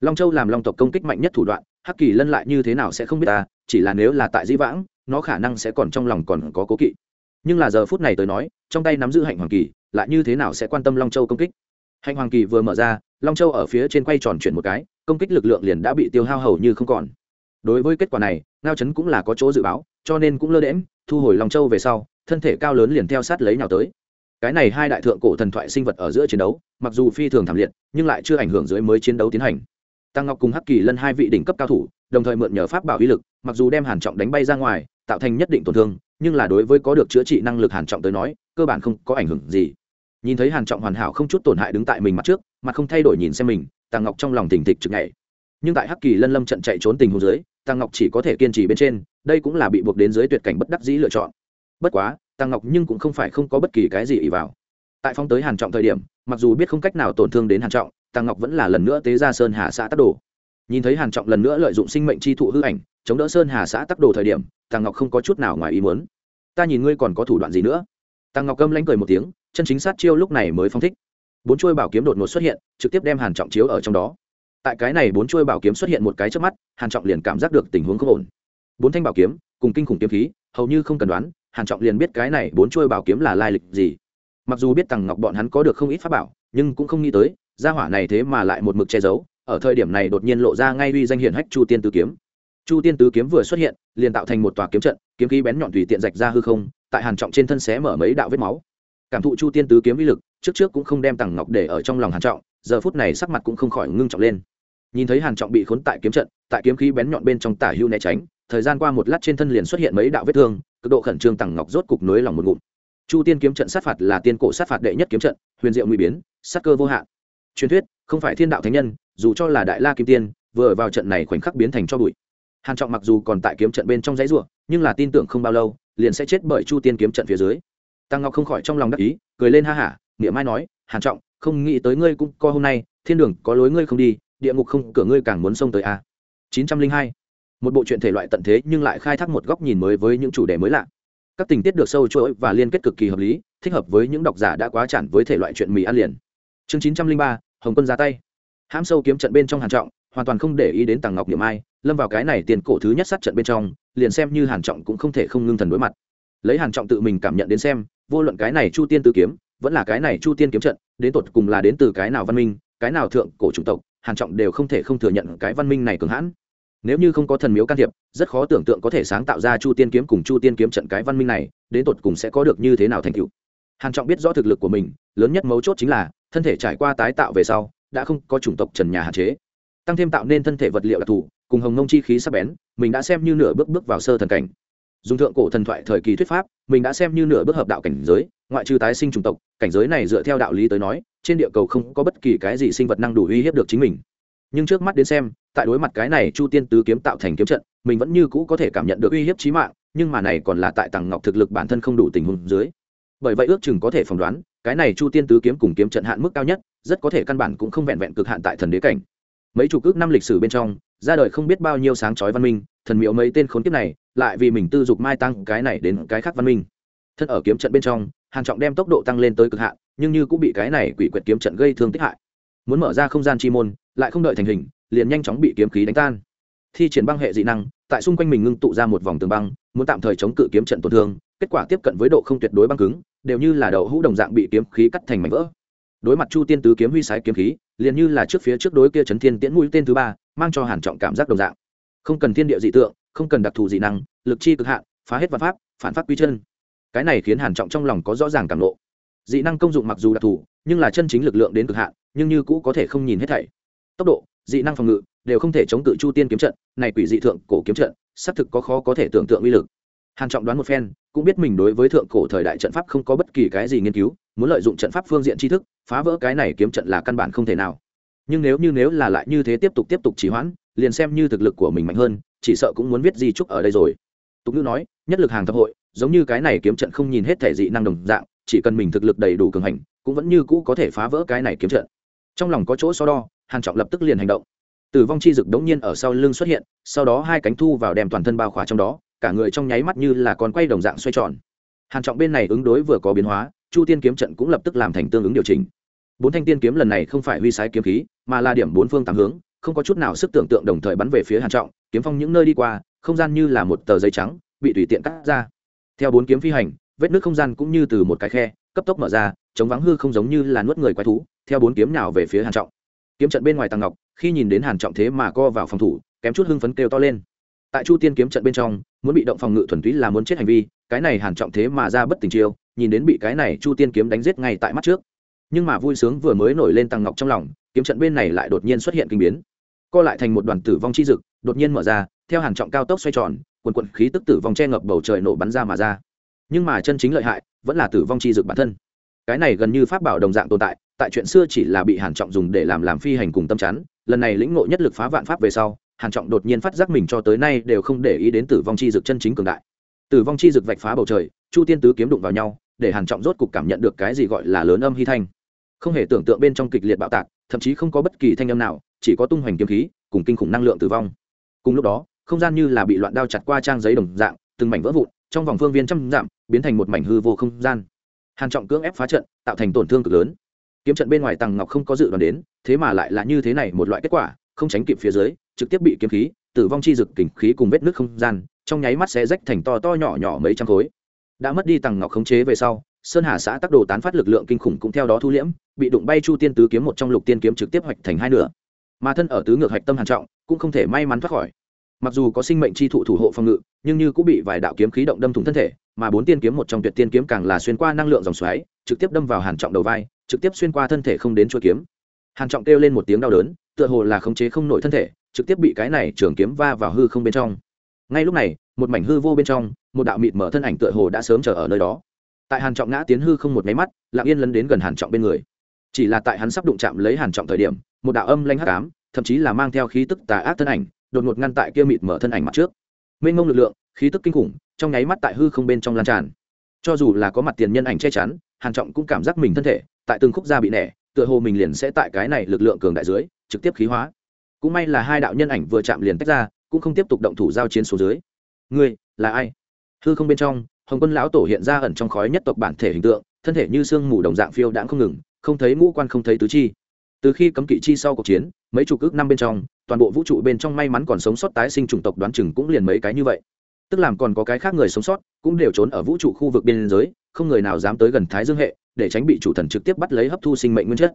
Long châu làm long tộc công kích mạnh nhất thủ đoạn, hắc kỳ lân lại như thế nào sẽ không biết ta, chỉ là nếu là tại di vãng, nó khả năng sẽ còn trong lòng còn có cố kỵ. Nhưng là giờ phút này tới nói, trong tay nắm giữ hạnh hoàng kỳ, lại như thế nào sẽ quan tâm long châu công kích? Hạnh hoàng kỳ vừa mở ra, long châu ở phía trên quay tròn chuyển một cái công kích lực lượng liền đã bị tiêu hao hầu như không còn. Đối với kết quả này, ngao chấn cũng là có chỗ dự báo, cho nên cũng lơ đễm thu hồi long châu về sau, thân thể cao lớn liền theo sát lấy nào tới. Cái này hai đại thượng cổ thần thoại sinh vật ở giữa chiến đấu, mặc dù phi thường thảm liệt, nhưng lại chưa ảnh hưởng dưới mới chiến đấu tiến hành. Tăng ngọc cùng hắc kỳ lân hai vị đỉnh cấp cao thủ, đồng thời mượn nhờ pháp bảo uy lực, mặc dù đem hàn trọng đánh bay ra ngoài, tạo thành nhất định tổn thương, nhưng là đối với có được chữa trị năng lực hàn trọng tới nói, cơ bản không có ảnh hưởng gì. Nhìn thấy hàn trọng hoàn hảo không chút tổn hại đứng tại mình mặt trước, mặt không thay đổi nhìn xem mình tăng ngọc trong lòng tỉnh thịch trực ngày nhưng tại hắc kỳ lân lâm trận chạy trốn tình huống dưới tăng ngọc chỉ có thể kiên trì bên trên, đây cũng là bị buộc đến dưới tuyệt cảnh bất đắc dĩ lựa chọn. Bất quá tăng ngọc nhưng cũng không phải không có bất kỳ cái gì ý vào. Tại phong tới hàn trọng thời điểm, mặc dù biết không cách nào tổn thương đến hàn trọng tăng ngọc vẫn là lần nữa tế ra sơn hà xã tắc đồ. Nhìn thấy hàn trọng lần nữa lợi dụng sinh mệnh chi thụ hư ảnh, chống đỡ sơn hà xã tắc đồ thời điểm tăng ngọc không có chút nào ngoài ý muốn. Ta nhìn ngươi còn có thủ đoạn gì nữa? Tăng ngọc câm lánh cười một tiếng, chân chính sát chiêu lúc này mới phong thích bốn chuôi bảo kiếm đột ngột xuất hiện, trực tiếp đem hàn trọng chiếu ở trong đó. Tại cái này bốn chuôi bảo kiếm xuất hiện một cái trước mắt, hàn trọng liền cảm giác được tình huống không ổn. Bốn thanh bảo kiếm, cùng kinh khủng kiếm khí, hầu như không cần đoán, hàn trọng liền biết cái này bốn chuôi bảo kiếm là lai lịch gì. Mặc dù biết tằng ngọc bọn hắn có được không ít pháp bảo, nhưng cũng không nghĩ tới, gia hỏa này thế mà lại một mực che giấu, ở thời điểm này đột nhiên lộ ra ngay uy danh hiển hách chu tiên tứ kiếm. Chu tiên tứ kiếm vừa xuất hiện, liền tạo thành một tòa kiếm trận, kiếm khí bén nhọn tùy tiện rạch ra hư không, tại hàn trọng trên thân xé mở mấy đạo vết máu. Cảm thụ chu tiên tứ kiếm uy lực trước trước cũng không đem tằng ngọc để ở trong lòng hàn trọng, giờ phút này sắc mặt cũng không khỏi ngưng trọng lên. Nhìn thấy hàn trọng bị khốn tại kiếm trận, tại kiếm khí bén nhọn bên trong tả hưu né tránh, thời gian qua một lát trên thân liền xuất hiện mấy đạo vết thương, cực độ khẩn trương tằng ngọc rốt cục nối lòng một ngụm. Chu tiên kiếm trận sát phạt là tiên cổ sát phạt đệ nhất kiếm trận, huyền diệu nguy biến, sát cơ vô hạn. Truyền thuyết, không phải thiên đạo thánh nhân, dù cho là đại la kim tiên, vừa vào trận này khoảnh khắc biến thành cho bụi. Hàn trọng mặc dù còn tại kiếm trận bên trong dãy rủa, nhưng là tin tưởng không bao lâu, liền sẽ chết bởi chu tiên kiếm trận phía dưới. Tăng ngọc không khỏi trong lòng đắc ý, cười lên ha hả niệm mai nói, hàn trọng, không nghĩ tới ngươi cũng co hôm nay, thiên đường có lối ngươi không đi, địa ngục không, cửa ngươi càng muốn xông tới à. a linh 902 một bộ truyện thể loại tận thế nhưng lại khai thác một góc nhìn mới với những chủ đề mới lạ. Các tình tiết được sâu chuỗi và liên kết cực kỳ hợp lý, thích hợp với những độc giả đã quá chản với thể loại chuyện mì ăn liền. Chương 903 hồng quân ra tay. Hãm sâu kiếm trận bên trong hàn trọng, hoàn toàn không để ý đến tàng ngọc niệm ai lâm vào cái này tiền cổ thứ nhất sát trận bên trong, liền xem như hàn trọng cũng không thể không ngưng thần đối mặt. Lấy hàn trọng tự mình cảm nhận đến xem, vô luận cái này chu tiên tứ kiếm vẫn là cái này chu tiên kiếm trận, đến tột cùng là đến từ cái nào văn minh, cái nào thượng cổ chủng tộc, hàn trọng đều không thể không thừa nhận cái văn minh này cường hãn. Nếu như không có thần miếu can thiệp, rất khó tưởng tượng có thể sáng tạo ra chu tiên kiếm cùng chu tiên kiếm trận cái văn minh này, đến tột cùng sẽ có được như thế nào thành tựu. Hàn trọng biết rõ thực lực của mình, lớn nhất mấu chốt chính là, thân thể trải qua tái tạo về sau, đã không có chủng tộc trần nhà hạn chế. Tăng thêm tạo nên thân thể vật liệu đặc thù, cùng hồng nông chi khí sắc bén, mình đã xem như nửa bước bước vào sơ thần cảnh dùng thượng cổ thần thoại thời kỳ thuyết pháp, mình đã xem như nửa bước hợp đạo cảnh giới, ngoại trừ tái sinh chủng tộc, cảnh giới này dựa theo đạo lý tới nói, trên địa cầu không có bất kỳ cái gì sinh vật năng đủ uy hiếp được chính mình. Nhưng trước mắt đến xem, tại đối mặt cái này chu tiên tứ kiếm tạo thành kiếm trận, mình vẫn như cũ có thể cảm nhận được uy hiếp chí mạng, nhưng mà này còn là tại tàng ngọc thực lực bản thân không đủ tình huống dưới. Bởi vậy ước chừng có thể phỏng đoán, cái này chu tiên tứ kiếm cùng kiếm trận hạn mức cao nhất, rất có thể căn bản cũng không vẹn vẹn cực hạn tại thần đế cảnh. Mấy chục ước năm lịch sử bên trong, ra đời không biết bao nhiêu sáng chói văn minh thần miếu mấy tên khốn kiếp này, lại vì mình tư dục mai tăng cái này đến cái khác văn minh. Thân ở kiếm trận bên trong, hàn trọng đem tốc độ tăng lên tới cực hạn, nhưng như cũng bị cái này quỷ quyệt kiếm trận gây thương tích hại. Muốn mở ra không gian chi môn, lại không đợi thành hình, liền nhanh chóng bị kiếm khí đánh tan. Thi triển băng hệ dị năng, tại xung quanh mình ngưng tụ ra một vòng tường băng, muốn tạm thời chống cự kiếm trận tổn thương, kết quả tiếp cận với độ không tuyệt đối băng cứng, đều như là đậu hũ đồng dạng bị kiếm khí cắt thành mảnh vỡ. Đối mặt chu tiên tứ kiếm huy sái kiếm khí, liền như là trước phía trước đối kia chấn thiên tiễn mũi tên thứ ba, mang cho hàn trọng cảm giác đồng dạng không cần thiên địa dị tượng, không cần đặc thù dị năng, lực chi cực hạn, phá hết văn pháp, phản pháp quy chân. Cái này khiến hàn trọng trong lòng có rõ ràng cảm lộ dị năng công dụng mặc dù đặc thù, nhưng là chân chính lực lượng đến cực hạn, nhưng như cũ có thể không nhìn hết thảy. Tốc độ, dị năng phòng ngự, đều không thể chống cự chu tiên kiếm trận, này quỷ dị thượng cổ kiếm trận, xác thực có khó có thể tưởng tượng uy lực. Hàn trọng đoán một phen, cũng biết mình đối với thượng cổ thời đại trận pháp không có bất kỳ cái gì nghiên cứu, muốn lợi dụng trận pháp phương diện tri thức, phá vỡ cái này kiếm trận là căn bản không thể nào. Nhưng nếu như nếu là lại như thế tiếp tục tiếp tục trì hoãn liền xem như thực lực của mình mạnh hơn, chỉ sợ cũng muốn viết di trúc ở đây rồi. Tục ngữ nói, nhất lực hàng thập hội, giống như cái này kiếm trận không nhìn hết thể dị năng đồng dạng, chỉ cần mình thực lực đầy đủ cường hành, cũng vẫn như cũ có thể phá vỡ cái này kiếm trận. Trong lòng có chỗ so đo, hàn trọng lập tức liền hành động. Tử vong chi dực đống nhiên ở sau lưng xuất hiện, sau đó hai cánh thu vào đem toàn thân bao khỏa trong đó, cả người trong nháy mắt như là con quay đồng dạng xoay tròn. Hàn trọng bên này ứng đối vừa có biến hóa, chu tiên kiếm trận cũng lập tức làm thành tương ứng điều chỉnh. Bốn thanh tiên kiếm lần này không phải huy sái kiếm khí, mà là điểm bốn phương tám hướng không có chút nào sức tưởng tượng đồng thời bắn về phía hàn trọng, kiếm phong những nơi đi qua, không gian như là một tờ giấy trắng, bị tùy tiện cắt ra. Theo bốn kiếm phi hành, vết nước không gian cũng như từ một cái khe, cấp tốc mở ra, chống vắng hư không giống như là nuốt người quái thú, theo bốn kiếm nào về phía hàn trọng. Kiếm trận bên ngoài tàng ngọc, khi nhìn đến hàn trọng thế mà co vào phòng thủ, kém chút hưng phấn kêu to lên. Tại chu tiên kiếm trận bên trong, muốn bị động phòng ngự thuần túy là muốn chết hành vi, cái này hàn trọng thế mà ra bất tình chiêu, nhìn đến bị cái này chu tiên kiếm đánh giết ngay tại mắt trước. Nhưng mà vui sướng vừa mới nổi lên tăng ngọc trong lòng, kiếm trận bên này lại đột nhiên xuất hiện kinh biến co lại thành một đoàn tử vong chi dực, đột nhiên mở ra, theo hàn trọng cao tốc xoay tròn, quần quần khí tức tử vong che ngập bầu trời nổ bắn ra mà ra. Nhưng mà chân chính lợi hại, vẫn là tử vong chi dực bản thân. Cái này gần như pháp bảo đồng dạng tồn tại tại chuyện xưa chỉ là bị hàn trọng dùng để làm làm phi hành cùng tâm chắn, lần này lĩnh ngộ nhất lực phá vạn pháp về sau, hàn trọng đột nhiên phát giác mình cho tới nay đều không để ý đến tử vong chi dực chân chính cường đại. Tử vong chi dực vạch phá bầu trời, chu tiên tứ kiếm đụng vào nhau, để hàn trọng rốt cục cảm nhận được cái gì gọi là lớn âm hy thanh. Không hề tưởng tượng bên trong kịch liệt bạo tạc, thậm chí không có bất kỳ thanh âm nào chỉ có tung hoành kiếm khí, cùng kinh khủng năng lượng tử vong. Cùng lúc đó, không gian như là bị loạn đao chặt qua trang giấy đồng dạng, từng mảnh vỡ vụn, trong vòng phương viên trăm dặm, biến thành một mảnh hư vô không gian. Hàn trọng cưỡng ép phá trận, tạo thành tổn thương cực lớn. Kiếm trận bên ngoài tầng ngọc không có dự đoán đến, thế mà lại là như thế này một loại kết quả, không tránh kịp phía dưới, trực tiếp bị kiếm khí, tử vong chi dực kình khí cùng vết nước không gian, trong nháy mắt sẽ rách thành to to nhỏ nhỏ mấy trăm khối. Đã mất đi tầng ngọc khống chế về sau, sơn hà xã tác đồ tán phát lực lượng kinh khủng cũng theo đó thu liễm, bị đụng bay chu tiên tứ kiếm một trong lục tiên kiếm trực tiếp hoạch thành hai nửa mà thân ở tứ ngược hạch tâm hàn trọng, cũng không thể may mắn thoát khỏi. Mặc dù có sinh mệnh chi thụ thủ hộ phòng ngự, nhưng như cũng bị vài đạo kiếm khí động đâm thủng thân thể, mà bốn tiên kiếm một trong tuyệt tiên kiếm càng là xuyên qua năng lượng dòng xoáy, trực tiếp đâm vào hàn trọng đầu vai, trực tiếp xuyên qua thân thể không đến chuôi kiếm. Hàn trọng kêu lên một tiếng đau đớn, tựa hồ là khống chế không nổi thân thể, trực tiếp bị cái này trường kiếm va vào hư không bên trong. Ngay lúc này, một mảnh hư vô bên trong, một đạo mịt mở thân ảnh tựa hồ đã sớm chờ ở nơi đó. Tại hàn trọng ngã tiến hư không một máy mắt, lặng yên lấn đến gần hàn trọng bên người chỉ là tại hắn sắp đụng chạm lấy hàn trọng thời điểm, một đạo âm lanh hắc ám, thậm chí là mang theo khí tức tà ác thân ảnh, đột ngột ngăn tại kia mịt mở thân ảnh mặt trước. Mênh mông lực lượng, khí tức kinh khủng, trong nháy mắt tại hư không bên trong lan tràn. Cho dù là có mặt tiền nhân ảnh che chắn, hàn trọng cũng cảm giác mình thân thể, tại từng khúc da bị nẻ, tựa hồ mình liền sẽ tại cái này lực lượng cường đại dưới, trực tiếp khí hóa. Cũng may là hai đạo nhân ảnh vừa chạm liền tách ra, cũng không tiếp tục động thủ giao chiến xuống dưới. Ngươi, là ai? Hư không bên trong, hồng quân lão tổ hiện ra ẩn trong khói nhất tộc bản thể hình tượng, thân thể như xương mù đồng dạng phiêu đãng không ngừng không thấy ngũ quan không thấy tứ chi. Từ khi cấm kỵ chi sau cuộc chiến, mấy chục ước năm bên trong, toàn bộ vũ trụ bên trong may mắn còn sống sót tái sinh chủng tộc đoán chừng cũng liền mấy cái như vậy. Tức làm còn có cái khác người sống sót, cũng đều trốn ở vũ trụ khu vực biên giới, không người nào dám tới gần thái dương hệ, để tránh bị chủ thần trực tiếp bắt lấy hấp thu sinh mệnh nguyên chất.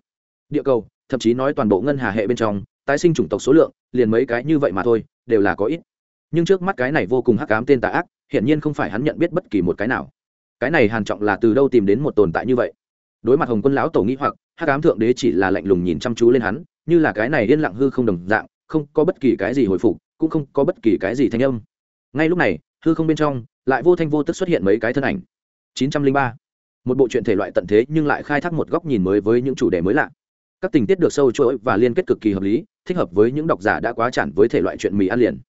Địa cầu, thậm chí nói toàn bộ ngân hà hệ bên trong, tái sinh chủng tộc số lượng, liền mấy cái như vậy mà thôi, đều là có ít. Nhưng trước mắt cái này vô cùng hắc ám tên tà ác, hiển nhiên không phải hắn nhận biết bất kỳ một cái nào. Cái này hàn trọng là từ đâu tìm đến một tồn tại như vậy? Đối mặt hồng quân lão tổ nghĩ hoặc hắc ám thượng đế chỉ là lạnh lùng nhìn chăm chú lên hắn như là cái này yên lặng hư không đồng dạng không có bất kỳ cái gì hồi phục cũng không có bất kỳ cái gì thanh âm. Ngay lúc này hư không bên trong lại vô thanh vô tức xuất hiện mấy cái thân ảnh. 903. một bộ truyện thể loại tận thế nhưng lại khai thác một góc nhìn mới với những chủ đề mới lạ. Các tình tiết được sâu chuỗi và liên kết cực kỳ hợp lý thích hợp với những độc giả đã quá chản với thể loại chuyện mì ăn liền.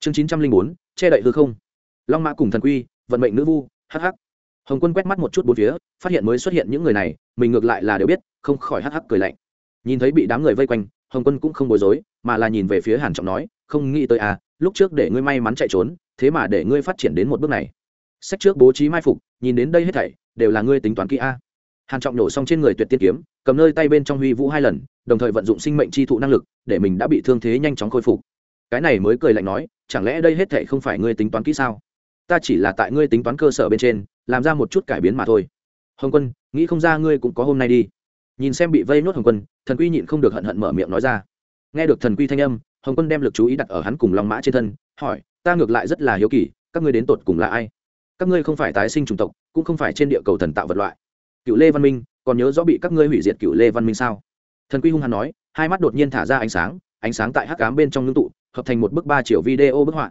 Chương 904, che đậy hư không. Long mã cùng thần quy vận mệnh nữ vu hh hồng quân quét mắt một chút bốn phía, phát hiện mới xuất hiện những người này, mình ngược lại là đều biết, không khỏi hh cười lạnh. Nhìn thấy bị đám người vây quanh, hồng quân cũng không bối rối, mà là nhìn về phía hàn trọng nói, không nghĩ tới à lúc trước để ngươi may mắn chạy trốn, thế mà để ngươi phát triển đến một bước này. Sách trước bố trí mai phục, nhìn đến đây hết thảy, đều là ngươi tính toán kỹ a. Hàn trọng nổ xong trên người tuyệt tiên kiếm, cầm nơi tay bên trong huy vũ hai lần, đồng thời vận dụng sinh mệnh chi thụ năng lực, để mình đã bị thương thế nhanh chóng khôi phục. Cái này mới cười lạnh nói, chẳng lẽ đây hết thảy không phải ngươi tính toán kỹ sao? Ta chỉ là tại ngươi tính toán cơ sở bên trên làm ra một chút cải biến mà thôi. Hồng quân, nghĩ không ra ngươi cũng có hôm nay đi. Nhìn xem bị vây nốt hồng quân, thần quy nhịn không được hận hận mở miệng nói ra. Nghe được thần quy thanh âm, hồng quân đem lực chú ý đặt ở hắn cùng long mã trên thân, hỏi, ta ngược lại rất là hiếu kỳ, các ngươi đến tột cùng là ai? Các ngươi không phải tái sinh chủng tộc, cũng không phải trên địa cầu thần tạo vật loại. Cựu lê văn minh, còn nhớ rõ bị các ngươi hủy diệt cựu lê văn minh sao? Thần quy hung hăng nói, hai mắt đột nhiên thả ra ánh sáng ánh sáng tại hắc cám bên trong ngưng tụ, hợp thành một bức ba triệu video bức họa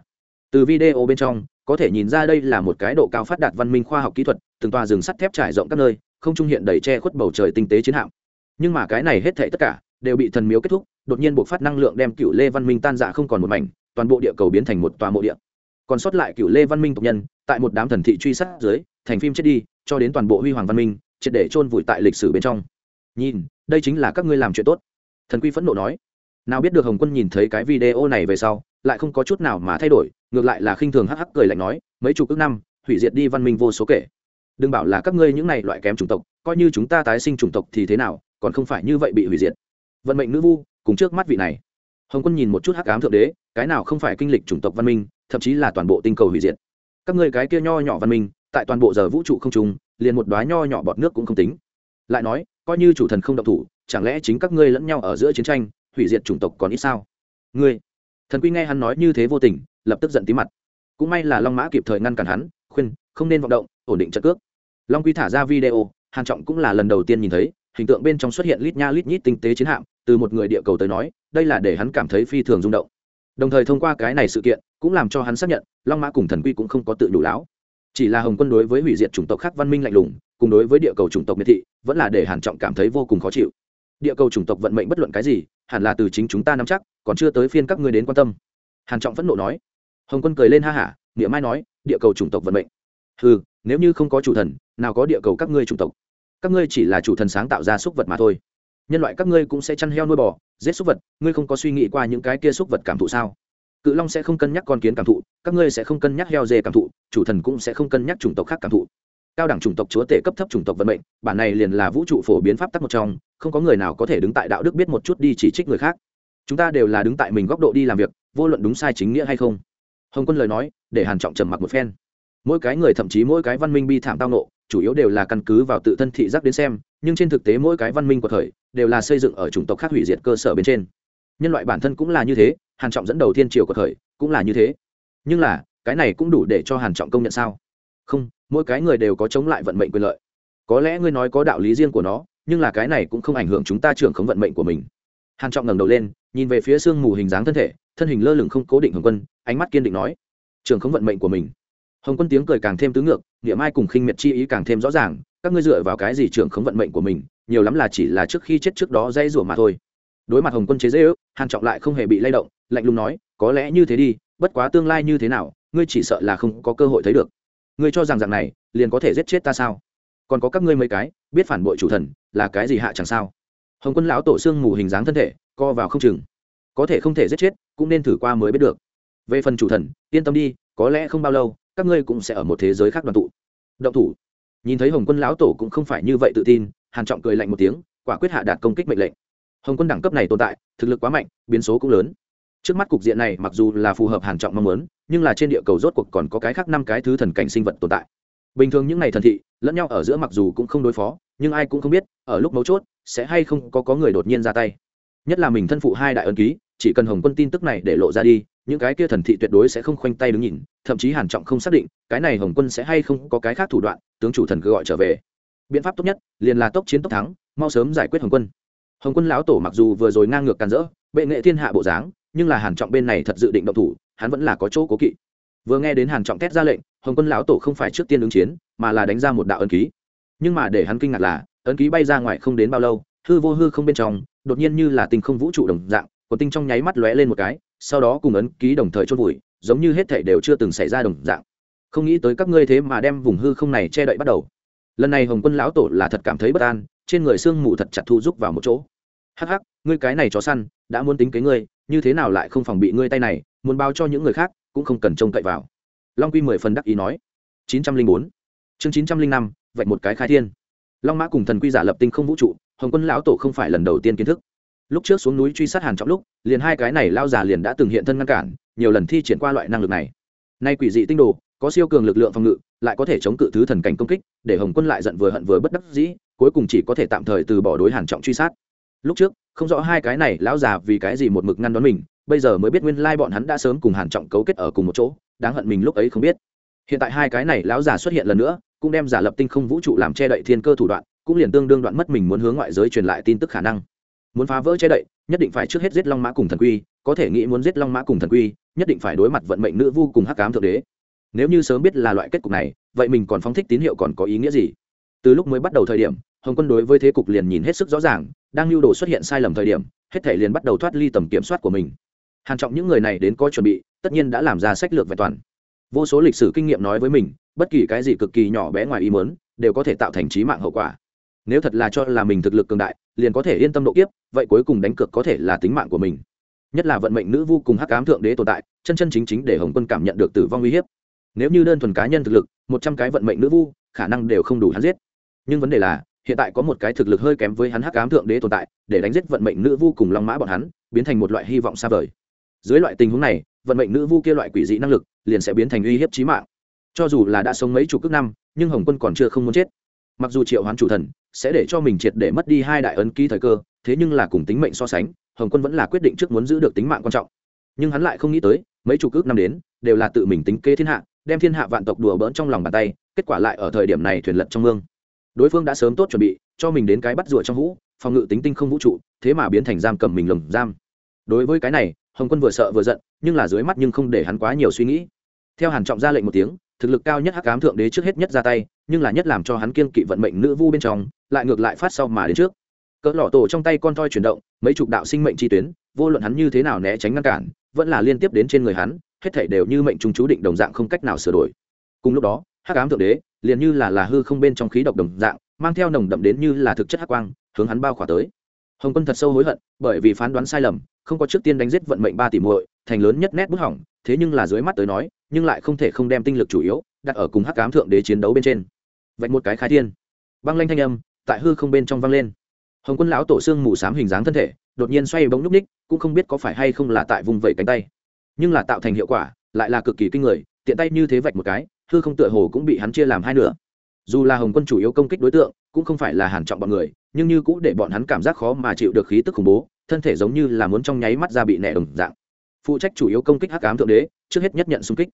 từ video bên trong, có thể nhìn ra đây là một cái độ cao phát đạt văn minh khoa học kỹ thuật, từng tòa rừng sắt thép trải rộng các nơi, không trung hiện đầy che khuất bầu trời tinh tế chiến hạm. Nhưng mà cái này hết thảy tất cả, đều bị thần miếu kết thúc, đột nhiên buộc phát năng lượng đem cựu lê văn minh tan dạ không còn một mảnh, toàn bộ địa cầu biến thành một tòa mộ địa. Còn sót lại cựu lê văn minh tộc nhân, tại một đám thần thị truy sát dưới, thành phim chết đi, cho đến toàn bộ huy hoàng văn minh, triệt để chôn vùi tại lịch sử bên trong. Nhìn, đây chính là các ngươi làm chuyện tốt. Thần quy phẫn nộ nói nào biết được hồng quân nhìn thấy cái video này về sau, lại không có chút nào mà thay đổi, ngược lại là khinh thường hắc hắc cười lạnh nói, mấy chục ước năm, hủy diệt đi văn minh vô số kể. Đừng bảo là các ngươi những này loại kém chủng tộc, coi như chúng ta tái sinh chủng tộc thì thế nào, còn không phải như vậy bị hủy diệt. Vận mệnh nữ vu, cùng trước mắt vị này. Hồng quân nhìn một chút hắc ám thượng đế, cái nào không phải kinh lịch chủng tộc văn minh, thậm chí là toàn bộ tinh cầu hủy diệt. Các ngươi cái kia nho nhỏ văn minh, tại toàn bộ giờ vũ trụ không trùng, liền một đoá nho nhỏ bọt nước cũng không tính. Lại nói, coi như chủ thần không động thủ, chẳng lẽ chính các ngươi lẫn nhau ở giữa chiến tranh hủy diệt chủng tộc còn ít sao? Ngươi, thần quy nghe hắn nói như thế vô tình, lập tức giận tí mặt. Cũng may là long mã kịp thời ngăn cản hắn, khuyên, không nên vọng động, ổn định trận cước. Long quy thả ra video, hàn trọng cũng là lần đầu tiên nhìn thấy, hình tượng bên trong xuất hiện lít nha lít nhít tinh tế chiến hạm, từ một người địa cầu tới nói, đây là để hắn cảm thấy phi thường rung động. Đồng thời thông qua cái này sự kiện, cũng làm cho hắn xác nhận, long mã cùng thần quy cũng không có tự đủ lão chỉ là hồng quân đối với hủy diệt chủng tộc khác văn minh lạnh lùng, cùng đối với địa cầu chủng tộc miệt thị, vẫn là để hàn trọng cảm thấy vô cùng khó chịu địa cầu chủng tộc vận mệnh bất luận cái gì, hẳn là từ chính chúng ta nắm chắc, còn chưa tới phiên các ngươi đến quan tâm. Hàn trọng phẫn nộ nói. Hồng quân cười lên ha hả, nghĩa mai nói, địa cầu chủng tộc vận mệnh. Ừ nếu như không có chủ thần, nào có địa cầu các ngươi chủng tộc? Các ngươi chỉ là chủ thần sáng tạo ra súc vật mà thôi. Nhân loại các ngươi cũng sẽ chăn heo nuôi bò, giết súc vật, ngươi không có suy nghĩ qua những cái kia súc vật cảm thụ sao? Cự long sẽ không cân nhắc con kiến cảm thụ, các ngươi sẽ không cân nhắc heo dê cảm thụ, chủ thần cũng sẽ không cân nhắc chủng tộc khác cảm thụ cao đẳng chủng tộc chúa tể cấp thấp chủng tộc vận mệnh, bản này liền là vũ trụ phổ biến pháp tắc một trong, không có người nào có thể đứng tại đạo đức biết một chút đi chỉ trích người khác. Chúng ta đều là đứng tại mình góc độ đi làm việc, vô luận đúng sai chính nghĩa hay không. Hồng quân lời nói, để hàn trọng trầm mặc một phen. Mỗi cái người thậm chí mỗi cái văn minh bi thảm tao nộ chủ yếu đều là căn cứ vào tự thân thị giác đến xem, nhưng trên thực tế mỗi cái văn minh của thời, đều là xây dựng ở chủng tộc khác hủy diệt cơ sở bên trên. Nhân loại bản thân cũng là như thế, hàn trọng dẫn đầu thiên triều của thời, cũng là như thế. Nhưng là, cái này cũng đủ để cho hàn trọng công nhận sao? Không mỗi cái người đều có chống lại vận mệnh quyền lợi. Có lẽ ngươi nói có đạo lý riêng của nó, nhưng là cái này cũng không ảnh hưởng chúng ta trưởng khống vận mệnh của mình. Hàn trọng ngẩng đầu lên, nhìn về phía sương mù hình dáng thân thể, thân hình lơ lửng không cố định hồng quân, ánh mắt kiên định nói, trưởng khống vận mệnh của mình. Hồng quân tiếng cười càng thêm tứ ngược, niệm ai cùng khinh miệt chi ý càng thêm rõ ràng, các ngươi dựa vào cái gì trưởng khống vận mệnh của mình, nhiều lắm là chỉ là trước khi chết trước đó dây rủa mà thôi. Đối mặt hồng quân chế dễ ước hàn trọng lại không hề bị lay động, lạnh lùng nói, có lẽ như thế đi, bất quá tương lai như thế nào, ngươi chỉ sợ là không có cơ hội thấy được ngươi cho rằng dạng này, liền có thể giết chết ta sao? Còn có các ngươi mấy cái, biết phản bội chủ thần, là cái gì hạ chẳng sao? Hồng quân lão tổ xương mù hình dáng thân thể, co vào không chừng. Có thể không thể giết chết, cũng nên thử qua mới biết được. Về phần chủ thần, yên tâm đi, có lẽ không bao lâu, các ngươi cũng sẽ ở một thế giới khác đoàn tụ. Động thủ. Nhìn thấy hồng quân lão tổ cũng không phải như vậy tự tin, hàn trọng cười lạnh một tiếng, quả quyết hạ đạt công kích mệnh lệnh. Hồng quân đẳng cấp này tồn tại, thực lực quá mạnh, biến số cũng lớn trước mắt cục diện này mặc dù là phù hợp hàn trọng mong muốn, nhưng là trên địa cầu rốt cuộc còn có cái khác năm cái thứ thần cảnh sinh vật tồn tại. Bình thường những ngày thần thị, lẫn nhau ở giữa mặc dù cũng không đối phó, nhưng ai cũng không biết, ở lúc mấu chốt, sẽ hay không có có người đột nhiên ra tay. Nhất là mình thân phụ hai đại ân ký, chỉ cần hồng quân tin tức này để lộ ra đi, những cái kia thần thị tuyệt đối sẽ không khoanh tay đứng nhìn, thậm chí hàn trọng không xác định, cái này hồng quân sẽ hay không có cái khác thủ đoạn, tướng chủ thần cứ gọi trở về. Biện pháp tốt nhất, liền là tốc chiến tốc thắng, mau sớm giải quyết hồng quân. Hồng quân lão tổ mặc dù vừa rồi ngang ngược càn rỡ, bệ nghệ thiên hạ bộ dáng nhưng là hàn trọng bên này thật dự định động thủ, hắn vẫn là có chỗ cố kỵ. Vừa nghe đến hàn trọng thét ra lệnh, hồng quân lão tổ không phải trước tiên ứng chiến, mà là đánh ra một đạo ấn ký. Nhưng mà để hắn kinh ngạc là, ấn ký bay ra ngoài không đến bao lâu, hư vô hư không bên trong, đột nhiên như là tinh không vũ trụ đồng dạng, của tinh trong nháy mắt lóe lên một cái, sau đó cùng ấn ký đồng thời chôn vùi, giống như hết thảy đều chưa từng xảy ra đồng dạng. Không nghĩ tới các ngươi thế mà đem vùng hư không này che đậy bắt đầu. Lần này hồng quân lão tổ là thật cảm thấy bất an, trên người xương mù thật chặt thu rúc vào một chỗ. Hắc hắc ngươi cái này chó săn, đã muốn tính kế ngươi, như thế nào lại không phòng bị ngươi tay này, muốn báo cho những người khác, cũng không cần trông cậy vào. Long quy mười phần đắc ý nói. chín trăm linh bốn. Chương chín trăm linh năm, vạch một cái khai thiên. Long mã cùng thần quy giả lập tinh không vũ trụ, hồng quân lão tổ không phải lần đầu tiên kiến thức. Lúc trước xuống núi truy sát hàn trọng lúc, liền hai cái này lao già liền đã từng hiện thân ngăn cản, nhiều lần thi triển qua loại năng lực này. Nay quỷ dị tinh đồ, có siêu cường lực lượng phòng ngự, lại có thể chống cự thứ thần cảnh công kích, để hồng quân lại giận vừa hận vừa bất đắc dĩ, cuối cùng chỉ có thể tạm thời từ bỏ đối hàn trọng truy sát. Lúc trước không rõ hai cái này, lão già vì cái gì một mực ngăn đón mình, bây giờ mới biết nguyên lai bọn hắn đã sớm cùng hàn trọng cấu kết ở cùng một chỗ, đáng hận mình lúc ấy không biết. Hiện tại hai cái này, lão già xuất hiện lần nữa, cũng đem giả lập tinh không vũ trụ làm che đậy thiên cơ thủ đoạn, cũng liền tương đương đoạn mất mình muốn hướng ngoại giới truyền lại tin tức khả năng. Muốn phá vỡ che đậy, nhất định phải trước hết giết long mã cùng thần quy, có thể nghĩ muốn giết long mã cùng thần quy, nhất định phải đối mặt vận mệnh nữ vu cùng hắc cám thượng đế. Nếu như sớm biết là loại kết cục này, vậy mình còn phóng thích tín hiệu còn có ý nghĩa gì? Từ lúc mới bắt đầu thời điểm, hồng quân đối với thế cục liền nhìn hết sức rõ ràng đang lưu đồ xuất hiện sai lầm thời điểm, hết thể liền bắt đầu thoát ly tầm kiểm soát của mình. Hàn trọng những người này đến có chuẩn bị, tất nhiên đã làm ra sách lược vẹn toàn. Vô số lịch sử kinh nghiệm nói với mình, bất kỳ cái gì cực kỳ nhỏ bé ngoài ý muốn, đều có thể tạo thành trí mạng hậu quả. Nếu thật là cho là mình thực lực cường đại, liền có thể yên tâm độ kiếp, vậy cuối cùng đánh cược có thể là tính mạng của mình. Nhất là vận mệnh nữ vu cùng hắc ám thượng đế tồn tại, chân chân chính chính để hồng quân cảm nhận được tử vong uy hiếp. Nếu như đơn thuần cá nhân thực lực, một trăm cái vận mệnh nữ vu, khả năng đều không đủ hắn giết. Nhưng vấn đề là hiện tại có một cái thực lực hơi kém với hắn hắc ám thượng đế tồn tại, để đánh giết vận mệnh nữ vu cùng long mã bọn hắn, biến thành một loại hy vọng xa vời. Dưới loại tình huống này, vận mệnh nữ vu kia loại quỷ dị năng lực liền sẽ biến thành uy hiếp chí mạng. Cho dù là đã sống mấy chục cước năm, nhưng hồng quân còn chưa không muốn chết. Mặc dù triệu hoán chủ thần sẽ để cho mình triệt để mất đi hai đại ấn ký thời cơ, thế nhưng là cùng tính mệnh so sánh, hồng quân vẫn là quyết định trước muốn giữ được tính mạng quan trọng. Nhưng hắn lại không nghĩ tới, mấy chục ước năm đến, đều là tự mình tính kê thiên hạ, đem thiên hạ vạn tộc đùa bỡn trong lòng bàn tay, kết quả lại ở thời điểm này thuyền lật trong mương đối phương đã sớm tốt chuẩn bị, cho mình đến cái bắt rùa trong hũ, phòng ngự tính tinh không vũ trụ, thế mà biến thành giam cầm mình lồng giam. Đối với cái này, hồng quân vừa sợ vừa giận, nhưng là dưới mắt nhưng không để hắn quá nhiều suy nghĩ. Theo hàn trọng ra lệnh một tiếng, thực lực cao nhất hắc ám thượng đế trước hết nhất ra tay, nhưng là nhất làm cho hắn kiên kỵ vận mệnh nữ vu bên trong, lại ngược lại phát sau mà đến trước. Cỡ lọ tổ trong tay con toi chuyển động, mấy chục đạo sinh mệnh chi tuyến, vô luận hắn như thế nào né tránh ngăn cản, vẫn là liên tiếp đến trên người hắn, hết thảy đều như mệnh trung chú định đồng dạng không cách nào sửa đổi. Cùng lúc đó, hắc ám thượng đế liền như là là hư không bên trong khí độc đồng dạng, mang theo nồng đậm đến như là thực chất hắc quang, hướng hắn bao khỏa tới. Hồng quân thật sâu hối hận, bởi vì phán đoán sai lầm, không có trước tiên đánh giết vận mệnh ba tỷ muội, thành lớn nhất nét bút hỏng, thế nhưng là dưới mắt tới nói, nhưng lại không thể không đem tinh lực chủ yếu, đặt ở cùng hắc cám thượng đế chiến đấu bên trên. Vạch một cái khai thiên. Băng lanh thanh âm, tại hư không bên trong vang lên. Hồng quân lão tổ xương mù s hình dáng thân thể, đột nhiên xoay bóng núp ních, cũng không biết có phải hay không là tại vùng vẩy cánh tay. Nhưng là tạo thành hiệu quả, lại là cực kỳ kinh người, tiện tay như thế vạch một cái hư không tựa hồ cũng bị hắn chia làm hai nửa. Dù là hồng quân chủ yếu công kích đối tượng, cũng không phải là hàn trọng bọn người, nhưng như cũng để bọn hắn cảm giác khó mà chịu được khí tức khủng bố, thân thể giống như là muốn trong nháy mắt ra bị nẻ đồng dạng. Phụ trách chủ yếu công kích hắc ám thượng đế, trước hết nhất nhận xung kích.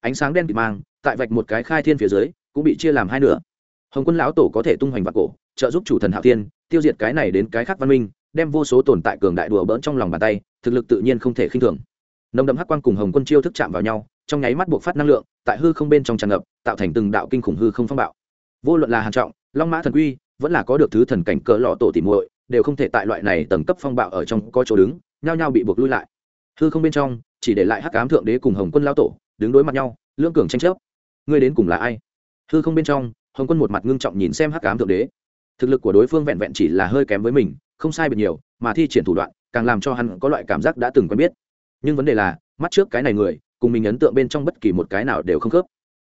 Ánh sáng đen bị mang, tại vạch một cái khai thiên phía dưới, cũng bị chia làm hai nửa. Hồng quân lão tổ có thể tung hoành vạc cổ, trợ giúp chủ thần hạo tiên tiêu diệt cái này đến cái khác văn minh, đem vô số tồn tại cường đại đùa bỡn trong lòng bàn tay, thực lực tự nhiên không thể khinh thường. Nồng đậm hắc quang cùng hồng quân chiêu thức chạm vào nhau trong nháy mắt buộc phát năng lượng, tại hư không bên trong tràn ngập, tạo thành từng đạo kinh khủng hư không phong bạo. Vô luận là hàn trọng, long mã thần quy, vẫn là có được thứ thần cảnh cỡ lọ tổ tỉ muội, đều không thể tại loại này tầng cấp phong bạo ở trong có chỗ đứng, nhao nhao bị buộc lui lại. Hư không bên trong, chỉ để lại hắc ám thượng đế cùng hồng quân lao tổ, đứng đối mặt nhau, lưỡng cường tranh chấp. Ngươi đến cùng là ai? Hư không bên trong, hồng quân một mặt ngưng trọng nhìn xem hắc ám thượng đế. Thực lực của đối phương vẹn vẹn chỉ là hơi kém với mình, không sai biệt nhiều, mà thi triển thủ đoạn, càng làm cho hắn có loại cảm giác đã từng quen biết. Nhưng vấn đề là, mắt trước cái này người cùng mình ấn tượng bên trong bất kỳ một cái nào đều không khớp.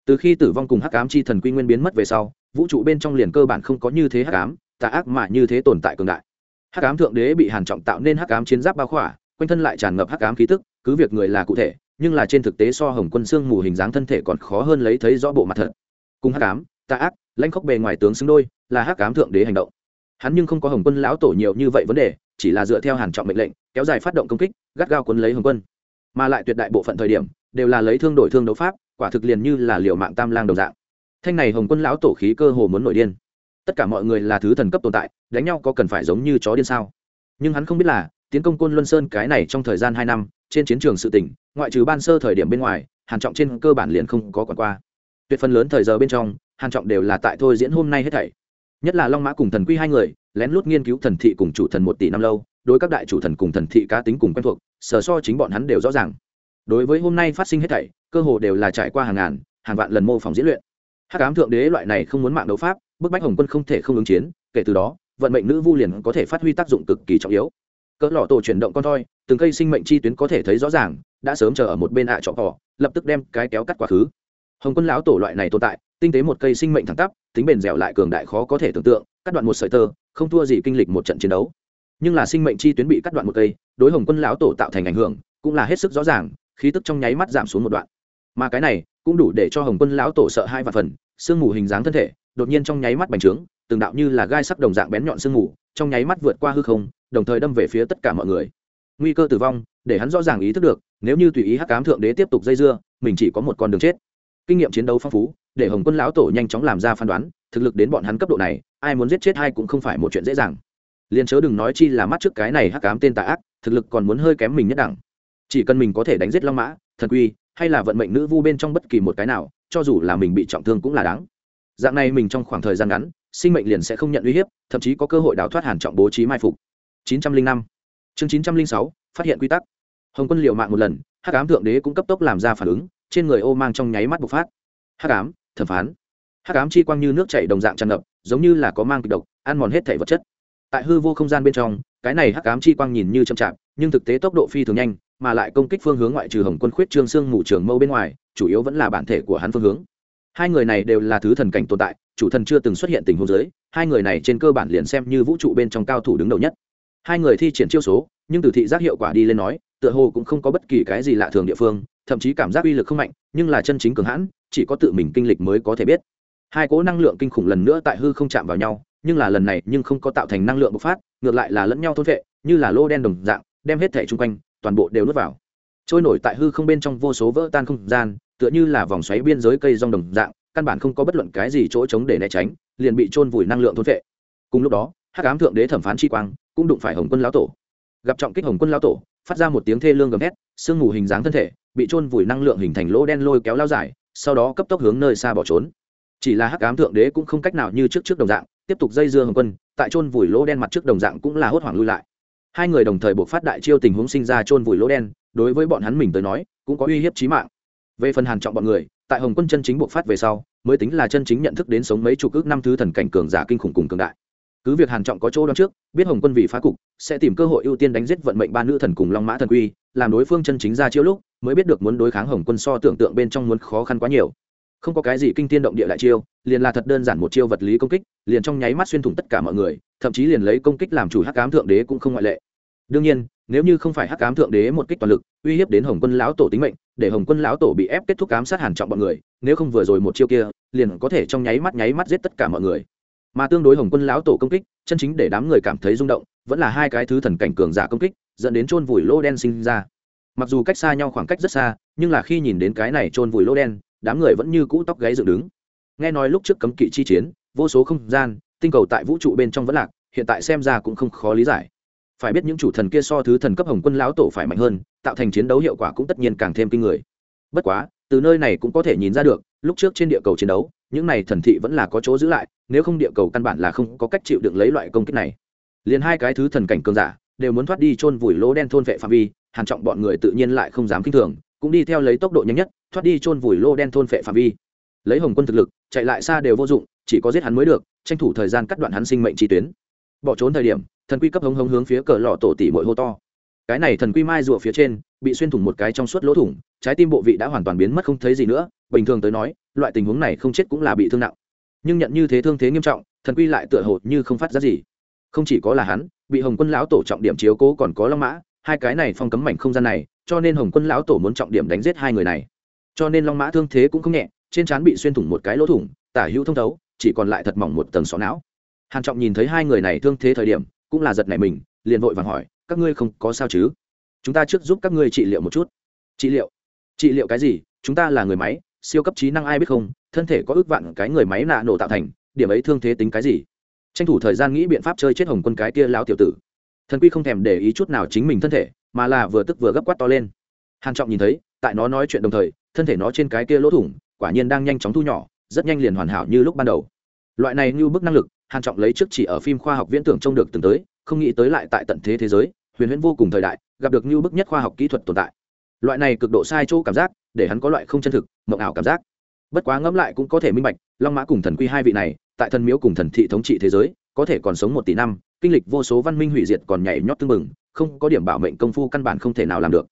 Từ khi tử vong cùng hắc ám chi thần quy nguyên biến mất về sau, vũ trụ bên trong liền cơ bản không có như thế hắc ám, tà ác mà như thế tồn tại cường đại. Hắc ám thượng đế bị hàn trọng tạo nên hắc ám chiến giáp bao khỏa, quanh thân lại tràn ngập hắc ám khí tức, cứ việc người là cụ thể, nhưng là trên thực tế so hồng quân xương mù hình dáng thân thể còn khó hơn lấy thấy rõ bộ mặt thật. Cùng hắc ám, tà ác, lãnh khốc bề ngoài tướng xứng đôi, là hắc ám thượng đế hành động. Hắn nhưng không có hồng quân lão tổ nhiều như vậy vấn đề, chỉ là dựa theo hàn trọng mệnh lệnh, kéo dài phát động công kích, gắt gao cuốn lấy hồng quân. Mà lại tuyệt đại bộ phận thời điểm đều là lấy thương đổi thương đấu pháp, quả thực liền như là liều mạng tam lang đồng dạng. Thanh này hồng quân lão tổ khí cơ hồ muốn nổi điên. Tất cả mọi người là thứ thần cấp tồn tại, đánh nhau có cần phải giống như chó điên sao? Nhưng hắn không biết là, tiến công côn luân sơn cái này trong thời gian hai năm, trên chiến trường sự tỉnh ngoại trừ ban sơ thời điểm bên ngoài, hàn trọng trên cơ bản liền không có quản qua. Tuyệt phần lớn thời giờ bên trong, hàn trọng đều là tại thôi diễn hôm nay hết thảy. Nhất là long mã cùng thần quy hai người, lén lút nghiên cứu thần thị cùng chủ thần một tỷ năm lâu, đối các đại chủ thần cùng thần thị cá tính cùng quen thuộc sở so chính bọn hắn đều rõ ràng đối với hôm nay phát sinh hết thảy, cơ hồ đều là trải qua hàng ngàn, hàng vạn lần mô phỏng diễn luyện. Hắc ám thượng đế loại này không muốn mạng đấu pháp, bức bách hồng quân không thể không ứng chiến, kể từ đó, vận mệnh nữ vu liền có thể phát huy tác dụng cực kỳ trọng yếu. Cỡ lọ tổ chuyển động con thoi, từng cây sinh mệnh chi tuyến có thể thấy rõ ràng, đã sớm chờ ở một bên ạ à trọ cỏ, lập tức đem cái kéo cắt quá khứ. Hồng quân lão tổ loại này tồn tại, tinh tế một cây sinh mệnh thẳng tắp, tính bền dẻo lại cường đại khó có thể tưởng tượng, cắt đoạn một sợi tơ, không thua gì kinh lịch một trận chiến đấu. Nhưng là sinh mệnh chi tuyến bị cắt đoạn một cây, đối hồng quân lão tổ tạo thành ảnh hưởng, cũng là hết sức rõ ràng khí tức trong nháy mắt giảm xuống một đoạn. Mà cái này cũng đủ để cho hồng quân lão tổ sợ hai vạn phần, sương mù hình dáng thân thể đột nhiên trong nháy mắt bành trướng, từng đạo như là gai sắc đồng dạng bén nhọn sương mù trong nháy mắt vượt qua hư không, đồng thời đâm về phía tất cả mọi người. Nguy cơ tử vong, để hắn rõ ràng ý thức được, nếu như tùy ý hắc cám thượng đế tiếp tục dây dưa, mình chỉ có một con đường chết. Kinh nghiệm chiến đấu phong phú, để hồng quân lão tổ nhanh chóng làm ra phán đoán, thực lực đến bọn hắn cấp độ này, ai muốn giết chết ai cũng không phải một chuyện dễ dàng. Liền chớ đừng nói chi là mắt trước cái này hắc cám tên tà ác, thực lực còn muốn hơi kém mình nhất đẳng chỉ cần mình có thể đánh giết long mã, thần quy, hay là vận mệnh nữ vu bên trong bất kỳ một cái nào, cho dù là mình bị trọng thương cũng là đáng. Dạng này mình trong khoảng thời gian ngắn, sinh mệnh liền sẽ không nhận uy hiếp, thậm chí có cơ hội đào thoát hàn trọng bố trí mai phục. 905 chương 906 phát hiện quy tắc. Hồng quân liều mạng một lần, hắc ám thượng đế cũng cấp tốc làm ra phản ứng, trên người ô mang trong nháy mắt bộc phát. Hắc ám, thẩm phán. Hắc ám chi quang như nước chảy đồng dạng tràn ngập, giống như là có mang kịch độc, ăn mòn hết thể vật chất. Tại hư vô không gian bên trong, cái này hắc ám chi quang nhìn như chậm chạp, nhưng thực tế tốc độ phi thường nhanh mà lại công kích phương hướng ngoại trừ hồng quân khuyết trương xương mù trường mâu bên ngoài, chủ yếu vẫn là bản thể của hắn phương hướng. Hai người này đều là thứ thần cảnh tồn tại, chủ thần chưa từng xuất hiện tình huống giới hai người này trên cơ bản liền xem như vũ trụ bên trong cao thủ đứng đầu nhất. Hai người thi triển chiêu số, nhưng từ thị giác hiệu quả đi lên nói, tựa hồ cũng không có bất kỳ cái gì lạ thường địa phương, thậm chí cảm giác uy lực không mạnh, nhưng là chân chính cường hãn, chỉ có tự mình kinh lịch mới có thể biết. Hai cỗ năng lượng kinh khủng lần nữa tại hư không chạm vào nhau, nhưng là lần này nhưng không có tạo thành năng lượng bộc phát, ngược lại là lẫn nhau thôn vệ như là lô đen đồng dạng, đem hết thể chung quanh toàn bộ đều nuốt vào. Trôi nổi tại hư không bên trong vô số vỡ tan không gian, tựa như là vòng xoáy biên giới cây rong đồng dạng, căn bản không có bất luận cái gì chỗ trống để né tránh, liền bị trôn vùi năng lượng thôn vệ cùng lúc đó, hắc ám thượng đế thẩm phán chi quang, cũng đụng phải hồng quân lão tổ. Gặp trọng kích hồng quân lão tổ, phát ra một tiếng thê lương gầm hét sương mù hình dáng thân thể, bị trôn vùi năng lượng hình thành lỗ đen lôi kéo lao dài, sau đó cấp tốc hướng nơi xa bỏ trốn. Chỉ là hắc ám thượng đế cũng không cách nào như trước trước đồng dạng, tiếp tục dây dưa hồng quân, tại trôn vùi lỗ đen mặt trước đồng dạng cũng là hốt hoảng lui lại hai người đồng thời buộc phát đại chiêu tình huống sinh ra chôn vùi lỗ đen, đối với bọn hắn mình tới nói, cũng có uy hiếp chí mạng. Về phần hàn trọng bọn người, tại hồng quân chân chính buộc phát về sau, mới tính là chân chính nhận thức đến sống mấy chục ước năm thứ thần cảnh cường giả kinh khủng cùng cường đại. Cứ việc hàn trọng có chỗ đoán trước, biết hồng quân vì phá cục, sẽ tìm cơ hội ưu tiên đánh giết vận mệnh ba nữ thần cùng long mã thần quy, làm đối phương chân chính ra chiêu lúc, mới biết được muốn đối kháng hồng quân so tưởng tượng bên trong muốn khó khăn quá nhiều không có cái gì kinh thiên động địa đại chiêu, liền là thật đơn giản một chiêu vật lý công kích, liền trong nháy mắt xuyên thủng tất cả mọi người, thậm chí liền lấy công kích làm chủ hắc ám thượng đế cũng không ngoại lệ. Đương nhiên, nếu như không phải hắc ám thượng đế một kích toàn lực, uy hiếp đến hồng quân lão tổ tính mệnh, để hồng quân lão tổ bị ép kết thúc ám sát hàn trọng bọn người, nếu không vừa rồi một chiêu kia, liền có thể trong nháy mắt nháy mắt giết tất cả mọi người. Mà tương đối hồng quân lão tổ công kích, chân chính để đám người cảm thấy rung động, vẫn là hai cái thứ thần cảnh cường giả công kích, dẫn đến chôn vùi lô đen sinh ra. Mặc dù cách xa nhau khoảng cách rất xa, nhưng là khi nhìn đến cái này chôn vùi lô đen đám người vẫn như cũ tóc gáy dựng đứng. Nghe nói lúc trước cấm kỵ chi chiến, vô số không gian, tinh cầu tại vũ trụ bên trong vẫn lạc, hiện tại xem ra cũng không khó lý giải. Phải biết những chủ thần kia so thứ thần cấp hồng quân lão tổ phải mạnh hơn, tạo thành chiến đấu hiệu quả cũng tất nhiên càng thêm kinh người. Bất quá, từ nơi này cũng có thể nhìn ra được, lúc trước trên địa cầu chiến đấu, những này thần thị vẫn là có chỗ giữ lại, nếu không địa cầu căn bản là không có cách chịu đựng lấy loại công kích này. Liền hai cái thứ thần cảnh cường giả, đều muốn thoát đi chôn vùi lỗ đen thôn vệ phạm vi, hàn trọng bọn người tự nhiên lại không dám kinh thường cũng đi theo lấy tốc độ nhanh nhất, thoát đi chôn vùi lô đen thôn phệ phạm vi. Lấy hồng quân thực lực, chạy lại xa đều vô dụng, chỉ có giết hắn mới được, tranh thủ thời gian cắt đoạn hắn sinh mệnh chi tuyến. Bỏ trốn thời điểm, thần quy cấp hống hống hướng phía cờ lọ tổ tỷ mội hô to. Cái này thần quy mai rùa phía trên, bị xuyên thủng một cái trong suốt lỗ thủng, trái tim bộ vị đã hoàn toàn biến mất không thấy gì nữa, bình thường tới nói, loại tình huống này không chết cũng là bị thương nặng. Nhưng nhận như thế thương thế nghiêm trọng, thần quy lại tựa hồ như không phát ra gì. Không chỉ có là hắn, bị hồng quân lão tổ trọng điểm chiếu cố còn có long mã hai cái này phong cấm mảnh không gian này, cho nên hồng quân lão tổ muốn trọng điểm đánh giết hai người này. Cho nên long mã thương thế cũng không nhẹ, trên trán bị xuyên thủng một cái lỗ thủng, tả hữu thông thấu, chỉ còn lại thật mỏng một tầng xó não. Hàn trọng nhìn thấy hai người này thương thế thời điểm, cũng là giật nảy mình, liền vội vàng hỏi, các ngươi không có sao chứ? Chúng ta trước giúp các ngươi trị liệu một chút. Trị liệu? Trị liệu cái gì? Chúng ta là người máy, siêu cấp trí năng ai biết không? Thân thể có ước vạn cái người máy nạ nổ tạo thành, điểm ấy thương thế tính cái gì? Tranh thủ thời gian nghĩ biện pháp chơi chết hồng quân cái kia lão tiểu tử thần quy không thèm để ý chút nào chính mình thân thể, mà là vừa tức vừa gấp quát to lên. Hàn trọng nhìn thấy, tại nó nói chuyện đồng thời, thân thể nó trên cái kia lỗ thủng, quả nhiên đang nhanh chóng thu nhỏ, rất nhanh liền hoàn hảo như lúc ban đầu. Loại này như bức năng lực, hàn trọng lấy trước chỉ ở phim khoa học viễn tưởng trông được từng tới, không nghĩ tới lại tại tận thế thế giới, huyền huyễn vô cùng thời đại, gặp được như bức nhất khoa học kỹ thuật tồn tại. Loại này cực độ sai chỗ cảm giác, để hắn có loại không chân thực, mộng ảo cảm giác. Bất quá ngẫm lại cũng có thể minh bạch, long mã cùng thần quy hai vị này, tại thần miếu cùng thần thị thống trị thế giới có thể còn sống một tỷ năm, kinh lịch vô số văn minh hủy diệt còn nhảy nhót tưng mừng không có điểm bảo mệnh công phu căn bản không thể nào làm được.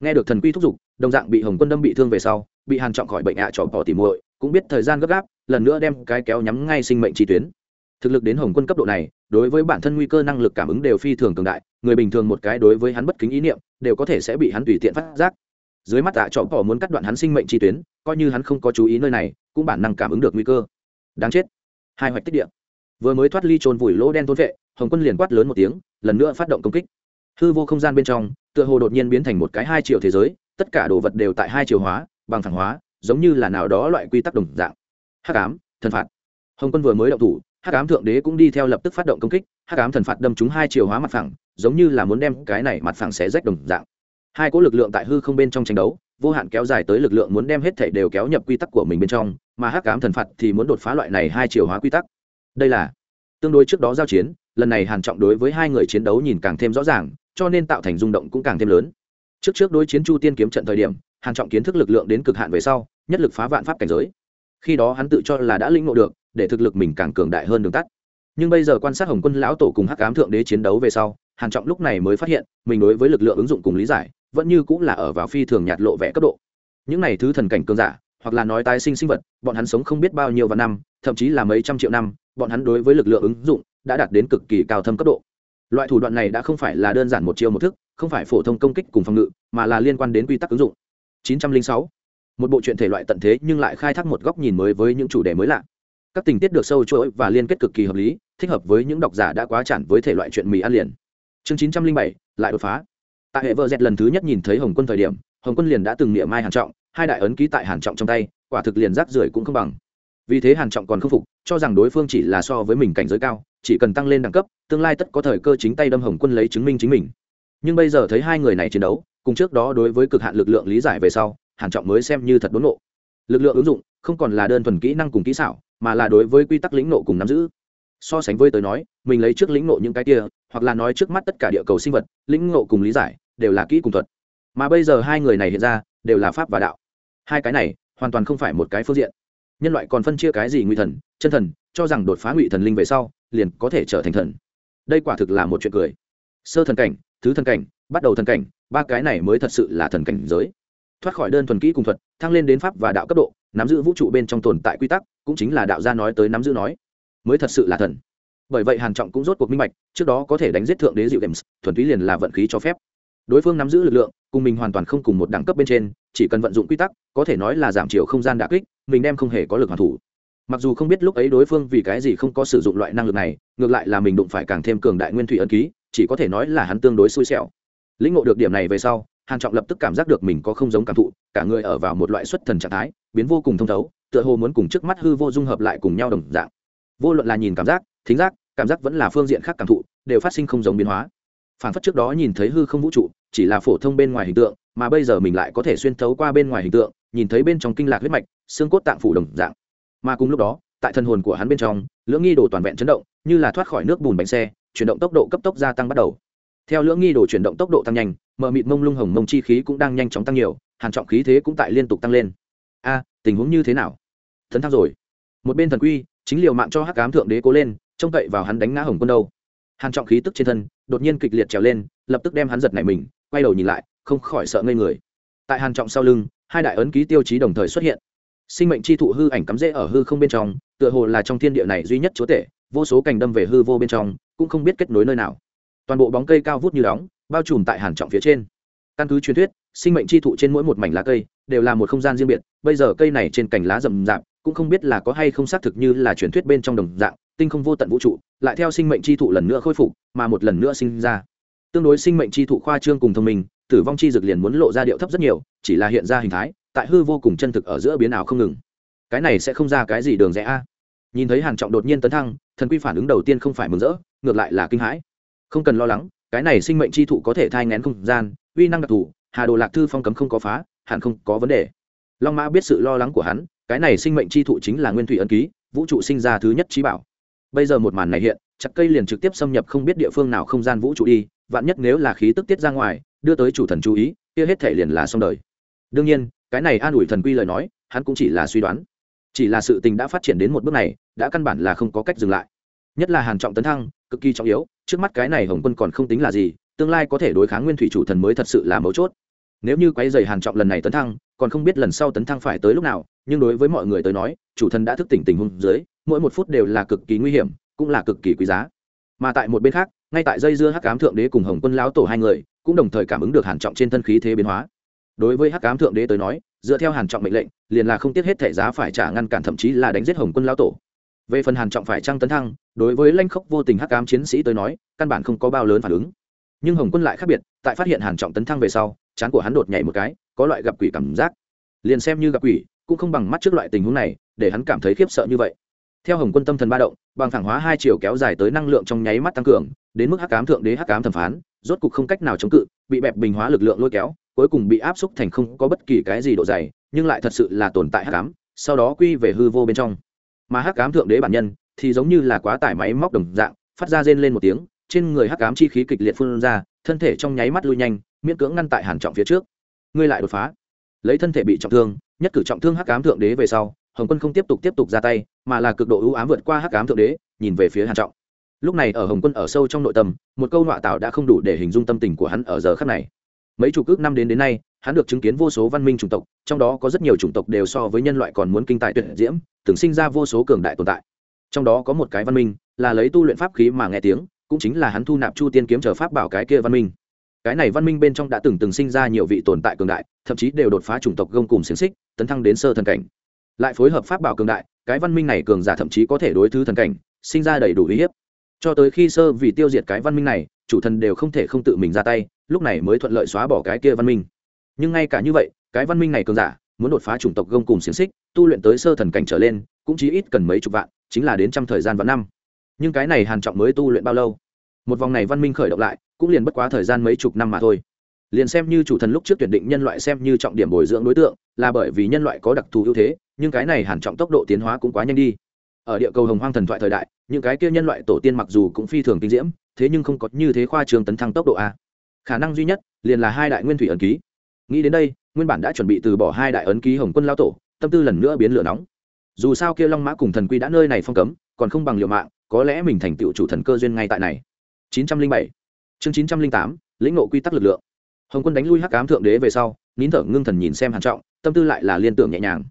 Nghe được thần quy thúc giục, đồng dạng bị hồng quân đâm bị thương về sau, bị hàn trọng khỏi bệnh ạ à trọ bỏ tỉ muội, cũng biết thời gian gấp gáp, lần nữa đem cái kéo nhắm ngay sinh mệnh chi tuyến. Thực lực đến hồng quân cấp độ này, đối với bản thân nguy cơ năng lực cảm ứng đều phi thường cường đại, người bình thường một cái đối với hắn bất kính ý niệm, đều có thể sẽ bị hắn tùy tiện phát giác. Dưới mắt tạ trọ bỏ muốn cắt đoạn hắn sinh mệnh chi tuyến, coi như hắn không có chú ý nơi này, cũng bản năng cảm ứng được nguy cơ. Đáng chết. Hai hoạch tích địa vừa mới thoát ly trôn vùi lỗ đen thôn vệ, hồng quân liền quát lớn một tiếng, lần nữa phát động công kích. Hư vô không gian bên trong, tựa hồ đột nhiên biến thành một cái hai triệu thế giới, tất cả đồ vật đều tại hai chiều hóa, bằng thẳng hóa, giống như là nào đó loại quy tắc đồng dạng. Hắc ám, thần phạt. Hồng quân vừa mới động thủ, hắc ám thượng đế cũng đi theo lập tức phát động công kích, hắc ám thần phạt đâm trúng hai chiều hóa mặt phẳng, giống như là muốn đem cái này mặt phẳng xé rách đồng dạng. Hai cỗ lực lượng tại hư không bên trong tranh đấu, vô hạn kéo dài tới lực lượng muốn đem hết thể đều kéo nhập quy tắc của mình bên trong, mà hắc ám thần phạt thì muốn đột phá loại này hai chiều hóa quy tắc đây là tương đối trước đó giao chiến, lần này hàn trọng đối với hai người chiến đấu nhìn càng thêm rõ ràng, cho nên tạo thành rung động cũng càng thêm lớn. Trước trước đối chiến chu tiên kiếm trận thời điểm, hàn trọng kiến thức lực lượng đến cực hạn về sau, nhất lực phá vạn pháp cảnh giới. Khi đó hắn tự cho là đã linh ngộ được, để thực lực mình càng cường đại hơn đường tắt. Nhưng bây giờ quan sát hồng quân lão tổ cùng hắc ám thượng đế chiến đấu về sau, hàn trọng lúc này mới phát hiện, mình đối với lực lượng ứng dụng cùng lý giải, vẫn như cũng là ở vào phi thường nhạt lộ vẻ cấp độ. Những này thứ thần cảnh cường giả, hoặc là nói tái sinh sinh vật, bọn hắn sống không biết bao nhiêu vạn năm, thậm chí là mấy trăm triệu năm bọn hắn đối với lực lượng ứng dụng đã đạt đến cực kỳ cao thâm cấp độ. Loại thủ đoạn này đã không phải là đơn giản một chiêu một thức không phải phổ thông công kích cùng phòng ngự mà là liên quan đến quy tắc ứng dụng. 906. một bộ truyện thể loại tận thế nhưng lại khai thác một góc nhìn mới với những chủ đề mới lạ. Các tình tiết được sâu chuỗi và liên kết cực kỳ hợp lý thích hợp với những độc giả đã quá chản với thể loại chuyện mì ăn liền. Chương 907, lại đột phá. Tại hệ vợ dẹt lần thứ nhất nhìn thấy hồng quân thời điểm hồng quân liền đã từng niệm mai hàn trọng hai đại ấn ký tại hàn trọng trong tay quả thực liền rác rưởi cũng không bằng vì thế hàn trọng còn không phục, cho rằng đối phương chỉ là so với mình cảnh giới cao, chỉ cần tăng lên đẳng cấp, tương lai tất có thời cơ chính tay đâm hồng quân lấy chứng minh chính mình. Nhưng bây giờ thấy hai người này chiến đấu, cùng trước đó đối với cực hạn lực lượng lý giải về sau, hàn trọng mới xem như thật đốn nộ lực lượng ứng dụng không còn là đơn thuần kỹ năng cùng kỹ xảo, mà là đối với quy tắc lĩnh nộ cùng nắm giữ. So sánh với tới nói, mình lấy trước lĩnh nộ những cái kia, hoặc là nói trước mắt tất cả địa cầu sinh vật, lĩnh nộ cùng lý giải, đều là kỹ cùng thuật. Mà bây giờ hai người này hiện ra, đều là pháp và đạo. Hai cái này, hoàn toàn không phải một cái phương diện nhân loại còn phân chia cái gì ngụy thần, chân thần, cho rằng đột phá ngụy thần linh về sau, liền có thể trở thành thần. Đây quả thực là một chuyện cười. Sơ thần cảnh, thứ thần cảnh, bắt đầu thần cảnh, ba cái này mới thật sự là thần cảnh giới. Thoát khỏi đơn thuần kỹ cùng thuật, thăng lên đến pháp và đạo cấp độ, nắm giữ vũ trụ bên trong tồn tại quy tắc, cũng chính là đạo gia nói tới nắm giữ nói, mới thật sự là thần. Bởi vậy hàn trọng cũng rốt cuộc minh bạch, trước đó có thể đánh giết thượng đế dịu games thuần túy liền là vận khí cho phép đối phương nắm giữ lực lượng, cùng mình hoàn toàn không cùng một đẳng cấp bên trên, chỉ cần vận dụng quy tắc, có thể nói là giảm chiều không gian đả kích, mình đem không hề có lực hoàn thủ. Mặc dù không biết lúc ấy đối phương vì cái gì không có sử dụng loại năng lực này, ngược lại là mình đụng phải càng thêm cường đại nguyên thủy ân ký, chỉ có thể nói là hắn tương đối xui xẻo. Lĩnh ngộ được điểm này về sau, hàn trọng lập tức cảm giác được mình có không giống cảm thụ, cả người ở vào một loại xuất thần trạng thái, biến vô cùng thông thấu, tựa hồ muốn cùng trước mắt hư vô dung hợp lại cùng nhau đồng dạng. Vô luận là nhìn cảm giác, thính giác, cảm giác vẫn là phương diện khác cảm thụ, đều phát sinh không giống biến hóa. Phản phất trước đó nhìn thấy hư không vũ trụ chỉ là phổ thông bên ngoài hình tượng, mà bây giờ mình lại có thể xuyên thấu qua bên ngoài hình tượng, nhìn thấy bên trong kinh lạc huyết mạch, xương cốt tạng phủ đồng dạng. Mà cùng lúc đó, tại thân hồn của hắn bên trong, lưỡng nghi đồ toàn vẹn chấn động, như là thoát khỏi nước bùn bánh xe, chuyển động tốc độ cấp tốc gia tăng bắt đầu. Theo lưỡng nghi đồ chuyển động tốc độ tăng nhanh, mờ mịt mông lung hồng mông chi khí cũng đang nhanh chóng tăng nhiều, hàn trọng khí thế cũng tại liên tục tăng lên. A, tình huống như thế nào? Thấn thăng rồi. Một bên thần quy, chính liều mạng cho hắc ám thượng đế cố lên, trông cậy vào hắn đánh ngã hồng quân đâu. Hàn trọng khí tức trên thân, đột nhiên kịch liệt trèo lên lập tức đem hắn giật nảy mình, quay đầu nhìn lại, không khỏi sợ ngây người. Tại hàn trọng sau lưng, hai đại ấn ký tiêu chí đồng thời xuất hiện. Sinh mệnh chi thụ hư ảnh cắm rễ ở hư không bên trong, tựa hồ là trong thiên địa này duy nhất chúa tể, vô số cành đâm về hư vô bên trong, cũng không biết kết nối nơi nào. Toàn bộ bóng cây cao vút như đóng, bao trùm tại hàn trọng phía trên. Căn cứ truyền thuyết, sinh mệnh chi thụ trên mỗi một mảnh lá cây, đều là một không gian riêng biệt, bây giờ cây này trên cành lá rậm rạp, cũng không biết là có hay không xác thực như là truyền thuyết bên trong đồng dạng, tinh không vô tận vũ trụ, lại theo sinh mệnh chi thụ lần nữa khôi phục, mà một lần nữa sinh ra tương đối sinh mệnh chi thụ khoa trương cùng thông minh, tử vong chi dược liền muốn lộ ra điệu thấp rất nhiều, chỉ là hiện ra hình thái, tại hư vô cùng chân thực ở giữa biến ảo không ngừng. Cái này sẽ không ra cái gì đường rẽ a. Nhìn thấy hàn trọng đột nhiên tấn thăng, thần quy phản ứng đầu tiên không phải mừng rỡ, ngược lại là kinh hãi. Không cần lo lắng, cái này sinh mệnh chi thụ có thể thai ngén không gian, uy năng đặc thù, hà đồ lạc thư phong cấm không có phá, hẳn không có vấn đề. Long mã biết sự lo lắng của hắn, cái này sinh mệnh chi thụ chính là nguyên thủy ấn ký, vũ trụ sinh ra thứ nhất trí bảo. Bây giờ một màn này hiện chặt cây liền trực tiếp xâm nhập không biết địa phương nào không gian vũ trụ đi, vạn nhất nếu là khí tức tiết ra ngoài, đưa tới chủ thần chú ý, kia hết thể liền là xong đời. Đương nhiên, cái này an ủi thần quy lời nói, hắn cũng chỉ là suy đoán. Chỉ là sự tình đã phát triển đến một bước này, đã căn bản là không có cách dừng lại. Nhất là hàn trọng tấn thăng, cực kỳ trọng yếu, trước mắt cái này hồng quân còn không tính là gì, tương lai có thể đối kháng nguyên thủy chủ thần mới thật sự là mấu chốt. Nếu như quấy dày hàn trọng lần này tấn thăng, còn không biết lần sau tấn thăng phải tới lúc nào, nhưng đối với mọi người tới nói, chủ thần đã thức tỉnh tình huống dưới, mỗi một phút đều là cực kỳ nguy hiểm cũng là cực kỳ quý giá. Mà tại một bên khác, ngay tại dây dưa hắc ám thượng đế cùng hồng quân lão tổ hai người, cũng đồng thời cảm ứng được hàn trọng trên thân khí thế biến hóa. Đối với hắc ám thượng đế tới nói, dựa theo hàn trọng mệnh lệnh, liền là không tiếc hết thể giá phải trả ngăn cản thậm chí là đánh giết hồng quân lão tổ. Về phần hàn trọng phải trăng tấn thăng, đối với lanh khốc vô tình hắc ám chiến sĩ tới nói, căn bản không có bao lớn phản ứng. Nhưng hồng quân lại khác biệt, tại phát hiện hàn trọng tấn thăng về sau, chán của hắn đột nhảy một cái, có loại gặp quỷ cảm giác. Liền xem như gặp quỷ, cũng không bằng mắt trước loại tình huống này, để hắn cảm thấy khiếp sợ như vậy. Theo hồng quân tâm thần ba động bằng thẳng hóa hai chiều kéo dài tới năng lượng trong nháy mắt tăng cường, đến mức hắc ám thượng đế, hắc ám thẩm phán, rốt cục không cách nào chống cự, bị bẹp bình hóa lực lượng lôi kéo, cuối cùng bị áp xúc thành không có bất kỳ cái gì độ dày, nhưng lại thật sự là tồn tại hắc ám, sau đó quy về hư vô bên trong. Mà hắc ám thượng đế bản nhân thì giống như là quá tải máy móc đồng dạng, phát ra rên lên một tiếng, trên người hắc ám chi khí kịch liệt phun ra, thân thể trong nháy mắt lui nhanh, miễn cưỡng ngăn tại hàn trọng phía trước. Ngươi lại đột phá. Lấy thân thể bị trọng thương, nhất cử trọng thương hắc ám thượng đế về sau hồng quân không tiếp tục tiếp tục ra tay, mà là cực độ ưu ám vượt qua hắc ám thượng đế, nhìn về phía hàn trọng. Lúc này ở hồng quân ở sâu trong nội tâm, một câu nọa tạo đã không đủ để hình dung tâm tình của hắn ở giờ khắc này. Mấy chục ước năm đến đến nay, hắn được chứng kiến vô số văn minh chủng tộc, trong đó có rất nhiều chủng tộc đều so với nhân loại còn muốn kinh tài tuyệt diễm, từng sinh ra vô số cường đại tồn tại. Trong đó có một cái văn minh, là lấy tu luyện pháp khí mà nghe tiếng, cũng chính là hắn thu nạp chu tiên kiếm chờ pháp bảo cái kia văn minh. Cái này văn minh bên trong đã từng từng sinh ra nhiều vị tồn tại cường đại, thậm chí đều đột phá chủng tộc gông cùng xiềng xích, tấn thăng đến sơ thần cảnh lại phối hợp pháp bảo cường đại, cái văn minh này cường giả thậm chí có thể đối thứ thần cảnh, sinh ra đầy đủ uy hiếp. Cho tới khi sơ vì tiêu diệt cái văn minh này, chủ thần đều không thể không tự mình ra tay, lúc này mới thuận lợi xóa bỏ cái kia văn minh. Nhưng ngay cả như vậy, cái văn minh này cường giả, muốn đột phá chủng tộc gông cùng xiềng xích, tu luyện tới sơ thần cảnh trở lên, cũng chỉ ít cần mấy chục vạn, chính là đến trăm thời gian và năm. Nhưng cái này hàn trọng mới tu luyện bao lâu? Một vòng này văn minh khởi động lại, cũng liền bất quá thời gian mấy chục năm mà thôi liền xem như chủ thần lúc trước tuyển định nhân loại xem như trọng điểm bồi dưỡng đối tượng, là bởi vì nhân loại có đặc thù ưu thế, nhưng cái này hẳn trọng tốc độ tiến hóa cũng quá nhanh đi. Ở địa cầu hồng hoang thần thoại thời đại, những cái kia nhân loại tổ tiên mặc dù cũng phi thường kinh diễm, thế nhưng không có như thế khoa trường tấn thăng tốc độ a. Khả năng duy nhất, liền là hai đại nguyên thủy ấn ký. Nghĩ đến đây, nguyên bản đã chuẩn bị từ bỏ hai đại ấn ký hồng quân lao tổ, tâm tư lần nữa biến lửa nóng. Dù sao kia long mã cùng thần quy đã nơi này phong cấm, còn không bằng liệu mạng, có lẽ mình thành tựu chủ thần cơ duyên ngay tại này. 907 chương 908 lĩnh ngộ quy tắc lực lượng hồng quân đánh lui hắc cám thượng đế về sau, nín thở ngưng thần nhìn xem hàn trọng, tâm tư lại là liên tưởng nhẹ nhàng.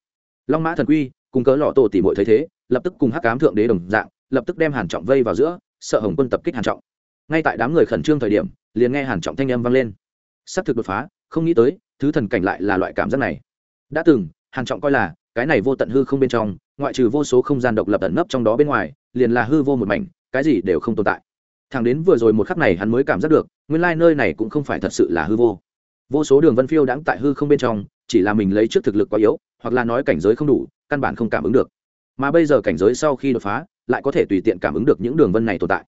Long mã thần quy, cùng cớ lọ tổ tỷ muội thấy thế, lập tức cùng hắc cám thượng đế đồng dạng, lập tức đem hàn trọng vây vào giữa, sợ hồng quân tập kích hàn trọng. Ngay tại đám người khẩn trương thời điểm, liền nghe hàn trọng thanh âm vang lên. Sắp thực đột phá, không nghĩ tới, thứ thần cảnh lại là loại cảm giác này. Đã từng, hàn trọng coi là, cái này vô tận hư không bên trong, ngoại trừ vô số không gian độc lập ẩn nấp trong đó bên ngoài, liền là hư vô một mảnh, cái gì đều không tồn tại thằng đến vừa rồi một khắc này hắn mới cảm giác được, nguyên lai nơi này cũng không phải thật sự là hư vô. Vô số đường vân phiêu đãng tại hư không bên trong, chỉ là mình lấy trước thực lực quá yếu, hoặc là nói cảnh giới không đủ, căn bản không cảm ứng được. Mà bây giờ cảnh giới sau khi đột phá, lại có thể tùy tiện cảm ứng được những đường vân này tồn tại.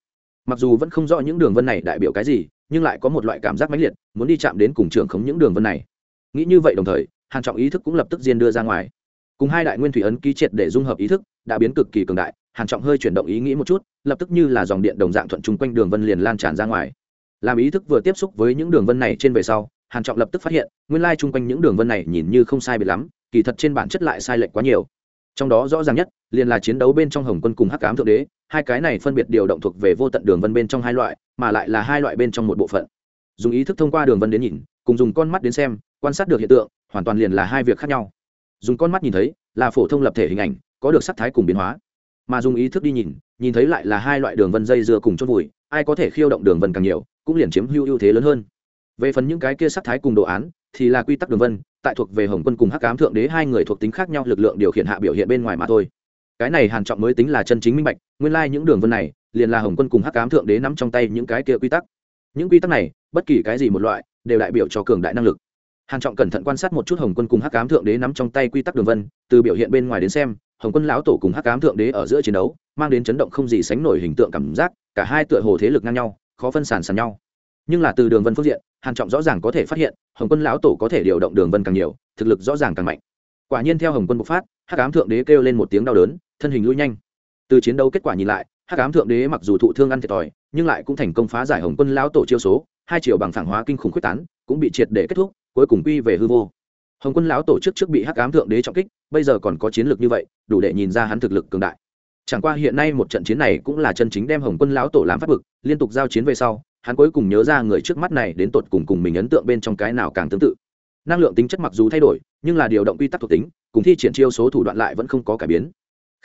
Mặc dù vẫn không rõ những đường vân này đại biểu cái gì, nhưng lại có một loại cảm giác mãnh liệt, muốn đi chạm đến cùng trường khống những đường vân này. Nghĩ như vậy đồng thời, hàn trọng ý thức cũng lập tức diên đưa ra ngoài. Cùng hai đại nguyên thủy ấn ký triệt để dung hợp ý thức, đã biến cực kỳ cường đại hàn trọng hơi chuyển động ý nghĩ một chút, lập tức như là dòng điện đồng dạng thuận chung quanh đường vân liền lan tràn ra ngoài. Làm ý thức vừa tiếp xúc với những đường vân này trên về sau, hàn trọng lập tức phát hiện, nguyên lai chung quanh những đường vân này nhìn như không sai biệt lắm, kỳ thật trên bản chất lại sai lệch quá nhiều. Trong đó rõ ràng nhất, liền là chiến đấu bên trong hồng quân cùng hắc ám thượng đế, hai cái này phân biệt điều động thuộc về vô tận đường vân bên trong hai loại, mà lại là hai loại bên trong một bộ phận. Dùng ý thức thông qua đường vân đến nhìn, cùng dùng con mắt đến xem, quan sát được hiện tượng, hoàn toàn liền là hai việc khác nhau. Dùng con mắt nhìn thấy, là phổ thông lập thể hình ảnh, có được sắc thái cùng biến hóa mà dùng ý thức đi nhìn nhìn thấy lại là hai loại đường vân dây dưa cùng chốt vùi, ai có thể khiêu động đường vân càng nhiều, cũng liền chiếm hưu ưu thế lớn hơn. Về phần những cái kia sắc thái cùng đồ án, thì là quy tắc đường vân, tại thuộc về hồng quân cùng hắc cám thượng đế hai người thuộc tính khác nhau lực lượng điều khiển hạ biểu hiện bên ngoài mà thôi. Cái này hàn trọng mới tính là chân chính minh bạch, nguyên lai like những đường vân này, liền là hồng quân cùng hắc cám thượng đế nắm trong tay những cái kia quy tắc. Những quy tắc này, bất kỳ cái gì một loại, đều đại biểu cho cường đại năng lực. Hàn trọng cẩn thận quan sát một chút hồng quân cùng hắc cám thượng đế nắm trong tay quy tắc đường vân, từ biểu hiện bên ngoài đến xem hồng quân lão tổ cùng hắc cám thượng đế ở giữa chiến đấu, mang đến chấn động không gì sánh nổi hình tượng cảm giác, cả hai tựa hồ thế lực ngang nhau, khó phân sản sàn nhau. Nhưng là từ đường vân phương diện, hàn trọng rõ ràng có thể phát hiện, hồng quân lão tổ có thể điều động đường vân càng nhiều, thực lực rõ ràng càng mạnh. Quả nhiên theo hồng quân bộc phát, hắc ám thượng đế kêu lên một tiếng đau đớn, thân hình lui nhanh. Từ chiến đấu kết quả nhìn lại, hắc ám thượng đế mặc dù thụ thương ăn thiệt thòi, nhưng lại cũng thành công phá giải hồng quân lão tổ chiêu số, hai triệu bằng phản hóa kinh khủng quyết tán, cũng bị triệt để kết thúc, cuối cùng quy về hư vô. Hồng quân lão tổ trước trước bị hắc ám thượng đế trọng kích bây giờ còn có chiến lược như vậy, đủ để nhìn ra hắn thực lực cường đại. Chẳng qua hiện nay một trận chiến này cũng là chân chính đem hồng quân lão tổ làm phát vực, liên tục giao chiến về sau, hắn cuối cùng nhớ ra người trước mắt này đến tột cùng cùng mình ấn tượng bên trong cái nào càng tương tự. Năng lượng tính chất mặc dù thay đổi, nhưng là điều động quy tắc thuộc tính, cùng thi triển chiêu số thủ đoạn lại vẫn không có cải biến.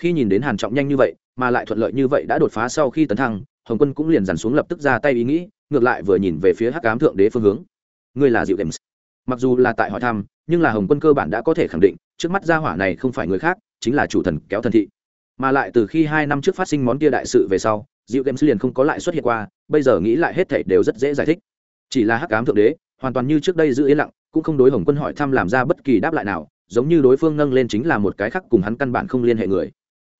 Khi nhìn đến hàn trọng nhanh như vậy, mà lại thuận lợi như vậy đã đột phá sau khi tấn thăng, hồng quân cũng liền dàn xuống lập tức ra tay ý nghĩ, ngược lại vừa nhìn về phía hắc ám thượng đế phương hướng. Ngươi là diệu games mặc dù là tại hỏi thăm, nhưng là hồng quân cơ bản đã có thể khẳng định trước mắt gia hỏa này không phải người khác, chính là chủ thần kéo thần thị. Mà lại từ khi hai năm trước phát sinh món kia đại sự về sau, diệu games liền không có lại xuất hiện qua, bây giờ nghĩ lại hết thảy đều rất dễ giải thích. Chỉ là hắc ám thượng đế, hoàn toàn như trước đây giữ yên lặng, cũng không đối hồng quân hỏi thăm làm ra bất kỳ đáp lại nào, giống như đối phương nâng lên chính là một cái khác cùng hắn căn bản không liên hệ người.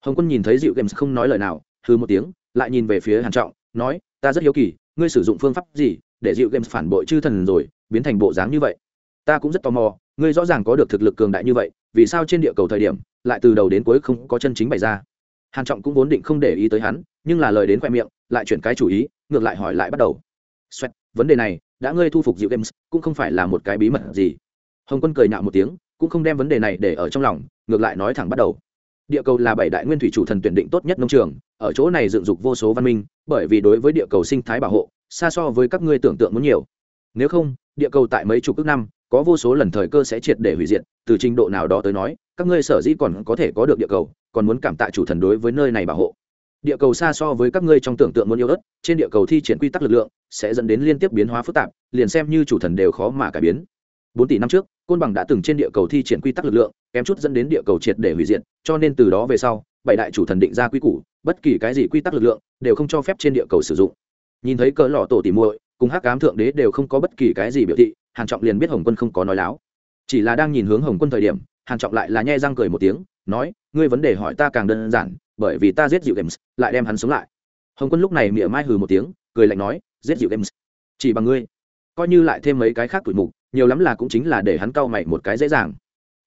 Hồng quân nhìn thấy dịu games không nói lời nào hư một tiếng, lại nhìn về phía hàn trọng, nói, ta rất hiếu kỳ, ngươi sử dụng phương pháp gì để dịu games phản bội chư thần rồi, biến thành bộ dáng như vậy? Ta cũng rất tò mò, ngươi rõ ràng có được thực lực cường đại như vậy vì sao trên địa cầu thời điểm lại từ đầu đến cuối không có chân chính bày ra. Hàn trọng cũng vốn định không để ý tới hắn nhưng là lời đến khoe miệng lại chuyển cái chủ ý ngược lại hỏi lại bắt đầu. Xoẹt, vấn đề này đã ngươi thu phục dịu games cũng không phải là một cái bí mật gì. Hồng quân cười nhạo một tiếng cũng không đem vấn đề này để ở trong lòng ngược lại nói thẳng bắt đầu. Địa cầu là bảy đại nguyên thủy chủ thần tuyển định tốt nhất nông trường ở chỗ này dựng dục vô số văn minh bởi vì đối với địa cầu sinh thái bảo hộ xa so với các ngươi tưởng tượng muốn nhiều. Nếu không địa cầu tại mấy chục ước năm có vô số lần thời cơ sẽ triệt để hủy diệt, từ trình độ nào đó tới nói, các ngươi sở dĩ còn có thể có được địa cầu, còn muốn cảm tạ chủ thần đối với nơi này bảo hộ. Địa cầu xa so với các ngươi trong tưởng tượng muốn yêu đất trên địa cầu thi triển quy tắc lực lượng, sẽ dẫn đến liên tiếp biến hóa phức tạp, liền xem như chủ thần đều khó mà cải biến. Bốn tỷ năm trước, côn bằng đã từng trên địa cầu thi triển quy tắc lực lượng, kém chút dẫn đến địa cầu triệt để hủy diệt, cho nên từ đó về sau, bảy đại chủ thần định ra quy củ, bất kỳ cái gì quy tắc lực lượng, đều không cho phép trên địa cầu sử dụng. Nhìn thấy cỡ lọ tổ tỉ muội cùng hắc cám thượng đế đều không có bất kỳ cái gì biểu thị, hàn trọng liền biết hồng quân không có nói láo. Chỉ là đang nhìn hướng hồng quân thời điểm, hàn trọng lại là nhe răng cười một tiếng, nói, ngươi vấn đề hỏi ta càng đơn giản, bởi vì ta giết dịu games, lại đem hắn sống lại. Hồng quân lúc này mỉa mai hừ một tiếng, cười lạnh nói, giết dịu games? Chỉ bằng ngươi? Coi như lại thêm mấy cái khác tuổi mục, nhiều lắm là cũng chính là để hắn cau mày một cái dễ dàng.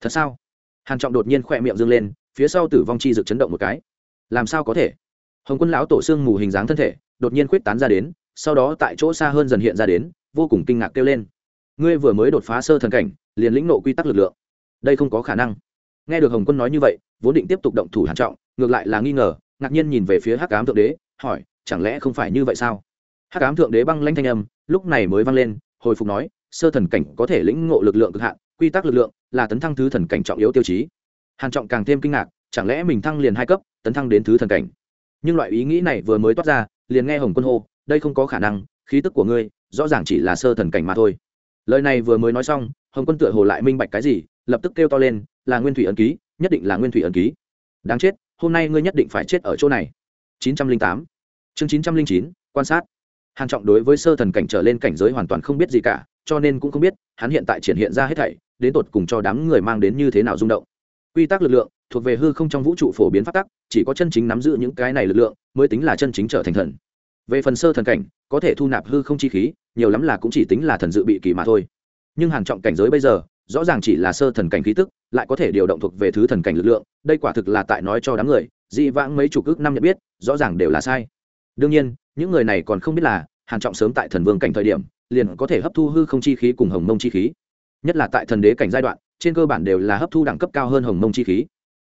Thật sao? Hàn trọng đột nhiên khỏe miệng dương lên, phía sau tử vong chi dực chấn động một cái. Làm sao có thể? Hồng quân lão tổ xương mù hình dáng thân thể, đột nhiên khuyết tán ra đến sau đó tại chỗ xa hơn dần hiện ra đến, vô cùng kinh ngạc kêu lên. Ngươi vừa mới đột phá sơ thần cảnh, liền lĩnh nộ quy tắc lực lượng. Đây không có khả năng. Nghe được hồng quân nói như vậy, vốn định tiếp tục động thủ hàn trọng, ngược lại là nghi ngờ, ngạc nhiên nhìn về phía hắc ám thượng đế, hỏi, chẳng lẽ không phải như vậy sao? Hắc ám thượng đế băng lanh thanh âm, lúc này mới vang lên, hồi phục nói, sơ thần cảnh có thể lĩnh ngộ lực lượng cực hạn, quy tắc lực lượng là tấn thăng thứ thần cảnh trọng yếu tiêu chí. Hàn trọng càng thêm kinh ngạc, chẳng lẽ mình thăng liền hai cấp, tấn thăng đến thứ thần cảnh? Nhưng loại ý nghĩ này vừa mới toát ra, liền nghe hồng quân hô đây không có khả năng, khí tức của ngươi, rõ ràng chỉ là sơ thần cảnh mà thôi. Lời này vừa mới nói xong, hồng quân tựa hồ lại minh bạch cái gì, lập tức kêu to lên, là nguyên thủy ấn ký, nhất định là nguyên thủy ấn ký. Đáng chết, hôm nay ngươi nhất định phải chết ở chỗ này. 908 chương 909 quan sát. Hàn trọng đối với sơ thần cảnh trở lên cảnh giới hoàn toàn không biết gì cả, cho nên cũng không biết, hắn hiện tại triển hiện ra hết thảy, đến tột cùng cho đám người mang đến như thế nào rung động. Quy tắc lực lượng thuộc về hư không trong vũ trụ phổ biến phát tắc, chỉ có chân chính nắm giữ những cái này lực lượng, mới tính là chân chính trở thành thần về phần sơ thần cảnh, có thể thu nạp hư không chi khí, nhiều lắm là cũng chỉ tính là thần dự bị kỳ mà thôi. Nhưng hàn trọng cảnh giới bây giờ, rõ ràng chỉ là sơ thần cảnh khí tức, lại có thể điều động thuộc về thứ thần cảnh lực lượng, đây quả thực là tại nói cho đám người, dị vãng mấy chục ước năm nhận biết, rõ ràng đều là sai. Đương nhiên, những người này còn không biết là hàn trọng sớm tại thần vương cảnh thời điểm, liền có thể hấp thu hư không chi khí cùng hồng mông chi khí. Nhất là tại thần đế cảnh giai đoạn, trên cơ bản đều là hấp thu đẳng cấp cao hơn hồng mông chi khí.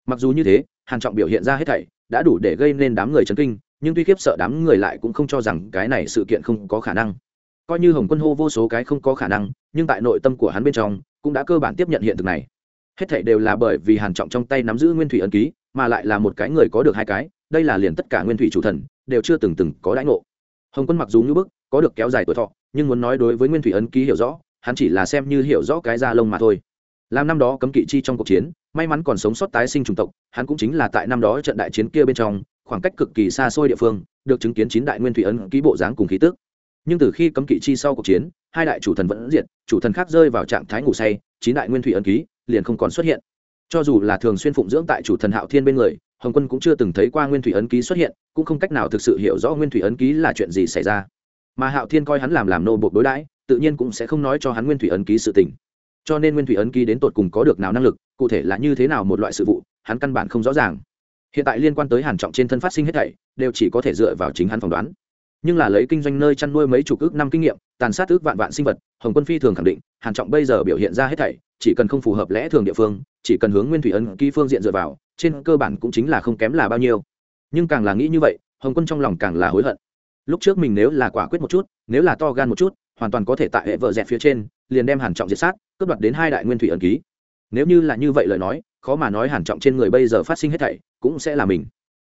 Mặc dù như thế hàn trọng biểu hiện ra hết thảy, đã đủ để gây nên đám người chấn kinh nhưng tuy khiếp sợ đám người lại cũng không cho rằng cái này sự kiện không có khả năng. Coi như hồng quân hô vô số cái không có khả năng, nhưng tại nội tâm của hắn bên trong, cũng đã cơ bản tiếp nhận hiện thực này. Hết thảy đều là bởi vì hàn trọng trong tay nắm giữ nguyên thủy ấn ký, mà lại là một cái người có được hai cái, đây là liền tất cả nguyên thủy chủ thần, đều chưa từng từng có đãi ngộ. Hồng quân mặc dù như bức, có được kéo dài tuổi thọ, nhưng muốn nói đối với nguyên thủy ấn ký hiểu rõ, hắn chỉ là xem như hiểu rõ cái da lông mà thôi. Làm năm đó cấm kỵ chi trong cuộc chiến, may mắn còn sống sót tái sinh chủng tộc, hắn cũng chính là tại năm đó trận đại chiến kia bên trong khoảng cách cực kỳ xa xôi địa phương, được chứng kiến chín đại nguyên thủy ấn ký bộ dáng cùng khí tức. Nhưng từ khi cấm kỵ chi sau cuộc chiến, hai đại chủ thần vẫn diệt, chủ thần khác rơi vào trạng thái ngủ say, chín đại nguyên thủy ấn ký liền không còn xuất hiện. Cho dù là thường xuyên phụng dưỡng tại chủ thần hạo thiên bên người, hồng quân cũng chưa từng thấy qua nguyên thủy ấn ký xuất hiện, cũng không cách nào thực sự hiểu rõ nguyên thủy ấn ký là chuyện gì xảy ra. Mà hạo thiên coi hắn làm làm nô buộc đối đãi, tự nhiên cũng sẽ không nói cho hắn nguyên thủy ấn ký sự tình. Cho nên nguyên thủy ấn ký đến tột cùng có được nào năng lực, cụ thể là như thế nào một loại sự vụ, hắn căn bản không rõ ràng hiện tại liên quan tới hàn trọng trên thân phát sinh hết thảy, đều chỉ có thể dựa vào chính hắn phỏng đoán. Nhưng là lấy kinh doanh nơi chăn nuôi mấy chục ước năm kinh nghiệm, tàn sát ước vạn vạn sinh vật, hồng quân phi thường khẳng định, hàn trọng bây giờ biểu hiện ra hết thảy, chỉ cần không phù hợp lẽ thường địa phương, chỉ cần hướng nguyên thủy ấn ký phương diện dựa vào, trên cơ bản cũng chính là không kém là bao nhiêu. Nhưng càng là nghĩ như vậy, hồng quân trong lòng càng là hối hận. Lúc trước mình nếu là quả quyết một chút, nếu là to gan một chút, hoàn toàn có thể tại hệ vợ dẹt phía trên, liền đem hàn trọng diệt sát, cướp đoạt đến hai đại nguyên thủy ấn ký. Nếu như là như vậy lời nói khó mà nói hàn trọng trên người bây giờ phát sinh hết thảy cũng sẽ là mình.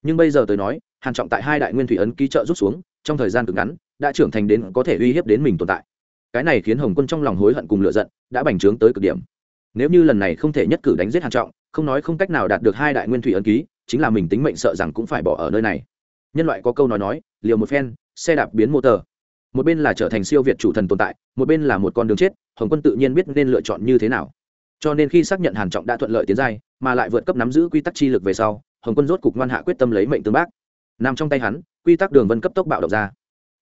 Nhưng bây giờ tới nói, hàn trọng tại hai đại nguyên thủy ấn ký trợ rút xuống, trong thời gian cực ngắn, đã trưởng thành đến có thể uy hiếp đến mình tồn tại. Cái này khiến hồng quân trong lòng hối hận cùng lựa giận đã bành trướng tới cực điểm. Nếu như lần này không thể nhất cử đánh giết hàn trọng, không nói không cách nào đạt được hai đại nguyên thủy ấn ký, chính là mình tính mệnh sợ rằng cũng phải bỏ ở nơi này. Nhân loại có câu nói nói, liều một phen, xe đạp biến motor một bên là trở thành siêu việt chủ thần tồn tại, một bên là một con đường chết, hồng quân tự nhiên biết nên lựa chọn như thế nào cho nên khi xác nhận hàn trọng đã thuận lợi tiến giai, mà lại vượt cấp nắm giữ quy tắc chi lực về sau, hồng quân rốt cục ngoan hạ quyết tâm lấy mệnh tương bác. Nằm trong tay hắn, quy tắc đường vân cấp tốc bạo động ra.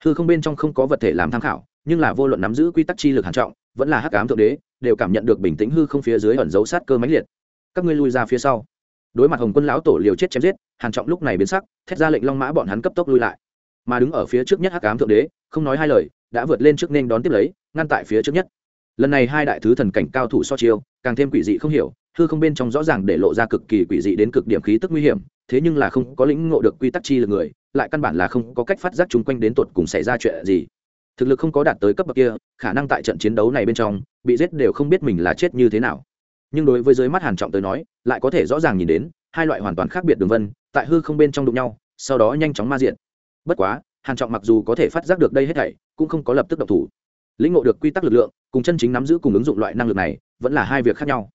Hư không bên trong không có vật thể làm tham khảo, nhưng là vô luận nắm giữ quy tắc chi lực hàn trọng, vẫn là hắc ám thượng đế, đều cảm nhận được bình tĩnh hư không phía dưới ẩn dấu sát cơ mãnh liệt. Các ngươi lui ra phía sau. Đối mặt hồng quân lão tổ liều chết chém giết, hàn trọng lúc này biến sắc, thét ra lệnh long mã bọn hắn cấp tốc lui lại. Mà đứng ở phía trước nhất hắc ám thượng đế, không nói hai lời, đã vượt lên trước nên đón tiếp lấy, ngăn tại phía trước nhất lần này hai đại thứ thần cảnh cao thủ so chiêu, càng thêm quỷ dị không hiểu, hư không bên trong rõ ràng để lộ ra cực kỳ quỷ dị đến cực điểm khí tức nguy hiểm, thế nhưng là không có lĩnh ngộ được quy tắc chi lực người, lại căn bản là không có cách phát giác chung quanh đến tột cùng xảy ra chuyện gì. Thực lực không có đạt tới cấp bậc kia, khả năng tại trận chiến đấu này bên trong, bị giết đều không biết mình là chết như thế nào. Nhưng đối với dưới mắt hàn trọng tới nói, lại có thể rõ ràng nhìn đến, hai loại hoàn toàn khác biệt đường vân, tại hư không bên trong đụng nhau, sau đó nhanh chóng ma diện. Bất quá, hàn trọng mặc dù có thể phát giác được đây hết thảy, cũng không có lập tức động thủ lĩnh ngộ được quy tắc lực lượng, cùng chân chính nắm giữ cùng ứng dụng loại năng lực này, vẫn là hai việc khác nhau.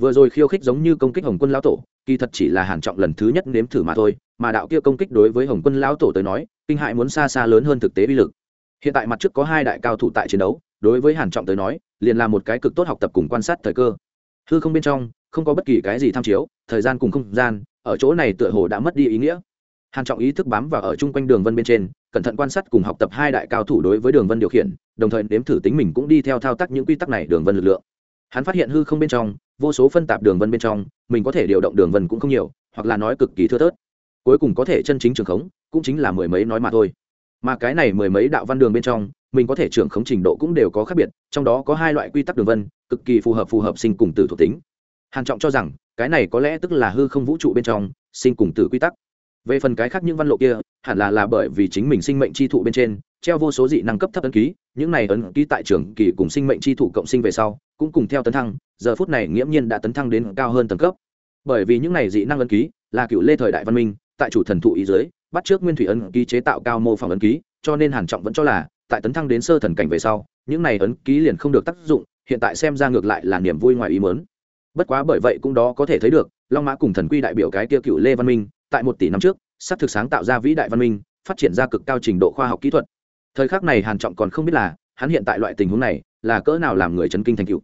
Vừa rồi khiêu khích giống như công kích hồng quân lão tổ, kỳ thật chỉ là hàn trọng lần thứ nhất nếm thử mà thôi, mà đạo kia công kích đối với hồng quân lão tổ tới nói, kinh hại muốn xa xa lớn hơn thực tế vi lực. Hiện tại mặt trước có hai đại cao thủ tại chiến đấu, đối với hàn trọng tới nói, liền là một cái cực tốt học tập cùng quan sát thời cơ. Hư không bên trong, không có bất kỳ cái gì tham chiếu, thời gian cùng không gian, ở chỗ này tựa hồ đã mất đi ý nghĩa. Hàn trọng ý thức bám vào ở chung quanh đường vân bên trên cẩn thận quan sát cùng học tập hai đại cao thủ đối với đường vân điều khiển, đồng thời nếm thử tính mình cũng đi theo thao tác những quy tắc này đường vân lực lượng. Hắn phát hiện hư không bên trong, vô số phân tạp đường vân bên trong, mình có thể điều động đường vân cũng không nhiều, hoặc là nói cực kỳ thưa thớt. Cuối cùng có thể chân chính trường khống, cũng chính là mười mấy nói mà thôi. Mà cái này mười mấy đạo văn đường bên trong, mình có thể trưởng khống trình độ cũng đều có khác biệt, trong đó có hai loại quy tắc đường vân, cực kỳ phù hợp phù hợp sinh cùng tử thuộc tính. Hàn trọng cho rằng, cái này có lẽ tức là hư không vũ trụ bên trong, sinh cùng tử quy tắc về phần cái khác những văn lộ kia, hẳn là là bởi vì chính mình sinh mệnh chi thụ bên trên, treo vô số dị năng cấp thấp ấn ký, những này ấn ký tại trường kỳ cùng sinh mệnh chi thụ cộng sinh về sau, cũng cùng theo tấn thăng, giờ phút này nghiễm nhiên đã tấn thăng đến cao hơn tầng cấp. Bởi vì những này dị năng ấn ký là cựu lê thời đại văn minh, tại chủ thần thụ ý dưới, bắt trước nguyên thủy ấn ký chế tạo cao mô phỏng ấn ký, cho nên hàn trọng vẫn cho là, tại tấn thăng đến sơ thần cảnh về sau, những này ấn ký liền không được tác dụng, hiện tại xem ra ngược lại là niềm vui ngoài ý muốn. Bất quá bởi vậy cũng đó có thể thấy được, long mã cùng thần quy đại biểu cái kia cựu lê văn minh tại một tỷ năm trước, sắp thực sáng tạo ra vĩ đại văn minh, phát triển ra cực cao trình độ khoa học kỹ thuật. Thời khắc này hàn trọng còn không biết là, hắn hiện tại loại tình huống này, là cỡ nào làm người chấn kinh thành cựu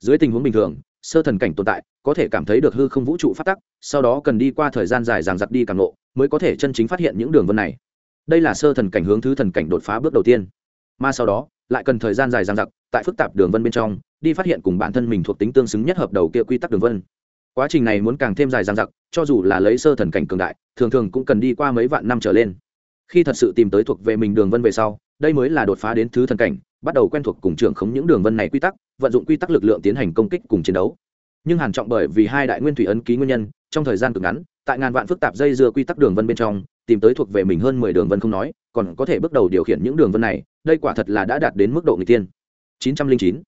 dưới tình huống bình thường, sơ thần cảnh tồn tại, có thể cảm thấy được hư không vũ trụ phát tắc, sau đó cần đi qua thời gian dài ràng giặc đi càng lộ, mới có thể chân chính phát hiện những đường vân này. Đây là sơ thần cảnh hướng thứ thần cảnh đột phá bước đầu tiên. Mà sau đó, lại cần thời gian dài ràng giặc tại phức tạp đường vân bên trong, đi phát hiện cùng bản thân mình thuộc tính tương xứng nhất hợp đầu kia quy tắc đường vân quá trình này muốn càng thêm dài dằng dặc, cho dù là lấy sơ thần cảnh cường đại, thường thường cũng cần đi qua mấy vạn năm trở lên. Khi thật sự tìm tới thuộc về mình đường vân về sau, đây mới là đột phá đến thứ thần cảnh, bắt đầu quen thuộc cùng trưởng khống những đường vân này quy tắc, vận dụng quy tắc lực lượng tiến hành công kích cùng chiến đấu. Nhưng hàn trọng bởi vì hai đại nguyên thủy ấn ký nguyên nhân, trong thời gian cực ngắn, tại ngàn vạn phức tạp dây dưa quy tắc đường vân bên trong, tìm tới thuộc về mình hơn mười đường vân không nói, còn có thể bước đầu điều khiển những đường vân này, đây quả thật là đã đạt đến mức độ người tiên 909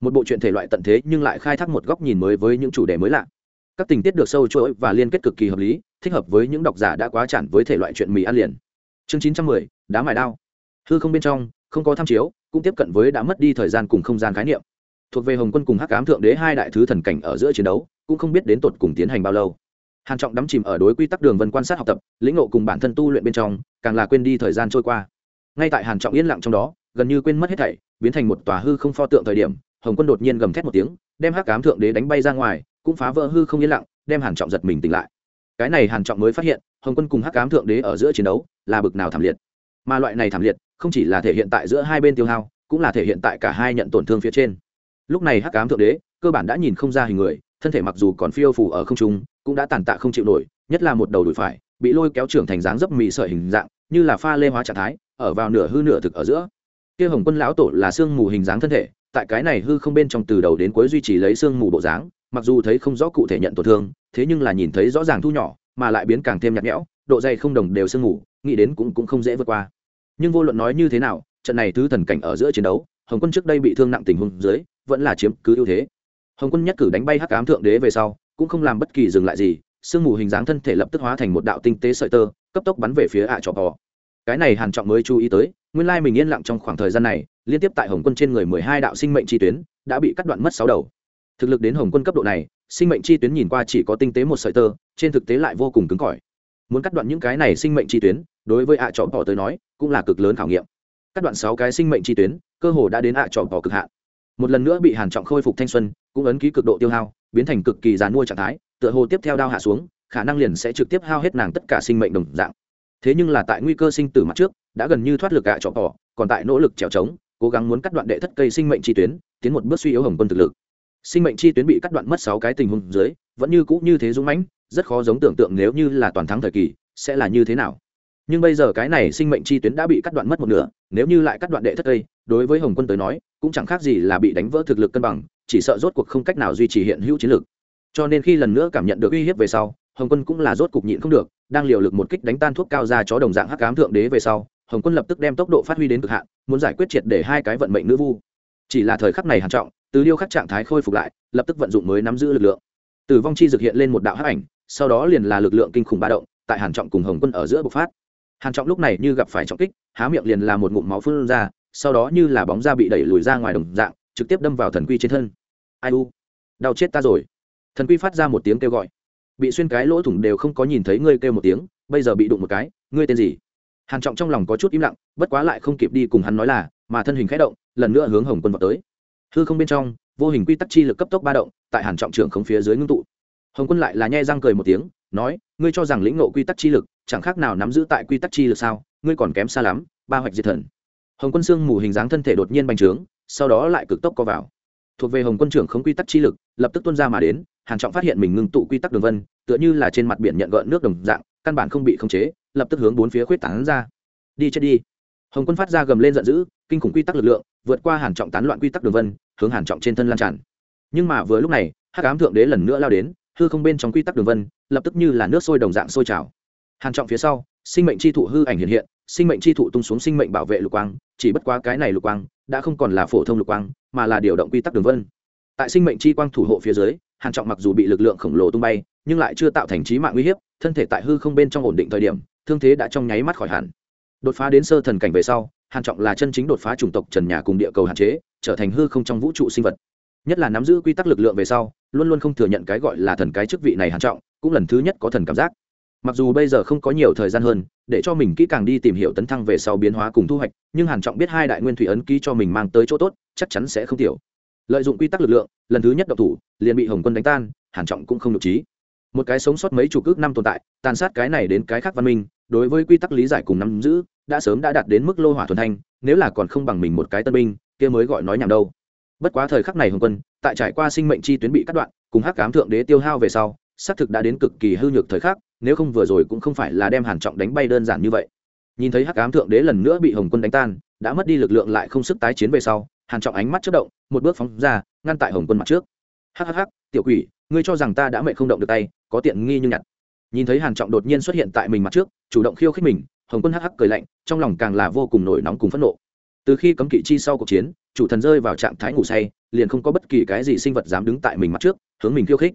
một bộ truyện thể loại tận thế nhưng lại khai thác một góc nhìn mới với những chủ đề mới lạ các tình tiết được sâu chuỗi và liên kết cực kỳ hợp lý thích hợp với những độc giả đã quá chản với thể loại chuyện mì ăn liền. Chương 910, đá mài đao. Hư không bên trong không có tham chiếu cũng tiếp cận với đã mất đi thời gian cùng không gian khái niệm. Thuộc về hồng quân cùng hắc ám thượng đế hai đại thứ thần cảnh ở giữa chiến đấu cũng không biết đến tột cùng tiến hành bao lâu. Hàn trọng đắm chìm ở đối quy tắc đường vân quan sát học tập lĩnh ngộ cùng bản thân tu luyện bên trong càng là quên đi thời gian trôi qua. Ngay tại hàn trọng yên lặng trong đó gần như quên mất hết thảy biến thành một tòa hư không pho tượng thời điểm hồng quân đột nhiên gầm thét một tiếng đem hắc ám thượng đế đánh bay ra ngoài cũng phá vỡ hư không yên lặng, đem hàn trọng giật mình tỉnh lại. Cái này hàn trọng mới phát hiện, hồng quân cùng hắc ám thượng đế ở giữa chiến đấu là bực nào thảm liệt. Mà loại này thảm liệt, không chỉ là thể hiện tại giữa hai bên tiêu hao, cũng là thể hiện tại cả hai nhận tổn thương phía trên. Lúc này hắc ám thượng đế, cơ bản đã nhìn không ra hình người, thân thể mặc dù còn phiêu phù ở không trung, cũng đã tàn tạ không chịu nổi, nhất là một đầu đùi phải, bị lôi kéo trưởng thành dáng dấp mị sợi hình dạng, như là pha lê hóa trạng thái, ở vào nửa hư nửa thực ở giữa. Kia hồng quân lão tổ là xương mù hình dáng thân thể, tại cái này hư không bên trong từ đầu đến cuối duy trì lấy xương mù bộ dáng mặc dù thấy không rõ cụ thể nhận tổn thương, thế nhưng là nhìn thấy rõ ràng thu nhỏ, mà lại biến càng thêm nhạt nhẽo, độ dày không đồng đều sương ngủ, nghĩ đến cũng cũng không dễ vượt qua. Nhưng vô luận nói như thế nào, trận này thứ thần cảnh ở giữa chiến đấu, hồng quân trước đây bị thương nặng tình huống dưới, vẫn là chiếm cứ ưu thế. Hồng quân nhất cử đánh bay hắc ám thượng đế về sau, cũng không làm bất kỳ dừng lại gì, sương mù hình dáng thân thể lập tức hóa thành một đạo tinh tế sợi tơ, cấp tốc bắn về phía ạ à trò bò. Cái này hàn trọng mới chú ý tới, nguyên lai mình yên lặng trong khoảng thời gian này, liên tiếp tại hồng quân trên người mười hai đạo sinh mệnh chi tuyến, đã bị cắt đoạn mất sáu đầu thực lực đến hồng quân cấp độ này, sinh mệnh chi tuyến nhìn qua chỉ có tinh tế một sợi tơ, trên thực tế lại vô cùng cứng cỏi. Muốn cắt đoạn những cái này sinh mệnh chi tuyến, đối với ạ à trọ bỏ tới nói, cũng là cực lớn khảo nghiệm. Cắt đoạn sáu cái sinh mệnh chi tuyến, cơ hồ đã đến ạ à trọ bỏ cực hạn. Một lần nữa bị hàn trọng khôi phục thanh xuân, cũng ấn ký cực độ tiêu hao, biến thành cực kỳ giàn mua trạng thái, tựa hồ tiếp theo đao hạ xuống, khả năng liền sẽ trực tiếp hao hết nàng tất cả sinh mệnh đồng dạng. Thế nhưng là tại nguy cơ sinh tử mặt trước, đã gần như thoát lực ạ trọ bỏ còn tại nỗ lực trèo trống, cố gắng muốn cắt đoạn đệ thất cây sinh mệnh chi tuyến, tiến một bước suy yếu hồng quân thực lực sinh mệnh chi tuyến bị cắt đoạn mất sáu cái tình huống dưới, vẫn như cũ như thế dũng mãnh, rất khó giống tưởng tượng nếu như là toàn thắng thời kỳ, sẽ là như thế nào. Nhưng bây giờ cái này sinh mệnh chi tuyến đã bị cắt đoạn mất một nửa, nếu như lại cắt đoạn đệ thất cây đối với hồng quân tới nói, cũng chẳng khác gì là bị đánh vỡ thực lực cân bằng, chỉ sợ rốt cuộc không cách nào duy trì hiện hữu chiến lược. Cho nên khi lần nữa cảm nhận được uy hiếp về sau, hồng quân cũng là rốt cục nhịn không được, đang liều lực một kích đánh tan thuốc cao ra chó đồng dạng hắc cám thượng đế về sau, hồng quân lập tức đem tốc độ phát huy đến cực hạn, muốn giải quyết triệt để hai cái vận mệnh nữ vu. Chỉ là thời khắc này hàn trọng từ điêu khắc trạng thái khôi phục lại, lập tức vận dụng mới nắm giữ lực lượng. Tử vong chi dực hiện lên một đạo hắc ảnh, sau đó liền là lực lượng kinh khủng ba động, tại hàn trọng cùng hồng quân ở giữa bộc phát. Hàn trọng lúc này như gặp phải trọng kích, há miệng liền là một ngụm máu phun ra, sau đó như là bóng da bị đẩy lùi ra ngoài đồng dạng, trực tiếp đâm vào thần quy trên thân. Ai u? Đau chết ta rồi. Thần quy phát ra một tiếng kêu gọi. Bị xuyên cái lỗ thủng đều không có nhìn thấy ngươi kêu một tiếng, bây giờ bị đụng một cái, ngươi tên gì? Hàn trọng trong lòng có chút im lặng, bất quá lại không kịp đi cùng hắn nói là, mà thân hình khẽ động, lần nữa hướng hồng quân vào tới hư không bên trong, vô hình quy tắc chi lực cấp tốc ba động, tại hàn trọng trưởng không phía dưới ngưng tụ. Hồng quân lại là nhe răng cười một tiếng, nói, ngươi cho rằng lĩnh ngộ quy tắc chi lực, chẳng khác nào nắm giữ tại quy tắc chi lực sao? Ngươi còn kém xa lắm, ba hoạch diệt thần. Hồng quân xương mù hình dáng thân thể đột nhiên bành trướng, sau đó lại cực tốc co vào. Thuộc về hồng quân trưởng không quy tắc chi lực, lập tức tuôn ra mà đến, hàn trọng phát hiện mình ngưng tụ quy tắc đường vân, tựa như là trên mặt biển nhận gợn nước đồng dạng, căn bản không bị khống chế, lập tức hướng bốn phía khuyết tán ra. Đi chết đi. Hồng quân phát ra gầm lên giận dữ, kinh khủng quy tắc lực lượng, vượt qua hàn trọng tán loạn quy tắc đường vân hướng hàn trọng trên thân lan tràn. Nhưng mà vừa lúc này, hắc ám thượng đế lần nữa lao đến, hư không bên trong quy tắc đường vân, lập tức như là nước sôi đồng dạng sôi trào. Hàn trọng phía sau, sinh mệnh chi thụ hư ảnh hiện hiện, sinh mệnh chi thụ tung xuống sinh mệnh bảo vệ lục quang, chỉ bất quá cái này lục quang, đã không còn là phổ thông lục quang, mà là điều động quy tắc đường vân. Tại sinh mệnh chi quang thủ hộ phía dưới, hàn trọng mặc dù bị lực lượng khổng lồ tung bay, nhưng lại chưa tạo thành trí mạng nguy hiểm thân thể tại hư không bên trong ổn định thời điểm, thương thế đã trong nháy mắt khỏi hẳn. Đột phá đến sơ thần cảnh về sau hàn trọng là chân chính đột phá chủng tộc trần nhà cùng địa cầu hạn chế, trở thành hư không trong vũ trụ sinh vật. Nhất là nắm giữ quy tắc lực lượng về sau, luôn luôn không thừa nhận cái gọi là thần cái chức vị này hàn trọng, cũng lần thứ nhất có thần cảm giác. Mặc dù bây giờ không có nhiều thời gian hơn, để cho mình kỹ càng đi tìm hiểu tấn thăng về sau biến hóa cùng thu hoạch, nhưng hàn trọng biết hai đại nguyên thủy ấn ký cho mình mang tới chỗ tốt, chắc chắn sẽ không tiểu. Lợi dụng quy tắc lực lượng, lần thứ nhất độc thủ, liền bị hồng quân đánh tan, hàn trọng cũng không nhục trí. Một cái sống sót mấy chục ước năm tồn tại, tàn sát cái này đến cái khác văn minh, đối với quy tắc lý giải cùng nắm giữ đã sớm đã đạt đến mức lô hỏa thuần thanh, nếu là còn không bằng mình một cái tân binh, kia mới gọi nói nhảm đâu. Bất quá thời khắc này hồng quân, tại trải qua sinh mệnh chi tuyến bị cắt đoạn, cùng hắc cám thượng đế tiêu hao về sau, xác thực đã đến cực kỳ hư nhược thời khắc, nếu không vừa rồi cũng không phải là đem hàn trọng đánh bay đơn giản như vậy. Nhìn thấy hắc cám thượng đế lần nữa bị hồng quân đánh tan, đã mất đi lực lượng lại không sức tái chiến về sau, hàn trọng ánh mắt chớp động, một bước phóng ra, ngăn tại hồng quân mặt trước. Hắc hắc hắc, tiểu quỷ, ngươi cho rằng ta đã mệt không động được tay, có tiện nghi như nhặt. Nhìn thấy hàn trọng đột nhiên xuất hiện tại mình mặt trước, chủ động khiêu khích mình hồng quân hắc hắc cười lạnh, trong lòng càng là vô cùng nổi nóng cùng phẫn nộ. Từ khi cấm kỵ chi sau cuộc chiến, chủ thần rơi vào trạng thái ngủ say, liền không có bất kỳ cái gì sinh vật dám đứng tại mình mặt trước, hướng mình khiêu khích.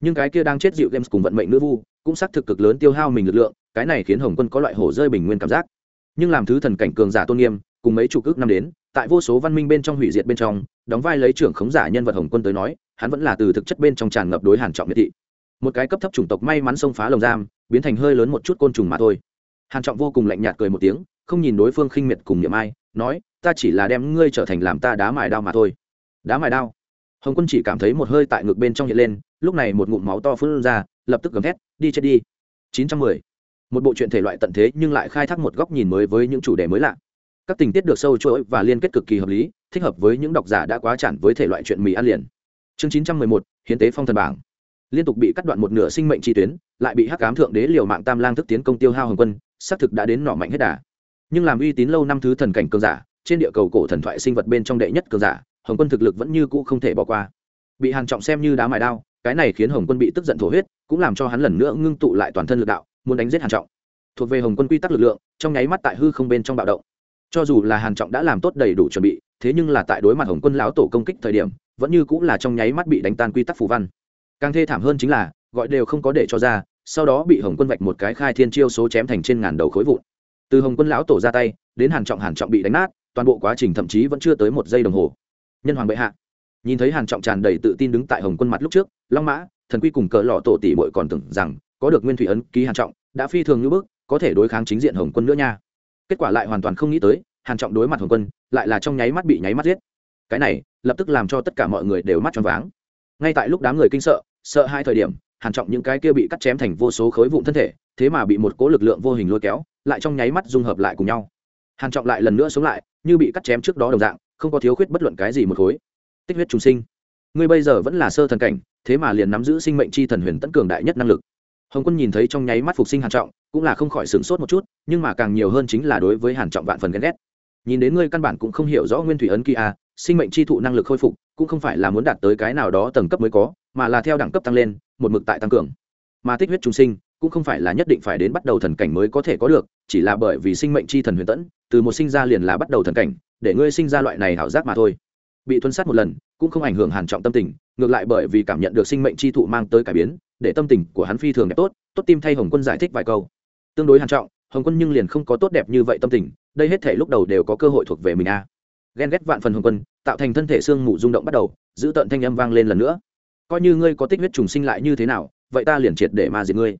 Nhưng cái kia đang chết dịu games cùng vận mệnh nữ vu, cũng xác thực cực lớn tiêu hao mình lực lượng, cái này khiến hồng quân có loại hổ rơi bình nguyên cảm giác. Nhưng làm thứ thần cảnh cường giả tôn nghiêm, cùng mấy chục ước năm đến, tại vô số văn minh bên trong hủy diệt bên trong, đóng vai lấy trưởng khống giả nhân vật hồng quân tới nói, hắn vẫn là từ thực chất bên trong tràn ngập đối hàn trọng miệt thị. Một cái cấp thấp chủng tộc may mắn xông phá lồng giam, biến thành hơi lớn một chút côn trùng mà thôi hàn trọng vô cùng lạnh nhạt cười một tiếng không nhìn đối phương khinh miệt cùng niệm ai nói ta chỉ là đem ngươi trở thành làm ta đá mài đao mà thôi. Đá mài đao? Hồng quân chỉ cảm thấy một hơi tại ngực bên trong hiện lên lúc này một ngụm máu to phun ra lập tức gầm thét đi chết đi. 910. một bộ truyện thể loại tận thế nhưng lại khai thác một góc nhìn mới với những chủ đề mới lạ. Các tình tiết được sâu chuỗi và liên kết cực kỳ hợp lý thích hợp với những độc giả đã quá chản với thể loại chuyện mì ăn liền. Chương 911, hiến tế phong thần bảng. Liên tục bị cắt đoạn một nửa sinh mệnh chi tuyến lại bị hắc ám thượng đế liều mạng tam lang thức tiến công tiêu hao hồng quân xác thực đã đến nỏ mạnh hết đà. Nhưng làm uy tín lâu năm thứ thần cảnh cường giả, trên địa cầu cổ thần thoại sinh vật bên trong đệ nhất cường giả, hồng quân thực lực vẫn như cũ không thể bỏ qua. Bị hàn trọng xem như đá mài đao, cái này khiến hồng quân bị tức giận thổ huyết, cũng làm cho hắn lần nữa ngưng tụ lại toàn thân lực đạo, muốn đánh giết hàn trọng. Thuộc về hồng quân quy tắc lực lượng, trong nháy mắt tại hư không bên trong bạo động. Cho dù là hàn trọng đã làm tốt đầy đủ chuẩn bị, thế nhưng là tại đối mặt hồng quân lão tổ công kích thời điểm, vẫn như cũng là trong nháy mắt bị đánh tan quy tắc phù văn. Càng thê thảm hơn chính là, gọi đều không có để cho ra sau đó bị hồng quân vạch một cái khai thiên chiêu số chém thành trên ngàn đầu khối vụn. Từ hồng quân lão tổ ra tay, đến hàn trọng hàn trọng bị đánh nát, toàn bộ quá trình thậm chí vẫn chưa tới một giây đồng hồ. Nhân hoàng bệ hạ. Nhìn thấy hàn trọng tràn đầy tự tin đứng tại hồng quân mặt lúc trước, long mã, thần quy cùng cờ lọ tổ tỷ muội còn tưởng rằng có được nguyên thủy ấn ký hàn trọng, đã phi thường như bước có thể đối kháng chính diện hồng quân nữa nha. Kết quả lại hoàn toàn không nghĩ tới, hàn trọng đối mặt hồng quân, lại là trong nháy mắt bị nháy mắt giết. Cái này, lập tức làm cho tất cả mọi người đều mắt tròn váng. Ngay tại lúc đám người kinh sợ sợ hai thời điểm hàn trọng những cái kia bị cắt chém thành vô số khối vụn thân thể, thế mà bị một cỗ lực lượng vô hình lôi kéo, lại trong nháy mắt dung hợp lại cùng nhau. Hàn trọng lại lần nữa sống lại, như bị cắt chém trước đó đồng dạng, không có thiếu khuyết bất luận cái gì một khối. Tích huyết trùng sinh. Ngươi bây giờ vẫn là sơ thần cảnh, thế mà liền nắm giữ sinh mệnh chi thần huyền tấn cường đại nhất năng lực. Hồng quân nhìn thấy trong nháy mắt phục sinh hàn trọng, cũng là không khỏi sửng sốt một chút, nhưng mà càng nhiều hơn chính là đối với hàn trọng vạn phần ghen ghét. Nhìn đến ngươi căn bản cũng không hiểu rõ nguyên thủy ấn kia, sinh mệnh chi thụ năng lực khôi phục, cũng không phải là muốn đạt tới cái nào đó tầng cấp mới có, mà là theo đẳng cấp tăng lên một mực tại tăng cường. Mà tích huyết trùng sinh cũng không phải là nhất định phải đến bắt đầu thần cảnh mới có thể có được, chỉ là bởi vì sinh mệnh chi thần huyền tẫn, từ một sinh ra liền là bắt đầu thần cảnh, để ngươi sinh ra loại này hảo giác mà thôi. Bị tuân sát một lần cũng không ảnh hưởng hàn trọng tâm tình, ngược lại bởi vì cảm nhận được sinh mệnh chi thụ mang tới cải biến, để tâm tình của hắn phi thường đẹp tốt tốt tim thay hồng quân giải thích vài câu. Tương đối hàn trọng, hồng quân nhưng liền không có tốt đẹp như vậy tâm tình, đây hết thể lúc đầu đều có cơ hội thuộc về mình a. Ghen ghét vạn phần hồng quân, tạo thành thân thể xương mù rung động bắt đầu, giữ tận thanh âm vang lên lần nữa coi như ngươi có tích huyết trùng sinh lại như thế nào, vậy ta liền triệt để ma diệt ngươi.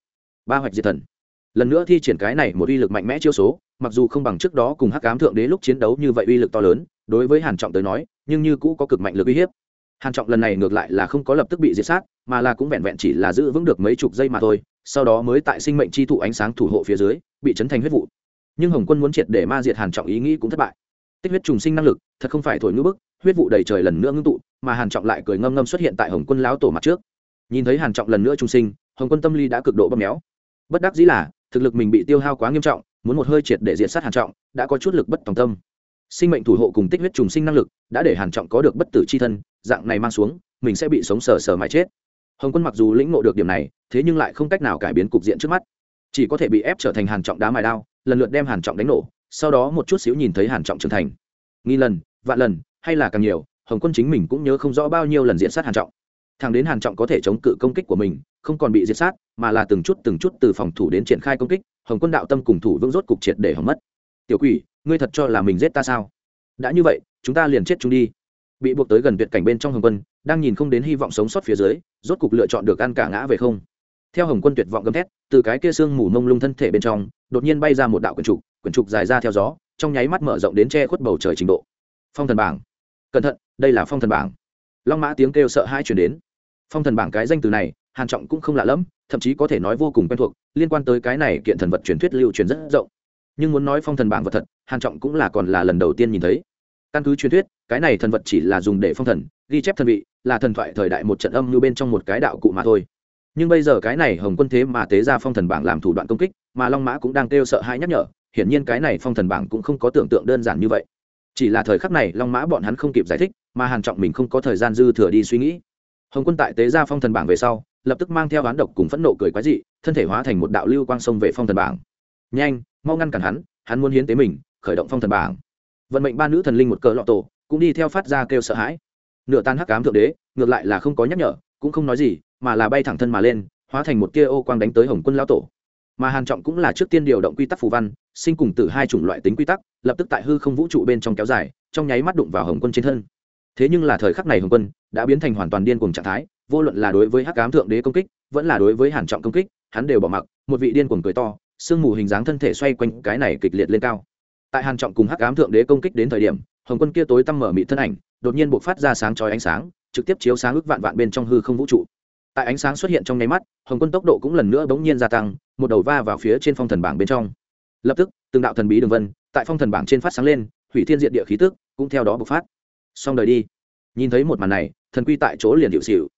Ba hoạch diệt thần. Lần nữa thi triển cái này một uy lực mạnh mẽ chiêu số, mặc dù không bằng trước đó cùng hắc cám thượng đế lúc chiến đấu như vậy uy lực to lớn, đối với hàn trọng tới nói, nhưng như cũ có cực mạnh lực uy hiếp. Hàn trọng lần này ngược lại là không có lập tức bị diệt sát, mà là cũng vẹn vẹn chỉ là giữ vững được mấy chục giây mà thôi, sau đó mới tại sinh mệnh chi thụ ánh sáng thủ hộ phía dưới, bị chấn thành huyết vụ. Nhưng hồng quân muốn triệt để ma diệt hàn trọng ý nghĩ cũng thất bại. Tích huyết trùng sinh năng lực, thật không phải thổi ngữ bức huyết vụ đầy trời lần nữa ngưng tụ, mà hàn trọng lại cười ngâm ngâm xuất hiện tại hồng quân lão tổ mặt trước. Nhìn thấy hàn trọng lần nữa trung sinh, hồng quân tâm lý đã cực độ bơm méo. Bất đắc dĩ là, thực lực mình bị tiêu hao quá nghiêm trọng, muốn một hơi triệt để diện sát hàn trọng, đã có chút lực bất tòng tâm. Sinh mệnh thủ hộ cùng tích huyết trùng sinh năng lực, đã để hàn trọng có được bất tử chi thân, dạng này mang xuống, mình sẽ bị sống sờ sờ mãi chết. Hồng quân mặc dù lĩnh ngộ được điểm này, thế nhưng lại không cách nào cải biến cục diện trước mắt. Chỉ có thể bị ép trở thành hàn trọng đá mài đao, lần lượt đem hàn trọng đánh nổ, sau đó một chút xíu nhìn thấy hàn trọng trưởng thành. Nghi lần, vạn lần hay là càng nhiều, hồng quân chính mình cũng nhớ không rõ bao nhiêu lần diễn sát hàn trọng. Thằng đến hàn trọng có thể chống cự công kích của mình, không còn bị diệt sát, mà là từng chút từng chút từ phòng thủ đến triển khai công kích, hồng quân đạo tâm cùng thủ vững rốt cục triệt để hỏng mất. Tiểu quỷ, ngươi thật cho là mình giết ta sao? Đã như vậy, chúng ta liền chết chúng đi. Bị buộc tới gần tuyệt cảnh bên trong hồng quân, đang nhìn không đến hy vọng sống sót phía dưới, rốt cục lựa chọn được ăn cả ngã về không. Theo hồng quân tuyệt vọng gầm thét, từ cái kia xương mù mông lung thân thể bên trong, đột nhiên bay ra một đạo quyển trục quyển trục dài ra theo gió, trong nháy mắt mở rộng đến che khuất bầu trời trình độ. Phong thần bảng cẩn thận, đây là phong thần bảng. Long mã tiếng kêu sợ hãi chuyển đến. Phong thần bảng cái danh từ này, hàn trọng cũng không lạ lẫm, thậm chí có thể nói vô cùng quen thuộc, liên quan tới cái này kiện thần vật truyền thuyết lưu truyền rất rộng. Nhưng muốn nói phong thần bảng vật thật, hàn trọng cũng là còn là lần đầu tiên nhìn thấy. Căn cứ truyền thuyết, cái này thần vật chỉ là dùng để phong thần, ghi chép thần vị, là thần thoại thời đại một trận âm như bên trong một cái đạo cụ mà thôi. Nhưng bây giờ cái này hồng quân thế mà tế ra phong thần bảng làm thủ đoạn công kích, mà long mã cũng đang kêu sợ hãi nhắc nhở, hiển nhiên cái này phong thần bảng cũng không có tưởng tượng đơn giản như vậy chỉ là thời khắc này, long mã bọn hắn không kịp giải thích, mà hàn trọng mình không có thời gian dư thừa đi suy nghĩ. Hồng quân tại tế ra phong thần bảng về sau, lập tức mang theo oán độc cùng phẫn nộ cười quái dị, thân thể hóa thành một đạo lưu quang sông về phong thần bảng. Nhanh, mau ngăn cản hắn hắn muốn hiến tế mình, khởi động phong thần bảng. Vận mệnh ba nữ thần linh một cờ lọ tổ, cũng đi theo phát ra kêu sợ hãi. Nửa tan hắc ám thượng đế, ngược lại là không có nhắc nhở, cũng không nói gì, mà là bay thẳng thân mà lên, hóa thành một tia ô quang đánh tới hồng quân lão tổ mà hàn trọng cũng là trước tiên điều động quy tắc phù văn, sinh cùng từ hai chủng loại tính quy tắc, lập tức tại hư không vũ trụ bên trong kéo dài, trong nháy mắt đụng vào hồng quân trên thân. Thế nhưng là thời khắc này hồng quân đã biến thành hoàn toàn điên cuồng trạng thái, vô luận là đối với hắc ám thượng đế công kích, vẫn là đối với hàn trọng công kích, hắn đều bỏ mặc, một vị điên cuồng cười to, sương mù hình dáng thân thể xoay quanh cái này kịch liệt lên cao. Tại hàn trọng cùng hắc ám thượng đế công kích đến thời điểm, hồng quân kia tối tăm mở mị thân ảnh, đột nhiên bộc phát ra sáng chói ánh sáng, trực tiếp chiếu sáng ước vạn vạn bên trong hư không vũ trụ tại ánh sáng xuất hiện trong nháy mắt, hồng quân tốc độ cũng lần nữa bỗng nhiên gia tăng, một đầu va vào phía trên phong thần bảng bên trong. Lập tức, từng đạo thần bí đường vân tại phong thần bảng trên phát sáng lên, hủy thiên diện địa khí tức cũng theo đó bộc phát. Xong đời đi. Nhìn thấy một màn này, thần quy tại chỗ liền hiệu xịu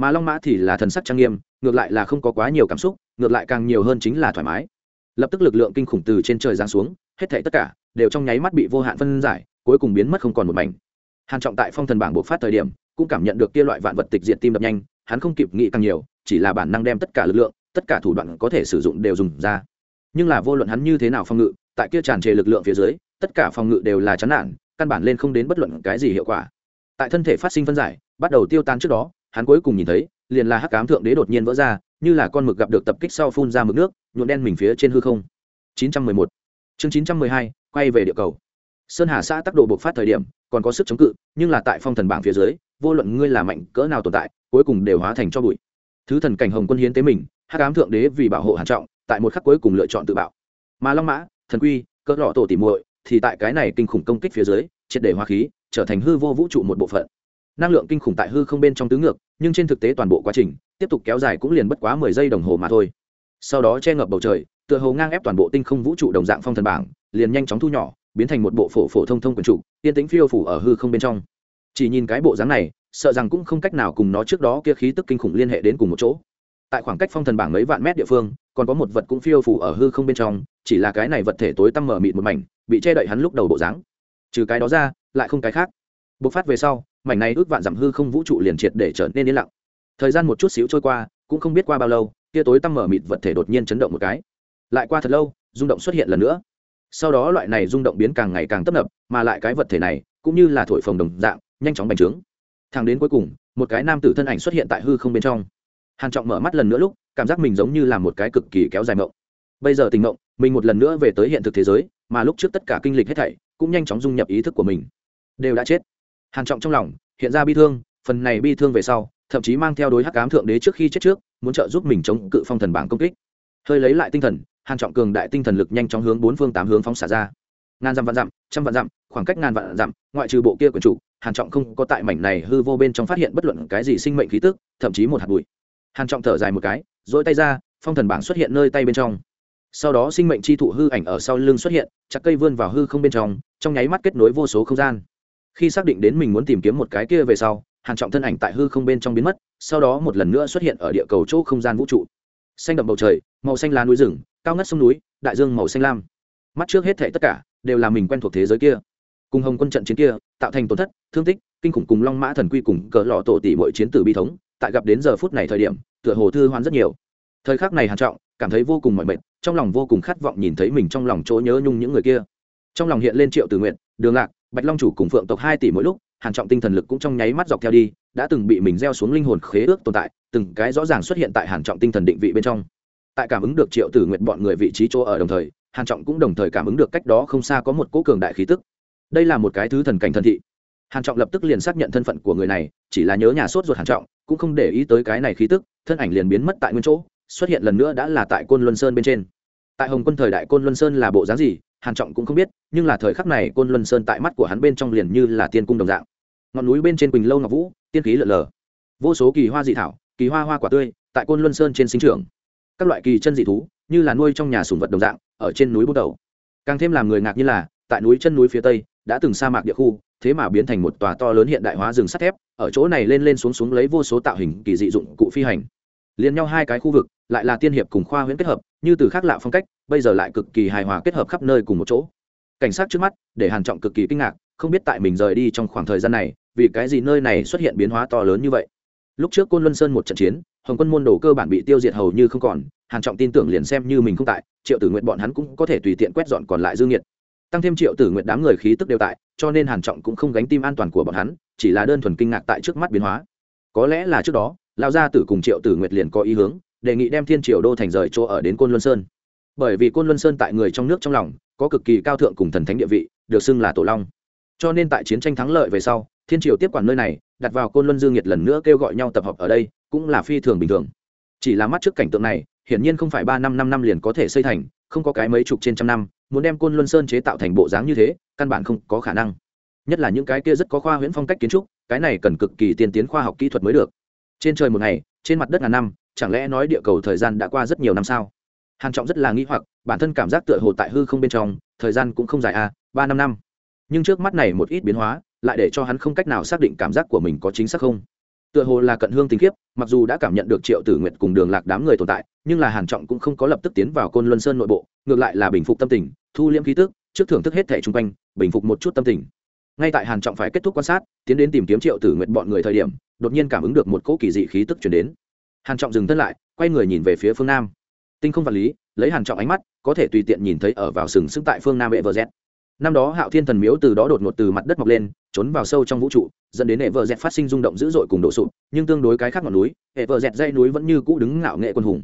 mà long mã thì là thần sắc trang nghiêm, ngược lại là không có quá nhiều cảm xúc, ngược lại càng nhiều hơn chính là thoải mái. Lập tức lực lượng kinh khủng từ trên trời giáng xuống, hết thảy tất cả đều trong nháy mắt bị vô hạn phân giải, cuối cùng biến mất không còn một mảnh. Hàn trọng tại phong thần bảng bộc phát thời điểm, cũng cảm nhận được kia loại vạn vật tịch diệt tim đập nhanh hắn không kịp nghĩ càng nhiều, chỉ là bản năng đem tất cả lực lượng, tất cả thủ đoạn có thể sử dụng đều dùng ra. Nhưng là vô luận hắn như thế nào phòng ngự, tại kia tràn trề lực lượng phía dưới, tất cả phòng ngự đều là chán nản, căn bản lên không đến bất luận cái gì hiệu quả. Tại thân thể phát sinh phân giải, bắt đầu tiêu tan trước đó, hắn cuối cùng nhìn thấy, liền là hắc cám thượng đế đột nhiên vỡ ra, như là con mực gặp được tập kích sau phun ra mực nước nhuộn đen mình phía trên hư không. 911 chương 912 quay về địa cầu. Sơn hà xã tắc độ bộc phát thời điểm, còn có sức chống cự, nhưng là tại phong thần bảng phía dưới, vô luận ngươi là mạnh cỡ nào tồn tại cuối cùng đều hóa thành cho bụi. Thứ thần cảnh hồng quân hiến tế mình hát cám thượng đế vì bảo hộ hàn trọng, tại một khắc cuối cùng lựa chọn tự bạo. Mà long mã, thần quy, cỡ lọ tổ tỉ muội thì tại cái này kinh khủng công kích phía dưới, triệt để hóa khí, trở thành hư vô vũ trụ một bộ phận. Năng lượng kinh khủng tại hư không bên trong tứ ngược, nhưng trên thực tế toàn bộ quá trình, tiếp tục kéo dài cũng liền bất quá mười giây đồng hồ mà thôi. Sau đó che ngập bầu trời, tựa hồ ngang ép toàn bộ tinh không vũ trụ đồng dạng phong thần bảng, liền nhanh chóng thu nhỏ, biến thành một bộ phổ phổ thông thông quần trụ tiên tính phiêu phủ ở hư không bên trong. Chỉ nhìn cái bộ dáng này sợ rằng cũng không cách nào cùng nó trước đó kia khí tức kinh khủng liên hệ đến cùng một chỗ. Tại khoảng cách phong thần bảng mấy vạn mét địa phương, còn có một vật cũng phiêu phủ ở hư không bên trong, chỉ là cái này vật thể tối tăm mở mịt một mảnh, bị che đậy hắn lúc đầu bộ dáng. Trừ cái đó ra, lại không cái khác. Bộc phát về sau, mảnh này ước vạn dặm hư không vũ trụ liền triệt để trở nên yên lặng. Thời gian một chút xíu trôi qua, cũng không biết qua bao lâu, kia tối tăm mở mịt vật thể đột nhiên chấn động một cái. Lại qua thật lâu, rung động xuất hiện lần nữa. Sau đó loại này rung động biến càng ngày càng tấp nập, mà lại cái vật thể này, cũng như là thổi phồng đồng dạng, nhanh chóng bành trướng thang đến cuối cùng, một cái nam tử thân ảnh xuất hiện tại hư không bên trong. Hàn trọng mở mắt lần nữa lúc, cảm giác mình giống như là một cái cực kỳ kéo dài mộng. Bây giờ tình mộng, mình một lần nữa về tới hiện thực thế giới, mà lúc trước tất cả kinh lịch hết thảy, cũng nhanh chóng dung nhập ý thức của mình. Đều đã chết. Hàn trọng trong lòng, hiện ra bi thương, phần này bi thương về sau, thậm chí mang theo đối hắc ám thượng đế trước khi chết trước, muốn trợ giúp mình chống cự phong thần bảng công kích. Hơi lấy lại tinh thần, hàn trọng cường đại tinh thần lực nhanh chóng hướng bốn phương tám hướng phóng xả ra ngàn dặm vạn dặm, trăm vạn dặm, khoảng cách ngàn vạn dặm, ngoại trừ bộ kia quyển chủ, hàn trọng không có tại mảnh này hư vô bên trong phát hiện bất luận cái gì sinh mệnh khí tức, thậm chí một hạt bụi. Hàn trọng thở dài một cái, duỗi tay ra, phong thần bảng xuất hiện nơi tay bên trong. Sau đó sinh mệnh chi thụ hư ảnh ở sau lưng xuất hiện, chặt cây vươn vào hư không bên trong trong nháy mắt kết nối vô số không gian. Khi xác định đến mình muốn tìm kiếm một cái kia về sau, hàn trọng thân ảnh tại hư không bên trong biến mất, sau đó một lần nữa xuất hiện ở địa cầu chỗ không gian vũ trụ. Xanh đậm bầu trời, màu xanh lá núi rừng, cao ngất sông núi, đại dương màu xanh lam. Mắt trước hết thảy tất cả đều là mình quen thuộc thế giới kia. Cùng hồng quân trận chiến kia, tạo thành tổn thất, thương tích, kinh khủng cùng long mã thần quy cùng cỡ lọ tổ tỷ mọi chiến tử bi thống, tại gặp đến giờ phút này thời điểm, tựa hồ thư hoán rất nhiều. Thời khắc này hàn trọng cảm thấy vô cùng mỏi mệt, trong lòng vô cùng khát vọng nhìn thấy mình trong lòng chỗ nhớ nhung những người kia. Trong lòng hiện lên triệu từ nguyện đường lạc, bạch long chủ cùng phượng tộc hai tỷ mỗi lúc, hàn trọng tinh thần lực cũng trong nháy mắt dọc theo đi, đã từng bị mình gieo xuống linh hồn khế ước tồn tại, từng cái rõ ràng xuất hiện tại hàn trọng tinh thần định vị bên trong. Tại cảm ứng được triệu tử nguyện bọn người vị trí chỗ ở đồng thời hàn trọng cũng đồng thời cảm ứng được cách đó không xa có một cỗ cường đại khí tức. Đây là một cái thứ thần cảnh thần thị. Hàn trọng lập tức liền xác nhận thân phận của người này, chỉ là nhớ nhà sốt ruột hàn trọng, cũng không để ý tới cái này khí tức, thân ảnh liền biến mất tại nguyên chỗ, xuất hiện lần nữa đã là tại côn luân sơn bên trên. Tại hồng quân thời đại côn luân sơn là bộ dáng gì, hàn trọng cũng không biết, nhưng là thời khắc này côn luân sơn tại mắt của hắn bên trong liền như là tiên cung đồng dạng. Ngọn núi bên trên quỳnh lâu ngọc vũ, tiên khí lợn lờ. Vô số kỳ hoa dị thảo, kỳ hoa hoa quả tươi, tại côn luân sơn trên sinh trưởng. các loại kỳ chân dị thú, như là nuôi trong nhà sùng vật đồng dạng ở trên núi bút đầu. Càng thêm làm người ngạc như là, tại núi chân núi phía tây, đã từng sa mạc địa khu, thế mà biến thành một tòa to lớn hiện đại hóa rừng sắt thép, ở chỗ này lên lên xuống xuống lấy vô số tạo hình kỳ dị dụng cụ phi hành. Liền nhau hai cái khu vực, lại là tiên hiệp cùng khoa huyễn kết hợp, như từ khác lạ phong cách, bây giờ lại cực kỳ hài hòa kết hợp khắp nơi cùng một chỗ. Cảnh sát trước mắt, để hàn trọng cực kỳ kinh ngạc, không biết tại mình rời đi trong khoảng thời gian này, vì cái gì nơi này xuất hiện biến hóa to lớn như vậy lúc trước côn luân sơn một trận chiến, hồng quân môn đồ cơ bản bị tiêu diệt hầu như không còn, hàn trọng tin tưởng liền xem như mình không tại, triệu tử nguyện bọn hắn cũng có thể tùy tiện quét dọn còn lại dư nghiệt. Tăng thêm triệu tử nguyện đám người khí tức đều tại, cho nên hàn trọng cũng không gánh tim an toàn của bọn hắn, chỉ là đơn thuần kinh ngạc tại trước mắt biến hóa. Có lẽ là trước đó, Lão gia tử cùng triệu tử nguyệt liền có ý hướng, đề nghị đem thiên triều đô thành rời chỗ ở đến côn luân sơn. Bởi vì côn luân sơn tại người trong nước trong lòng, có cực kỳ cao thượng cùng thần thánh địa vị, được xưng là tổ long. Cho nên tại chiến tranh thắng lợi về sau, thiên triều tiếp quản nơi này đặt vào côn luân dương nhiệt lần nữa kêu gọi nhau tập hợp ở đây, cũng là phi thường bình thường. Chỉ là mắt trước cảnh tượng này, hiển nhiên không phải ba năm năm năm liền có thể xây thành, không có cái mấy chục trên trăm năm, muốn đem côn luân sơn chế tạo thành bộ dáng như thế, căn bản không có khả năng. Nhất là những cái kia rất có khoa huyễn phong cách kiến trúc, cái này cần cực kỳ tiên tiến khoa học kỹ thuật mới được. Trên trời một ngày, trên mặt đất ngàn năm, chẳng lẽ nói địa cầu thời gian đã qua rất nhiều năm sao? Hàn trọng rất là nghi hoặc, bản thân cảm giác tựa hồ tại hư không bên trong, thời gian cũng không dài à ba năm năm. Nhưng trước mắt này một ít biến hóa lại để cho hắn không cách nào xác định cảm giác của mình có chính xác không. Tựa hồ là cận hương tình kiếp mặc dù đã cảm nhận được triệu tử nguyện cùng đường lạc đám người tồn tại, nhưng là hàn trọng cũng không có lập tức tiến vào côn luân sơn nội bộ, ngược lại là bình phục tâm tình, thu liễm khí tức, trước thưởng thức hết thể trung quanh, bình phục một chút tâm tình. Ngay tại hàn trọng phải kết thúc quan sát, tiến đến tìm kiếm triệu tử nguyện bọn người thời điểm, đột nhiên cảm ứng được một cỗ kỳ dị khí tức truyền đến. Hàn trọng dừng thân lại, quay người nhìn về phía phương nam. Tinh không vật lý, lấy hàn trọng ánh mắt, có thể tùy tiện nhìn thấy ở vào sừng sững tại phương nam vệ vợ dẹt năm đó hạo thiên thần miếu từ đó đột ngột từ mặt đất mọc lên, trốn vào sâu trong vũ trụ, dẫn đến hệ vợ dẹt phát sinh rung động dữ dội cùng đổ sụp, nhưng tương đối cái khác ngọn núi hệ vợ dẹt dây núi vẫn như cũ đứng ngạo nghệ quân hùng.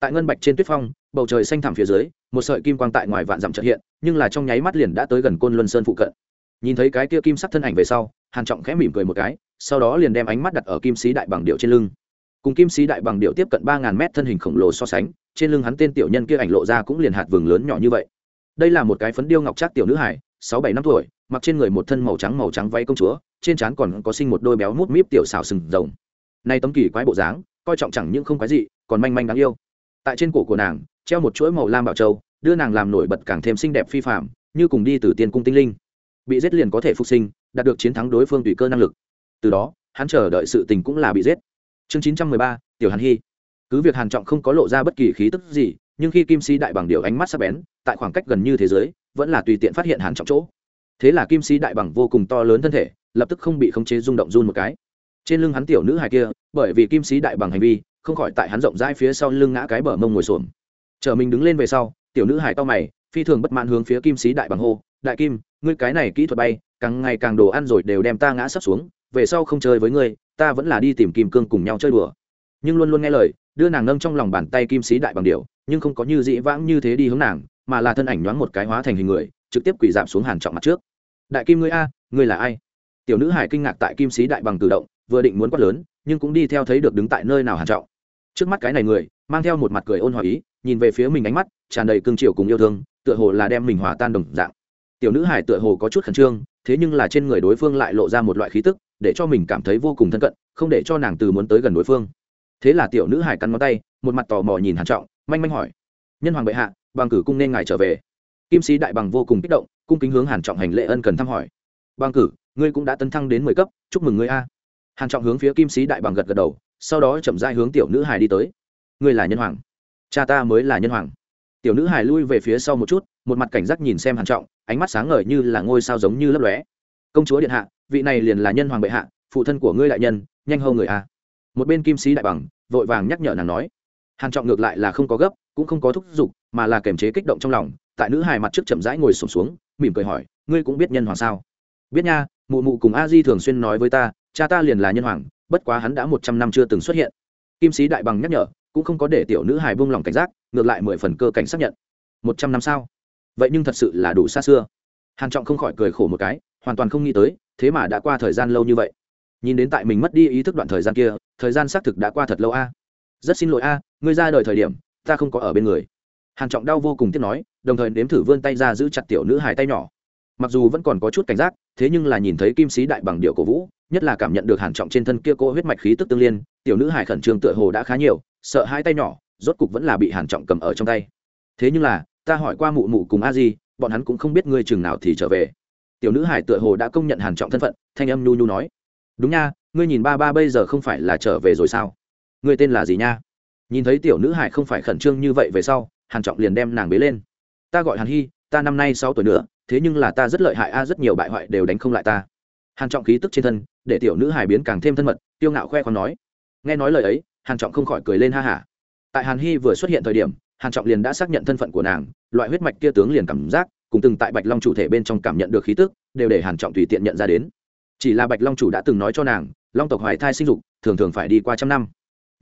Tại ngân bạch trên tuyết phong, bầu trời xanh thẳm phía dưới, một sợi kim quang tại ngoài vạn dặm trợ hiện, nhưng là trong nháy mắt liền đã tới gần côn luân sơn phụ cận. Nhìn thấy cái kia kim sắc thân ảnh về sau, hàn trọng khẽ mỉm cười một cái, sau đó liền đem ánh mắt đặt ở kim sĩ đại bằng điệu trên lưng. Cùng kim sĩ đại bằng điệu tiếp cận ba ngàn mét thân hình khổng lồ so sánh, trên lưng hắn tên tiểu nhân kia ảnh lộ ra cũng liền hạt vừng lớn nhỏ như vậy đây là một cái phấn điêu ngọc trác tiểu nữ hải sáu bảy năm tuổi, mặc trên người một thân màu trắng màu trắng váy công chúa, trên trán còn có sinh một đôi béo mút míp tiểu xào sừng rồng. Nay tấm kỳ quái bộ dáng, coi trọng chẳng những không quái gì còn manh manh đáng yêu. Tại trên cổ của nàng, treo một chuỗi màu lam bảo châu, đưa nàng làm nổi bật càng thêm xinh đẹp phi phạm như cùng đi từ tiên cung tinh linh. Bị giết liền có thể phục sinh, đạt được chiến thắng đối phương tùy cơ năng lực. Từ đó, hắn chờ đợi sự tình cũng là bị giết. Chương chín trăm mười ba, tiểu hàn hy. Cứ việc hàn trọng không có lộ ra bất kỳ khí tức gì nhưng khi kim sĩ đại bằng điều ánh mắt sắc bén, tại khoảng cách gần như thế giới, vẫn là tùy tiện phát hiện hàn trọng chỗ. Thế là kim sĩ đại bằng vô cùng to lớn thân thể, lập tức không bị khống chế rung động run một cái. Trên lưng hắn tiểu nữ hài kia, bởi vì kim sĩ đại bằng hành vi, không khỏi tại hắn rộng rãi phía sau lưng ngã cái bờ mông ngồi xổm. Chờ mình đứng lên về sau, tiểu nữ hài to mày, phi thường bất mãn hướng phía kim sĩ đại bằng hô, đại kim, ngươi cái này kỹ thuật bay, càng ngày càng đồ ăn rồi đều đem ta ngã sắp xuống, về sau không chơi với ngươi, ta vẫn là đi tìm kim cương cùng nhau chơi đùa. Nhưng luôn luôn nghe lời, đưa nàng nâng trong lòng bàn tay kim sĩ đại bằng điều nhưng không có như dĩ vãng như thế đi hướng nàng, mà là thân ảnh nhoáng một cái hóa thành hình người, trực tiếp quỷ giảm xuống hàn trọng mặt trước. Đại kim ngươi a, ngươi là ai? Tiểu nữ hải kinh ngạc tại kim sĩ đại bằng tự động, vừa định muốn quát lớn, nhưng cũng đi theo thấy được đứng tại nơi nào hàn trọng. Trước mắt cái này người, mang theo một mặt cười ôn hòa ý, nhìn về phía mình ánh mắt, tràn đầy cương triều cùng yêu thương, tựa hồ là đem mình hòa tan đồng dạng. Tiểu nữ hải tựa hồ có chút khẩn trương, thế nhưng là trên người đối phương lại lộ ra một loại khí tức, để cho mình cảm thấy vô cùng thân cận, không để cho nàng từ muốn tới gần đối phương. Thế là tiểu nữ hải cắn ngón tay, một mặt tò mò nhìn hàn trọng manh manh hỏi. Nhân hoàng bệ hạ, bằng cử cung nên ngài trở về. Kim sĩ đại bằng vô cùng kích động, cung kính hướng hàn trọng hành lễ ân cần thăm hỏi. Bằng cử, ngươi cũng đã tấn thăng đến mười cấp, chúc mừng ngươi a. Hàn trọng hướng phía kim sĩ đại bằng gật gật đầu, sau đó chậm rãi hướng tiểu nữ hải đi tới. Ngươi là nhân hoàng. Cha ta mới là nhân hoàng. Tiểu nữ hải lui về phía sau một chút, một mặt cảnh giác nhìn xem hàn trọng, ánh mắt sáng ngời như là ngôi sao giống như lấp lóe. Công chúa điện hạ, vị này liền là nhân hoàng bệ hạ, phụ thân của ngươi đại nhân, nhanh hâu người a. Một bên kim sĩ đại bằng, vội vàng nhắc nhở nàng nói hàn trọng ngược lại là không có gấp cũng không có thúc giục mà là kềm chế kích động trong lòng tại nữ hài mặt trước chậm rãi ngồi sụp xuống, xuống mỉm cười hỏi ngươi cũng biết nhân hoàng sao? Biết nha mụ mụ cùng a di thường xuyên nói với ta cha ta liền là nhân hoàng bất quá hắn đã một trăm năm chưa từng xuất hiện. Kim sĩ đại bằng nhắc nhở cũng không có để tiểu nữ hài buông lòng cảnh giác ngược lại mười phần cơ cảnh xác nhận. Một trăm năm sao? Vậy nhưng thật sự là đủ xa xưa. Hàn trọng không khỏi cười khổ một cái hoàn toàn không nghĩ tới thế mà đã qua thời gian lâu như vậy. Nhìn đến tại mình mất đi ý thức đoạn thời gian kia thời gian xác thực đã qua thật lâu a. Rất xin lỗi a ngươi ra đời thời điểm, ta không có ở bên người. Hàn trọng đau vô cùng tiếc nói, đồng thời nếm thử vươn tay ra giữ chặt tiểu nữ hài tay nhỏ. Mặc dù vẫn còn có chút cảnh giác, thế nhưng là nhìn thấy kim sĩ đại bằng điệu cổ vũ, nhất là cảm nhận được hàn trọng trên thân kia cô huyết mạch khí tức tương liên, tiểu nữ hài khẩn trương tựa hồ đã khá nhiều, sợ hai tay nhỏ, rốt cục vẫn là bị hàn trọng cầm ở trong tay. Thế nhưng là, ta hỏi qua mụ mụ cùng a di, bọn hắn cũng không biết ngươi chừng nào thì trở về. Tiểu nữ hải tựa hồ đã công nhận hàn trọng thân phận, thanh âm nhu nhu nói. Đúng nha, ngươi nhìn ba ba bây giờ không phải là trở về rồi sao? Ngươi tên là gì nha? Nhìn thấy tiểu nữ hải không phải khẩn trương như vậy về sau, hàn trọng liền đem nàng bế lên. Ta gọi hàn hy, ta năm nay sáu tuổi nữa, thế nhưng là ta rất lợi hại a, rất nhiều bại hoại đều đánh không lại ta. Hàn trọng khí tức trên thân, để tiểu nữ hải biến càng thêm thân mật tiêu ngạo khoe khoang nói. Nghe nói lời ấy, hàn trọng không khỏi cười lên ha hả. Tại hàn hy vừa xuất hiện thời điểm, hàn trọng liền đã xác nhận thân phận của nàng, loại huyết mạch kia tướng liền cảm giác, cùng từng tại bạch long chủ thể bên trong cảm nhận được khí tức, đều để hàn trọng tùy tiện nhận ra đến. Chỉ là bạch long chủ đã từng nói cho nàng, long tộc hoài thai sinh dục, thường thường phải đi qua trăm năm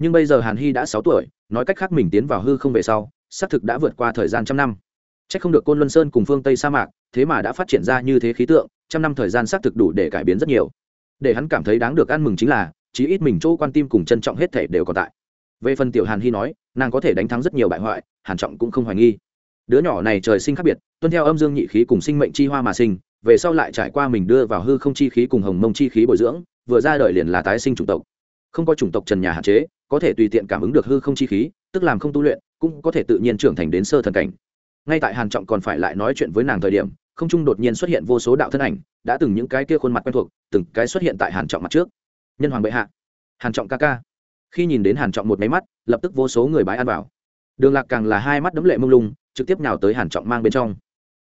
nhưng bây giờ hàn hy đã sáu tuổi, nói cách khác mình tiến vào hư không về sau, xác thực đã vượt qua thời gian trăm năm. C h ắ c không được côn luân sơn cùng phương tây sa mạc, thế mà đã phát triển ra như thế khí tượng, trăm năm thời gian xác thực đủ để cải biến rất nhiều. Để hắn cảm thấy đáng được ăn mừng chính là, chí ít mình chỗ quan tim cùng trân trọng hết thể đều còn tại. Về phần tiểu hàn hy nói, nàng có thể đánh thắng rất nhiều bại hoại, hàn trọng cũng không hoài nghi. Đứa nhỏ này trời sinh khác biệt, tuân theo âm dương nhị khí cùng sinh mệnh chi hoa mà sinh, về sau lại trải qua mình đưa vào hư không chi khí cùng hồng mông chi khí bồi dưỡng, vừa ra đời liền là tái sinh chủng tộc không có chủng tộc trần nhà hạn chế, có thể tùy tiện cảm ứng được hư không chi khí, tức làm không tu luyện, cũng có thể tự nhiên trưởng thành đến sơ thần cảnh. Ngay tại hàn trọng còn phải lại nói chuyện với nàng thời điểm, không trung đột nhiên xuất hiện vô số đạo thân ảnh, đã từng những cái kia khuôn mặt quen thuộc, từng cái xuất hiện tại hàn trọng mặt trước. Nhân hoàng bệ hạ. Hàn trọng ca ca. Khi nhìn đến hàn trọng một máy mắt, lập tức vô số người bái ăn vào. Đường lạc càng là hai mắt đấm lệ mông lung, trực tiếp nhào tới hàn trọng mang bên trong.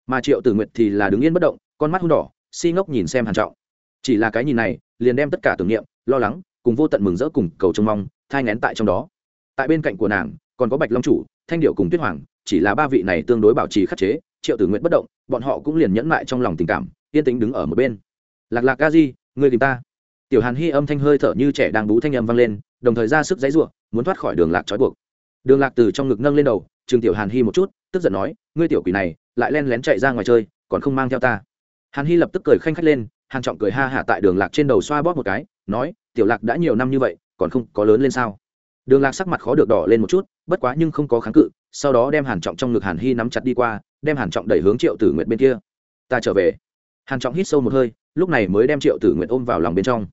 Mà triệu tử nguyệt thì là đứng yên bất động, con mắt hung đỏ, si ngốc nhìn xem hàn trọng. Chỉ là cái nhìn này, liền đem tất cả tưởng niệm, lo lắng cùng vô tận mừng rỡ cùng cầu trông mong, thai ngén tại trong đó. Tại bên cạnh của nàng, còn có bạch long chủ, thanh điệu cùng tuyết hoàng, chỉ là ba vị này tương đối bảo trì khắc chế, triệu tử nguyện bất động, bọn họ cũng liền nhẫn lại trong lòng tình cảm, yên tĩnh đứng ở một bên. Lạc lạc ca di người tìm ta. Tiểu hàn hy âm thanh hơi thở như trẻ đang bú thanh âm vang lên, đồng thời ra sức giấy ruộng muốn thoát khỏi đường lạc trói buộc. Đường lạc từ trong ngực nâng lên đầu trường tiểu hàn hy một chút, tức giận nói, ngươi tiểu quỷ này, lại len lén chạy ra ngoài chơi, còn không mang theo ta. Hàn hy lập tức cười khanh khách lên, hàn trọng cười ha hả tại đường lạc trên đầu xoa bóp một cái, nói tiểu lạc đã nhiều năm như vậy, còn không có lớn lên sao? Đường lạc sắc mặt khó được đỏ lên một chút, bất quá nhưng không có kháng cự, sau đó đem hàn trọng trong ngực hàn hy nắm chặt đi qua, đem hàn trọng đẩy hướng triệu tử nguyện bên kia. Ta trở về. Hàn trọng hít sâu một hơi, lúc này mới đem triệu tử nguyện ôm vào lòng bên trong.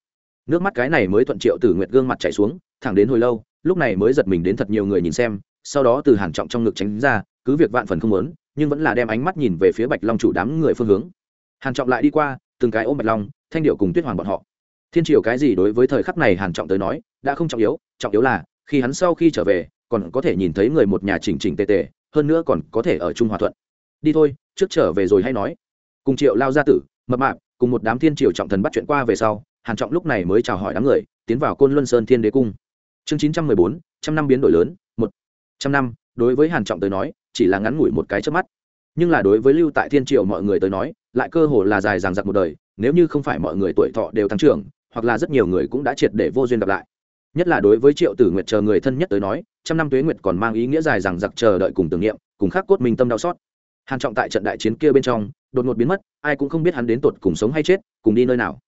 Nước mắt cái này mới thuận triệu tử nguyện gương mặt chảy xuống, thẳng đến hồi lâu, lúc này mới giật mình đến thật nhiều người nhìn xem, sau đó từ hàn trọng trong ngực tránh ra, cứ việc vạn phần không muốn, nhưng vẫn là đem ánh mắt nhìn về phía bạch long chủ đám người phương hướng. Hàn trọng lại đi qua, từng cái ôm bạch long, thanh điệu cùng tuyết hoàng bọn họ thiên triều cái gì đối với thời khắc này hàn trọng tới nói, đã không trọng yếu trọng yếu là, khi hắn sau khi trở về, còn có thể nhìn thấy người một nhà chỉnh chỉnh tề tề, hơn nữa còn có thể ở chung hòa thuận. Đi thôi, trước trở về rồi hay nói. Cùng triệu lao gia tử, mập mạp, cùng một đám thiên triều trọng thần bắt chuyện qua về sau, hàn trọng lúc này mới chào hỏi đám người, tiến vào côn luân sơn thiên đế cung. Chương chín trăm mười bốn, trăm năm biến đổi lớn, một. Trăm năm, đối với hàn trọng tới nói, chỉ là ngắn ngủi một cái chớp mắt. Nhưng là đối với lưu tại thiên triều mọi người tới nói, lại cơ hồ là dài dằng dặc một đời, nếu như không phải mọi người tuổi thọ đều tăng trưởng hoặc là rất nhiều người cũng đã triệt để vô duyên gặp lại. Nhất là đối với triệu tử nguyệt chờ người thân nhất tới nói, trăm năm tuế nguyệt còn mang ý nghĩa dài rằng giặc chờ đợi cùng tưởng niệm, cùng khắc cốt minh tâm đau xót. Hàn trọng tại trận đại chiến kia bên trong, đột ngột biến mất, ai cũng không biết hắn đến tột cùng sống hay chết, cùng đi nơi nào.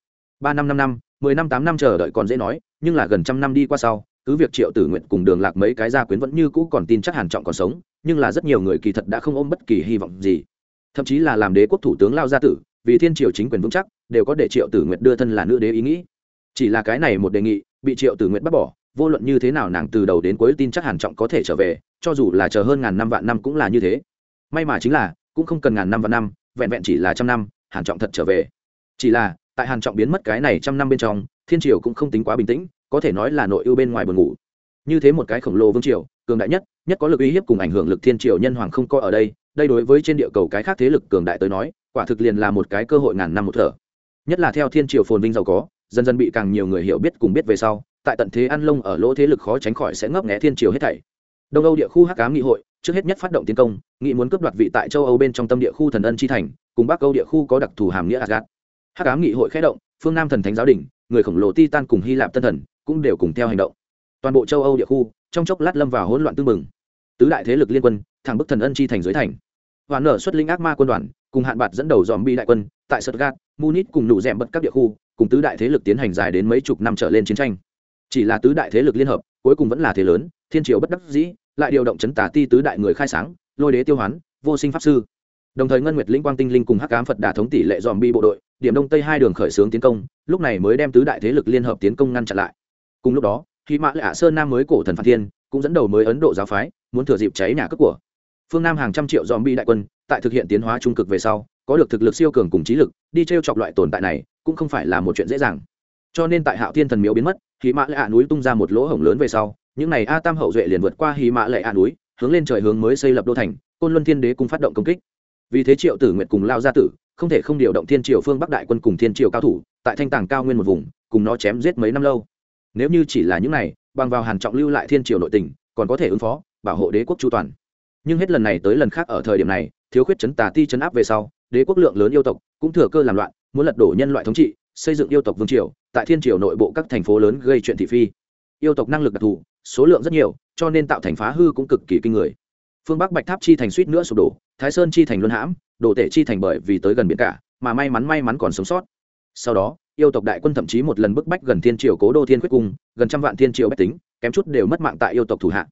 Ba năm năm năm, mười năm tám năm chờ đợi còn dễ nói, nhưng là gần trăm năm đi qua sau, cứ việc triệu tử nguyện cùng đường lạc mấy cái gia quyến vẫn như cũ còn tin chắc hàn trọng còn sống, nhưng là rất nhiều người kỳ thật đã không ôm bất kỳ hy vọng gì. Thậm chí là làm đế quốc thủ tướng lao gia tử vì thiên triều chính quyền vững chắc, đều có để triệu tử nguyện đưa thân là nữ đế ý nghĩ. Chỉ là cái này một đề nghị, bị triệu tử nguyện bắt bỏ, vô luận như thế nào nàng từ đầu đến cuối tin chắc hàn trọng có thể trở về, cho dù là chờ hơn ngàn năm vạn năm cũng là như thế. May mà chính là, cũng không cần ngàn năm vạn năm, vẹn vẹn chỉ là trăm năm, hàn trọng thật trở về. Chỉ là, tại hàn trọng biến mất cái này trăm năm bên trong, thiên triều cũng không tính quá bình tĩnh, có thể nói là nội ưu bên ngoài buồn ngủ. Như thế một cái khổng lồ vương triều, cường đại nhất nhất có lực uy hiếp cùng ảnh hưởng lực thiên triều nhân hoàng không coi ở đây đây đối với trên địa cầu cái khác thế lực cường đại tới nói quả thực liền là một cái cơ hội ngàn năm một thở. Nhất là theo thiên triều phồn vinh giàu có, dần dần bị càng nhiều người hiểu biết cùng biết về sau, tại tận thế ăn lông ở lỗ thế lực khó tránh khỏi sẽ ngấp nghé thiên triều hết thảy. Đông âu địa khu hắc ám nghị hội, trước hết nhất phát động tiến công, nghị muốn cướp đoạt vị tại châu âu bên trong tâm địa khu thần ân chi thành, cùng bắc âu địa khu có đặc thù hàm nghĩa asgad hắc ám nghị hội khé động, phương nam thần thánh giáo đình, người khổng lồ titan cùng hy lạp tân thần cũng đều cùng theo hành động. Toàn bộ châu âu địa khu, trong chốc lát lâm vào hỗn loạn tương mừng tứ đại thế lực liên quân, thẳng bức thần ân chi thành dưới thành. Hoàn nở xuất linh ác ma quân đoàn cùng hạn bạc dẫn đầu dòm bi đại quân, tại stuttgart, munich cùng nụ rèm bật các địa khu, cùng tứ đại thế lực tiến hành dài đến mấy chục năm trở lên chiến tranh. Chỉ là tứ đại thế lực liên hợp, cuối cùng vẫn là thế lớn, thiên triều bất đắc dĩ, lại điều động chấn tà ti tứ đại người khai sáng, lôi đế tiêu hoán, vô sinh pháp sư. Đồng thời ngân nguyệt linh quang tinh linh cùng hắc ám phật đà thống tỷ lệ dòm bi bộ đội, điểm đông tây hai đường khởi xướng tiến công, lúc này mới đem tứ đại thế lực liên hợp tiến công ngăn chặn lại. Cùng lúc đó khi mã lạ sơn nam mới cổ thần phan thiên, cũng dẫn đầu mới ấn độ giáo phái, muốn thừa dịp cháy nhà cướp của phương nam hàng trăm triệu dòm bi đại quân tại thực hiện tiến hóa trung cực về sau, có được thực lực siêu cường cùng trí lực, đi t r e o chọc loại tồn tại này cũng không phải là một chuyện dễ dàng. Cho nên tại hạo thiên thần miếu biến mất, hí mã lệ núi tung ra một lỗ hổng lớn về sau, những n à y a tam hậu duệ liền vượt qua hí mã lệ núi, hướng lên trời hướng mới xây lập đô thành, côn luân thiên đế cùng phát động công kích. Vì thế triệu tử nguyệt cùng lao gia tử không thể không điều động thiên triều phương bắc đại quân cùng thiên triều cao thủ, tại thanh tàng cao nguyên một vùng, cùng nó chém giết mấy năm lâu. Nếu như chỉ là những này, bằng vào hàn trọng lưu lại thiên triều nội tình, còn có thể ứng phó, bảo hộ đế quốc chu toàn nhưng hết lần này tới lần khác ở thời điểm này, thiếu khuyết chấn tà ti chấn áp về sau, đế quốc lượng lớn yêu tộc cũng thừa cơ làm loạn, muốn lật đổ nhân loại thống trị, xây dựng yêu tộc vương triều, tại thiên triều nội bộ các thành phố lớn gây chuyện thị phi. Yêu tộc năng lực đặc thù, số lượng rất nhiều, cho nên tạo thành phá hư cũng cực kỳ kinh người. Phương bắc bạch tháp chi thành suýt nữa sụp đổ, thái sơn chi thành luân hãm đổ tể chi thành bởi vì tới gần biển cả, mà may mắn may mắn còn sống sót. Sau đó, yêu tộc đại quân thậm chí một lần bức bách gần thiên triều cố đô thiên quyết cung, gần trăm vạn thiên triều bách tính, kém chút đều mất mạng tại yêu tộc thủ hạ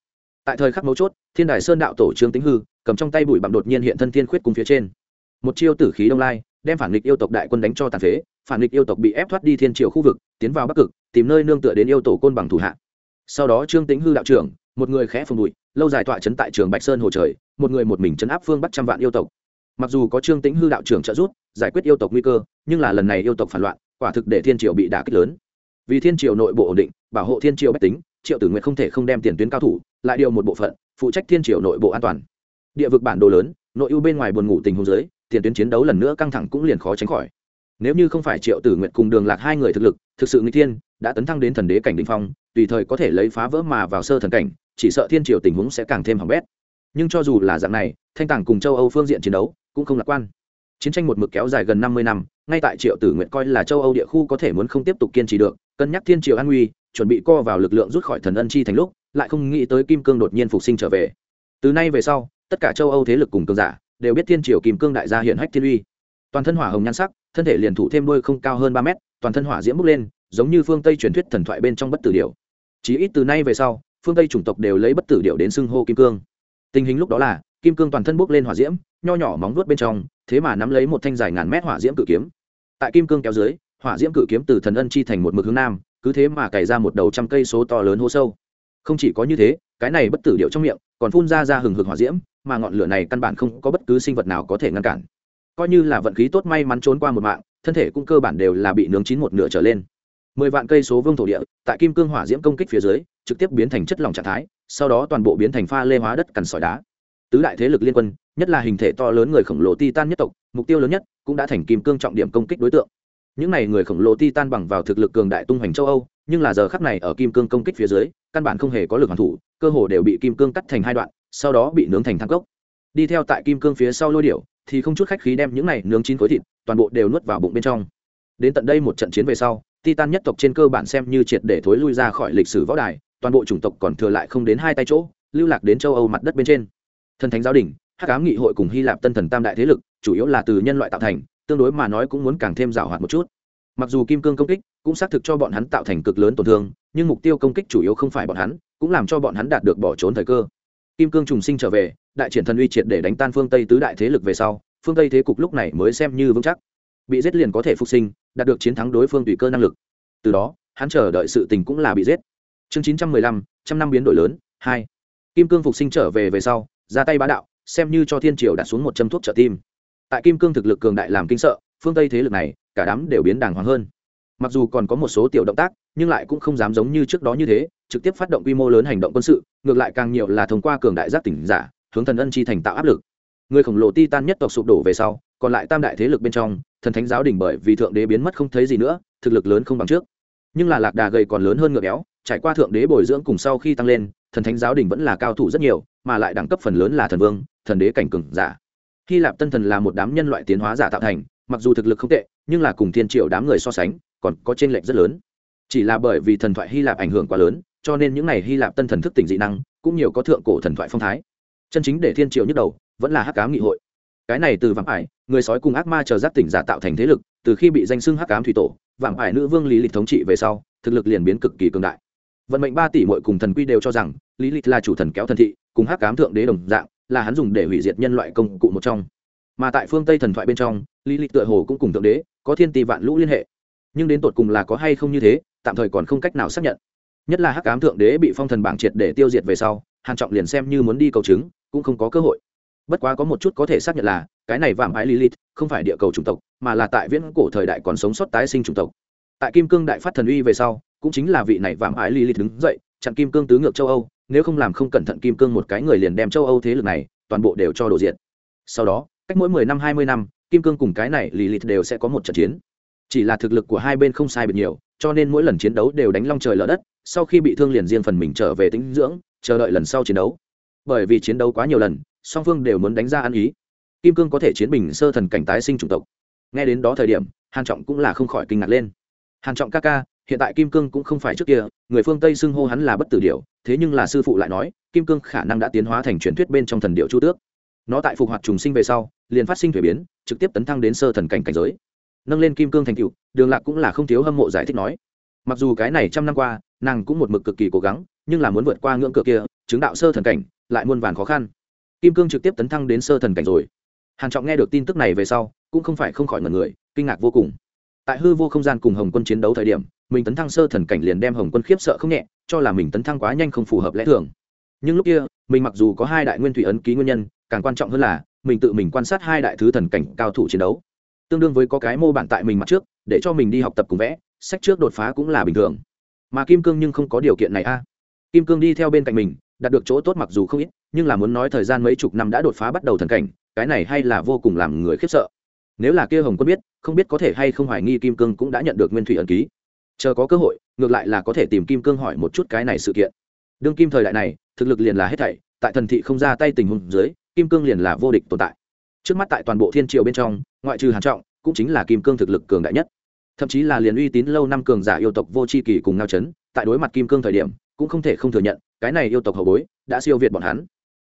tại thời khắc mấu chốt, thiên đài sơn đạo tổ trương tính hư cầm trong tay bụi bặm đột nhiên hiện thân thiên khuyết cùng phía trên. Một chiêu tử khí đông lai, đem phản nghịch yêu tộc đại quân đánh cho tàn phế, phản nghịch yêu tộc bị ép thoát đi thiên triều khu vực, tiến vào bắc cực, tìm nơi nương tựa đến yêu tổ côn bằng thủ hạ. Sau đó trương tính hư đạo trưởng, một người khẽ phồng bụi, lâu dài tọa chấn tại trường bạch sơn hồ trời, một người một mình chấn áp phương bắt trăm vạn yêu tộc. Mặc dù có trương tính hư đạo trưởng trợ giúp, giải quyết yêu tộc nguy cơ, nhưng là lần này yêu tộc phản loạn, quả thực để thiên triều bị đả kích lớn. Vì thiên triều nội bộ ổn định, bảo hộ thiên triều bách tính triệu tử nguyện không thể không đem tiền tuyến cao thủ, lại điều một bộ phận, phụ trách thiên triều nội bộ an toàn. Địa vực bản đồ lớn, nội ưu bên ngoài buồn ngủ tình huống dưới, tiền tuyến chiến đấu lần nữa căng thẳng cũng liền khó tránh khỏi. Nếu như không phải triệu tử nguyện cùng đường lạc hai người thực lực, thực sự người thiên, đã tấn thăng đến thần đế cảnh đình phong, tùy thời có thể lấy phá vỡ mà vào sơ thần cảnh, chỉ sợ thiên triều tình huống sẽ càng thêm hỏng bét. Nhưng cho dù là dạng này, thanh tàng cùng châu âu phương diện chiến đấu cũng không lạc quan. Chiến tranh một mực kéo dài gần năm mươi năm, ngay tại triệu tử nguyện coi là châu âu địa khu có thể muốn không tiếp tục kiên trì được, cân nhắc thiên triều an nguy chuẩn bị co vào lực lượng rút khỏi thần ân chi thành lúc, lại không nghĩ tới kim cương đột nhiên phục sinh trở về. Từ nay về sau, tất cả châu âu thế lực cùng cương giả đều biết thiên triều kim cương đại gia hiện hách thiên uy. Toàn thân hỏa hồng nhan sắc, thân thể liền thủ thêm đôi không cao hơn ba mét, toàn thân hỏa diễm bốc lên, giống như phương tây truyền thuyết thần thoại bên trong bất tử điệu chí ít từ nay về sau, phương tây chủng tộc đều lấy bất tử điệu đến xưng hô kim cương. Tình hình lúc đó là, kim cương toàn thân bốc lên hỏa diễm, nho nhỏ móng vuốt bên trong, thế mà nắm lấy một thanh dài ngàn mét hỏa diễm cự kiếm. Tại kim cương kéo dưới, hỏa diễm cự kiếm từ thần ân chi thành một mực hướng nam cứ thế mà cày ra một đầu trăm cây số to lớn hố sâu. Không chỉ có như thế, cái này bất tử điệu trong miệng còn phun ra ra hừng hực hỏa diễm, mà ngọn lửa này căn bản không có bất cứ sinh vật nào có thể ngăn cản. Coi như là vận khí tốt may mắn trốn qua một mạng, thân thể cũng cơ bản đều là bị nướng chín một nửa trở lên. Mười vạn cây số vương thổ địa, tại kim cương hỏa diễm công kích phía dưới, trực tiếp biến thành chất lỏng trạng thái, sau đó toàn bộ biến thành pha lê hóa đất cằn sỏi đá. Tứ đại thế lực liên quân, nhất là hình thể to lớn người khổng lồ titan nhất tộc, mục tiêu lớn nhất cũng đã thành kim cương trọng điểm công kích đối tượng những này người khổng lồ titan bằng vào thực lực cường đại tung hoành châu âu, nhưng là giờ khắc này ở kim cương công kích phía dưới, căn bản không hề có lực hoàn thủ, cơ hồ đều bị kim cương cắt thành hai đoạn, sau đó bị nướng thành thang cốc. Đi theo tại kim cương phía sau lôi điệu thì không chút khách khí đem những này nướng chín khối thịt, toàn bộ đều nuốt vào bụng bên trong. Đến tận đây một trận chiến về sau, titan nhất tộc trên cơ bản xem như triệt để thối lui ra khỏi lịch sử võ đài, toàn bộ chủng tộc còn thừa lại không đến hai tay chỗ, lưu lạc đến châu âu mặt đất bên trên. Thần thánh giáo đình, hắc ám nghị hội cùng hy lạp tân thần tam đại thế lực, chủ yếu là từ nhân loại tạo thành tương đối mà nói cũng muốn càng thêm rào hoạt một chút. Mặc dù kim cương công kích cũng xác thực cho bọn hắn tạo thành cực lớn tổn thương, nhưng mục tiêu công kích chủ yếu không phải bọn hắn, cũng làm cho bọn hắn đạt được bỏ trốn thời cơ. Kim cương trùng sinh trở về, đại triển thần uy triệt để đánh tan phương tây tứ đại thế lực về sau, phương tây thế cục lúc này mới xem như vững chắc. Bị giết liền có thể phục sinh, đạt được chiến thắng đối phương tùy cơ năng lực. Từ đó, hắn chờ đợi sự tình cũng là bị giết. Chương chín trăm mười lăm, trăm năm biến đổi lớn, hai. Kim cương phục sinh trở về về sau, ra tay bá đạo, xem như cho thiên triều đặt xuống một châm thuốc trợ tim tại kim cương thực lực cường đại làm kinh sợ, phương tây thế lực này, cả đám đều biến đàng hoàng hơn. Mặc dù còn có một số tiểu động tác, nhưng lại cũng không dám giống như trước đó như thế, trực tiếp phát động quy mô lớn hành động quân sự, ngược lại càng nhiều là thông qua cường đại giác tỉnh giả, hướng thần ân chi thành tạo áp lực. Người khổng lồ titan nhất tộc sụp đổ về sau, còn lại tam đại thế lực bên trong, thần thánh giáo đỉnh bởi vì thượng đế biến mất không thấy gì nữa, thực lực lớn không bằng trước. Nhưng là lạc đà gầy còn lớn hơn ngựa béo, trải qua thượng đế bồi dưỡng cùng sau khi tăng lên, thần thánh giáo đỉnh vẫn là cao thủ rất nhiều, mà lại đẳng cấp phần lớn là thần vương, thần đế cảnh cường giả hy lạp tân thần là một đám nhân loại tiến hóa giả tạo thành, mặc dù thực lực không tệ, nhưng là cùng thiên triệu đám người so sánh, còn có t r ê n lệch rất lớn. Chỉ là bởi vì thần thoại hy lạp ảnh hưởng quá lớn, cho nên những n à y hy lạp tân thần thức tỉnh dị năng, cũng nhiều có thượng cổ thần thoại phong thái. Chân chính để thiên triệu nhức đầu, vẫn là hắc cám nghị hội. Cái này từ vạm ải, người sói cùng ác ma chờ giáp tỉnh giả tạo thành thế lực, từ khi bị danh xưng hắc cám thủy tổ vạm ải nữ vương lý lịch thống trị về sau, thực lực liền biến cực kỳ cường đại. Vận mệnh ba tỷ mội cùng thần quy đều cho rằng, lý lịch là chủ thần kéo thần thị, cùng hắc cám thượng đế đồng dạng là hắn dùng để hủy diệt nhân loại công cụ một trong. Mà tại phương tây thần thoại bên trong, lý lịch tựa hồ cũng cùng thượng đế, có thiên tỷ vạn lũ liên hệ. Nhưng đến tột cùng là có hay không như thế, tạm thời còn không cách nào xác nhận. Nhất là hắc cám thượng đế bị phong thần bảng triệt để tiêu diệt về sau, hàn trọng liền xem như muốn đi cầu chứng, cũng không có cơ hội. Bất quá có một chút có thể xác nhận là, cái này vạm ái lilith không phải địa cầu chủng tộc, mà là tại viễn cổ thời đại còn sống sót tái sinh chủng tộc. Tại kim cương đại phát thần uy về sau, cũng chính là vị này vạm ái lilith đứng dậy, chặn kim cương tứ ngược châu âu nếu không làm không cẩn thận kim cương một cái người liền đem châu âu thế lực này toàn bộ đều cho đổ diện sau đó, cách mỗi mười năm, hai mươi năm, kim cương cùng cái này lilith đều sẽ có một trận chiến. Chỉ là thực lực của hai bên không sai biệt nhiều, cho nên mỗi lần chiến đấu đều đánh long trời lở đất, sau khi bị thương liền riêng phần mình trở về tĩnh dưỡng, chờ đợi lần sau chiến đấu. Bởi vì chiến đấu quá nhiều lần, song phương đều muốn đánh ra ăn ý. Kim cương có thể chiến bình sơ thần cảnh tái sinh chủng tộc. Nghe đến đó thời điểm, hàn trọng cũng là không khỏi kinh ngạc lên. Hàn trọng ca ca hiện tại kim cương cũng không phải trước kia, người phương tây xưng hô hắn là bất tử điệu thế nhưng là sư phụ lại nói, kim cương khả năng đã tiến hóa thành truyền thuyết bên trong thần điệu chu tước. Nó tại phục hoạt trùng sinh về sau, liền phát sinh thuế biến, trực tiếp tấn thăng đến sơ thần cảnh cảnh giới. Nâng lên kim cương thành cựu đường lạc cũng là không thiếu hâm mộ giải thích nói. Mặc dù cái này trăm năm qua, nàng cũng một mực cực kỳ cố gắng, nhưng là muốn vượt qua ngưỡng cửa kia, chứng đạo sơ thần cảnh, lại muôn vàn khó khăn. Kim cương trực tiếp tấn thăng đến sơ thần cảnh rồi. Hàn trọng nghe được tin tức này về sau, cũng không phải không khỏi ngẩn người, kinh ngạc vô cùng tại hư vô không gian cùng hồng quân chiến đấu thời điểm, mình tấn thăng sơ thần cảnh liền đem hồng quân khiếp sợ không nhẹ, cho là mình tấn thăng quá nhanh không phù hợp lẽ thường. Nhưng lúc kia, mình mặc dù có hai đại nguyên thủy ấn ký nguyên nhân, càng quan trọng hơn là, mình tự mình quan sát hai đại thứ thần cảnh cao thủ chiến đấu. Tương đương với có cái mô bản tại mình mặt trước, để cho mình đi học tập cùng vẽ, sách trước đột phá cũng là bình thường. Mà kim cương nhưng không có điều kiện này a. Kim cương đi theo bên cạnh mình, đạt được chỗ tốt mặc dù không ít, nhưng là muốn nói thời gian mấy chục năm đã đột phá bắt đầu thần cảnh, cái này hay là vô cùng làm người khiếp sợ nếu là kia hồng quân biết, không biết có thể hay không hoài nghi kim cương cũng đã nhận được nguyên thủy ẩn ký. Chờ có cơ hội, ngược lại là có thể tìm kim cương hỏi một chút cái này sự kiện. Đương kim thời đại này, thực lực liền là hết thảy, tại thần thị không ra tay tình huống dưới, kim cương liền là vô địch tồn tại. Trước mắt tại toàn bộ thiên triều bên trong, ngoại trừ hàn trọng, cũng chính là kim cương thực lực cường đại nhất. Thậm chí là liền uy tín lâu năm cường giả yêu tộc vô tri kỳ cùng ngao chấn tại đối mặt kim cương thời điểm, cũng không thể không thừa nhận, cái này yêu tộc hậu bối, đã siêu việt bọn hắn.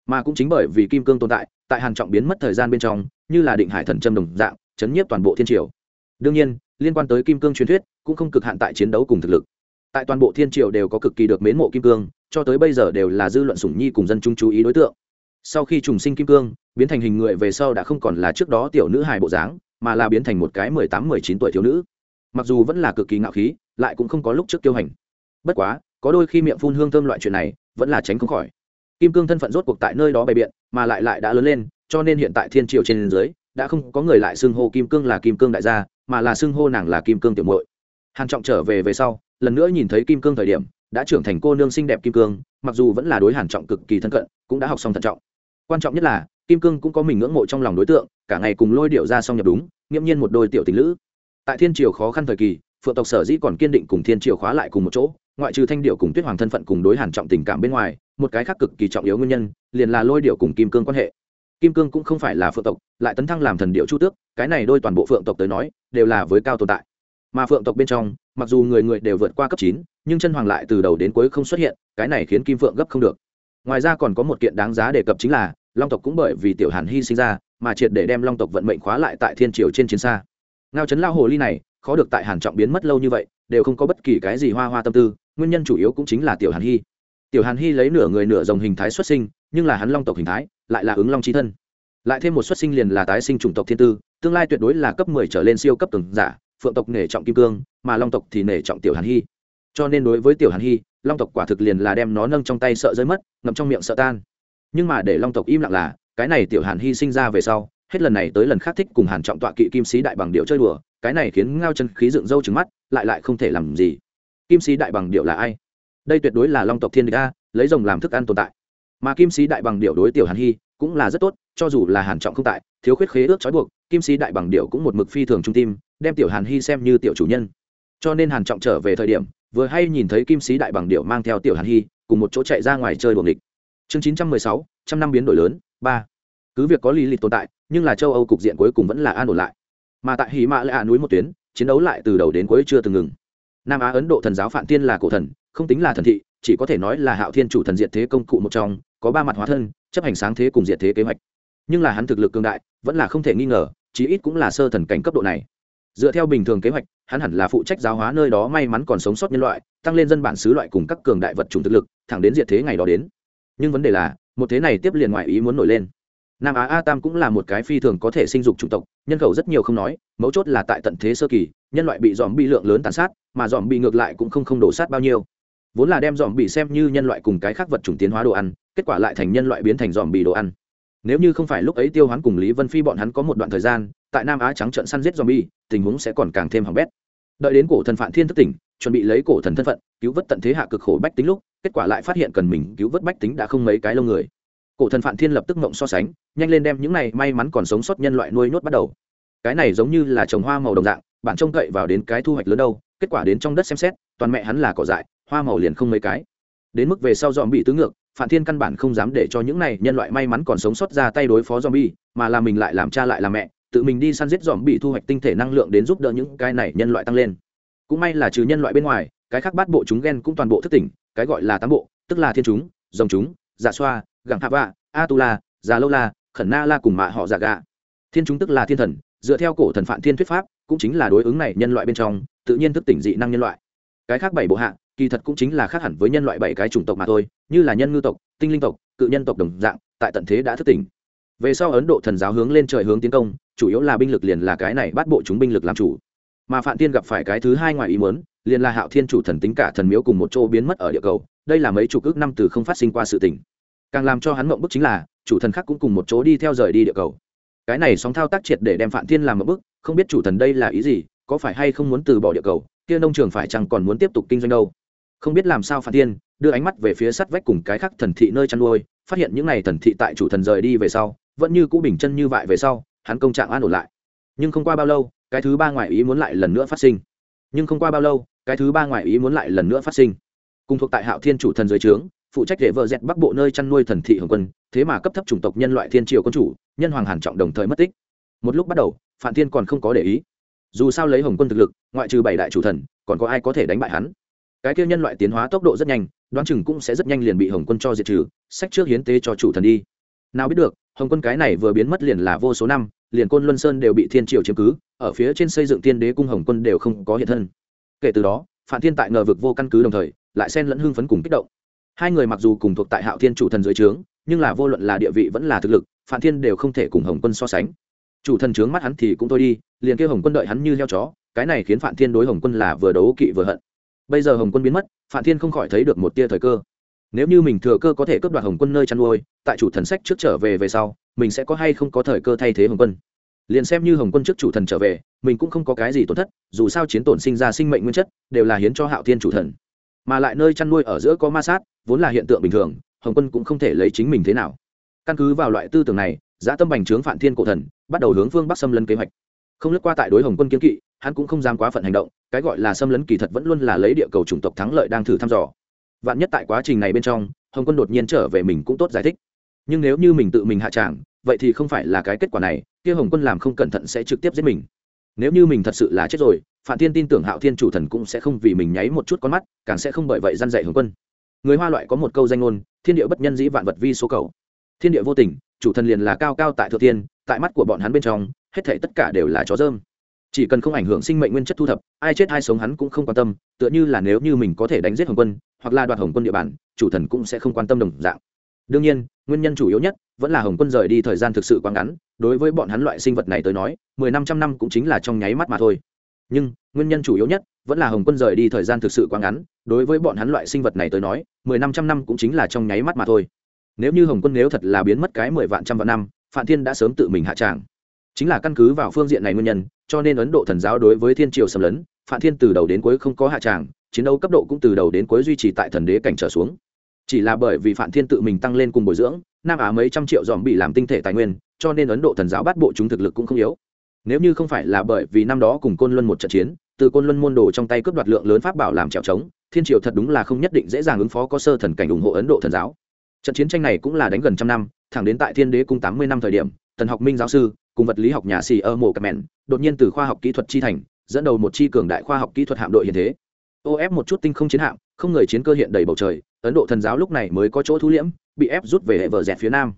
Mà cũng chính bởi vì kim cương tồn tại tại hàn trọng biến mất thời gian bên trong như là định hải thần châm đồng dạng, chấn nhiếp toàn bộ thiên triều. Đương nhiên, liên quan tới kim cương truyền thuyết, cũng không cực hạn tại chiến đấu cùng thực lực. Tại toàn bộ thiên triều đều có cực kỳ được mến mộ kim cương, cho tới bây giờ đều là dư luận sủng nhi cùng dân chúng chú ý đối tượng. Sau khi trùng sinh kim cương, biến thành hình người về sau đã không còn là trước đó tiểu nữ hài bộ dáng, mà là biến thành một cái mười tám, mười chín tuổi thiếu nữ. Mặc dù vẫn là cực kỳ ngạo khí, lại cũng không có lúc trước tiêu hành. Bất quá, có đôi khi miệng phun hương thơm loại chuyện này, vẫn là tránh không khỏi. Kim cương thân phận rốt cuộc tại nơi đó bày biện, mà lại lại đã lớn lên cho nên hiện tại thiên triều trên dưới đã không có người lại xưng hô kim cương là kim cương đại gia, mà là xưng hô nàng là kim cương tiểu muội. Hàn trọng trở về về sau, lần nữa nhìn thấy kim cương thời điểm, đã trưởng thành cô nương xinh đẹp kim cương, mặc dù vẫn là đối hàn trọng cực kỳ thân cận, cũng đã học xong thận trọng. Quan trọng nhất là, kim cương cũng có mình ngưỡng mộ trong lòng đối tượng, cả ngày cùng lôi điệu ra xong nhập đúng, nghiễm nhiên một đôi tiểu tình lữ. Tại thiên triều khó khăn thời kỳ, phượng tộc sở dĩ còn kiên định cùng thiên triều khóa lại cùng một chỗ, ngoại trừ thanh điệu cùng tuyết hoàng thân phận cùng đối hàn trọng tình cảm bên ngoài, một cái khác cực kỳ trọng yếu nguyên nhân, liền là lôi điệu cùng kim cương quan hệ kim cương cũng không phải là phượng tộc, lại tấn thăng làm thần điệu chu tước, cái này đôi toàn bộ phượng tộc tới nói, đều là với cao tồn tại. Mà phượng tộc bên trong, mặc dù người người đều vượt qua cấp chín, nhưng chân hoàng lại từ đầu đến cuối không xuất hiện, cái này khiến kim phượng gấp không được. Ngoài ra còn có một kiện đáng giá đề cập chính là, long tộc cũng bởi vì tiểu hàn hy sinh ra, mà triệt để đem long tộc vận mệnh khóa lại tại thiên triều trên chiến xa. Ngao Trấn lao hồ ly này, khó được tại hàn trọng biến mất lâu như vậy, đều không có bất kỳ cái gì hoa hoa tâm tư, nguyên nhân chủ yếu cũng chính là tiểu hàn hy. Tiểu hàn hy lấy nửa người nửa dòng hình thái xuất sinh, nhưng là hắn long tộc hình thái lại là ứng long Chi thân. Lại thêm một xuất sinh liền là tái sinh chủng tộc thiên tư, tương lai tuyệt đối là cấp mười trở lên siêu cấp từng giả, phượng tộc nể trọng kim cương, mà long tộc thì nể trọng tiểu hàn hy. Cho nên đối với tiểu hàn hy, long tộc quả thực liền là đem nó nâng trong tay sợ rơi mất, ngậm trong miệng sợ tan. Nhưng mà để long tộc im lặng là, cái này tiểu hàn hy sinh ra về sau, hết lần này tới lần khác thích cùng hàn trọng tọa kỵ kim sĩ đại bằng điệu chơi đùa, cái này khiến ngao chân khí dựng râu trứng mắt, lại lại không thể làm gì. Kim sĩ đại bằng điệu là ai? Đây tuyệt đối là long tộc thiên địch a, lấy rồng làm thức ăn tồn tại mà kim sĩ đại bằng điệu đối tiểu hàn hy cũng là rất tốt, cho dù là hàn trọng không tại, thiếu khuyết khế ước trói buộc, kim sĩ đại bằng điệu cũng một mực phi thường trung tim, đem tiểu hàn hy xem như tiểu chủ nhân. Cho nên hàn trọng trở về thời điểm, vừa hay nhìn thấy kim sĩ đại bằng điệu mang theo tiểu hàn hy, cùng một chỗ chạy ra ngoài chơi buồng địch chương chín trăm mười sáu, trăm năm biến đổi lớn, ba. Cứ việc có lý lịch tồn tại, nhưng là châu âu cục diện cuối cùng vẫn là an ổn lại. Mà tại hỉ mã lạ núi một tuyến, chiến đấu lại từ đầu đến cuối chưa từng ngừng. Nam á ấn độ thần giáo phạm tiên là cổ thần, không tính là thần thị, chỉ có thể nói là hạo thiên chủ thần diệt thế công cụ một trong có ba mặt hóa thân, chấp hành sáng thế cùng diệt thế kế hoạch. Nhưng là hắn thực lực cường đại, vẫn là không thể nghi ngờ, chí ít cũng là sơ thần cảnh cấp độ này. Dựa theo bình thường kế hoạch, hắn hẳn là phụ trách giáo hóa nơi đó may mắn còn sống sót nhân loại, tăng lên dân bản xứ loại cùng các cường đại vật chủng thực lực, thẳng đến diệt thế ngày đó đến. Nhưng vấn đề là, một thế này tiếp liền ngoại ý muốn nổi lên. Nam á a tam cũng là một cái phi thường có thể sinh dục chủng tộc, nhân khẩu rất nhiều không nói, mấu chốt là tại tận thế sơ kỳ, nhân loại bị dòm bị lượng lớn tàn sát, mà dòm bị ngược lại cũng không không đổ sát bao nhiêu. Vốn là đem dòm bị xem như nhân loại cùng cái khác vật chủng tiến hóa đồ ăn kết quả lại thành nhân loại biến thành dòm bì đồ ăn. Nếu như không phải lúc ấy tiêu hoán cùng lý vân phi bọn hắn có một đoạn thời gian tại nam á trắng trận săn giết dòm bì, tình huống sẽ còn càng thêm hỏng bét. Đợi đến cổ thần phản thiên thất tỉnh chuẩn bị lấy cổ thần thân phận cứu vớt tận thế hạ cực khổ bách tính lúc kết quả lại phát hiện cần mình cứu vớt bách tính đã không mấy cái lông người. Cổ thần phản thiên lập tức mộng so sánh nhanh lên đem những này may mắn còn sống sót nhân loại nuôi nhốt bắt đầu. Cái này giống như là trồng hoa màu đồng dạng bạn trông cậy vào đến cái thu hoạch lớn đâu kết quả đến trong đất xem xét toàn mẹ hắn là cỏ dại hoa màu liền không mấy cái. Đến mức về sau dòm bị tứ ngược phản thiên căn bản không dám để cho những này nhân loại may mắn còn sống sót ra tay đối phó zombie, mà là mình lại làm cha lại làm mẹ tự mình đi săn giết zombie thu hoạch tinh thể năng lượng đến giúp đỡ những cái này nhân loại tăng lên cũng may là trừ nhân loại bên ngoài cái khác bát bộ chúng ghen cũng toàn bộ thức tỉnh cái gọi là tám bộ tức là thiên chúng dòng chúng giả xoa gặng hạ vạ atula, già lâu la khẩn na la cùng mạ họ giả gạ. thiên chúng tức là thiên thần dựa theo cổ thần phản thiên thuyết pháp cũng chính là đối ứng này nhân loại bên trong tự nhiên thức tỉnh dị năng nhân loại cái khác bảy bộ hạ kỳ thật cũng chính là khác hẳn với nhân loại bảy cái chủng tộc mà thôi, như là nhân ngư tộc, tinh linh tộc, cự nhân tộc đồng dạng, tại tận thế đã thức tỉnh. Về sau ấn độ thần giáo hướng lên trời hướng tiến công, chủ yếu là binh lực liền là cái này bắt bộ chúng binh lực làm chủ. Mà phạm tiên gặp phải cái thứ hai ngoài ý muốn, liền là hạo thiên chủ thần tính cả thần miếu cùng một chỗ biến mất ở địa cầu, đây là mấy chục ước năm từ không phát sinh qua sự tỉnh càng làm cho hắn mộng bức chính là, chủ thần khác cũng cùng một chỗ đi theo rời đi địa cầu. Cái này sóng thao tác triệt để đem phạm thiên làm mộng bức, không biết chủ thần đây là ý gì, có phải hay không muốn từ bỏ địa cầu, kia nông trường phải chăng còn muốn tiếp tục kinh doanh đâu? Không biết làm sao phản thiên đưa ánh mắt về phía sắt vách cùng cái khác thần thị nơi chăn nuôi, phát hiện những n à y thần thị tại chủ thần rời đi về sau, vẫn như cũ bình chân như vậy về sau, hắn công trạng an ổn lại. Nhưng không qua bao lâu, cái thứ ba ngoại ý muốn lại lần nữa phát sinh. Nhưng không qua bao lâu, cái thứ ba ngoại ý muốn lại lần nữa phát sinh. Cùng thuộc tại hạo thiên chủ thần dưới trướng, phụ trách để vợ dẹt bắc bộ nơi chăn nuôi thần thị hồng quân, thế mà cấp thấp chủng tộc nhân loại thiên triều quân chủ, nhân hoàng hàn trọng đồng thời mất tích. Một lúc bắt đầu phạm thiên còn không có để ý. Dù sao lấy hồng quân thực lực, ngoại trừ bảy đại chủ thần, còn có ai có thể đánh bại hắn? Cái kia nhân loại tiến hóa tốc độ rất nhanh, đoán chừng cũng sẽ rất nhanh liền bị hồng quân cho diệt trừ, sách trước hiến tế cho chủ thần đi. Nào biết được, hồng quân cái này vừa biến mất liền là vô số năm, liền côn luân sơn đều bị thiên triều chiếm cứ, ở phía trên xây dựng tiên đế cung hồng quân đều không có hiện thân. Kể từ đó phạm thiên tại ngờ vực vô căn cứ đồng thời, lại xen lẫn hưng phấn cùng kích động. Hai người mặc dù cùng thuộc tại hạo thiên chủ thần dưới trướng, nhưng là vô luận là địa vị vẫn là thực lực phạm thiên đều không thể cùng hồng quân so sánh. Chủ thần trướng mắt hắn thì cũng thôi đi, liền kêu hồng quân đợi hắn như leo chó, cái này khiến phạm thiên đối hồng quân là vừa đấu kỵ vừa hận bây giờ hồng quân biến mất phạm thiên không khỏi thấy được một tia thời cơ. Nếu như mình thừa cơ có thể cướp đoạt hồng quân nơi chăn nuôi, tại chủ thần sách trước trở về về sau, mình sẽ có hay không có thời cơ thay thế hồng quân? Liền xem như hồng quân trước chủ thần trở về, mình cũng không có cái gì tổn thất, dù sao chiến tổn sinh ra sinh mệnh nguyên chất, đều là hiến cho hạo thiên chủ thần. Mà lại nơi chăn nuôi ở giữa có ma sát, vốn là hiện tượng bình thường, hồng quân cũng không thể lấy chính mình thế nào. Căn cứ vào loại tư tưởng này, giá tâm bành trướng Phạm thiên cổ thần, bắt đầu hướng phương bắc xâm lấn kế hoạch. Không lướt qua tại đối hồng quân kiến kỵ, hắn cũng không dám quá phận hành động cái gọi là xâm lấn kỳ thật vẫn luôn là lấy địa cầu chủng tộc thắng lợi đang thử thăm dò. Vạn nhất tại quá trình này bên trong, hồng quân đột nhiên trở về mình cũng tốt giải thích. Nhưng nếu như mình tự mình hạ tràng, vậy thì không phải là cái kết quả này, kia hồng quân làm không cẩn thận sẽ trực tiếp giết mình. Nếu như mình thật sự là chết rồi phạm thiên tin tưởng hạo thiên chủ thần cũng sẽ không vì mình nháy một chút con mắt, càng sẽ không bởi vậy gian dạy hồng quân. Người hoa loại có một câu danh ngôn, thiên địa bất nhân dĩ vạn vật vi số cầu. Thiên địa vô tình, chủ thần liền là cao cao tại thượng tiên tại mắt của bọn hắn bên trong, hết thể tất cả đều là chó dơm chỉ cần không ảnh hưởng sinh mệnh nguyên chất thu thập, ai chết ai sống hắn cũng không quan tâm, tựa như là nếu như mình có thể đánh giết hồng quân, hoặc là đoạt hồng quân địa bàn, chủ thần cũng sẽ không quan tâm đồng dạng. Đương nhiên, nguyên nhân chủ yếu nhất vẫn là hồng quân rời đi thời gian thực sự quá ngắn, đối với bọn hắn loại sinh vật này tới nói, mười năm trăm năm cũng chính là trong nháy mắt mà thôi. Nhưng, nguyên nhân chủ yếu nhất vẫn là hồng quân rời đi thời gian thực sự quá ngắn, đối với bọn hắn loại sinh vật này tới nói, mười năm trăm năm cũng chính là trong nháy mắt mà thôi. Nếu như hồng quân nếu thật là biến mất cái mười vạn trăm vạn năm phạm thiên đã sớm tự mình hạ tràng. Chính là căn cứ vào phương diện này nguyên nhân cho nên ấn độ thần giáo đối với thiên triều xâm lấn phạm thiên từ đầu đến cuối không có hạ tràng, chiến đấu cấp độ cũng từ đầu đến cuối duy trì tại thần đế cảnh trở xuống. Chỉ là bởi vì phạm thiên tự mình tăng lên cùng bồi dưỡng, nam á mấy trăm triệu dòm bị làm tinh thể tài nguyên, cho nên ấn độ thần giáo bắt bộ chúng thực lực cũng không yếu. Nếu như không phải là bởi vì năm đó cùng côn luân một trận chiến, từ côn luân môn đồ trong tay cướp đoạt lượng lớn pháp bảo làm trèo trống, thiên triều thật đúng là không nhất định dễ dàng ứng phó có sơ thần cảnh ủng hộ ấn độ thần giáo. Trận chiến tranh này cũng là đánh gần trăm năm, thẳng đến tại thiên đế cung tám mươi năm thời điểm thần học minh giáo sư cùng vật lý học nhà xì ơ mổ cà mẹn, đột nhiên từ khoa học kỹ thuật chi thành, dẫn đầu một chi cường đại khoa học kỹ thuật hạm đội hiện thế. Ô ép một chút tinh không chiến hạm, không người chiến cơ hiện đầy bầu trời, ấn độ thần giáo lúc này mới có chỗ thu liễm, bị ép rút về hệ vợ dẹt phía nam.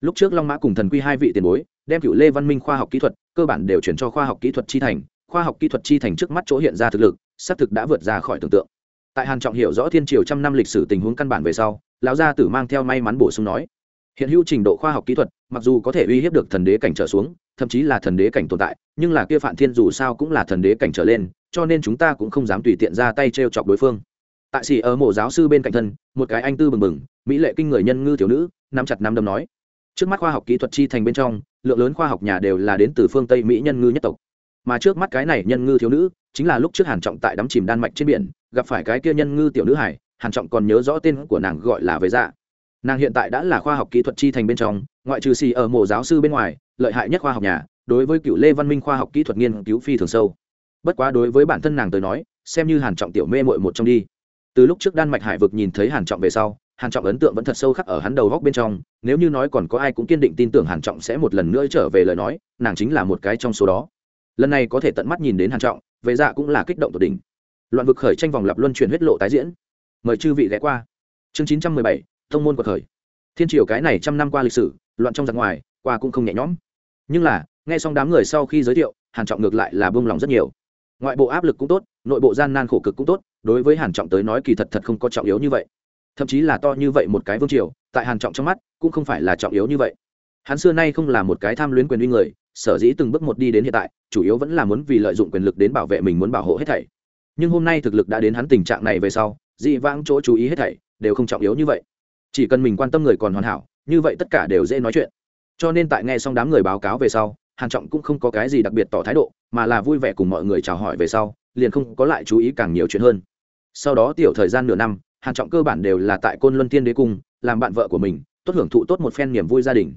Lúc trước long mã cùng thần quy hai vị tiền bối, đem cựu lê văn minh khoa học kỹ thuật, cơ bản đều chuyển cho khoa học kỹ thuật chi thành, khoa học kỹ thuật chi thành trước mắt chỗ hiện ra thực lực, xác thực đã vượt ra khỏi tưởng tượng. Tại hàn trọng hiểu rõ thiên triều trăm năm lịch sử tình huống căn bản về sau, lão gia tử mang theo may mắn bổ sung nói, hiện hữu trình độ khoa học kỹ thuật mặc dù có thể uy hiếp được thần đế cảnh trở xuống, thậm chí là thần đế cảnh tồn tại, nhưng là kia phản thiên dù sao cũng là thần đế cảnh trở lên, cho nên chúng ta cũng không dám tùy tiện ra tay t r e o chọc đối phương. Tại xỉ ở mộ giáo sư bên cạnh thân, một cái anh tư bừng bừng, mỹ lệ kinh người nhân ngư thiếu nữ, nắm chặt nắm đấm nói. Trước mắt khoa học kỹ thuật chi thành bên trong, lượng lớn khoa học nhà đều là đến từ phương tây mỹ nhân ngư nhất tộc. Mà trước mắt cái này nhân ngư thiếu nữ, chính là lúc trước hàn trọng tại đắm chìm đan mạch trên biển, gặp phải cái kia nhân ngư tiểu nữ hải, hàn trọng còn nhớ rõ tên của nàng gọi là về dạ nàng hiện tại đã là khoa học kỹ thuật chi thành bên trong ngoại trừ xì ở mộ giáo sư bên ngoài lợi hại nhất khoa học nhà đối với cựu lê văn minh khoa học kỹ thuật nghiên cứu phi thường sâu. Bất quá đối với bản thân nàng tới nói xem như hàn trọng tiểu mê mội một trong đi. Từ lúc trước đan mạch hải vực nhìn thấy hàn trọng về sau hàn trọng ấn tượng vẫn thật sâu khắc ở hắn đầu góc bên trong nếu như nói còn có ai cũng kiên định tin tưởng hàn trọng sẽ một lần nữa trở về lời nói nàng chính là một cái trong số đó. Lần này có thể tận mắt nhìn đến hàn trọng về dạ cũng là kích động tột đỉnh. Loạn vực khởi tranh vòng lập luân chuyển huyết lộ tái diễn. Mời chư vị ghé qua. Chương 917, tông môn quật khởi. Thiên triều cái này trăm năm qua lịch sử, loạn trong giặc ngoài, qua cũng không nhẹ nhõm. Nhưng là, nghe xong đám người sau khi giới thiệu, hàn trọng ngược lại là buông lòng rất nhiều. Ngoại bộ áp lực cũng tốt, nội bộ gian nan khổ cực cũng tốt, đối với hàn trọng tới nói kỳ thật thật không có trọng yếu như vậy. Thậm chí là to như vậy một cái vương triều, tại hàn trọng trong mắt, cũng không phải là trọng yếu như vậy. Hắn xưa nay không là một cái tham luyến quyền uy người, sở dĩ từng bước một đi đến hiện tại, chủ yếu vẫn là muốn vì lợi dụng quyền lực đến bảo vệ mình muốn bảo hộ hết thảy. Nhưng hôm nay thực lực đã đến hắn tình trạng này về sau, dị vãng chỗ chú ý hết thảy, đều không trọng yếu như vậy chỉ cần mình quan tâm người còn hoàn hảo, như vậy tất cả đều dễ nói chuyện. Cho nên tại nghe xong đám người báo cáo về sau, hàn trọng cũng không có cái gì đặc biệt tỏ thái độ, mà là vui vẻ cùng mọi người chào hỏi về sau, liền không có lại chú ý càng nhiều chuyện hơn. Sau đó tiểu thời gian nửa năm, hàn trọng cơ bản đều là tại côn luân tiên đế cung, làm bạn vợ của mình, tốt hưởng thụ tốt một phen niềm vui gia đình.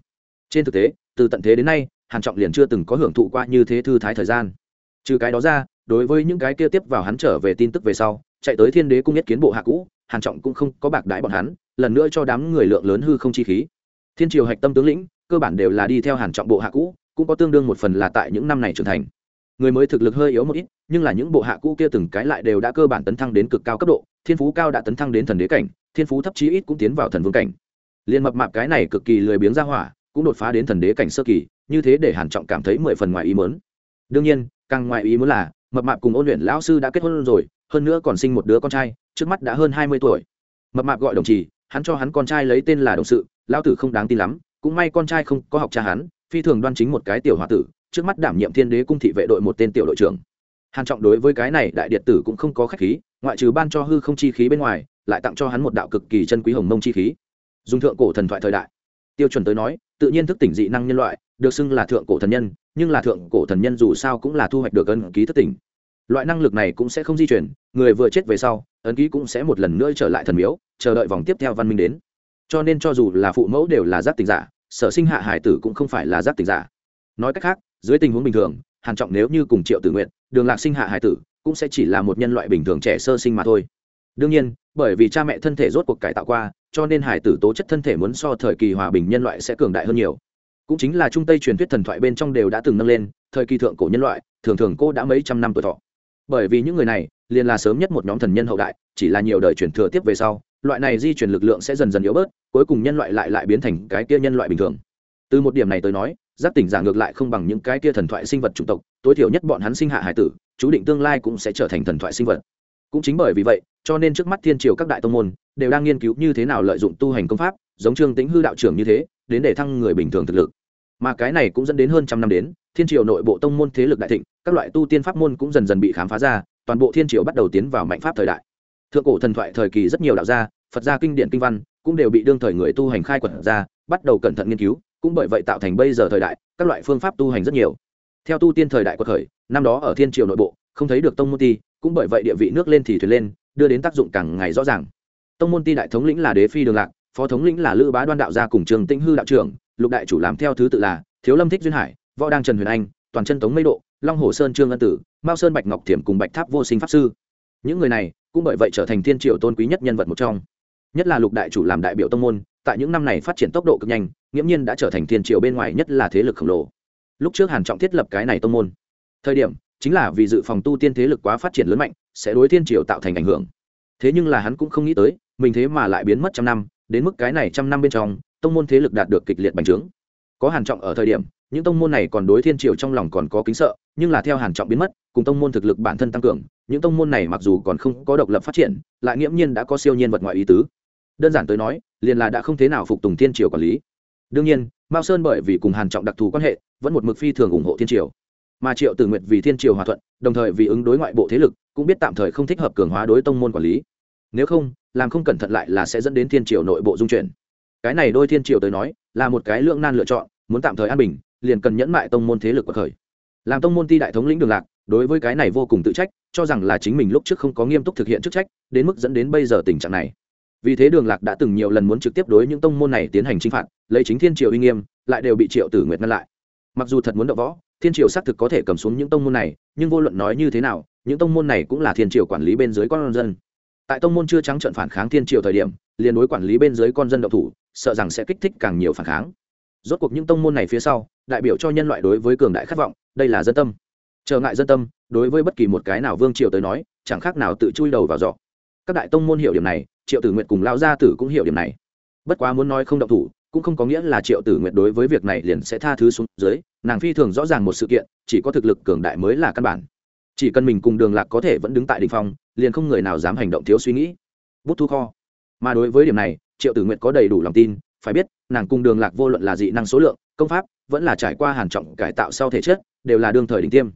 Trên thực tế, từ tận thế đến nay, hàn trọng liền chưa từng có hưởng thụ qua như thế thư thái thời gian. Trừ cái đó ra, đối với những cái kia tiếp vào hắn trở về tin tức về sau, chạy tới thiên đế cung nhất kiến bộ hạ cũ, hàn trọng cũng không có bạc đãi bọn hắn lần nữa cho đám người lượng lớn hư không chi khí. Thiên triều hạch tâm tướng lĩnh, cơ bản đều là đi theo hàn trọng bộ hạ cũ, cũng có tương đương một phần là tại những năm này trưởng thành. Người mới thực lực hơi yếu một ít, nhưng là những bộ hạ cũ kia từng cái lại đều đã cơ bản tấn thăng đến cực cao cấp độ, thiên phú cao đã tấn thăng đến thần đế cảnh, thiên phú thấp chí ít cũng tiến vào thần vương cảnh. Liên mập mạp cái này cực kỳ lười biếng ra hỏa, cũng đột phá đến thần đế cảnh sơ kỳ, như thế để hàn trọng cảm thấy mười phần ngoài ý muốn. Đương nhiên, càng ngoài ý muốn là, mập mạp cùng ôn luyện lão sư đã kết hôn rồi, hơn nữa còn sinh một đứa con trai, trước mắt đã hơn hai mươi tuổi. Mập mạp gọi đồng trì hắn cho hắn con trai lấy tên là đồng sự, lão tử không đáng tin lắm, cũng may con trai không có học cha hắn, phi thường đoan chính một cái tiểu hòa tử, trước mắt đảm nhiệm thiên đế cung thị vệ đội một tên tiểu đội trưởng. Hàn trọng đối với cái này đại điện tử cũng không có khách khí, ngoại trừ ban cho hư không chi khí bên ngoài, lại tặng cho hắn một đạo cực kỳ chân quý hồng mông chi khí. Dùng thượng cổ thần thoại thời đại, tiêu chuẩn tới nói, tự nhiên thức tỉnh dị năng nhân loại, được xưng là thượng cổ thần nhân, nhưng là thượng cổ thần nhân dù sao cũng là thu hoạch được ân ký thức tỉnh loại năng lực này cũng sẽ không di chuyển, người vừa chết về sau, ấn ký cũng sẽ một lần nữa trở lại thần miếu, chờ đợi vòng tiếp theo văn minh đến. Cho nên cho dù là phụ mẫu đều là giác tình giả, sở sinh hạ hải tử cũng không phải là giác tình giả. Nói cách khác, dưới tình huống bình thường, hàn trọng nếu như cùng triệu tử nguyện đường lạc sinh hạ hải tử, cũng sẽ chỉ là một nhân loại bình thường trẻ sơ sinh mà thôi. Đương nhiên, bởi vì cha mẹ thân thể rốt cuộc cải tạo qua, cho nên hải tử tố chất thân thể muốn so thời kỳ hòa bình nhân loại sẽ cường đại hơn nhiều. Cũng chính là trung tây truyền thuyết thần thoại bên trong đều đã từng nâng lên, thời kỳ thượng cổ nhân loại, thường thường cô đã mấy trăm năm tuổi thọ bởi vì những người này liền là sớm nhất một nhóm thần nhân hậu đại, chỉ là nhiều đời truyền thừa tiếp về sau, loại này di chuyển lực lượng sẽ dần dần yếu bớt, cuối cùng nhân loại lại lại biến thành cái kia nhân loại bình thường. Từ một điểm này tới nói giác tỉnh giả ngược lại không bằng những cái kia thần thoại sinh vật chủng tộc, tối thiểu nhất bọn hắn sinh hạ hải tử, chú định tương lai cũng sẽ trở thành thần thoại sinh vật. Cũng chính bởi vì vậy, cho nên trước mắt thiên triều các đại tông môn đều đang nghiên cứu như thế nào lợi dụng tu hành công pháp, giống trương tính hư đạo trưởng như thế, đến để thăng người bình thường thực lực. Mà cái này cũng dẫn đến hơn trăm năm đến thiên triều nội bộ tông môn thế lực đại thịnh, các loại tu tiên pháp môn cũng dần dần bị khám phá ra, toàn bộ thiên triều bắt đầu tiến vào mạnh pháp thời đại. Thượng cổ thần thoại thời kỳ rất nhiều đạo gia, phật gia kinh điển kinh văn, cũng đều bị đương thời người tu hành khai quật ra, bắt đầu cẩn thận nghiên cứu, cũng bởi vậy tạo thành bây giờ thời đại, các loại phương pháp tu hành rất nhiều. Theo tu tiên thời đại quật khởi, năm đó ở thiên triều nội bộ, không thấy được tông môn ti, cũng bởi vậy địa vị nước lên thì thuyền lên, đưa đến tác dụng càng ngày rõ ràng. Tông môn ti đại thống lĩnh là đế phi đường lạc, phó thống lĩnh là lữ bá đoan đạo gia cùng trường tĩnh hư đạo trưởng, lục đại chủ làm theo thứ tự là thiếu lâm thích duyên hải võ đăng trần huyền anh, toàn chân tống mây độ, long hồ sơn trương ân tử, mao sơn bạch ngọc thiểm cùng bạch tháp vô sinh pháp sư. Những người này cũng bởi vậy trở thành thiên triệu tôn quý nhất nhân vật một trong. Nhất là lục đại chủ làm đại biểu tông môn, tại những năm này phát triển tốc độ cực nhanh, nghiễm nhiên đã trở thành thiên triệu bên ngoài nhất là thế lực khổng lồ. Lúc trước hàn trọng thiết lập cái này tông môn, thời điểm chính là vì dự phòng tu tiên thế lực quá phát triển lớn mạnh, sẽ đối thiên triều tạo thành ảnh hưởng. Thế nhưng là hắn cũng không nghĩ tới, mình thế mà lại biến mất trăm năm, đến mức cái này trăm năm bên trong, tông môn thế lực đạt được kịch liệt bành trướng. Có hàn trọng ở thời điểm những tông môn này còn đối thiên triều trong lòng còn có kính sợ, nhưng là theo hàn trọng biến mất, cùng tông môn thực lực bản thân tăng cường, những tông môn này mặc dù còn không có độc lập phát triển, lại nghiễm nhiên đã có siêu nhiên vật ngoại ý tứ. Đơn giản tới nói, liền là đã không thế nào phục tùng thiên triều quản lý. Đương nhiên, mao sơn bởi vì cùng hàn trọng đặc thù quan hệ, vẫn một mực phi thường ủng hộ thiên triều. Mà triệu tử nguyệt vì thiên triều hòa thuận, đồng thời vì ứng đối ngoại bộ thế lực, cũng biết tạm thời không thích hợp cường hóa đối tông môn quản lý. Nếu không, làm không cẩn thận lại là sẽ dẫn đến thiên triều nội bộ dung chuyển. Cái này đôi thiên triều tới nói, là một cái lượng nan lựa chọn, muốn tạm thời an bình liền cần nhẫn mại tông môn thế lực của khởi. Làm tông môn ti đại thống lĩnh đường lạc, đối với cái này vô cùng tự trách, cho rằng là chính mình lúc trước không có nghiêm túc thực hiện chức trách, đến mức dẫn đến bây giờ tình trạng này. Vì thế đường lạc đã từng nhiều lần muốn trực tiếp đối những tông môn này tiến hành chinh phạt, lấy chính thiên triều uy nghiêm, lại đều bị triệu tử nguyệt ngăn lại. Mặc dù thật muốn đậu võ, thiên triều xác thực có thể cầm xuống những tông môn này, nhưng vô luận nói như thế nào, những tông môn này cũng là thiên triều quản lý bên dưới con dân. Tại tông môn chưa trắng trận phản kháng thiên triều thời điểm, liền đối quản lý bên dưới con dân độc thủ, sợ rằng sẽ kích thích càng nhiều phản kháng. Rốt cuộc những tông môn này phía sau đại biểu cho nhân loại đối với cường đại khát vọng, đây là dân tâm. Trở ngại dân tâm, đối với bất kỳ một cái nào vương triều tới nói, chẳng khác nào tự chui đầu vào giỏ. Các đại tông môn hiểu điểm này, triệu tử nguyện cùng lao gia tử cũng hiểu điểm này. Bất quá muốn nói không động thủ, cũng không có nghĩa là triệu tử nguyện đối với việc này liền sẽ tha thứ xuống dưới, nàng phi thường rõ ràng một sự kiện, chỉ có thực lực cường đại mới là căn bản. Chỉ cần mình cùng đường lạc có thể vẫn đứng tại đ ỉ n h phong, liền không người nào dám hành động thiếu suy nghĩ. Bút thu kho. Mà đối với điểm này, triệu tử nguyện có đầy đủ lòng tin phải biết, nàng cùng đường lạc vô luận là dị năng số lượng, công pháp, vẫn là trải qua hàn trọng cải tạo sau thể chất, đều là đương thời đỉnh tiêm.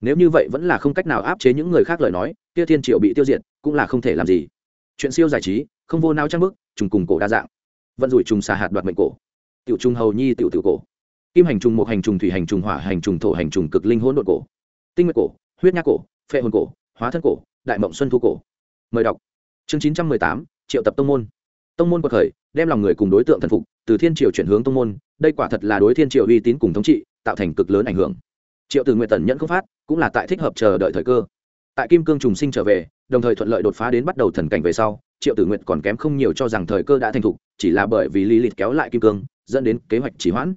Nếu như vậy vẫn là không cách nào áp chế những người khác lời nói, kia thiên triệu bị tiêu diệt, cũng là không thể làm gì. Chuyện siêu giải trí, không vô nao trang bức, trùng cùng cổ đa dạng. Vận rủi trùng xà hạt đoạt mệnh cổ. Tiểu trùng hầu nhi tiểu tiểu cổ. Kim hành trùng một hành trùng, thủy hành trùng, hỏa hành trùng, thổ hành trùng, cực linh hỗn độn cổ. Tinh nguyệt cổ, huyết nhác cổ, phệ hồn cổ, hóa thân cổ, đại mộng xuân thu cổ. Mời đọc. Chương chín trăm mười tám, triệu tập tông môn tông môn quật khởi, đem lòng người cùng đối tượng thần phục, từ thiên triều chuyển hướng tông môn, đây quả thật là đối thiên triều uy tín cùng thống trị, tạo thành cực lớn ảnh hưởng. Triệu từ nguyện tần nhẫn không phát, cũng là tại thích hợp chờ đợi thời cơ. Tại kim cương trùng sinh trở về, đồng thời thuận lợi đột phá đến bắt đầu thần cảnh về sau, triệu tử nguyện còn kém không nhiều cho rằng thời cơ đã thành thục, chỉ là bởi vì lý lịch kéo lại kim cương, dẫn đến kế hoạch chỉ hoãn.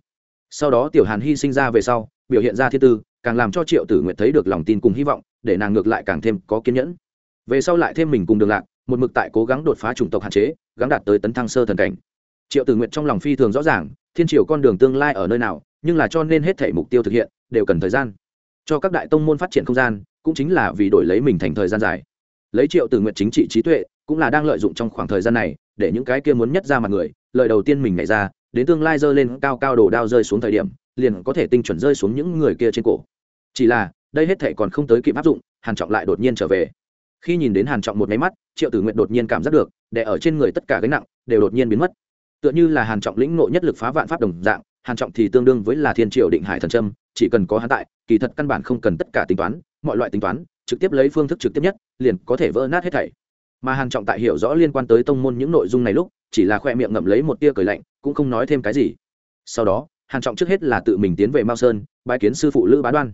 Sau đó tiểu hàn hy sinh ra về sau, biểu hiện ra thiên tư, càng làm cho triệu tử nguyện thấy được lòng tin cùng hy vọng, để nàng ngược lại càng thêm có kiên nhẫn. Về sau lại thêm mình cùng đường lạc một mực tại cố gắng đột phá chủng tộc hạn chế, gắng đạt tới tấn thăng sơ thần cảnh. Triệu tử nguyện trong lòng phi thường rõ ràng, thiên triều con đường tương lai ở nơi nào, nhưng là cho nên hết thể mục tiêu thực hiện, đều cần thời gian. Cho các đại tông môn phát triển không gian, cũng chính là vì đổi lấy mình thành thời gian dài. Lấy triệu tử nguyện chính trị trí tuệ, cũng là đang lợi dụng trong khoảng thời gian này, để những cái kia muốn nhất ra mặt người lợi đầu tiên mình nhảy ra, đến tương lai rơi lên cao cao đồ đao rơi xuống thời điểm, liền có thể tinh chuẩn rơi xuống những người kia trên cổ. Chỉ là, đây hết thể còn không tới kịp áp dụng, hàn trọng lại đột nhiên trở về khi nhìn đến hàn trọng một máy mắt, triệu tử nguyện đột nhiên cảm giác được để ở trên người tất cả gánh nặng đều đột nhiên biến mất. Tựa như là hàn trọng lĩnh nội nhất lực phá vạn pháp đồng dạng, hàn trọng thì tương đương với là thiên triệu định hải thần trâm chỉ cần có hắn tại, kỳ thật căn bản không cần tất cả tính toán, mọi loại tính toán, trực tiếp lấy phương thức trực tiếp nhất, liền có thể vỡ nát hết thảy. Mà hàn trọng tại hiểu rõ liên quan tới tông môn những nội dung này lúc, chỉ là khoe miệng ngậm lấy một tia cười lạnh, cũng không nói thêm cái gì. Sau đó, hàn trọng trước hết là tự mình tiến về mao sơn, bái kiến sư phụ lữ bá đoan.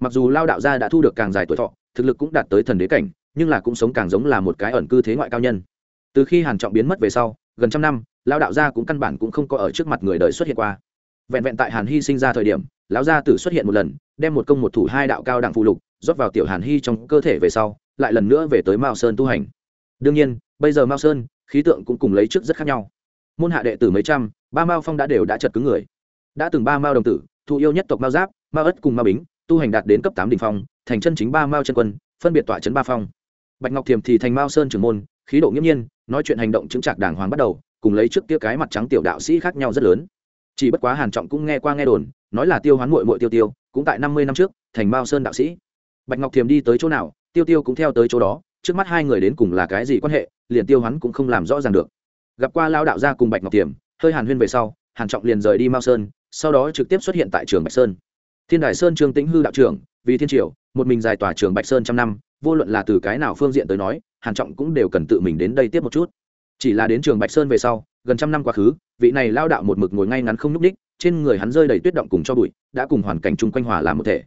Mặc dù lao đạo gia đã thu được càng dài tuổi thọ, thực lực cũng đạt tới thần đế cảnh nhưng là cũng sống càng giống là một cái ẩn cư thế ngoại cao nhân. Từ khi hàn trọng biến mất về sau, gần trăm năm lao đạo gia cũng căn bản cũng không có ở trước mặt người đời xuất hiện qua. Vẹn vẹn tại hàn hy sinh ra thời điểm, lão gia tử xuất hiện một lần, đem một công một thủ hai đạo cao đẳng phụ lục, rót vào tiểu hàn hy trong cơ thể về sau, lại lần nữa về tới mao sơn tu hành. Đương nhiên, bây giờ mao sơn, khí tượng cũng cùng lấy trước rất khác nhau. Môn hạ đệ tử mấy trăm, ba mao phong đã đều đã chật cứng người. Đã từng ba mao đồng tử, thụ yêu nhất tộc mao giáp, mao ất cùng mao bính, tu hành đạt đến cấp tám đ ỉ n h phong, thành chân chính ba mao chân quân, phân biệt tọa trấn ba phong bạch ngọc thiềm thì thành mao sơn trưởng môn, khí độ nghiêm nhiên, nói chuyện hành động chứng trạc đàng hoàng bắt đầu, cùng lấy trước kia cái mặt trắng tiểu đạo sĩ khác nhau rất lớn. Chỉ bất quá hàn trọng cũng nghe qua nghe đồn, nói là tiêu hoán muội muội tiêu tiêu, cũng tại năm mươi năm trước, thành mao sơn đạo sĩ. Bạch ngọc thiềm đi tới chỗ nào, tiêu tiêu cũng theo tới chỗ đó, trước mắt hai người đến cùng là cái gì quan hệ, liền tiêu hoán cũng không làm rõ ràng được. Gặp qua lao đạo gia cùng bạch ngọc thiềm hơi hàn huyên về sau, hàn trọng liền rời đi mao sơn, sau đó trực tiếp xuất hiện tại trường bạch sơn. Thiên đài sơn trương tĩnh hư đạo trưởng, vì thiên triều, một mình giải tòa trường bạch sơn trăm năm vô luận là từ cái nào phương diện tới nói, hàn trọng cũng đều cần tự mình đến đây tiếp một chút. Chỉ là đến trường bạch sơn về sau, gần trăm năm quá khứ, vị này lao đạo một mực ngồi ngay ngắn không nhúc ních trên người hắn rơi đầy tuyết động cùng cho bụi, đã cùng hoàn cảnh chung quanh hòa làm một thể.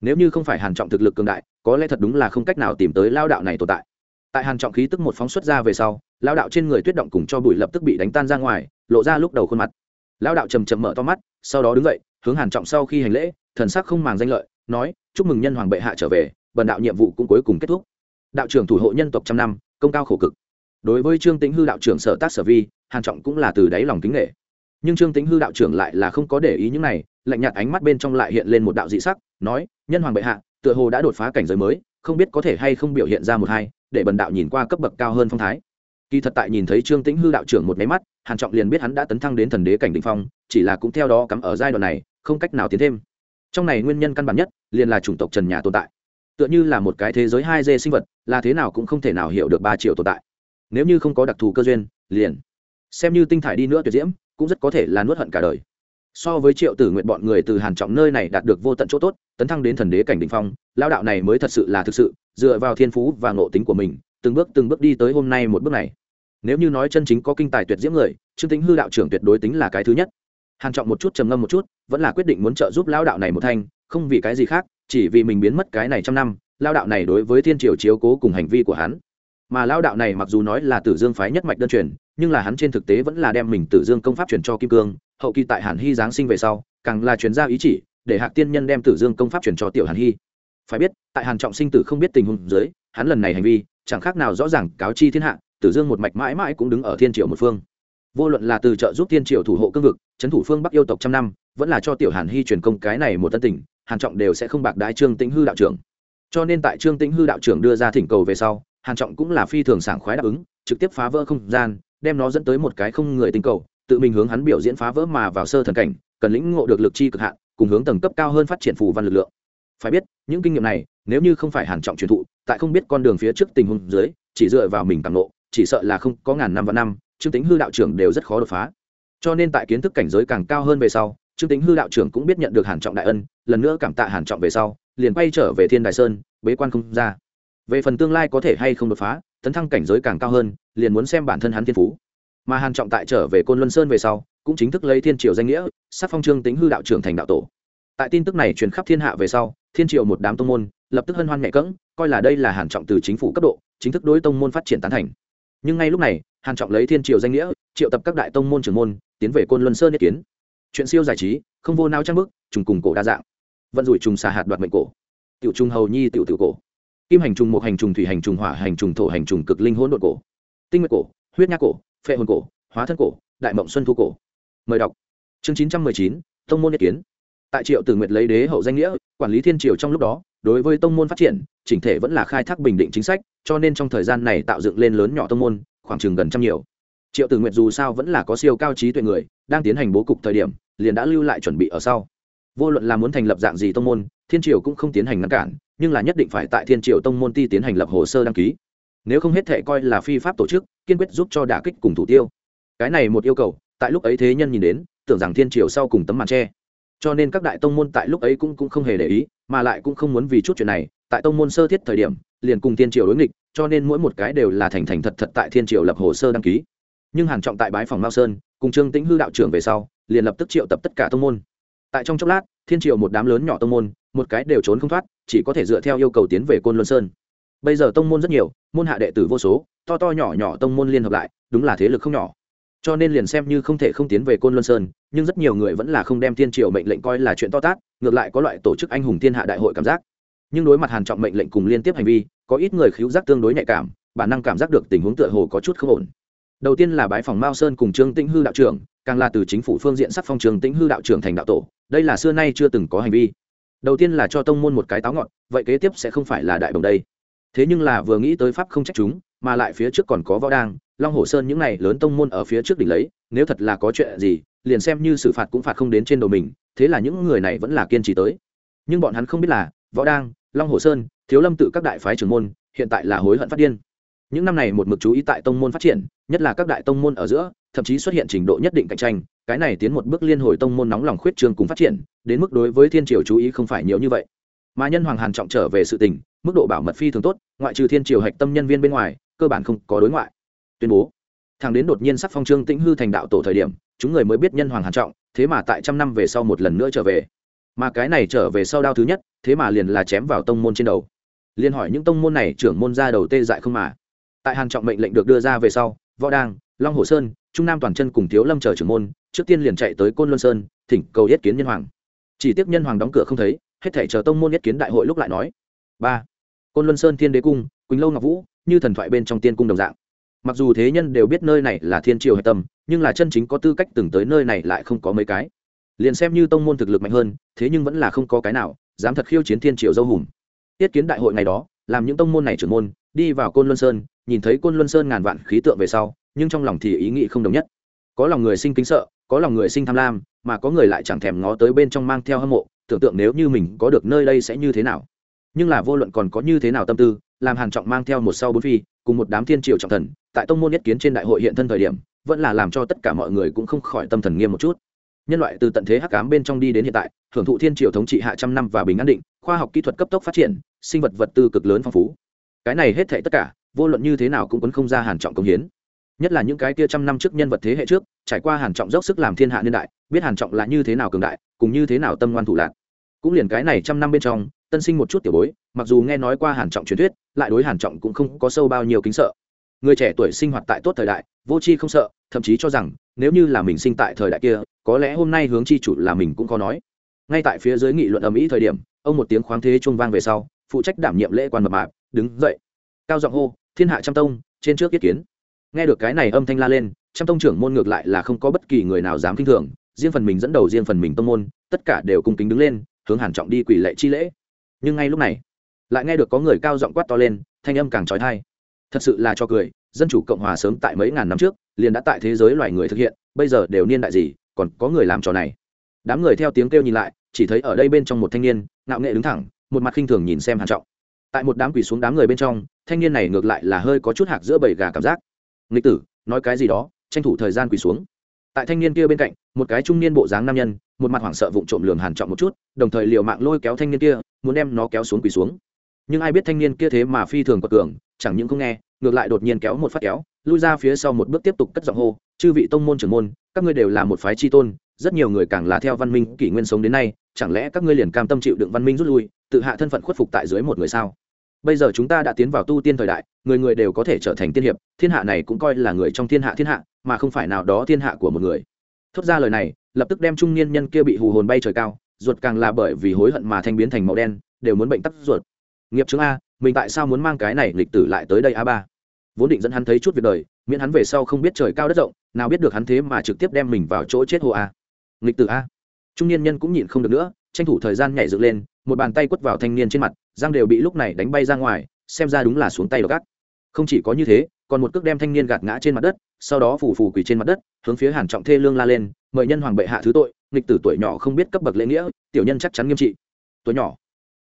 Nếu như không phải hàn trọng thực lực cường đại, có lẽ thật đúng là không cách nào tìm tới lao đạo này tồn tại. Tại hàn trọng khí tức một phóng xuất ra về sau, lao đạo trên người tuyết động cùng cho bụi lập tức bị đánh tan ra ngoài, lộ ra lúc đầu khuôn mặt. Lao đạo chầm chậm mở to mắt, sau đó đứng dậy, hướng hàn trọng sau khi hành lễ, thần sắc không màng danh lợi, nói, chúc mừng nhân hoàng bệ hạ trở về bần đạo nhiệm vụ cũng cuối cùng kết thúc. Đạo trưởng thủ hộ nhân tộc trăm năm, công cao khổ cực. Đối với trương tĩnh hư đạo trưởng sở tác sở vi, hàn trọng cũng là từ đáy lòng kính nghệ nhưng trương tĩnh hư đạo trưởng lại là không có để ý những này, lạnh nhạt ánh mắt bên trong lại hiện lên một đạo dị sắc, nói, nhân hoàng bệ hạ, tựa hồ đã đột phá cảnh giới mới, không biết có thể hay không biểu hiện ra một hai, để bần đạo nhìn qua cấp bậc cao hơn phong thái. Kỳ thật tại nhìn thấy trương tĩnh hư đạo trưởng một máy mắt, hàn trọng liền biết hắn đã tấn thăng đến thần đế cảnh đỉnh phong, chỉ là cũng theo đó cắm ở giai đoạn này, không cách nào tiến thêm. Trong này nguyên nhân căn bản nhất, liền là chủng tộc trần nhà tồn tại tựa như là một cái thế giới hai d sinh vật, là thế nào cũng không thể nào hiểu được ba triệu tồn tại. Nếu như không có đặc thù cơ duyên, liền. Xem như tinh thải đi nữa tuyệt diễm, cũng rất có thể là nuốt hận cả đời. So với triệu tử nguyện bọn người từ hàn trọng nơi này đạt được vô tận chỗ tốt, tấn thăng đến thần đế cảnh đỉnh phong lao đạo này mới thật sự là thực sự, dựa vào thiên phú và ngộ tính của mình, từng bước từng bước đi tới hôm nay một bước này. Nếu như nói chân chính có kinh tài tuyệt diễm người, trương tính hư đạo trưởng tuyệt đối tính là cái thứ nhất. Hàn trọng một chút trầm ngâm một chút, vẫn là quyết định muốn trợ giúp lao đạo này một thanh, không vì cái gì khác chỉ vì mình biến mất cái này trăm năm, lao đạo này đối với thiên triều chiếu cố cùng hành vi của hắn. Mà lao đạo này mặc dù nói là tử dương phái nhất mạch đơn truyền, nhưng là hắn trên thực tế vẫn là đem mình tử dương công pháp truyền cho kim cương, hậu kỳ tại hàn hy giáng sinh về sau, càng là truyền ra ý chỉ, để hạc tiên nhân đem tử dương công pháp truyền cho tiểu hàn hy. Phải biết, tại hàn trọng sinh tử không biết tình huống dưới, hắn lần này hành vi, chẳng khác nào rõ ràng cáo chi thiên hạ, tử dương một mạch mãi mãi cũng đứng ở thiên triều một phương. Vô luận là từ trợ giúp thiên triều thủ hộ cương vực trấn thủ phương bắc yêu tộc trăm năm, vẫn là cho tiểu hàn hy truyền công cái này một tân tình hàn trọng đều sẽ không bạc đái trương tĩnh hư đạo trưởng. Cho nên tại trương tĩnh hư đạo trưởng đưa ra thỉnh cầu về sau, hàn trọng cũng là phi thường sảng khoái đáp ứng, trực tiếp phá vỡ không gian, đem nó dẫn tới một cái không người tình cầu, tự mình hướng hắn biểu diễn phá vỡ mà vào sơ thần cảnh, cần lĩnh ngộ được lực chi cực hạn, cùng hướng tầng cấp cao hơn phát triển phù văn lực lượng. Phải biết, những kinh nghiệm này, nếu như không phải hàn trọng truyền thụ, tại không biết con đường phía trước tình huống dưới, chỉ dựa vào mình càng ngộ, chỉ sợ là không có ngàn năm và năm, trương tính hư đạo trưởng đều rất khó đột phá. Cho nên tại kiến thức cảnh giới càng cao hơn về sau trương tính hư đạo trưởng cũng biết nhận được hàn trọng đại ân lần nữa cảm tạ hàn trọng về sau liền quay trở về thiên đại sơn bế quan không ra. Về phần tương lai có thể hay không đột phá tấn thăng cảnh giới càng cao hơn liền muốn xem bản thân hắn thiên phú. Mà hàn trọng tại trở về côn luân sơn về sau cũng chính thức lấy thiên triều danh nghĩa sắc phong trương tính hư đạo trưởng thành đạo tổ. Tại tin tức này truyền khắp thiên hạ về sau thiên triều một đám tông môn lập tức hân hoan nhẹ cưỡng, coi là đây là hàn trọng từ chính phủ cấp độ chính thức đối tông môn phát triển tán thành. Nhưng ngay lúc này hàn trọng lấy thiên triều danh nghĩa triệu tập các đại tông môn trưởng môn tiến về côn luân sơn ý kiến chuyện siêu giải trí, không vô nao trang bức, trùng cùng cổ đa dạng. Vận rủi trùng xà hạt đoạt mệnh cổ. Tiểu trung hầu nhi tiểu tiểu cổ. Kim hành trùng một hành trùng, thủy hành trùng, hỏa hành trùng, thổ hành trùng, cực linh hỗn độn cổ. Tinh nguyệt cổ, huyết nhác cổ, phệ hồn cổ, hóa thân cổ, đại mộng xuân thu cổ. Mời đọc. Chương chín trăm mười chín, tông môn nhất kiến. Tại triệu tử nguyệt lấy đế hậu danh nghĩa, quản lý thiên triều trong lúc đó, đối với tông môn phát triển, chỉnh thể vẫn là khai thác bình định chính sách, cho nên trong thời gian này tạo dựng lên lớn nhỏ tông môn, khoảng chừng gần trăm nhiều. Triệu tử nguyệt dù sao vẫn là có siêu cao trí tuệ người đang tiến hành bố cục thời điểm liền đã lưu lại chuẩn bị ở sau. Vô luận là muốn thành lập dạng gì tông môn thiên triều cũng không tiến hành ngăn cản nhưng là nhất định phải tại thiên triều tông môn ti tiến hành lập hồ sơ đăng ký. Nếu không hết thể coi là phi pháp tổ chức kiên quyết giúp cho đả kích cùng thủ tiêu. Cái này một yêu cầu tại lúc ấy thế nhân nhìn đến tưởng rằng thiên triều sau cùng tấm màn tre cho nên các đại tông môn tại lúc ấy cũng, cũng không hề để ý mà lại cũng không muốn vì chút chuyện này tại tông môn sơ thiết thời điểm liền cùng thiên triều đối nghịch cho nên mỗi một cái đều là thành thành thật thật tại thiên triều lập hồ sơ đăng ký. Nhưng hàn trọng tại bái phòng mao sơn cùng trương tĩnh hư đạo trưởng về sau, liền lập tức triệu tập tất cả tông môn. Tại trong chốc lát, thiên triều một đám lớn nhỏ tông môn, một cái đều trốn không thoát, chỉ có thể dựa theo yêu cầu tiến về côn luân sơn. Bây giờ tông môn rất nhiều, môn hạ đệ tử vô số, to to nhỏ nhỏ tông môn liên hợp lại, đúng là thế lực không nhỏ. Cho nên liền xem như không thể không tiến về côn luân sơn, nhưng rất nhiều người vẫn là không đem thiên triều mệnh lệnh coi là chuyện to tát, ngược lại có loại tổ chức anh hùng thiên hạ đại hội cảm giác. Nhưng đối mặt hàn trọng mệnh lệnh cùng liên tiếp hành vi, có ít người khiếu giác tương đối nhạy cảm, bản năng cảm giác được tình huống tựa hồ có chút không ổn đầu tiên là bái phòng mao sơn cùng trương tĩnh hư đạo trưởng, càng là từ chính phủ phương diện sắc phong trường tĩnh hư đạo trưởng thành đạo tổ, đây là xưa nay chưa từng có hành vi. Đầu tiên là cho tông môn một cái táo ngọn, vậy kế tiếp sẽ không phải là đại đồng đây. Thế nhưng là vừa nghĩ tới pháp không trách chúng, mà lại phía trước còn có võ đang, long hồ sơn những này lớn tông môn ở phía trước đỉnh lấy, nếu thật là có chuyện gì, liền xem như xử phạt cũng phạt không đến trên đầu mình, thế là những người này vẫn là kiên trì tới. Nhưng bọn hắn không biết là, võ đang, long hồ sơn, thiếu lâm tự các đại phái trưởng môn, hiện tại là hối hận phát điên. Những năm này một mực chú ý tại tông môn phát triển nhất là các đại tông môn ở giữa, thậm chí xuất hiện trình độ nhất định cạnh tranh, cái này tiến một bước liên hồi tông môn nóng lòng khuyết trương cùng phát triển, đến mức đối với thiên triều chú ý không phải nhiều như vậy. Mà nhân hoàng hàn trọng trở về sự tình, mức độ bảo mật phi thường tốt, ngoại trừ thiên triều hạch tâm nhân viên bên ngoài, cơ bản không có đối ngoại. Tuyên bố, thằng đến đột nhiên sắc phong trương tĩnh hư thành đạo tổ thời điểm, chúng người mới biết nhân hoàng hàn trọng, thế mà tại trăm năm về sau một lần nữa trở về. Mà cái này trở về sau đao thứ nhất, thế mà liền là chém vào tông môn trên đầu. Liền hỏi những tông môn này trưởng môn ra đầu tê dại không mà. Tại hàn trọng mệnh lệnh được đưa ra về sau võ đang, long hồ sơn, trung nam toàn chân cùng thiếu lâm chờ trưởng môn, trước tiên liền chạy tới côn luân sơn, thỉnh cầu yết kiến nhân hoàng. Chỉ tiếc nhân hoàng đóng cửa không thấy, hết thể chờ tông môn yết kiến đại hội lúc lại nói. Ba, côn luân sơn thiên đế cung, quỳnh lâu ngọc vũ, như thần thoại bên trong tiên cung đồng dạng. Mặc dù thế nhân đều biết nơi này là thiên triều hạch tâm, nhưng là chân chính có tư cách từng tới nơi này lại không có mấy cái. Liền xem như tông môn thực lực mạnh hơn, thế nhưng vẫn là không có cái nào dám thật khiêu chiến thiên triều dâu hùng tiết kiến đại hội ngày đó, làm những tông môn này trưởng môn, đi vào côn luân sơn nhìn thấy côn luân sơn ngàn vạn khí tượng về sau, nhưng trong lòng thì ý nghĩ không đồng nhất. Có lòng người sinh kính sợ, có lòng người sinh tham lam, mà có người lại chẳng thèm ngó tới bên trong mang theo hâm mộ, tưởng tượng nếu như mình có được nơi đây sẽ như thế nào. Nhưng là vô luận còn có như thế nào tâm tư, làm hàn trọng mang theo một sau bốn phi, cùng một đám thiên triều trọng thần, tại tông môn nhất kiến trên đại hội hiện thân thời điểm, vẫn là làm cho tất cả mọi người cũng không khỏi tâm thần nghiêm một chút. Nhân loại từ tận thế hắc ám bên trong đi đến hiện tại, hưởng thụ thiên triều thống trị hạ trăm năm và bình an định, khoa học kỹ thuật cấp tốc phát triển, sinh vật vật tư cực lớn phong phú. Cái này hết thảy tất cả vô luận như thế nào cũng quấn không ra hàn trọng công hiến. Nhất là những cái kia trăm năm trước nhân vật thế hệ trước, trải qua hàn trọng dốc sức làm thiên hạ niên đại, biết hàn trọng là như thế nào cường đại, cùng như thế nào tâm ngoan thủ lạc. Cũng liền cái này trăm năm bên trong, tân sinh một chút tiểu bối, mặc dù nghe nói qua hàn trọng truyền thuyết, lại đối hàn trọng cũng không có sâu bao nhiêu kính sợ. Người trẻ tuổi sinh hoạt tại tốt thời đại, vô tri không sợ, thậm chí cho rằng, nếu như là mình sinh tại thời đại kia, có lẽ hôm nay hướng chi chủ là mình cũng có nói. Ngay tại phía dưới nghị luận ầm ĩ thời điểm, ông một tiếng khoáng thế chuông vang về sau, phụ trách đảm nhiệm lễ quan mập mạp, đứng dậy. Cao giọng hô thiên hạ trăm tông, trên trước yết kiến. Nghe được cái này âm thanh la lên, trăm tông trưởng môn ngược lại là không có bất kỳ người nào dám kinh thường, riêng phần mình dẫn đầu riêng phần mình tông môn, tất cả đều cung kính đứng lên, hướng hàn trọng đi quỳ lệ chi lễ. Nhưng ngay lúc này, lại nghe được có người cao giọng quát to lên, thanh âm càng trói thai. Thật sự là cho cười, dân chủ cộng hòa sớm tại mấy ngàn năm trước, liền đã tại thế giới loài người thực hiện, bây giờ đều niên đại gì, còn có người làm trò này. Đám người theo tiếng kêu nhìn lại, chỉ thấy ở đây bên trong một thanh niên, ngạo nghệ đứng thẳng, một mặt khinh thường nhìn xem hàn trọng tại một đám quỳ xuống đám người bên trong, thanh niên này ngược lại là hơi có chút hạc giữa bầy gà cảm giác. Nghịch tử, nói cái gì đó, tranh thủ thời gian quỳ xuống. Tại thanh niên kia bên cạnh, một cái trung niên bộ dáng nam nhân, một mặt hoảng sợ vụng trộm lường hàn trọng một chút, đồng thời liều mạng lôi kéo thanh niên kia, muốn đem nó kéo xuống quỳ xuống. Nhưng ai biết thanh niên kia thế mà phi thường quật cường, chẳng những không nghe, ngược lại đột nhiên kéo một phát kéo, lui ra phía sau một bước tiếp tục cất giọng hô, chư vị tông môn trưởng môn, các ngươi đều là một phái chi tôn, rất nhiều người càng là theo văn minh kỷ nguyên sống đến nay, chẳng lẽ các ngươi liền cam tâm chịu đựng văn minh rút lui tự hạ thân phận khuất phục tại dưới một người sao? Bây giờ chúng ta đã tiến vào tu tiên thời đại, người người đều có thể trở thành tiên hiệp, thiên hạ này cũng coi là người trong thiên hạ thiên hạ, mà không phải nào đó thiên hạ của một người. Thốt ra lời này, lập tức đem trung niên nhân kia bị hù hồn bay trời cao, ruột càng là bởi vì hối hận mà thanh biến thành màu đen, đều muốn bệnh tắc ruột. Nghiệp chứng a, mình tại sao muốn mang cái này lịch tử lại tới đây a ba? Vốn định dẫn hắn thấy chút việc đời, miễn hắn về sau không biết trời cao đất rộng, nào biết được hắn thế mà trực tiếp đem mình vào chỗ chết hồ a. Nghịch tử a. Trung niên nhân cũng nhịn không được nữa, tranh thủ thời gian nhảy dựng lên một bàn tay quất vào thanh niên trên mặt giang đều bị lúc này đánh bay ra ngoài, xem ra đúng là xuống tay đ gác không chỉ có như thế, còn một cước đem thanh niên gạt ngã trên mặt đất, sau đó phủ phủ quỳ trên mặt đất, hướng phía hàn trọng thê lương la lên, mời nhân hoàng bệ hạ thứ tội, nghịch tử tuổi nhỏ không biết cấp bậc lễ nghĩa, tiểu nhân chắc chắn nghiêm trị. Tuổi nhỏ?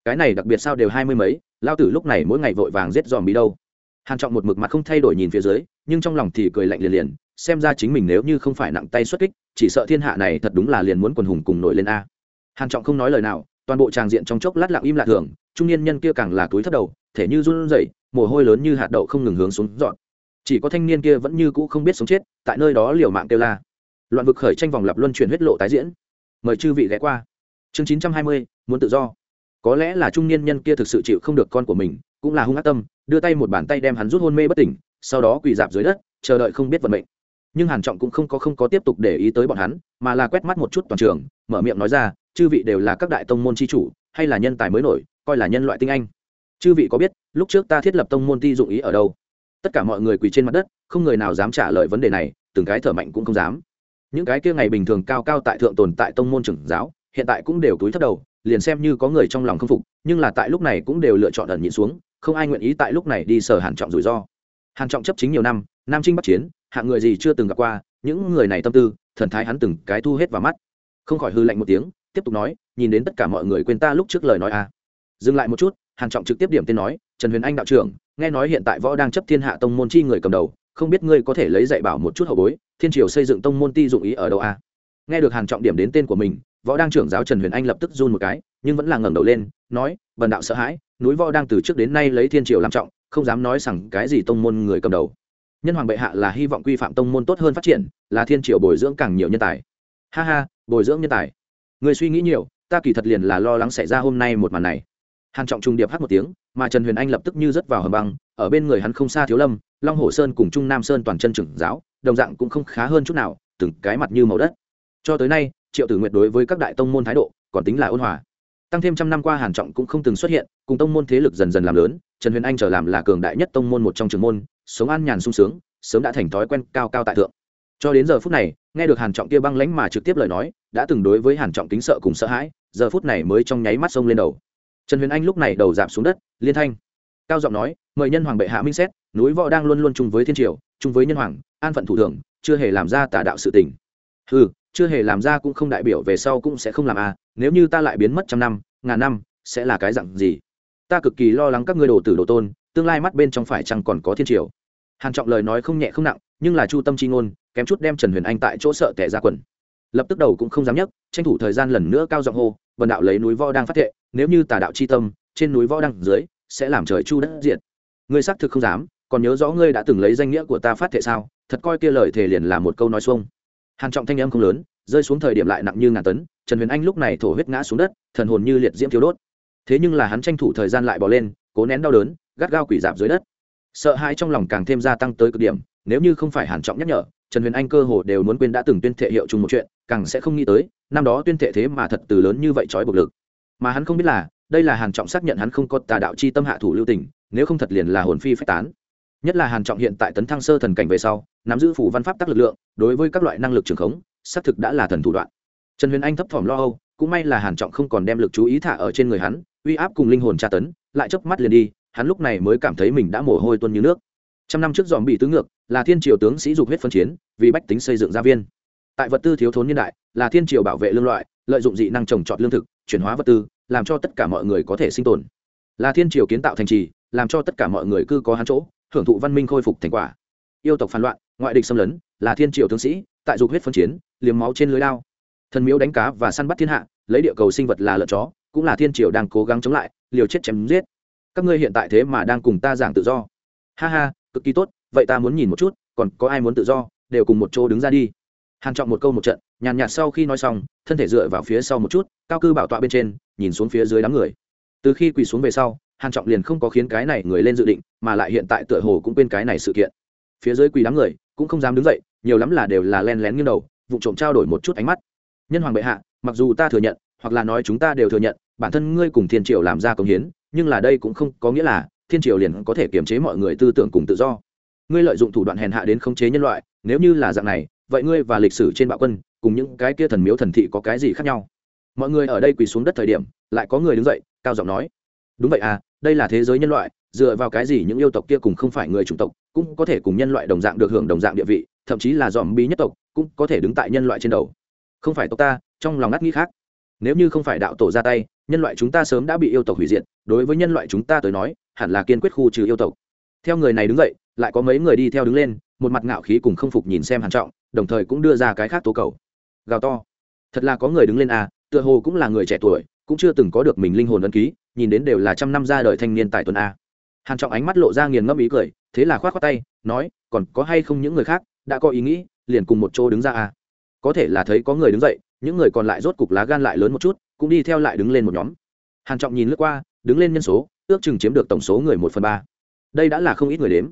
Cái này đặc biệt sao đều hai mươi mấy, lao tử lúc này mỗi ngày vội vàng giết dòm bí đâu. Hàn trọng một mực mặt không thay đổi nhìn phía dưới, nhưng trong lòng thì cười lạnh liền liền, xem ra chính mình nếu như không phải nặng tay xuất kích, chỉ sợ thiên hạ này thật đúng là liền muốn quần hùng cùng nổi lên a. Hàn trọng không nói lời nào toàn bộ tràng diện trong chốc lát lặng im lạ thường, trung niên nhân kia càng là túi thấp đầu, thể như run rẩy, mồ hôi lớn như hạt đậu không ngừng hướng xuống dọn. Chỉ có thanh niên kia vẫn như cũ không biết sống chết, tại nơi đó liều mạng kêu la. Loạn vực khởi tranh vòng lập luân chuyển huyết lộ tái diễn. Mời chư vị ghé qua. Chương chín trăm hai mươi, muốn tự do. Có lẽ là trung niên nhân kia thực sự chịu không được con của mình, cũng là hung ác tâm, đưa tay một bàn tay đem hắn rút hôn mê bất tỉnh, sau đó quỳ dạp dưới đất, chờ đợi không biết vận mệnh nhưng hàn trọng cũng không có không có tiếp tục để ý tới bọn hắn, mà là quét mắt một chút toàn trường, mở miệng nói ra, chư vị đều là các đại tông môn chi chủ, hay là nhân tài mới nổi, coi là nhân loại tinh anh. Chư vị có biết, lúc trước ta thiết lập tông môn ti dụng ý ở đâu? Tất cả mọi người quỳ trên mặt đất, không người nào dám trả lời vấn đề này, từng cái thở mạnh cũng không dám. Những cái kia ngày bình thường cao cao tại thượng tồn tại tông môn trưởng giáo, hiện tại cũng đều túi thấp đầu, liền xem như có người trong lòng không phục, nhưng là tại lúc này cũng đều lựa chọn ẩn nhịn xuống, không ai nguyện ý tại lúc này đi sở hàn trọng rủi ro. Hàn trọng chấp chính nhiều năm, nam trinh bắc chiến hạng người gì chưa từng gặp qua, những người này tâm tư, thần thái hắn từng cái thu hết vào mắt không khỏi hư lạnh một tiếng, tiếp tục nói, nhìn đến tất cả mọi người quên ta lúc trước lời nói a à. dừng lại một chút, hàn trọng trực tiếp điểm tên nói, trần huyền anh đạo trưởng, nghe nói hiện tại võ đang chấp thiên hạ tông môn chi người cầm đầu, không biết ngươi có thể lấy dạy bảo một chút hậu bối, thiên triều xây dựng tông môn ti dụng ý ở đâu a à? nghe được hàn trọng điểm đến tên của mình, võ đang trưởng giáo trần huyền anh lập tức run một cái, nhưng vẫn là ngẩng đầu lên, nói, bần đạo sợ hãi, núi võ đang từ trước đến nay lấy thiên triều làm trọng, không dám nói rằng cái gì tông môn người cầm đầu nhân hoàng bệ hạ là hy vọng quy phạm tông môn tốt hơn phát triển, là thiên triều bồi dưỡng càng nhiều nhân tài. Ha ha, bồi dưỡng nhân tài. Người suy nghĩ nhiều, ta kỳ thật liền là lo lắng xảy ra hôm nay một màn này. Hàn trọng trung điệp hát một tiếng, mà trần huyền anh lập tức như rớt vào hầm băng, ở bên người hắn không xa thiếu lâm, long hồ sơn cùng trung nam sơn toàn chân trưởng giáo, đồng dạng cũng không khá hơn chút nào, từng cái mặt như màu đất. Cho tới nay, triệu tử nguyệt đối với các đại tông môn thái độ, còn tính là ôn hòa. Tăng thêm trăm năm qua hàn trọng cũng không từng xuất hiện, cùng tông môn thế lực dần dần làm lớn, trần huyền anh trở làm là cường đại nhất tông môn một trong trường môn sống an nhàn sung sướng, sớm đã thành thói quen cao cao tại thượng. Cho đến giờ phút này, nghe được hàn trọng kia băng lãnh mà trực tiếp lời nói, đã từng đối với hàn trọng kính sợ cùng sợ hãi, giờ phút này mới trong nháy mắt sông lên đầu. Trần huyền anh lúc này đầu giảm xuống đất, liên thanh. Cao giọng nói, mời nhân hoàng bệ hạ minh xét, núi võ đang luôn luôn chung với thiên triều, chung với nhân hoàng, an phận thủ thường, chưa hề làm ra tà đạo sự tình. Ừ chưa hề làm ra cũng không đại biểu về sau cũng sẽ không làm à nếu như ta lại biến mất trăm năm, ngàn năm, sẽ là cái dặn gì? Ta cực kỳ lo lắng các ngươi đồ tử đồ tôn tương lai mắt bên trong phải chăng còn có thiên triều? Hàn trọng lời nói không nhẹ không nặng, nhưng là chu tâm chi ngôn, kém chút đem trần huyền anh tại chỗ sợ tẻ ra quần. Lập tức đầu cũng không dám nhấc, tranh thủ thời gian lần nữa cao giọng hô vần đạo lấy núi võ đang phát thệ, nếu như tà đạo chi tâm, trên núi võ đang dưới, sẽ làm trời chu đất diệt. Ngươi xác thực không dám, còn nhớ rõ ngươi đã từng lấy danh nghĩa của ta phát thệ sao? Thật coi kia lời thề liền là một câu nói xuông. Hàn trọng thanh âm không lớn, rơi xuống thời điểm lại nặng như ngàn tấn, trần huyền anh lúc này thổ huyết ngã xuống đất, thần hồn như liệt diễm thiếu đốt. Thế nhưng là hắn tranh thủ thời gian lại bỏ lên, cố nén đau đớn gắt gao quỷ dạp dưới đất. Sợ hãi trong lòng càng thêm gia tăng tới cực điểm, nếu như không phải hàn trọng nhắc nhở, trần huyền anh cơ hồ đều muốn quên đã từng tuyên thệ hiệu chung một chuyện, càng sẽ không nghĩ tới, năm đó tuyên thệ thế mà thật từ lớn như vậy trói buộc lực. Mà hắn không biết là, đây là hàn trọng xác nhận hắn không có tà đạo chi tâm hạ thủ lưu tình, nếu không thật liền là hồn phi phách tán. Nhất là hàn trọng hiện tại tấn thăng sơ thần cảnh về sau, nắm giữ phủ văn pháp tác lực lượng, đối với các loại năng lực trường khống, xác thực đã là thần thủ đoạn. Trần huyền anh thấp thỏm lo âu, cũng may là hàn trọng không còn đem lực chú ý thả ở trên người hắn, uy áp cùng linh hồn tra tấn, lại chớp mắt liền đi hắn lúc này mới cảm thấy mình đã mồ hôi tuôn như nước. Trăm năm trước dòm bị tứ ngược, là thiên triều tướng sĩ dục huyết phân chiến, vì bách tính xây dựng gia viên. Tại vật tư thiếu thốn niên đại, là thiên triều bảo vệ lương loại, lợi dụng dị năng trồng trọt lương thực, chuyển hóa vật tư, làm cho tất cả mọi người có thể sinh tồn. Là thiên triều kiến tạo thành trì, làm cho tất cả mọi người cư có hắn chỗ, hưởng thụ văn minh khôi phục thành quả. Yêu tộc phản loạn, ngoại địch xâm lấn, là thiên triều tướng sĩ, tại dục huyết phân chiến, liếm máu trên lưới lao thần miếu đánh cá và săn bắt thiên hạ, lấy địa cầu sinh vật là lợn chó, cũng là thiên triều đang cố gắng chống lại, liều chết chém giết các ngươi hiện tại thế mà đang cùng ta giảng tự do. Ha ha, cực kỳ tốt, vậy ta muốn nhìn một chút, còn có ai muốn tự do, đều cùng một chỗ đứng ra đi. Hàn trọng một câu một trận, nhàn nhạt sau khi nói xong, thân thể dựa vào phía sau một chút, cao cư bảo tọa bên trên, nhìn xuống phía dưới đám người. Từ khi quỳ xuống về sau, hàn trọng liền không có khiến cái này người lên dự định, mà lại hiện tại tựa hồ cũng quên cái này sự kiện. Phía dưới quỳ đám người, cũng không dám đứng dậy, nhiều lắm là đều là len lén nghiêng đầu, vụ trộm trao đổi một chút ánh mắt. Nhân hoàng bệ hạ, mặc dù ta thừa nhận, hoặc là nói chúng ta đều thừa nhận, bản thân ngươi cùng thiên triều làm ra công hiến nhưng là đây cũng không có nghĩa là thiên triều liền có thể kiềm chế mọi người tư tưởng cùng tự do. Ngươi lợi dụng thủ đoạn hèn hạ đến khống chế nhân loại, nếu như là dạng này, vậy ngươi và lịch sử trên bạo quân, cùng những cái kia thần miếu thần thị có cái gì khác nhau? Mọi người ở đây quỳ xuống đất thời điểm, lại có người đứng dậy, cao giọng nói, đúng vậy à đây là thế giới nhân loại, dựa vào cái gì những yêu tộc kia cùng không phải người chủng tộc, cũng có thể cùng nhân loại đồng dạng được hưởng đồng dạng địa vị, thậm chí là dòm bi nhất tộc, cũng có thể đứng tại nhân loại trên đầu. Không phải tộc ta, trong lòng ngắt nghĩ khác nếu như không phải đạo tổ ra tay, nhân loại chúng ta sớm đã bị yêu tộc hủy diệt, đối với nhân loại chúng ta tới nói, hẳn là kiên quyết khu trừ yêu tộc. Theo người này đứng dậy, lại có mấy người đi theo đứng lên, một mặt ngạo khí cùng không phục nhìn xem hàn trọng, đồng thời cũng đưa ra cái khác tố cầu. Gào to. Thật là có người đứng lên à tựa hồ cũng là người trẻ tuổi, cũng chưa từng có được mình linh hồn ấn ký, nhìn đến đều là trăm năm ra đời thanh niên tại tuần a. Hàn trọng ánh mắt lộ ra nghiền ngẫm ý cười, thế là khoát khoát tay, nói, còn có hay không những người khác, đã có ý nghĩ, liền cùng một chỗ đứng ra à. Có thể là thấy có người đứng dậy những người còn lại rốt cục lá gan lại lớn một chút, cũng đi theo lại đứng lên một nhóm. Hàn trọng nhìn lướt qua, đứng lên nhân số, ước chừng chiếm được tổng số người một phần ba. Đây đã là không ít người đếm.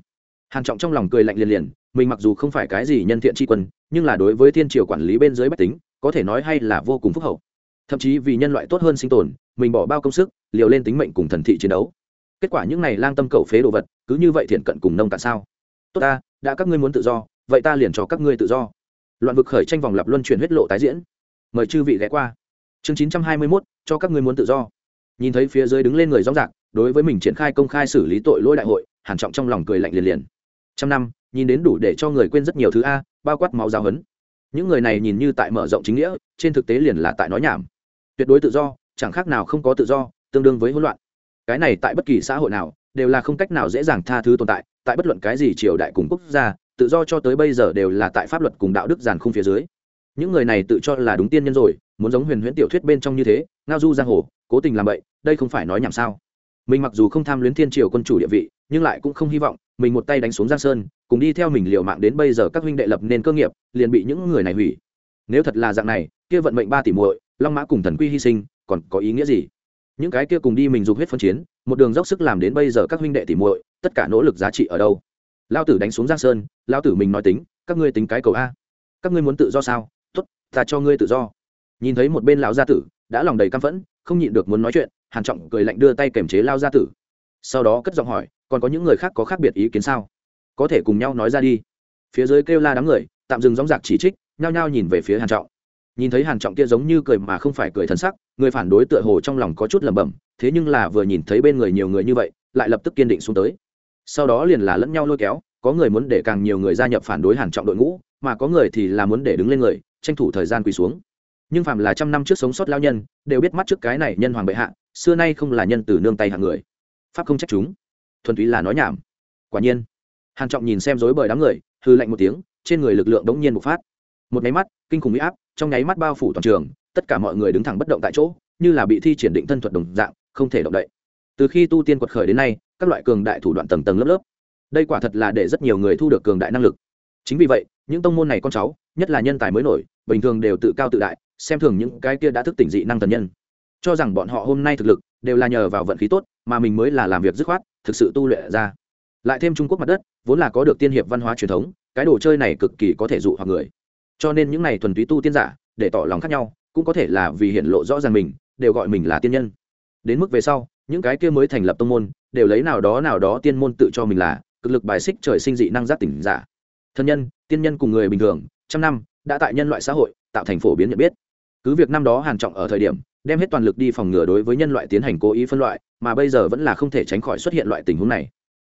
Hàn trọng trong lòng cười lạnh liền liền, mình mặc dù không phải cái gì nhân thiện tri quân, nhưng là đối với thiên triều quản lý bên dưới bách tính, có thể nói hay là vô cùng phúc hậu. Thậm chí vì nhân loại tốt hơn sinh tồn, mình bỏ bao công sức, liều lên tính mệnh cùng thần thị chiến đấu. Kết quả những này lang tâm cầu phế đồ vật, cứ như vậy thiện cận cùng nông cạn sao? Tốt ta, đã các ngươi muốn tự do, vậy ta liền cho các ngươi tự do. Loạn vực khởi tranh vòng lập luân chuyển huyết lộ tái diễn mời chư vị ghé qua. Chương chín trăm hai mươi 921, cho các ngươi muốn tự do. Nhìn thấy phía dưới đứng lên người rõ rạc đối với mình triển khai công khai xử lý tội lỗi đại hội hàn trọng trong lòng cười lạnh liền liền. Trăm năm nhìn đến đủ để cho người quên rất nhiều thứ a bao quát máu giáo hấn những người này nhìn như tại mở rộng chính nghĩa trên thực tế liền là tại nói nhảm. Tuyệt đối tự do chẳng khác nào không có tự do tương đương với hỗn loạn. Cái này tại bất kỳ xã hội nào đều là không cách nào dễ dàng tha thứ tồn tại tại bất luận cái gì triều đại cùng quốc gia tự do cho tới bây giờ đều là tại pháp luật cùng đạo đức giàn khung phía dưới những người này tự cho là đúng tiên nhân rồi, muốn giống huyền huyễn tiểu thuyết bên trong như thế, ngao du giang hồ, cố tình làm vậy đây không phải nói nhảm sao? Mình mặc dù không tham luyến thiên triều quân chủ địa vị, nhưng lại cũng không hy vọng mình một tay đánh xuống giang sơn, cùng đi theo mình liều mạng đến bây giờ các huynh đệ lập nên cơ nghiệp, liền bị những người này hủy. Nếu thật là dạng này, kia vận mệnh ba tỷ muội, long mã cùng thần quy hy sinh, còn có ý nghĩa gì? Những cái kia cùng đi mình dục huyết phân chiến, một đường dốc sức làm đến bây giờ các huynh đệ tỷ muội, tất cả nỗ lực giá trị ở đâu? Lao tử đánh xuống giang sơn lao tử mình nói tính, các ngươi tính cái cầu a. Các ngươi muốn tự do sao? Ta cho ngươi tự do. Nhìn thấy một bên lão gia tử, đã lòng đầy căm phẫn, không nhịn được muốn nói chuyện, hàn trọng cười lạnh đưa tay kềm chế lao gia tử. Sau đó cất giọng hỏi, còn có những người khác có khác biệt ý kiến sao? Có thể cùng nhau nói ra đi. Phía dưới kêu la đám người, tạm dừng dóng dạc chỉ trích, nhao nhao nhìn về phía hàn trọng. Nhìn thấy hàn trọng kia giống như cười mà không phải cười thần sắc, người phản đối tựa hồ trong lòng có chút lẩm bẩm, thế nhưng là vừa nhìn thấy bên người nhiều người như vậy, lại lập tức kiên định xuống tới. Sau đó liền là lẫn nhau lôi kéo, có người muốn để càng nhiều người gia nhập phản đối hàn trọng đội ngũ, mà có người thì là muốn để đứng lên người tranh thủ thời gian quỳ xuống. Nhưng phàm là trăm năm trước sống sót lao nhân, đều biết mắt trước cái này nhân hoàng bệ hạ, xưa nay không là nhân từ nương tay hạng người. Pháp không trách chúng. Thuần túy là nói nhảm. Quả nhiên, hàn trọng nhìn xem rối bời đám người hư lạnh một tiếng, trên người lực lượng đống nhiên bộc phát. Một máy mắt, kinh khủng uy áp, trong nháy mắt bao phủ toàn trường, tất cả mọi người đứng thẳng bất động tại chỗ, như là bị thi triển định thân thuật đồng dạng, không thể động đậy. Từ khi tu tiên quật khởi đến nay, các loại cường đại thủ đoạn tầng tầng lớp lớp. Đây quả thật là để rất nhiều người thu được cường đại năng lực. Chính vì vậy những tông môn này con cháu, nhất là nhân tài mới nổi, bình thường đều tự cao tự đại, xem thường những cái kia đã thức tỉnh dị năng thần nhân. Cho rằng bọn họ hôm nay thực lực đều là nhờ vào vận khí tốt, mà mình mới là làm việc dứt khoát, thực sự tu luyện ra. Lại thêm trung quốc mặt đất, vốn là có được tiên hiệp văn hóa truyền thống, cái đồ chơi này cực kỳ có thể dụ hoặc người. Cho nên những này thuần túy tu tiên giả, để tỏ lòng khác nhau, cũng có thể là vì hiện lộ rõ ràng mình, đều gọi mình là tiên nhân. Đến mức về sau, những cái kia mới thành lập tông môn, đều lấy nào đó nào đó tiên môn tự cho mình là, cực lực bài xích trời sinh dị năng giác tỉnh giả thân nhân, tiên nhân cùng người bình thường, trăm năm, đã tại nhân loại xã hội, tạo thành phổ biến nhận biết. Cứ việc năm đó hàn trọng ở thời điểm, đem hết toàn lực đi phòng ngừa đối với nhân loại tiến hành cố ý phân loại, mà bây giờ vẫn là không thể tránh khỏi xuất hiện loại tình huống này.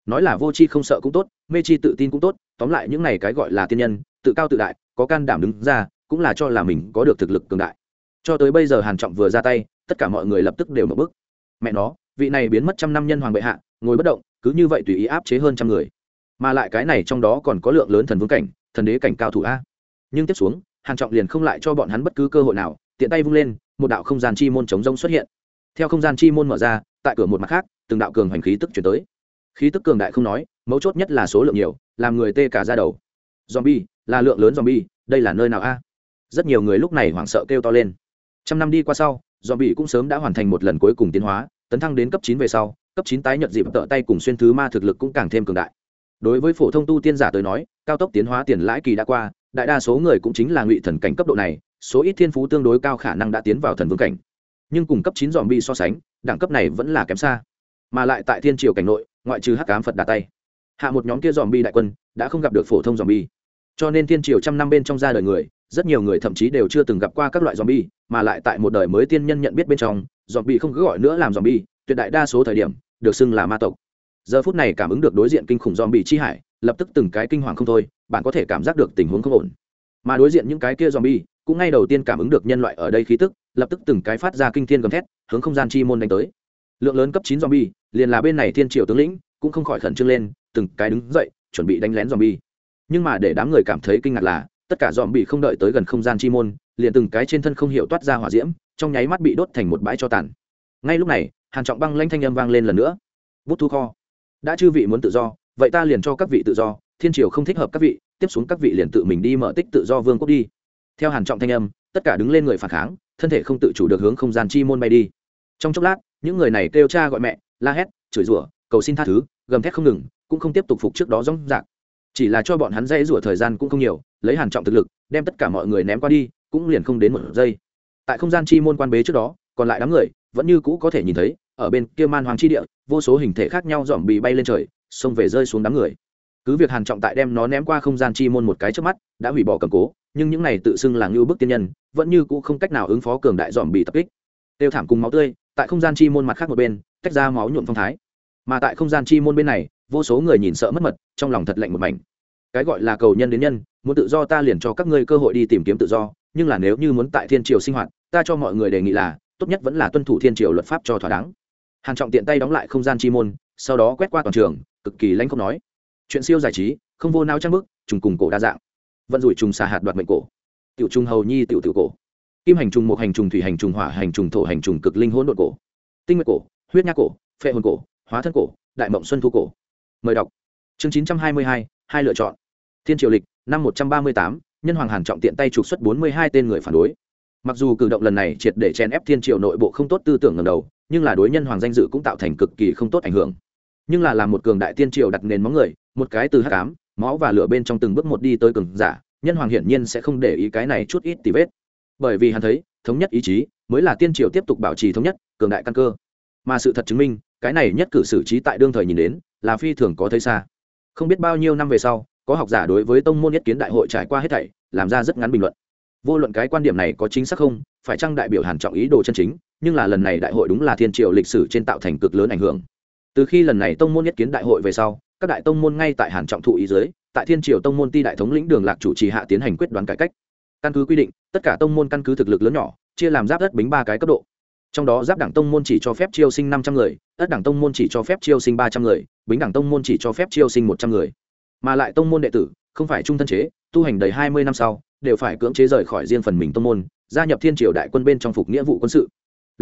Nói là vô tri không sợ cũng tốt, mê chi tự tin cũng tốt, tóm lại những này cái gọi là tiên nhân, tự cao tự đại, có can đảm đứng ra, cũng là cho là mình có được thực lực cường đại. Cho tới bây giờ hàn trọng vừa ra tay, tất cả mọi người lập tức đều mở bức. Mẹ nó, vị này biến mất trăm năm nhân hoàng bệ hạ, ngồi bất động, cứ như vậy tùy ý áp chế hơn trăm người mà lại cái này trong đó còn có lượng lớn thần vương cảnh, thần đế cảnh cao thủ a. Nhưng tiếp xuống, hàn trọng liền không lại cho bọn hắn bất cứ cơ hội nào, tiện tay vung lên, một đạo không gian chi môn chống rông xuất hiện. Theo không gian chi môn mở ra, tại cửa một mặt khác, từng đạo cường hành khí tức chuyển tới. Khí tức cường đại không nói, mấu chốt nhất là số lượng nhiều, làm người tê cả ra đầu. Zombie, là lượng lớn zombie, đây là nơi nào a? Rất nhiều người lúc này hoảng sợ kêu to lên. Trăm năm đi qua sau, zombie cũng sớm đã hoàn thành một lần cuối cùng tiến hóa, tấn thăng đến cấp chín về sau, cấp chín tái nhợt dịp tợ tay cùng xuyên thứ ma thực lực cũng càng thêm cường đại đối với phổ thông tu tiên giả tới nói, cao tốc tiến hóa tiền lãi kỳ đã qua, đại đa số người cũng chính là ngụy thần cảnh cấp độ này, số ít thiên phú tương đối cao khả năng đã tiến vào thần vương cảnh. Nhưng cùng cấp chín dòm bi so sánh, đẳng cấp này vẫn là kém xa. Mà lại tại thiên triều cảnh nội, ngoại trừ hắc cám phật đà tay hạ một nhóm kia dòm bi đại quân đã không gặp được phổ thông dòm bi cho nên thiên triều trăm năm bên trong ra đời người, rất nhiều người thậm chí đều chưa từng gặp qua các loại dòm bi mà lại tại một đời mới tiên nhân nhận biết bên trong dòm bi không cứ gọi nữa làm dòm bi tuyệt đại đa số thời điểm, được xưng là ma tộc giờ phút này cảm ứng được đối diện kinh khủng dòm bị chi hải, lập tức từng cái kinh hoàng không thôi, bạn có thể cảm giác được tình huống không ổn. Mà đối diện những cái kia dòm bi cũng ngay đầu tiên cảm ứng được nhân loại ở đây khí tức, lập tức từng cái phát ra kinh thiên gầm thét, hướng không gian chi môn đánh tới. Lượng lớn cấp chín zombie, liền là bên này thiên triều tướng lĩnh, cũng không khỏi khẩn trương lên, từng cái đứng dậy, chuẩn bị đánh lén zombie. Nhưng mà để đám người cảm thấy kinh ngạc là, tất cả zombie không đợi tới gần không gian chi môn, liền từng cái trên thân không hiểu toát ra hỏa diễm, trong nháy mắt bị đốt thành một bãi cho tàn. Ngay lúc này hàn trọng băng lanh thanh âm vang lên lần nữa. Bút thu kho đã chư vị muốn tự do, vậy ta liền cho các vị tự do, thiên triều không thích hợp các vị, tiếp xuống các vị liền tự mình đi mở tích tự do vương quốc đi. Theo hàn trọng thanh âm, tất cả đứng lên người phản kháng, thân thể không tự chủ được hướng không gian chi môn bay đi. Trong chốc lát, những người này kêu cha gọi mẹ, la hét, chửi rủa, cầu xin tha thứ, gầm thét không ngừng, cũng không tiếp tục phục trước đó rong rạc. Chỉ là cho bọn hắn dây rủa thời gian cũng không nhiều, lấy hàn trọng thực lực, đem tất cả mọi người ném qua đi, cũng liền không đến một giây. Tại không gian chi môn quan bế trước đó, còn lại đám người, vẫn như cũ có thể nhìn thấy, ở bên kia man hoàng chi địa vô số hình thể khác nhau dòm bị bay lên trời, xông về rơi xuống đám người. Cứ việc hàn trọng tại đem nó ném qua không gian chi môn một cái trước mắt, đã hủy bỏ cầm cố, nhưng những này tự xưng là ngưu bức tiên nhân, vẫn như cũ không cách nào ứng phó cường đại dòm bị tập kích. Tiêu thảm cùng máu tươi, tại không gian chi môn mặt khác một bên, tách ra máu nhuộm phong thái. Mà tại không gian chi môn bên này, vô số người nhìn sợ mất mật, trong lòng thật lạnh một mảnh. Cái gọi là cầu nhân đến nhân, muốn tự do ta liền cho các ngươi cơ hội đi tìm kiếm tự do, nhưng là nếu như muốn tại thiên triều sinh hoạt, ta cho mọi người đề nghị là, tốt nhất vẫn là tuân thủ thiên triều luật pháp cho thỏa đáng hàn trọng tiện tay đóng lại không gian chi môn, sau đó quét qua toàn trường, cực kỳ lãnh không nói. Chuyện siêu giải trí, không vô nao trang bức, trùng cùng cổ đa dạng. Vận rủi trùng xà hạt đoạt mệnh cổ. Tiểu trùng hầu nhi tiểu tiểu cổ. Kim hành trùng một hành trùng, thủy hành trùng, hỏa hành trùng, thổ hành trùng, cực linh hỗn độn cổ. Tinh nguyệt cổ, huyết nhác cổ, phệ hồn cổ, hóa thân cổ, đại mộng xuân thu cổ. Mời đọc. Chương chín trăm hai mươi hai hai lựa chọn. Thiên triều lịch, năm một trăm ba mươi tám, nhân hoàng hàn trọng tiện tay trục xuất bốn mươi hai tên người phản đối. Mặc dù cử động lần này triệt để chèn ép thiên triều nội bộ không tốt tư tưởng ngầm đầu nhưng là đối nhân hoàng danh dự cũng tạo thành cực kỳ không tốt ảnh hưởng. Nhưng là làm một cường đại tiên triều đặt nền móng người, một cái từ hắc ám, máu và lửa bên trong từng bước một đi tới cường giả, nhân hoàng hiển nhiên sẽ không để ý cái này chút ít tì vết. Bởi vì hắn thấy, thống nhất ý chí mới là tiên triều tiếp tục bảo trì thống nhất, cường đại căn cơ. Mà sự thật chứng minh, cái này nhất cử xử trí tại đương thời nhìn đến, là phi thường có thấy xa. Không biết bao nhiêu năm về sau, có học giả đối với tông môn nhất kiến đại hội trải qua hết thảy, làm ra rất ngắn bình luận. Vô luận cái quan điểm này có chính xác không, phải chăng đại biểu hàn trọng ý đồ chân chính nhưng là lần này đại hội đúng là thiên triều lịch sử trên tạo thành cực lớn ảnh hưởng. Từ khi lần này tông môn nhất kiến đại hội về sau, các đại tông môn ngay tại hàn trọng thụ ý dưới, tại thiên triều tông môn ti đại thống lĩnh đường lạc chủ trì hạ tiến hành quyết đoán cải cách. Căn cứ quy định, tất cả tông môn căn cứ thực lực lớn nhỏ, chia làm giáp đất bính ba cái cấp độ. Trong đó giáp đảng tông môn chỉ cho phép chiêu sinh năm trăm người ất đảng tông môn chỉ cho phép chiêu sinh ba trăm người, bính đảng tông môn chỉ cho phép chiêu sinh một trăm người. Mà lại tông môn đệ tử, không phải trung thân chế, tu hành đầy hai mươi năm sau, đều phải cưỡng chế rời khỏi riêng phần mình tông môn, gia nhập thiên triều đại quân bên trong phục nghĩa vụ quân sự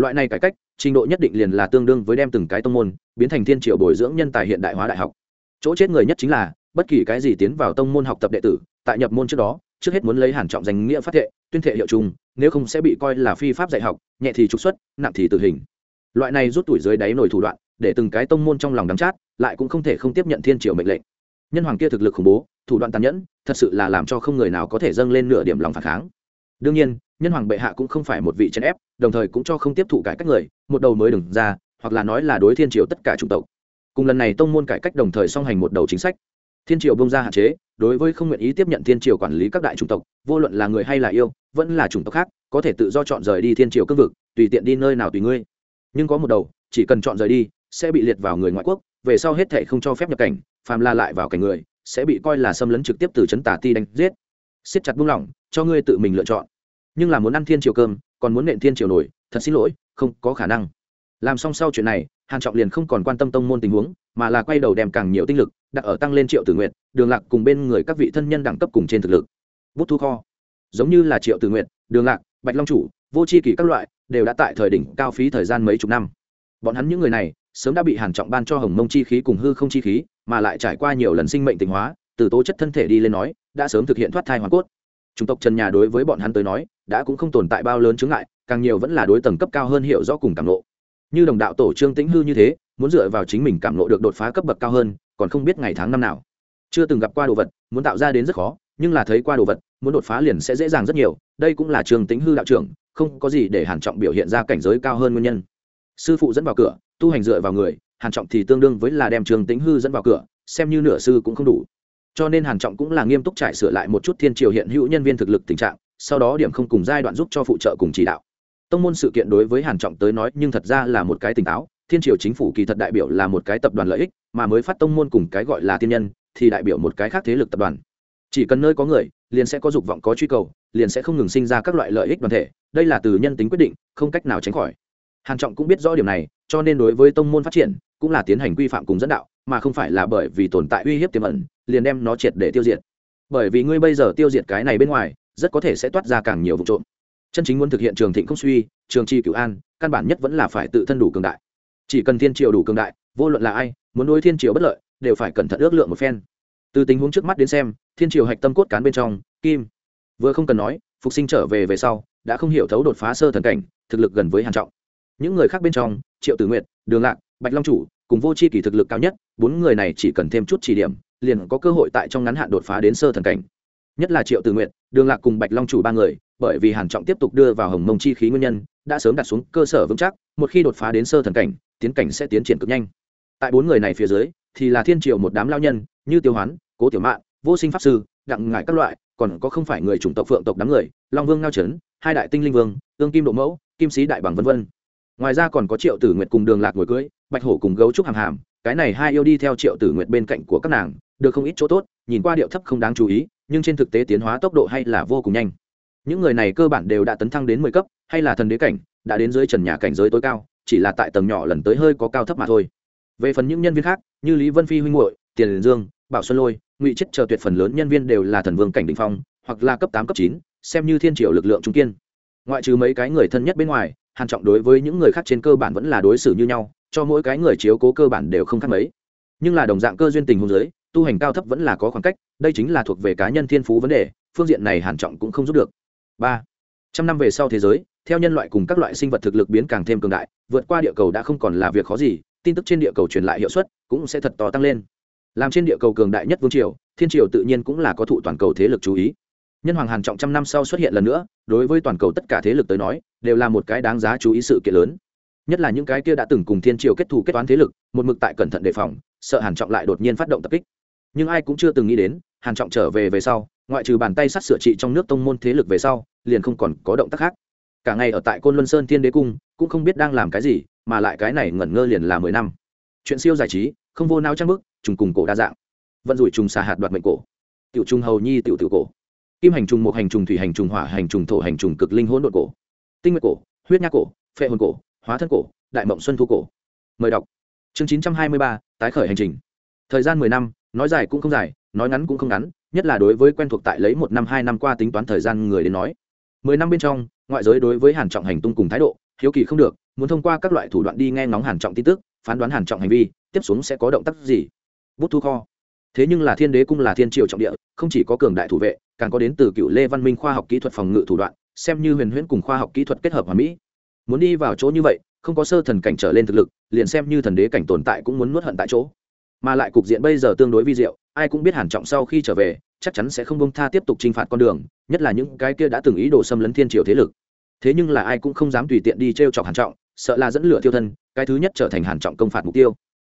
loại này cải cách, trình độ nhất định liền là tương đương với đem từng cái tông môn biến thành thiên triệu bồi dưỡng nhân tài hiện đại hóa đại học. Chỗ chết người nhất chính là, bất kỳ cái gì tiến vào tông môn học tập đệ tử, tại nhập môn trước đó, trước hết muốn lấy hàn trọng danh nghĩa phát thệ, tuyên thệ hiệu chung nếu không sẽ bị coi là phi pháp dạy học, nhẹ thì trục xuất, nặng thì tử hình. Loại này rút tuổi dưới đáy nổi thủ đoạn, để từng cái tông môn trong lòng đắng chát, lại cũng không thể không tiếp nhận thiên triều mệnh lệnh. Nhân hoàng kia thực lực khủng bố, thủ đoạn tàn nhẫn, thật sự là làm cho không người nào có thể dâng lên nửa điểm lòng phản kháng. Đương nhiên nhân hoàng bệ hạ cũng không phải một vị chèn ép, đồng thời cũng cho không tiếp thụ cải cách người, một đầu mới đừng ra, hoặc là nói là đối thiên triều tất cả chủng tộc. Cùng lần này tông môn cải cách đồng thời song hành một đầu chính sách. Thiên triều bông ra hạn chế, đối với không nguyện ý tiếp nhận thiên triều quản lý các đại chủng tộc, vô luận là người hay là yêu, vẫn là chủng tộc khác, có thể tự do chọn rời đi thiên triều cương vực, tùy tiện đi nơi nào tùy ngươi. Nhưng có một đầu, chỉ cần chọn rời đi, sẽ bị liệt vào người ngoại quốc, về sau hết thể không cho phép nhập cảnh, phàm la lại vào cảnh người, sẽ bị coi là xâm lấn trực tiếp từ chấn tả ti đánh giết. Siết chặt buông lỏng, cho ngươi tự mình lựa chọn nhưng là muốn ăn thiên triều cơm, còn muốn nện thiên triều nổi thật xin lỗi, không có khả năng. Làm xong sau chuyện này, hàn trọng liền không còn quan tâm tông môn tình huống, mà là quay đầu đem càng nhiều tinh lực đặt ở tăng lên triệu tử nguyện đường lạc cùng bên người các vị thân nhân đẳng cấp cùng trên thực lực. Bút thu kho. Giống như là triệu tử nguyện đường lạc, bạch long chủ, vô c h i kỷ các loại, đều đã tại thời đỉnh cao phí thời gian mấy chục năm. Bọn hắn những người này, sớm đã bị hàn trọng ban cho hồng mông chi khí cùng hư không chi khí, mà lại trải qua nhiều lần sinh mệnh tình hóa, từ tố chất thân thể đi lên nói, đã sớm thực hiện thoát thai hoàn cốt. Chủng tộc trần nhà đối với bọn hắn tới nói đã cũng không tồn tại bao lớn chướng ngại, càng nhiều vẫn là đối tầng cấp cao hơn hiểu rõ cùng cảm lộ như đồng đạo tổ trương tĩnh hư như thế, muốn dựa vào chính mình cảm lộ được đột phá cấp bậc cao hơn, còn không biết ngày tháng năm nào. Chưa từng gặp qua đồ vật, muốn tạo ra đến rất khó, nhưng là thấy qua đồ vật, muốn đột phá liền sẽ dễ dàng rất nhiều. Đây cũng là trương tĩnh hư đạo trưởng, không có gì để hàn trọng biểu hiện ra cảnh giới cao hơn nguyên nhân. Sư phụ dẫn vào cửa, tu hành dựa vào người, hàn trọng thì tương đương với là đem trương tĩnh hư dẫn vào cửa, xem như nửa sư cũng không đủ. Cho nên hàn trọng cũng là nghiêm túc trải sửa lại một chút thiên triều hiện hữu nhân viên thực lực tình trạng sau đó điểm không cùng giai đoạn giúp cho phụ trợ cùng chỉ đạo. Tông môn sự kiện đối với hàn trọng tới nói nhưng thật ra là một cái tỉnh táo, thiên triều chính phủ kỳ thật đại biểu là một cái tập đoàn lợi ích, mà mới phát tông môn cùng cái gọi là tiên nhân thì đại biểu một cái khác thế lực tập đoàn. Chỉ cần nơi có người, liền sẽ có dục vọng, có truy cầu, liền sẽ không ngừng sinh ra các loại lợi ích đoàn thể, đây là từ nhân tính quyết định, không cách nào tránh khỏi. Hàn trọng cũng biết rõ điểm này, cho nên đối với tông môn phát triển cũng là tiến hành quy phạm cùng dẫn đạo, mà không phải là bởi vì tồn tại uy hiếp tiềm ẩn, liền đem nó triệt để tiêu diệt. Bởi vì ngươi bây giờ tiêu diệt cái này bên ngoài rất có thể sẽ toát ra càng nhiều vụ trộm. Chân chính muốn thực hiện trường thịnh không suy, trường tri cửu an, căn bản nhất vẫn là phải tự thân đủ cường đại. Chỉ cần thiên triều đủ cường đại, vô luận là ai, muốn đối thiên triều bất lợi, đều phải cẩn thận ước lượng một phen. Từ tình huống trước mắt đến xem, thiên triều hạch tâm cốt cán bên trong, kim. Vừa không cần nói, phục sinh trở về về sau, đã không hiểu thấu đột phá sơ thần cảnh, thực lực gần với hàn trọng. Những người khác bên trong, triệu tử nguyệt, đường lạc, bạch long chủ, cùng vô c h i kỳ thực lực cao nhất, bốn người này chỉ cần thêm chút chỉ điểm, liền có cơ hội tại trong ngắn hạn đột phá đến sơ thần cảnh nhất là triệu tử nguyện đường lạc cùng bạch long chủ ba người, bởi vì hàn trọng tiếp tục đưa vào hồng mông chi khí nguyên nhân, đã sớm đặt xuống cơ sở vững chắc, một khi đột phá đến sơ thần cảnh, tiến cảnh sẽ tiến triển cực nhanh. Tại bốn người này phía dưới, thì là thiên triều một đám lao nhân, như tiêu hoán, cố tiểu mạn, vô sinh pháp sư, đặng ngải các loại, còn có không phải người chủng tộc phượng tộc đám người, long vương ngao trấn, hai đại tinh linh vương, tương kim độ mẫu, kim sĩ đại bằng vân vân. Ngoài ra còn có triệu tử nguyệt cùng đường lạc ngồi cưới, bạch hổ cùng gấu trúc hàm hàm, cái này hai yêu đi theo triệu tử nguyệt bên cạnh của các nàng, được không ít chỗ tốt, nhìn qua điệu thấp không đáng chú ý nhưng trên thực tế tiến hóa tốc độ hay là vô cùng nhanh. Những người này cơ bản đều đã tấn thăng đến mười cấp, hay là thần đế cảnh, đã đến dưới trần nhà cảnh giới tối cao, chỉ là tại tầng nhỏ lần tới hơi có cao thấp mà thôi. Về phần những nhân viên khác, như lý vân phi huynh hội tiền dương, bảo xuân lôi, ngụy chết chờ tuyệt phần lớn nhân viên đều là thần vương cảnh đ ỉ n h phong, hoặc là cấp tám, cấp chín, xem như thiên triều lực lượng trung kiên. Ngoại trừ mấy cái người thân nhất bên ngoài, hàn trọng đối với những người khác trên cơ bản vẫn là đối xử như nhau, cho mỗi cái người chiếu cố cơ bản đều không khác mấy. Nhưng là đồng dạng cơ duyên tình hôn giới tu hành cao thấp vẫn là có khoảng cách, đây chính là thuộc về cá nhân thiên phú vấn đề, phương diện này hàn trọng cũng không giúp được. Ba, trăm năm về sau thế giới, theo nhân loại cùng các loại sinh vật thực lực biến càng thêm cường đại, vượt qua địa cầu đã không còn là việc khó gì, tin tức trên địa cầu truyền lại hiệu suất cũng sẽ thật to tăng lên. Làm trên địa cầu cường đại nhất vương triều, thiên triều tự nhiên cũng là có thụ toàn cầu thế lực chú ý. Nhân hoàng hàn trọng trăm năm sau xuất hiện lần nữa, đối với toàn cầu tất cả thế lực tới nói, đều là một cái đáng giá chú ý sự kiện lớn. Nhất là những cái kia đã từng cùng thiên triều kết thù kết toán thế lực, một mực tại cẩn thận đề phòng, sợ hàn trọng lại đột nhiên phát động tập kích nhưng ai cũng chưa từng nghĩ đến, hàn trọng trở về về sau, ngoại trừ bàn tay sắt sửa trị trong nước tông môn thế lực về sau, liền không còn có động tác khác. Cả ngày ở tại côn luân sơn thiên đế cung, cũng không biết đang làm cái gì, mà lại cái này ngẩn ngơ liền là mười năm. Chuyện siêu giải trí, không vô nao trang bức, trùng cùng cổ đa dạng. Vận rủi trùng xà hạt đoạt mệnh cổ. Tiểu trùng hầu nhi tiểu tiểu cổ. Kim hành trùng một hành trùng, thủy hành trùng, hỏa hành trùng, thổ hành trùng, cực linh hỗn độn cổ. Tinh nguyệt cổ, huyết nhác cổ, phệ hồn cổ, hóa thân cổ, đại mộng xuân thu cổ. Mời đọc. Chương chín trăm hai mươi ba, tái khởi hành trình. Thời gian mười năm nói dài cũng không dài, nói ngắn cũng không ngắn, nhất là đối với quen thuộc tại lấy một năm, hai năm qua tính toán thời gian người đến nói. Mười năm bên trong, ngoại giới đối với hàn trọng hành tung cùng thái độ, hiếu kỳ không được, muốn thông qua các loại thủ đoạn đi nghe ngóng hàn trọng tin tức, phán đoán hàn trọng hành vi, tiếp xuống sẽ có động tác gì. Bút thu kho. Thế nhưng là thiên đế cung là thiên triều trọng địa, không chỉ có cường đại thủ vệ, càng có đến từ cựu lê văn minh khoa học kỹ thuật phòng ngự thủ đoạn, xem như huyền huyễn cùng khoa học kỹ thuật kết hợp hòa mỹ. Muốn đi vào chỗ như vậy, không có sơ thần cảnh trở lên thực lực, liền xem như thần đế cảnh tồn tại cũng muốn nuốt hận tại chỗ mà lại cục diện bây giờ tương đối vi diệu, ai cũng biết hàn trọng sau khi trở về, chắc chắn sẽ không bông tha tiếp tục trinh phạt con đường, nhất là những cái kia đã từng ý đồ xâm lấn thiên triều thế lực. Thế nhưng là ai cũng không dám tùy tiện đi treo chọc hàn trọng, sợ là dẫn lửa tiêu thân, cái thứ nhất trở thành hàn trọng công phạt mục tiêu.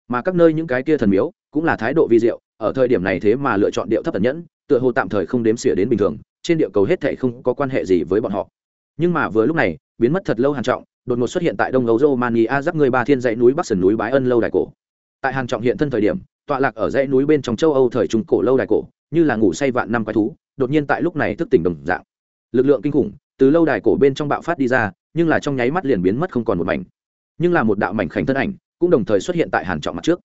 Mà các nơi những cái kia thần miếu cũng là thái độ vi diệu, ở thời điểm này thế mà lựa chọn điệu thấp thần nhẫn, tựa hồ tạm thời không đếm xỉa đến bình thường, trên địa cầu hết thảy không có quan hệ gì với bọn họ. Nhưng mà vừa lúc này, biến mất thật lâu hàn trọng, đột ngột xuất hiện tại đông âu romania giáp người ba thiên dãy núi bắc sườn núi bái ân lâu đài cổ tại hàn trọng hiện thân thời điểm, tọa lạc ở dãy núi bên trong châu âu thời trung cổ lâu đài cổ, như là ngủ say vạn năm quái thú, đột nhiên tại lúc này thức tỉnh đồng dạng. Lực lượng kinh khủng, từ lâu đài cổ bên trong bạo phát đi ra, nhưng là trong nháy mắt liền biến mất không còn một mảnh. Nhưng là một đạo mảnh khảnh thân ảnh, cũng đồng thời xuất hiện tại hàn trọng mặt trước.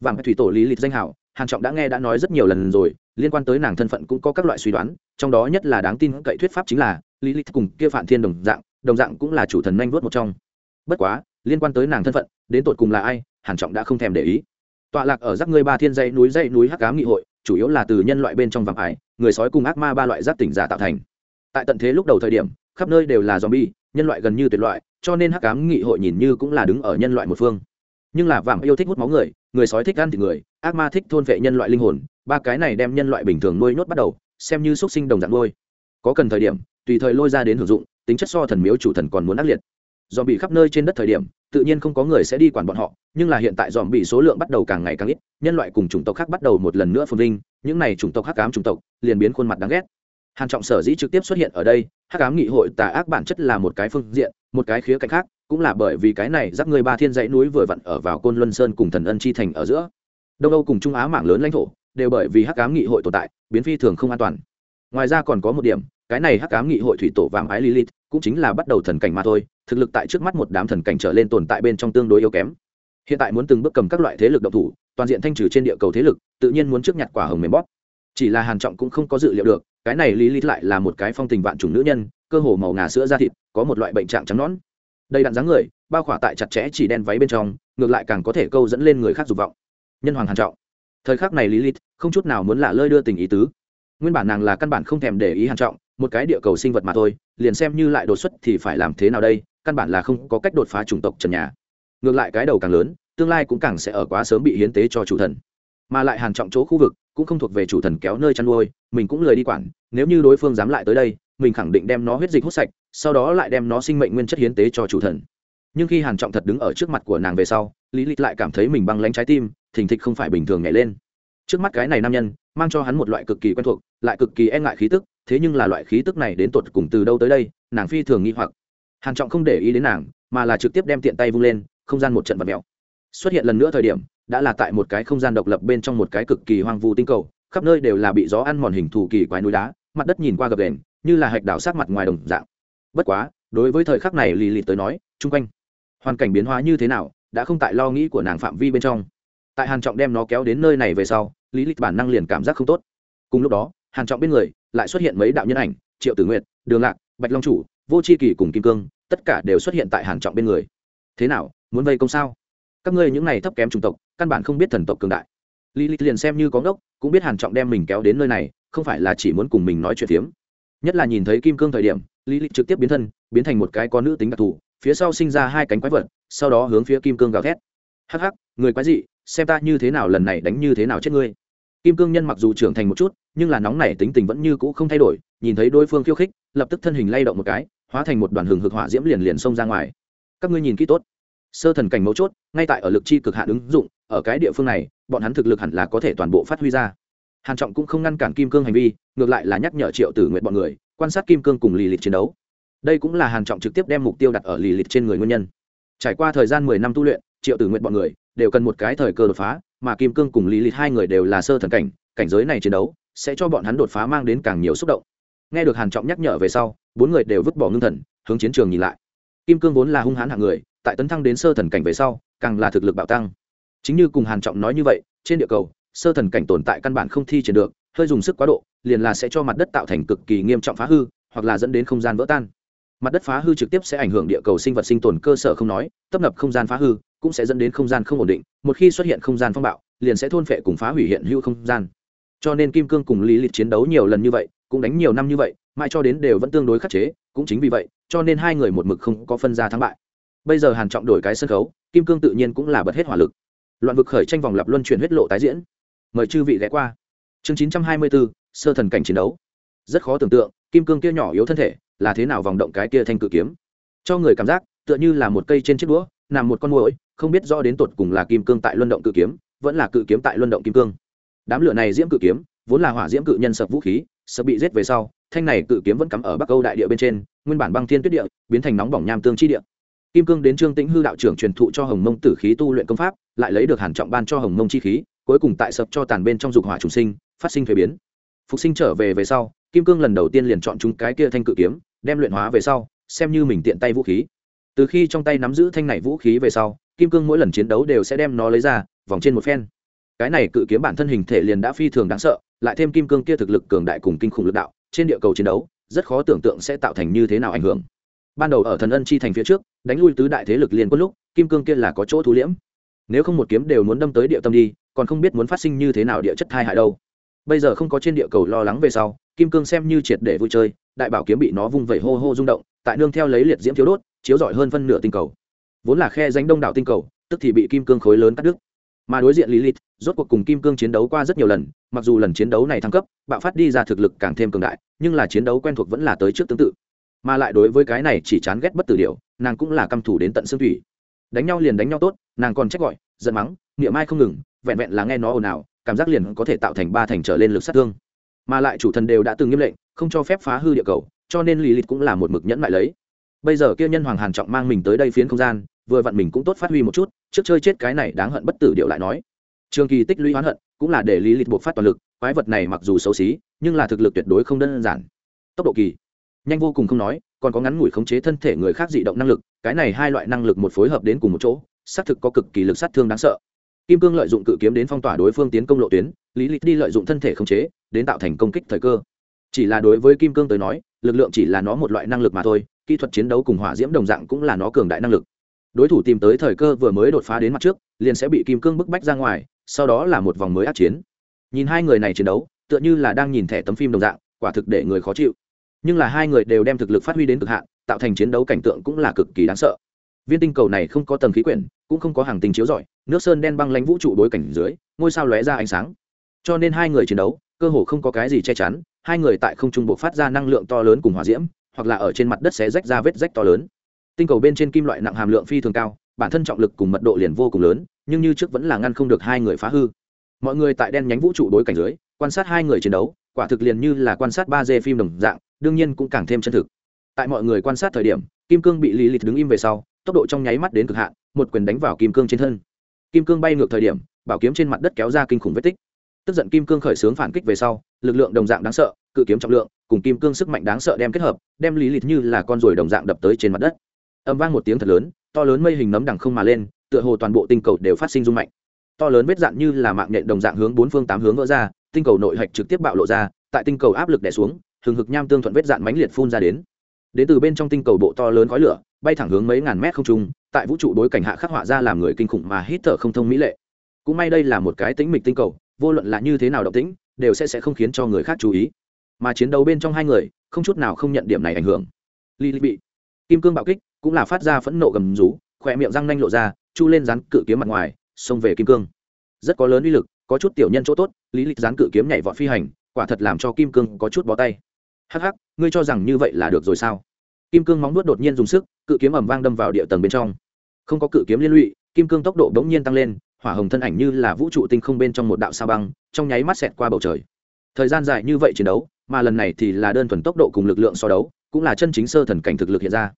Vàng thủy tổ lý lịch danh hảo hàn trọng đã nghe đã nói rất nhiều lần rồi, liên quan tới nàng thân phận cũng có các loại suy đoán, trong đó nhất là đáng tin cậy thuyết pháp chính là, lý lịch cùng kia phản thiên đồng dạng đồng dạng cũng là chủ thần nhanh vuốt một trong. Bất quá, liên quan tới nàng thân phận, đến tột cùng là ai hàn trọng đã không thèm để ý. Tọa lạc ở giáp ngươi ba thiên dãy núi dãy núi hắc ám nghị hội, chủ yếu là từ nhân loại bên trong vạm ải, người sói cùng ác ma ba loại giáp tỉnh giả tạo thành. Tại tận thế lúc đầu thời điểm, khắp nơi đều là zombie, nhân loại gần như tuyệt loại, cho nên hắc ám nghị hội nhìn như cũng là đứng ở nhân loại một phương. Nhưng là vạm yêu thích hút máu người người sói thích ăn thịt người, ác ma thích thôn vệ nhân loại linh hồn, ba cái này đem nhân loại bình thường nuôi nhốt bắt đầu, xem như xúc sinh đồng dạng nuôi. Có cần thời điểm, tùy thời lôi ra đến hưởng dụng, tính chất so thần miếu chủ thần còn muốn ác liệt. Do bị khắp nơi trên đất thời điểm tự nhiên không có người sẽ đi quản bọn họ, nhưng là hiện tại dòm bị số lượng bắt đầu càng ngày càng ít, nhân loại cùng chủng tộc khác bắt đầu một lần nữa phồn vinh, những này chủng tộc hắc ám chủng tộc liền biến khuôn mặt đáng ghét. Hàn trọng sở dĩ trực tiếp xuất hiện ở đây, hắc ám nghị hội tà ác bản chất là một cái phương diện, một cái khía cạnh khác, cũng là bởi vì cái này giáp người ba thiên dãy núi vừa vặn ở vào côn luân sơn cùng thần ân chi thành ở giữa. Đông âu cùng trung á mảng lớn lãnh thổ đều bởi vì hắc ám nghị hội tồn tại, biến phi thường không an toàn. Ngoài ra còn có một điểm, cái này hắc ám nghị hội thủy tổ vàng ái lilith cũng chính là bắt đầu thần cảnh mà thôi thực lực tại trước mắt một đám thần cảnh trở lên tồn tại bên trong tương đối yếu kém. Hiện tại muốn từng bước cầm các loại thế lực động thủ, toàn diện thanh trừ trên địa cầu thế lực, tự nhiên muốn trước nhặt quả hồng mềm bóp. Chỉ là hàn trọng cũng không có dự liệu được, cái này lý lý lại là một cái phong tình vạn trùng nữ nhân, cơ hồ màu ngà sữa da thịt, có một loại bệnh trạng trắng nõn. Đầy đặn dáng người, bao khỏa tại chặt chẽ chỉ đen váy bên trong, ngược lại càng có thể câu dẫn lên người khác dục vọng. Nhân hoàng hàn trọng. Thời khắc này lý không chút nào muốn lạ lơi đưa tình ý tứ. Nguyên bản nàng là căn bản không thèm để ý hàn trọng, một cái địa cầu sinh vật mà thôi, liền xem như lại đột xuất thì phải làm thế nào đây? Căn bản là không có cách đột phá chủng tộc trần nhà. Ngược lại cái đầu càng lớn, tương lai cũng càng sẽ ở quá sớm bị hiến tế cho chủ thần. Mà lại hàn trọng chỗ khu vực, cũng không thuộc về chủ thần kéo nơi chăn nuôi, mình cũng lười đi quản, nếu như đối phương dám lại tới đây, mình khẳng định đem nó huyết dịch hút sạch, sau đó lại đem nó sinh mệnh nguyên chất hiến tế cho chủ thần. Nhưng khi hàn trọng thật đứng ở trước mặt của nàng về sau, lý lịch lại cảm thấy mình băng lánh trái tim, thình thịch không phải bình thường nhảy lên. Trước mắt cái này nam nhân, mang cho hắn một loại cực kỳ quen thuộc, lại cực kỳ e ngại khí tức, thế nhưng là loại khí tức này đến tột cùng từ đâu tới đây, nàng phi thường nghi hoặc hàn trọng không để ý đến nàng, mà là trực tiếp đem tiện tay vung lên, không gian một trận vật mèo. Xuất hiện lần nữa thời điểm, đã là tại một cái không gian độc lập bên trong một cái cực kỳ hoang vu tinh cầu, khắp nơi đều là bị gió ăn mòn hình thù kỳ quái núi đá, mặt đất nhìn qua gập đền như là hạch đảo sát mặt ngoài đồng dạng. Bất quá, đối với thời khắc này lì lì tới nói, chung quanh, hoàn cảnh biến hóa như thế nào, đã không tại lo nghĩ của nàng phạm vi bên trong. Tại hàn trọng đem nó kéo đến nơi này về sau lý lịch bản năng liền cảm giác không tốt. Cùng lúc đó, hàn trọng bên người, lại xuất hiện mấy đạo nhân ảnh, triệu tử nguyệt, đường lạc, bạch long chủ, vô c h i kỳ cùng kim cương tất cả đều xuất hiện tại hàn trọng bên người. Thế nào, muốn vây công sao? Các ngươi những này thấp kém chủng tộc, căn bản không biết thần tộc cường đại. Lý lịch liền xem như có ngốc, cũng biết hàn trọng đem mình kéo đến nơi này, không phải là chỉ muốn cùng mình nói chuyện phiếm. Nhất là nhìn thấy kim cương thời điểm lý lịch trực tiếp biến thân, biến thành một cái con nữ tính đặc thù, phía sau sinh ra hai cánh quái vật, sau đó hướng phía kim cương gào thét. Hắc hắc, người quái dị, xem ta như thế nào lần này đánh như thế nào chết ngươi. Kim cương nhân mặc dù trưởng thành một chút, nhưng là nóng nảy tính tình vẫn như cũ không thay đổi, nhìn thấy đối phương khiêu khích, lập tức thân hình lay động một cái hóa thành một đoàn hừng hực hỏa diễm liền liền xông ra ngoài. Các ngươi nhìn kỹ tốt. Sơ thần cảnh mấu chốt, ngay tại ở lực chi cực hạn ứng dụng, ở cái địa phương này, bọn hắn thực lực hẳn là có thể toàn bộ phát huy ra. Hàn trọng cũng không ngăn cản kim cương hành vi, ngược lại là nhắc nhở triệu tử nguyện bọn người, quan sát kim cương cùng lì lịch chiến đấu. Đây cũng là hàn trọng trực tiếp đem mục tiêu đặt ở lì lịch trên người nguyên nhân. Trải qua thời gian mười năm tu luyện, triệu tử nguyện bọn người đều cần một cái thời cơ đột phá, mà kim cương cùng lì lịch hai người đều là sơ thần cảnh cảnh giới này chiến đấu sẽ cho bọn hắn đột phá mang đến càng nhiều xúc động nghe được hàn trọng nhắc nhở về sau, bốn người đều vứt bỏ ngưng thần, hướng chiến trường nhìn lại. Kim cương vốn là hung hãn hạng người, tại tấn thăng đến sơ thần cảnh về sau, càng là thực lực bạo tăng. Chính như cùng hàn trọng nói như vậy, trên địa cầu, sơ thần cảnh tồn tại căn bản không thi triển được, hơi dùng sức quá độ, liền là sẽ cho mặt đất tạo thành cực kỳ nghiêm trọng phá hư, hoặc là dẫn đến không gian vỡ tan. Mặt đất phá hư trực tiếp sẽ ảnh hưởng địa cầu sinh vật sinh tồn cơ sở không nói, tấp nập không gian phá hư, cũng sẽ dẫn đến không gian không ổn định, một khi xuất hiện không gian phong bạo, liền sẽ thôn phệ cùng phá hủy hiện hữu không gian. Cho nên kim cương cùng lý lịch chiến đấu nhiều lần như vậy cũng đánh nhiều năm như vậy mãi cho đến đều vẫn tương đối khắc chế cũng chính vì vậy cho nên hai người một mực không có phân ra thắng bại. Bây giờ hàn trọng đổi cái sân khấu kim cương tự nhiên cũng là bật hết hỏa lực. Loạn vực khởi tranh vòng lập luân chuyển huyết lộ tái diễn. Mời chư vị ghé qua. Chương 924, sơ thần cảnh chiến đấu. Rất khó tưởng tượng kim cương kia nhỏ yếu thân thể là thế nào vòng động cái kia thanh cự kiếm. Cho người cảm giác tựa như là một cây trên chiếc đũa nằm một con muỗi không biết rõ đến tột cùng là kim cương tại luân động cự kiếm vẫn là cự kiếm tại luân động kim cương. Đám lửa này diễm cự kiếm vốn là hỏa diễm cự nhân sập vũ khí, sập bị giết về sau, thanh này cự kiếm vẫn cắm ở bắc âu đại địa bên trên, nguyên bản băng thiên tuyết địa, biến thành nóng bỏng nham tương chi địa. Kim cương đến trương tĩnh hư đạo trưởng truyền thụ cho hồng mông tử khí tu luyện công pháp, lại lấy được hàn trọng ban cho hồng mông chi khí, cuối cùng tại sập cho tàn bên trong dục hỏa trùng sinh, phát sinh thuế biến. Phục sinh trở về về sau, kim cương lần đầu tiên liền chọn chúng cái kia thanh cự kiếm, đem luyện hóa về sau, xem như mình tiện tay vũ khí. Từ khi trong tay nắm giữ thanh này vũ khí về sau, kim cương mỗi lần chiến đấu đều sẽ đem nó lấy ra, vòng trên một phen. Cái này cự kiếm bản thân hình thể liền đã phi thường đáng sợ lại thêm kim cương kia thực lực cường đại cùng kinh khủng lực đạo, trên địa cầu chiến đấu, rất khó tưởng tượng sẽ tạo thành như thế nào ảnh hưởng. Ban đầu ở thần ân chi thành phía trước, đánh lui tứ đại thế lực liền quân lúc, kim cương kia là có chỗ thú liễm. Nếu không một kiếm đều muốn đâm tới địa tâm đi, còn không biết muốn phát sinh như thế nào địa chất thai hại đâu. Bây giờ không có trên địa cầu lo lắng về sau, kim cương xem như triệt để vui chơi, đại bảo kiếm bị nó vung vẩy hô hô rung động, tại nương theo lấy liệt diễm thiếu đốt, chiếu rọi hơn phân nửa tinh cầu. Vốn là khe danh đông đảo tinh cầu, tức thì bị kim cương khối lớn cắt đứt mà đối diện lilith, rốt cuộc cùng kim cương chiến đấu qua rất nhiều lần, mặc dù lần chiến đấu này thăng cấp, bạo phát đi ra thực lực càng thêm cường đại, nhưng là chiến đấu quen thuộc vẫn là tới trước tương tự. Mà lại đối với cái này chỉ chán ghét bất tử điều nàng cũng là căm thủ đến tận xương thủy. Đánh nhau liền đánh nhau tốt, nàng còn trách gọi, giận mắng, niệm mai không ngừng, vẹn vẹn là nghe nó ồn ào, cảm giác liền có thể tạo thành ba thành trở lên lực sát thương. Mà lại chủ thần đều đã từng nghiêm lệnh, không cho phép phá hư địa cầu, cho nên lì lịt cũng là một mực nhẫn lại lấy. Bây giờ kia nhân hoàng hàn trọng mang mình tới đây phiến không gian, vừa vặn mình cũng tốt phát huy một chút trước chơi chết cái này đáng hận bất tử điệu lại nói. Trường kỳ tích lũy oán hận, cũng là để lý lịch buộc phát toàn lực, quái vật này mặc dù xấu xí, nhưng là thực lực tuyệt đối không đơn giản. Tốc độ kỳ. Nhanh vô cùng không nói, còn có ngắn ngủi khống chế thân thể người khác dị động năng lực, cái này hai loại năng lực một phối hợp đến cùng một chỗ, xác thực có cực kỳ lực sát thương đáng sợ. Kim cương lợi dụng cự kiếm đến phong tỏa đối phương tiến công lộ tuyến lý lịch đi lợi dụng thân thể khống chế, đến tạo thành công kích thời cơ. Chỉ là đối với kim cương tới nói, lực lượng chỉ là nó một loại năng lực mà thôi, kỹ thuật chiến đấu cùng hỏa diễm đồng dạng cũng là nó cường đại năng lực đối thủ tìm tới thời cơ vừa mới đột phá đến mặt trước liền sẽ bị kim cương bức bách ra ngoài sau đó là một vòng mới át chiến. Nhìn hai người này chiến đấu tựa như là đang nhìn thẻ tấm phim đồng dạng quả thực để người khó chịu. Nhưng là hai người đều đem thực lực phát huy đến cực hạn tạo thành chiến đấu cảnh tượng cũng là cực kỳ đáng sợ. Viên tinh cầu này không có tầng khí quyển cũng không có hàng tinh chiếu giỏi, nước sơn đen băng lánh vũ trụ đối cảnh dưới ngôi sao lóe ra ánh sáng. Cho nên hai người chiến đấu cơ hồ không có cái gì che chắn hai người tại không trung bộ phát ra năng lượng to lớn cùng hỏa diễm hoặc là ở trên mặt đất xé rách ra vết rách to lớn tinh cầu bên trên kim loại nặng hàm lượng phi thường cao, bản thân trọng lực cùng mật độ liền vô cùng lớn, nhưng như trước vẫn là ngăn không được hai người phá hư. Mọi người tại đen nhánh vũ trụ đối cảnh dưới, quan sát hai người chiến đấu, quả thực liền như là quan sát ba d phim đồng dạng, đương nhiên cũng càng thêm chân thực. Tại mọi người quan sát thời điểm, kim cương bị lý lịch đứng im về sau, tốc độ trong nháy mắt đến cực hạn, một quyền đánh vào kim cương trên thân. Kim cương bay ngược thời điểm, bảo kiếm trên mặt đất kéo ra kinh khủng vết tích. Tức giận kim cương khởi xướng phản kích về sau, lực lượng đồng dạng đáng sợ, cự kiếm trọng lượng, cùng kim cương sức mạnh đáng sợ đem kết hợp, đem lý lịch như là con ruồi đồng dạng đập tới trên mặt đất âm vang một tiếng thật lớn, to lớn mây hình nấm đằng không mà lên, tựa hồ toàn bộ tinh cầu đều phát sinh rung mạnh. To lớn vết dạn như là mạng nhện đồng dạng hướng bốn phương tám hướng vỡ ra, tinh cầu nội hạch trực tiếp bạo lộ ra, tại tinh cầu áp lực đè xuống, hừng hực nham tương thuận vết dạn mãnh liệt phun ra đến. Đến từ bên trong tinh cầu bộ to lớn khói lửa, bay thẳng hướng mấy ngàn mét không trung, tại vũ trụ đối cảnh hạ khắc họa ra làm người kinh khủng mà hít thở không thông mỹ lệ. Cũng may đây là một cái tĩnh mịch tinh cầu, vô luận là như thế nào động tĩnh, đều sẽ sẽ không khiến cho người khác chú ý. Mà chiến đấu bên trong hai người, không chút nào không nhận điểm này ảnh hưởng. Li li bị kim cương bạo kích cũng là phát ra phẫn nộ gầm rú, khỏe miệng răng nanh lộ ra, chu lên rắn cự kiếm mặt ngoài, xông về kim cương. Rất có lớn uy lực, có chút tiểu nhân chỗ tốt, lý lịch rán cự kiếm nhảy vọt phi hành, quả thật làm cho kim cương có chút bó tay. Hắc hắc, ngươi cho rằng như vậy là được rồi sao? Kim cương móng nuốt đột nhiên dùng sức, cự kiếm ẩm vang đâm vào địa tầng bên trong. Không có cự kiếm liên lụy, kim cương tốc độ bỗng nhiên tăng lên, hỏa hồng thân ảnh như là vũ trụ tinh không bên trong một đạo sao băng, trong nháy mắt xẹt qua bầu trời. Thời gian dài như vậy chiến đấu, mà lần này thì là đơn thuần tốc độ cùng lực lượng so đấu, cũng là chân chính sơ thần cảnh thực lực hiện ra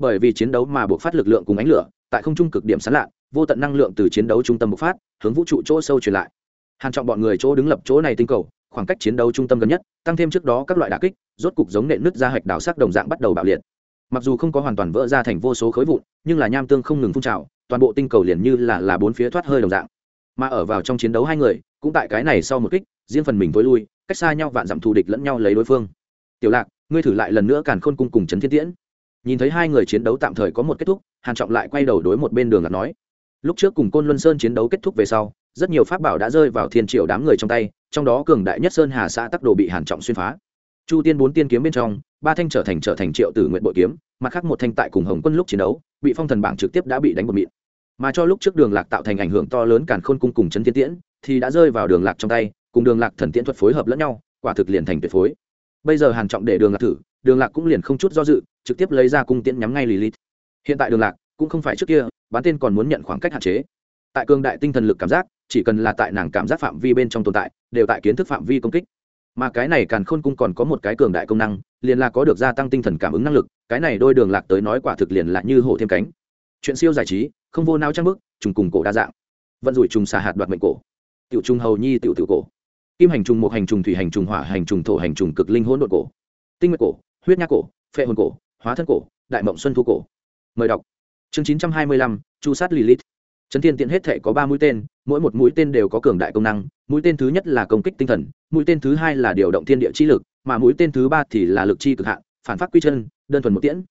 bởi vì chiến đấu mà buộc phát lực lượng cùng ánh lửa, tại không trung cực điểm sán lạ vô tận năng lượng từ chiến đấu trung tâm bộc phát, hướng vũ trụ chỗ sâu truyền lại. Hàn trọng bọn người chỗ đứng lập chỗ này tinh cầu, khoảng cách chiến đấu trung tâm gần nhất, tăng thêm trước đó các loại đả kích, rốt cục giống nện nứt ra hạch đảo sắc đồng dạng bắt đầu bạo liệt. Mặc dù không có hoàn toàn vỡ ra thành vô số khối vụn, nhưng là nham tương không ngừng phun trào, toàn bộ tinh cầu liền như là là bốn phía thoát hơi đồng dạng. Mà ở vào trong chiến đấu hai người, cũng tại cái này sau một kích, riêng phần mình tối lui, cách xa nhau vạn dặm thù địch lẫn nhau lấy đối phương. Tiểu lạc, ngươi thử lại lần nữa càn khôn cung cùng trấn thiên tiễn nhìn thấy hai người chiến đấu tạm thời có một kết thúc, hàn trọng lại quay đầu đối một bên đường lạc nói, lúc trước cùng côn luân sơn chiến đấu kết thúc về sau, rất nhiều pháp bảo đã rơi vào thiên triều đám người trong tay, trong đó cường đại nhất sơn hà xã tắc đồ bị hàn trọng xuyên phá. Chu tiên bốn tiên kiếm bên trong, ba thanh trở thành trở thành triệu tử nguyện bội kiếm, mặt khác một thanh tại cùng hồng quân lúc chiến đấu, bị phong thần bảng trực tiếp đã bị đánh một mịn. Mà cho lúc trước đường lạc tạo thành ảnh hưởng to lớn càn khôn cung cùng chấn thiên tiễn, thì đã rơi vào đường lạc trong tay, cùng đường lạc thần tiễn thuật phối hợp lẫn nhau, quả thực liền thành tuyệt phối. Bây giờ hàn trọng để đường lạc thử đường lạc cũng liền không chút do dự, trực tiếp lấy ra cung tiễn nhắm ngay lilith. Hiện tại đường lạc cũng không phải trước kia, bán tên còn muốn nhận khoảng cách hạn chế. Tại cường đại tinh thần lực cảm giác, chỉ cần là tại nàng cảm giác phạm vi bên trong tồn tại, đều tại kiến thức phạm vi công kích. Mà cái này càn khôn cung còn có một cái cường đại công năng, liền là có được gia tăng tinh thần cảm ứng năng lực, cái này đôi đường lạc tới nói quả thực liền là như hổ thêm cánh. Chuyện siêu giải trí, không vô nao trang bức, trùng cùng cổ đa dạng. Vận rủi trùng xà hạt đoạt mệnh cổ. Tiểu trung hầu nhi tiểu tiểu cổ. Kim hành trùng một hành trùng, thủy hành trùng, hỏa hành trùng, thổ hành trùng, cực linh hỗn độn cổ. Tinh nguyệt cổ huyết nha cổ, phệ hồn cổ, hóa thân cổ, đại mộng xuân thu cổ. Mời đọc. Chương chín trăm hai mươi lăm, chu sát lilith. Trấn thiên tiện hết thể có ba mũi tên, mỗi một mũi tên đều có cường đại công năng. Mũi tên thứ nhất là công kích tinh thần, mũi tên thứ hai là điều động thiên địa chi lực, mà mũi tên thứ ba thì là lực chi cực hạn, phản phát quy chân, đơn thuần một tiễn.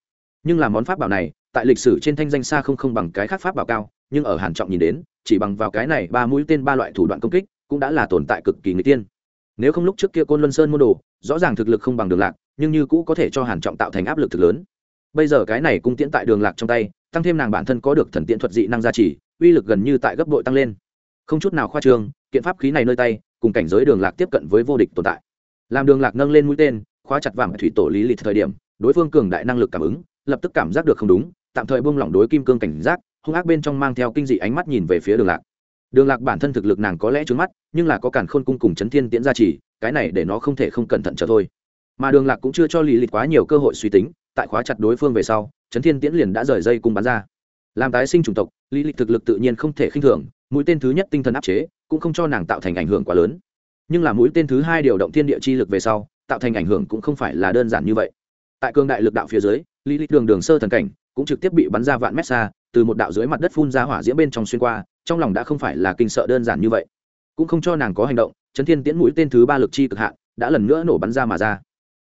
Nhưng là món pháp bảo này, tại lịch sử trên thanh danh xa không không bằng cái khác pháp bảo cao, nhưng ở hàn trọng nhìn đến, chỉ bằng vào cái này ba mũi tên ba loại thủ đoạn công kích, cũng đã là tồn tại cực kỳ người tiên. Nếu không lúc trước kia côn luân sơn môn đồ, rõ ràng thực lực không bằng đường lạc nhưng như cũ có thể cho hàn trọng tạo thành áp lực thực lớn. Bây giờ cái này cung tiễn tại đường lạc trong tay, tăng thêm nàng bản thân có được thần tiễn thuật dị năng gia trì, uy lực gần như tại gấp bội tăng lên. Không chút nào khoa trương, kiện pháp khí này nơi tay, cùng cảnh giới đường lạc tiếp cận với vô địch tồn tại. Làm đường lạc nâng lên mũi tên, khóa chặt vàng thủy tổ lý lịch thời điểm, đối phương cường đại năng lực cảm ứng, lập tức cảm giác được không đúng, tạm thời buông lỏng đối kim cương cảnh giác, hung ác bên trong mang theo kinh dị ánh mắt nhìn về phía đường lạc. Đường lạc bản thân thực lực nàng có lẽ trướng mắt, nhưng là có cản khôn cung cùng chấn thiên tiễn gia trì, cái này để nó không thể không cẩn thận trở thôi mà đường lạc cũng chưa cho lý lịch quá nhiều cơ hội suy tính, tại khóa chặt đối phương về sau chấn thiên tiễn liền đã rời dây cung bắn ra. Làm tái sinh chủng tộc lý lịch thực lực tự nhiên không thể khinh thường, mũi tên thứ nhất tinh thần áp chế, cũng không cho nàng tạo thành ảnh hưởng quá lớn. Nhưng là mũi tên thứ hai điều động thiên địa chi lực về sau, tạo thành ảnh hưởng cũng không phải là đơn giản như vậy. Tại cương đại lực đạo phía dưới lý lịch đường đường sơ thần cảnh cũng trực tiếp bị bắn ra vạn mét xa, từ một đạo dưới mặt đất phun ra hỏa diễm bên trong xuyên qua, trong lòng đã không phải là kinh sợ đơn giản như vậy. Cũng không cho nàng có hành động chấn thiên tiễn mũi tên thứ ba lực chi cực hạn, đã lần nữa nổ bắn ra mà ra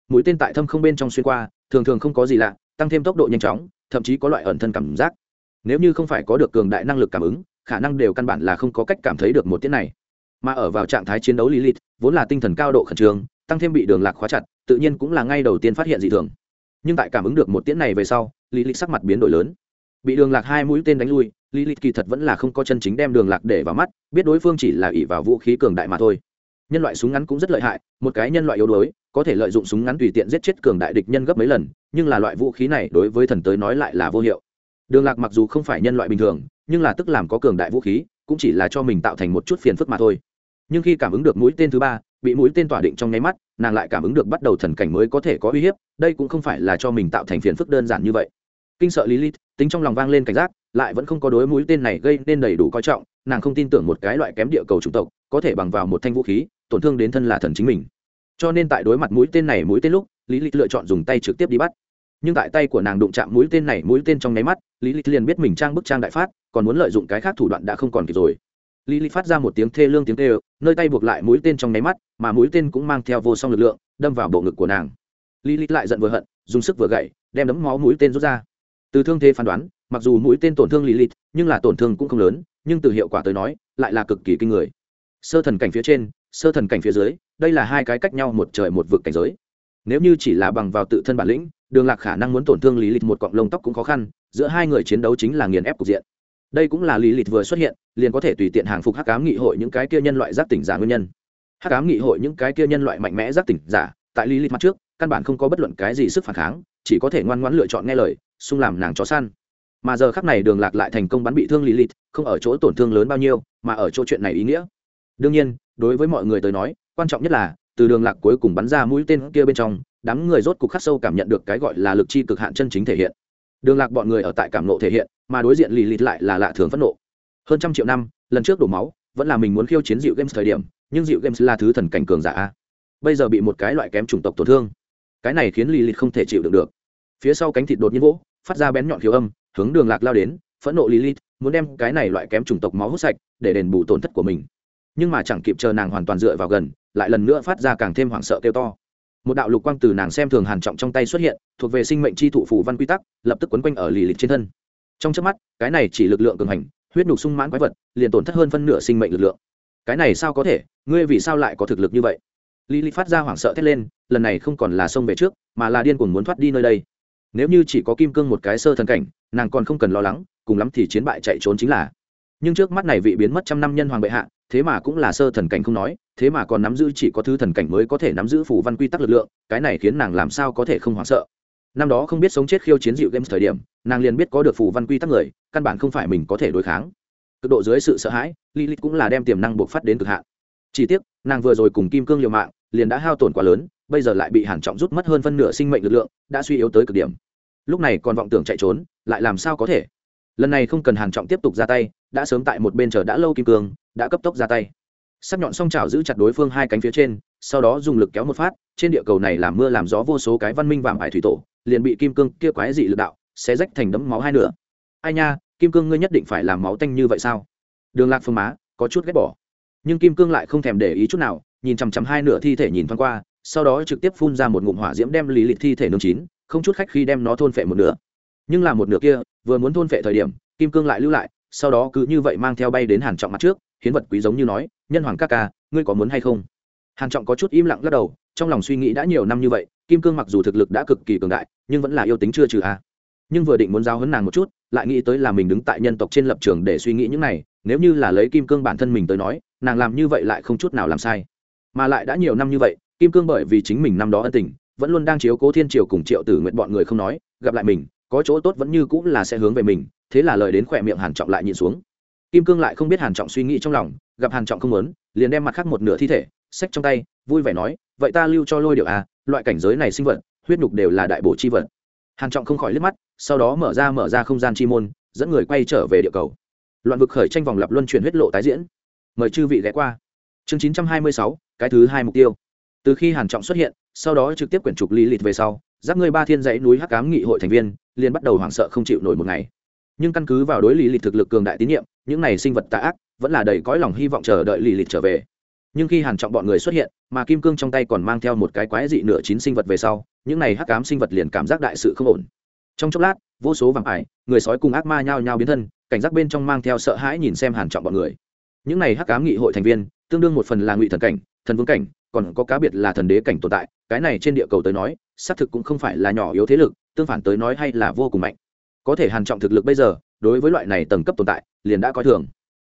mũi tên tại thâm không bên trong xuyên qua, thường thường không có gì lạ, tăng thêm tốc độ nhanh chóng, thậm chí có loại ẩn thân cảm giác. Nếu như không phải có được cường đại năng lực cảm ứng, khả năng đều căn bản là không có cách cảm thấy được một tiết này. Mà ở vào trạng thái chiến đấu lilith, vốn là tinh thần cao độ khẩn trương, tăng thêm bị đường lạc khóa chặt, tự nhiên cũng là ngay đầu tiên phát hiện dị thường. Nhưng tại cảm ứng được một tiễn này về sau, lilith sắc mặt biến đổi lớn. Bị đường lạc hai mũi tên đánh lui, lilith kỳ thật vẫn là không có chân chính đem đường lạc để vào mắt, biết đối phương chỉ là ỉ vào vũ khí cường đại mà thôi. Nhân loại súng ngắn cũng rất lợi hại, một cái nhân loại yếu đuối có thể lợi dụng súng ngắn tùy tiện giết chết cường đại địch nhân gấp mấy lần, nhưng là loại vũ khí này đối với thần tới nói lại là vô hiệu. Đường lạc mặc dù không phải nhân loại bình thường, nhưng là tức làm có cường đại vũ khí, cũng chỉ là cho mình tạo thành một chút phiền phức mà thôi. Nhưng khi cảm ứng được mũi tên thứ ba, bị mũi tên tỏa định trong nháy mắt, nàng lại cảm ứng được bắt đầu thần cảnh mới có thể có uy hiếp, đây cũng không phải là cho mình tạo thành phiền phức đơn giản như vậy. Kinh sợ lilith, tính trong lòng vang lên cảnh giác, lại vẫn không có đối mũi tên này gây nên đầy đủ coi trọng, nàng không tin tưởng một cái loại kém địa cầu chủng tộc, có thể bằng vào một thanh vũ khí, tổn thương đến thân là thần chính mình cho nên tại đối mặt mũi tên này mũi tên lúc, lý lịch lựa chọn dùng tay trực tiếp đi bắt. Nhưng tại tay của nàng đụng chạm mũi tên này mũi tên trong nháy mắt, lý lịch liền biết mình trang bức trang đại phát, còn muốn lợi dụng cái khác thủ đoạn đã không còn kịp rồi. Lý lịch phát ra một tiếng thê lương tiếng tê nơi tay buộc lại mũi tên trong nháy mắt, mà mũi tên cũng mang theo vô song lực lượng, đâm vào bộ ngực của nàng. Lý lịch lại giận vừa hận, dùng sức vừa gậy, đem đấm máu mũi tên rút ra. Từ thương thế phán đoán, mặc dù mũi tên tổn thương lý lịch, nhưng là tổn thương cũng không lớn, nhưng từ hiệu quả tới nói, lại là cực kỳ kinh người. Sơ thần cảnh phía trên, sơ thần cảnh phía dưới đây là hai cái cách nhau một trời một vực cảnh giới. Nếu như chỉ là bằng vào tự thân bản lĩnh, đường lạc khả năng muốn tổn thương lý lịch một cọng lông tóc cũng khó khăn, giữa hai người chiến đấu chính là nghiền ép cục diện. Đây cũng là lý lịch vừa xuất hiện, liền có thể tùy tiện hàng phục hắc ám nghị hội những cái kia nhân loại giác tỉnh giả nguyên nhân. Hắc ám nghị hội những cái kia nhân loại mạnh mẽ giác tỉnh giả, tại lý lịch mặt trước, căn bản không có bất luận cái gì sức phản kháng, chỉ có thể ngoan ngoãn lựa chọn nghe lời, xung làm nàng chó săn. Mà giờ khắc này đường lạc lại thành công bắn bị thương lý lịch, không ở chỗ tổn thương lớn bao nhiêu, mà ở chỗ chuyện này ý nghĩa. Đương nhiên, đối với mọi người tới nói quan trọng nhất là, từ đường lạc cuối cùng bắn ra mũi tên kia bên trong, đám người rốt cục khắc sâu cảm nhận được cái gọi là lực chi cực hạn chân chính thể hiện. Đường lạc bọn người ở tại cảm nộ thể hiện, mà đối diện lì lịt lại là lạ thường phẫn nộ. Hơn trăm triệu năm, lần trước đổ máu, vẫn là mình muốn khiêu chiến dịu games thời điểm, nhưng dịu games là thứ thần cảnh cường giả bây giờ bị một cái loại kém chủng tộc tổn thương. Cái này khiến lì lịt không thể chịu đựng được. Phía sau cánh thịt đột nhiên vỗ, phát ra bén nhọn khiếu âm, hướng đường lạc lao đến, phẫn nộ lì lịt, muốn đem cái này loại kém chủng tộc máu hút sạch, để đền bù tổn thất của mình. Nhưng mà chẳng kịp chờ nàng hoàn toàn dựa vào gần lại lần nữa phát ra càng thêm hoảng sợ kêu to. Một đạo lục quang từ nàng xem thường hàn trọng trong tay xuất hiện, thuộc về sinh mệnh chi thụ phủ văn quy tắc, lập tức quấn quanh ở lì lịch trên thân. Trong chớp mắt, cái này chỉ lực lượng cường hành, huyết nhục sung mãn quái vật, liền tổn thất hơn phân nửa sinh mệnh lực lượng. Cái này sao có thể? Ngươi vì sao lại có thực lực như vậy? Lì lịch phát ra hoảng sợ thét lên, lần này không còn là xông về trước, mà là điên cuồng muốn thoát đi nơi đây. Nếu như chỉ có kim cương một cái sơ thần cảnh, nàng còn không cần lo lắng, cùng lắm thì chiến bại chạy trốn chính là. Nhưng trước mắt này vị biến mất trăm năm nhân hoàng bệ hạ thế mà cũng là sơ thần cảnh không nói, thế mà còn nắm giữ chỉ có thứ thần cảnh mới có thể nắm giữ phủ văn quy tắc lực lượng, cái này khiến nàng làm sao có thể không hoảng sợ. Năm đó không biết sống chết khiêu chiến dịu games thời điểm, nàng liền biết có được phủ văn quy tắc người, căn bản không phải mình có thể đối kháng. Cực độ dưới sự sợ hãi, lilith cũng là đem tiềm năng buộc phát đến cực hạn. Chỉ tiếc, nàng vừa rồi cùng kim cương liều mạng, liền đã hao tổn quá lớn, bây giờ lại bị hàn trọng rút mất hơn phân nửa sinh mệnh lực lượng, đã suy yếu tới cực điểm. Lúc này còn vọng tưởng chạy trốn, lại làm sao có thể? Lần này không cần hàn trọng tiếp tục ra tay, đã sớm tại một bên chờ đã lâu kim cương đã cấp tốc ra tay. Sắc nhọn song chảo giữ chặt đối phương hai cánh phía trên, sau đó dùng lực kéo một phát, trên địa cầu này làm mưa làm gió vô số cái văn minh vàng ải thủy tổ, liền bị kim cương kia quái dị lực đạo sẽ rách thành đấm máu hai nửa. Ai nha, kim cương ngươi nhất định phải làm máu tanh như vậy sao? Đường lạc phương má, có chút ghét bỏ. Nhưng kim cương lại không thèm để ý chút nào, nhìn chằm chằm hai nửa thi thể nhìn thoáng qua, sau đó trực tiếp phun ra một ngụm hỏa diễm đem lì lịt thi thể nương chín, không chút khách khi đem nó thôn phệ một nửa. Nhưng là một nửa kia, vừa muốn thôn phệ thời điểm, kim cương lại lưu lại, sau đó cứ như vậy mang theo bay đến hàn trọng mặt trước hiến vật quý giống như nói, nhân hoàng ca ca, ngươi có muốn hay không? Hàn trọng có chút im lặng lắc đầu, trong lòng suy nghĩ đã nhiều năm như vậy, kim cương mặc dù thực lực đã cực kỳ cường đại, nhưng vẫn là yêu tính chưa trừ a. À. nhưng vừa định muốn giao hấn nàng một chút, lại nghĩ tới là mình đứng tại nhân tộc trên lập trường để suy nghĩ những này, nếu như là lấy kim cương bản thân mình tới nói, nàng làm như vậy lại không chút nào làm sai. Mà lại đã nhiều năm như vậy, kim cương bởi vì chính mình năm đó ân tình, vẫn luôn đang chiếu cố thiên triều cùng triệu tử nguyện bọn người không nói, gặp lại mình, có chỗ tốt vẫn như cũng là sẽ hướng về mình, thế là lời đến khỏe miệng hàn trọng lại nhìn xuống kim cương lại không biết hàn trọng suy nghĩ trong lòng gặp hàn trọng không muốn liền đem mặt khác một nửa thi thể xách trong tay vui vẻ nói vậy ta lưu cho lôi điệu à loại cảnh giới này sinh vật huyết nhục đều là đại bổ chi vật. Hàn trọng không khỏi liếc mắt sau đó mở ra mở ra không gian chi môn dẫn người quay trở về địa cầu. Loạn vực khởi tranh vòng lập luân chuyển huyết lộ tái diễn. Mời chư vị ghé qua. Chương 926, cái thứ hai mục tiêu. Từ khi hàn trọng xuất hiện sau đó trực tiếp quyển trục lý lịch về sau giáp người ba thiên dãy núi hắc ám nghị hội thành viên liền bắt đầu hoảng sợ không chịu nổi một ngày nhưng căn cứ vào đối lý lịch thực lực cường đại tín nhiệm, những này sinh vật tà ác vẫn là đầy cõi lòng hy vọng chờ đợi lý lịch trở về. Nhưng khi hàn trọng bọn người xuất hiện, mà kim cương trong tay còn mang theo một cái quái dị nửa chín sinh vật về sau, những này hắc ám sinh vật liền cảm giác đại sự không ổn. Trong chốc lát, vô số vàng ải, người sói cùng ác ma nhao nhao biến thân, cảnh giác bên trong mang theo sợ hãi nhìn xem hàn trọng bọn người. Những này hắc ám nghị hội thành viên, tương đương một phần là ngụy thần cảnh, thần vương cảnh, còn có cá biệt là thần đế cảnh tồn tại, cái này trên địa cầu tới nói, xác thực cũng không phải là nhỏ yếu thế lực, tương phản tới nói hay là vô cùng mạnh có thể hàn trọng thực lực bây giờ, đối với loại này tầng cấp tồn tại, liền đã coi thường.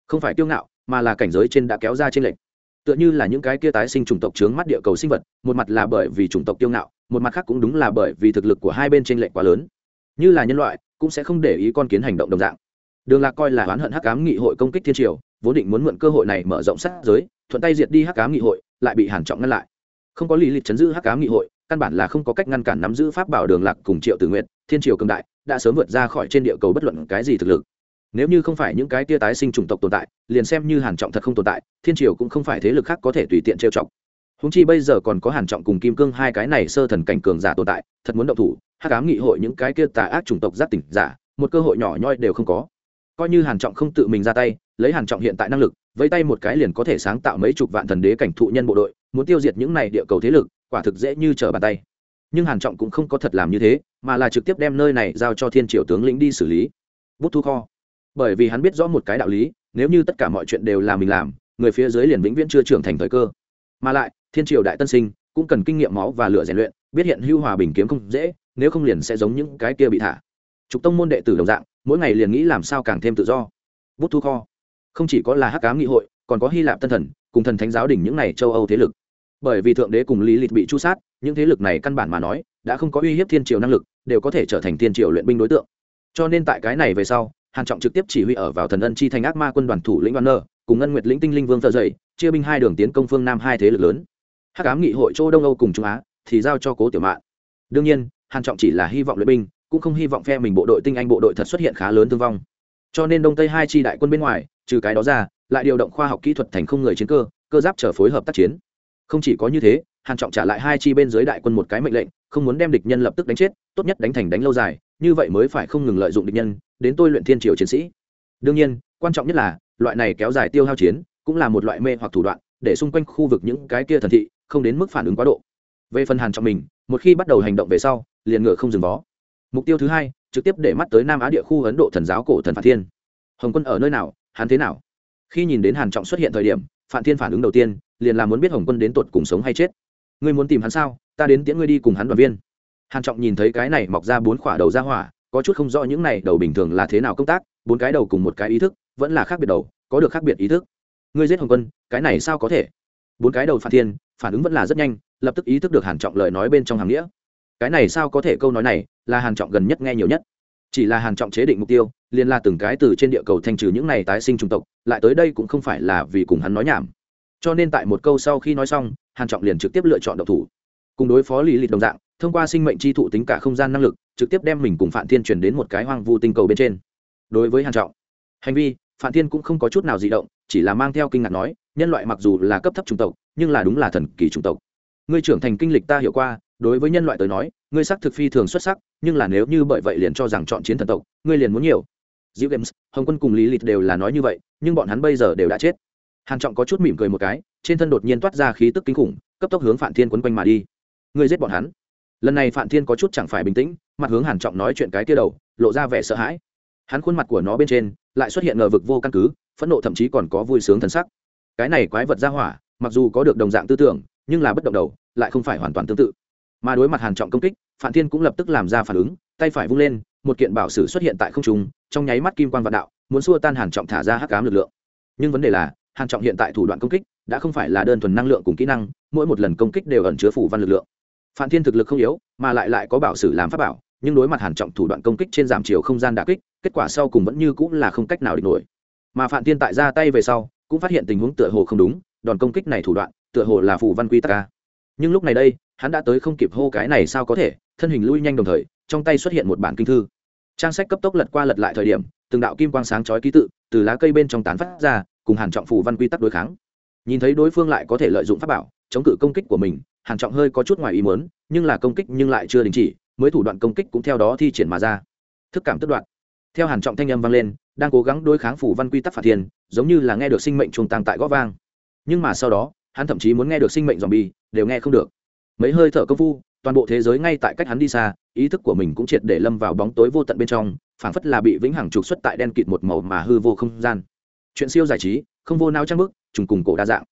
Không phải kiêu ngạo, mà là cảnh giới trên đã kéo ra trên lệnh tựa như là những cái kia tái sinh chủng tộc chướng mắt địa cầu sinh vật, một mặt là bởi vì chủng tộc kiêu ngạo, một mặt khác cũng đúng là bởi vì thực lực của hai bên trên lệnh quá lớn. Như là nhân loại, cũng sẽ không để ý con kiến hành động đồng dạng. Đường lạc coi là oán hận hắc ám nghị hội công kích thiên triều, vốn định muốn mượn cơ hội này mở rộng sát giới, thuận tay diệt đi hắc ám nghị hội, lại bị hàn trọng ngăn lại. Không có lý lịch chấn giữ hắc ám nghị hội, căn bản là không có cách ngăn cản nắm giữ pháp bảo đường lạc cùng triệu tử nguyện thiên triều cường đại, đã sớm vượt ra khỏi trên địa cầu bất luận cái gì thực lực. Nếu như không phải những cái tia tái sinh chủng tộc tồn tại, liền xem như hàn trọng thật không tồn tại, thiên triều cũng không phải thế lực khác có thể tùy tiện trêu chọc. Húng chi bây giờ còn có hàn trọng cùng kim cương hai cái này sơ thần cảnh cường giả tồn tại, thật muốn động thủ, hắc ám nghị hội những cái kia tà ác chủng tộc giác tỉnh giả, một cơ hội nhỏ nhoi đều không có. Coi như hàn trọng không tự mình ra tay, lấy hàn trọng hiện tại năng lực, vẫy tay một cái liền có thể sáng tạo mấy chục vạn thần đế cảnh thụ nhân bộ đội, muốn tiêu diệt những này địa cầu thế lực, quả thực dễ như trở bàn tay. Nhưng hàn trọng cũng không có thật làm như thế mà là trực tiếp đem nơi này giao cho thiên triều tướng lĩnh đi xử lý. Bút thu kho. Bởi vì hắn biết rõ một cái đạo lý, nếu như tất cả mọi chuyện đều là mình làm, người phía dưới liền vĩnh viễn chưa trưởng thành thời cơ. Mà lại, thiên triều đại tân sinh cũng cần kinh nghiệm máu và lửa rèn luyện, biết hiện hưu hòa bình kiếm không dễ, nếu không liền sẽ giống những cái kia bị thả. Trục tông môn đệ tử đồng dạng, mỗi ngày liền nghĩ làm sao càng thêm tự do. Bút thu kho. Không chỉ có là hắc cám nghị hội, còn có hy lạp tân thần, cùng thần thánh giáo đỉnh những này châu âu thế lực. Bởi vì thượng đế cùng lý lịch bị chu sát, những thế lực này căn bản mà nói đã không có uy hiếp thiên triều năng lực, đều có thể trở thành thiên triều luyện binh đối tượng. Cho nên tại cái này về sau, hàn trọng trực tiếp chỉ huy ở vào thần ân chi thành ác ma quân đoàn thủ lĩnh đoàn nơ, cùng ngân nguyệt lĩnh tinh linh vương thợ dậy, chia binh hai đường tiến công phương nam hai thế lực lớn. Hắc ám nghị hội châu đông âu cùng trung á thì giao cho cố tiểu mạn. Đương nhiên, hàn trọng chỉ là hy vọng luyện binh, cũng không hy vọng phe mình bộ đội tinh anh bộ đội thật xuất hiện khá lớn thương vong. Cho nên đông tây hai chi đại quân bên ngoài, trừ cái đó ra, lại điều động khoa học kỹ thuật thành không người chiến cơ cơ giáp trở phối hợp tác chiến không chỉ có như thế, hàn trọng trả lại hai chi bên dưới đại quân một cái mệnh lệnh, không muốn đem địch nhân lập tức đánh chết, tốt nhất đánh thành đánh lâu dài, như vậy mới phải không ngừng lợi dụng địch nhân, đến tôi luyện thiên triều chiến sĩ. Đương nhiên, quan trọng nhất là, loại này kéo dài tiêu hao chiến, cũng là một loại mê hoặc thủ đoạn, để xung quanh khu vực những cái kia thần thị, không đến mức phản ứng quá độ. Về phần hàn trọng mình, một khi bắt đầu hành động về sau, liền ngựa không dừng vó. Mục tiêu thứ hai, trực tiếp để mắt tới nam á địa khu ấn độ thần giáo cổ thần phản thiên. Hồng quân ở nơi nào, hắn thế nào? Khi nhìn đến hàn trọng xuất hiện thời điểm phản thiên phản ứng đầu tiên liền là muốn biết hồng quân đến tột cùng sống hay chết. Ngươi muốn tìm hắn sao? Ta đến tiễn ngươi đi cùng hắn đoàn viên. Hàn trọng nhìn thấy cái này mọc ra bốn khỏa đầu ra hỏa, có chút không rõ những này đầu bình thường là thế nào công tác, bốn cái đầu cùng một cái ý thức, vẫn là khác biệt đầu, có được khác biệt ý thức. Ngươi giết hồng quân, cái này sao có thể? Bốn cái đầu phản thiên, phản ứng vẫn là rất nhanh, lập tức ý thức được hàn trọng lời nói bên trong hàng nghĩa. Cái này sao có thể câu nói này, là hàn trọng gần nhất nghe nhiều nhất. Chỉ là hàn trọng chế định mục tiêu liên la từng cái từ trên địa cầu thanh trừ những này tái sinh chủng tộc, lại tới đây cũng không phải là vì cùng hắn nói nhảm cho nên tại một câu sau khi nói xong hàn trọng liền trực tiếp lựa chọn độc thủ. Cùng đối phó lý lịch đồng dạng thông qua sinh mệnh chi thụ tính cả không gian năng lực trực tiếp đem mình cùng phạm thiên truyền đến một cái hoang vu tinh cầu bên trên. Đối với hàn trọng hành vi phạm thiên cũng không có chút nào dị động chỉ là mang theo kinh ngạc nói nhân loại mặc dù là cấp thấp chủng tộc nhưng là đúng là thần kỳ chủng tộc. Ngươi trưởng thành kinh lịch ta hiểu qua đối với nhân loại tới nói ngươi sắc thực phi thường xuất sắc nhưng là nếu như bởi vậy liền cho rằng chọn chiến thần tộc ngươi liền muốn nhiều. Diệu Games, Hồng Quân cùng Lý Lịch đều là nói như vậy, nhưng bọn hắn bây giờ đều đã chết. Hàn Trọng có chút mỉm cười một cái, trên thân đột nhiên toát ra khí tức kinh khủng, cấp tốc hướng Phạn Thiên quấn quanh mà đi. Ngươi giết bọn hắn. Lần này Phạn Thiên có chút chẳng phải bình tĩnh, mặt hướng Hàn Trọng nói chuyện cái kia đầu, lộ ra vẻ sợ hãi. Hắn khuôn mặt của nó bên trên lại xuất hiện ngờ vực vô căn cứ, phẫn nộ thậm chí còn có vui sướng thần sắc. Cái này quái vật ra hỏa, mặc dù có được đồng dạng tư tưởng, nhưng là bất động đầu, lại không phải hoàn toàn tương tự mà đối mặt hàn trọng công kích phạm thiên cũng lập tức làm ra phản ứng tay phải vung lên một kiện bảo sử xuất hiện tại không trung trong nháy mắt kim quan vạn đạo muốn xua tan hàn trọng thả ra hắc ám lực lượng nhưng vấn đề là hàn trọng hiện tại thủ đoạn công kích đã không phải là đơn thuần năng lượng cùng kỹ năng, mỗi một lần công kích đều ẩn chứa phủ văn lực lượng. Phạm thiên thực lực không yếu, mà lại lại có bảo sử làm pháp bảo, nhưng đối mặt hàn trọng thủ đoạn công kích trên giảm chiều không gian đả kích, kết quả sau cùng vẫn như cũng là không cách nào địch nổi. Mà phạm thiên tại ra tay về sau, cũng phát hiện tình huống tựa hồ không đúng, đòn công kích này thủ đoạn, tựa hồ là phủ văn quy tắc nhưng lúc này đây, hắn đã tới không kịp hô cái này sao có thể, thân hình lui nhanh đồng thời, trong tay xuất hiện một bản kinh thư. Trang sách cấp tốc lật qua lật lại thời điểm, từng đạo kim quang sáng chói ký tự, từ lá cây bên trong tán phát ra cùng hàn trọng phủ văn quy tắc đối kháng. Nhìn thấy đối phương lại có thể lợi dụng pháp bảo, chống cự công kích của mình, hàn trọng hơi có chút ngoài ý muốn, nhưng là công kích nhưng lại chưa đình chỉ, mới thủ đoạn công kích cũng theo đó thi triển mà ra. Thức cảm tức đoạn. Theo hàn trọng thanh âm vang lên, đang cố gắng đối kháng phủ văn quy tắc phạt thiên giống như là nghe được sinh mệnh trùng tăng tại gõ vang. Nhưng mà sau đó, hắn thậm chí muốn nghe được sinh mệnh zombie, đều nghe không được. Mấy hơi thở công phu, toàn bộ thế giới ngay tại cách hắn đi xa, ý thức của mình cũng triệt để lâm vào bóng tối vô tận bên trong, phảng phất là bị vĩnh hằng trục xuất tại đen kịt một màu mà hư vô không gian chuyện siêu giải trí, không vô nao trang bức, trùng cùng cổ đa dạng.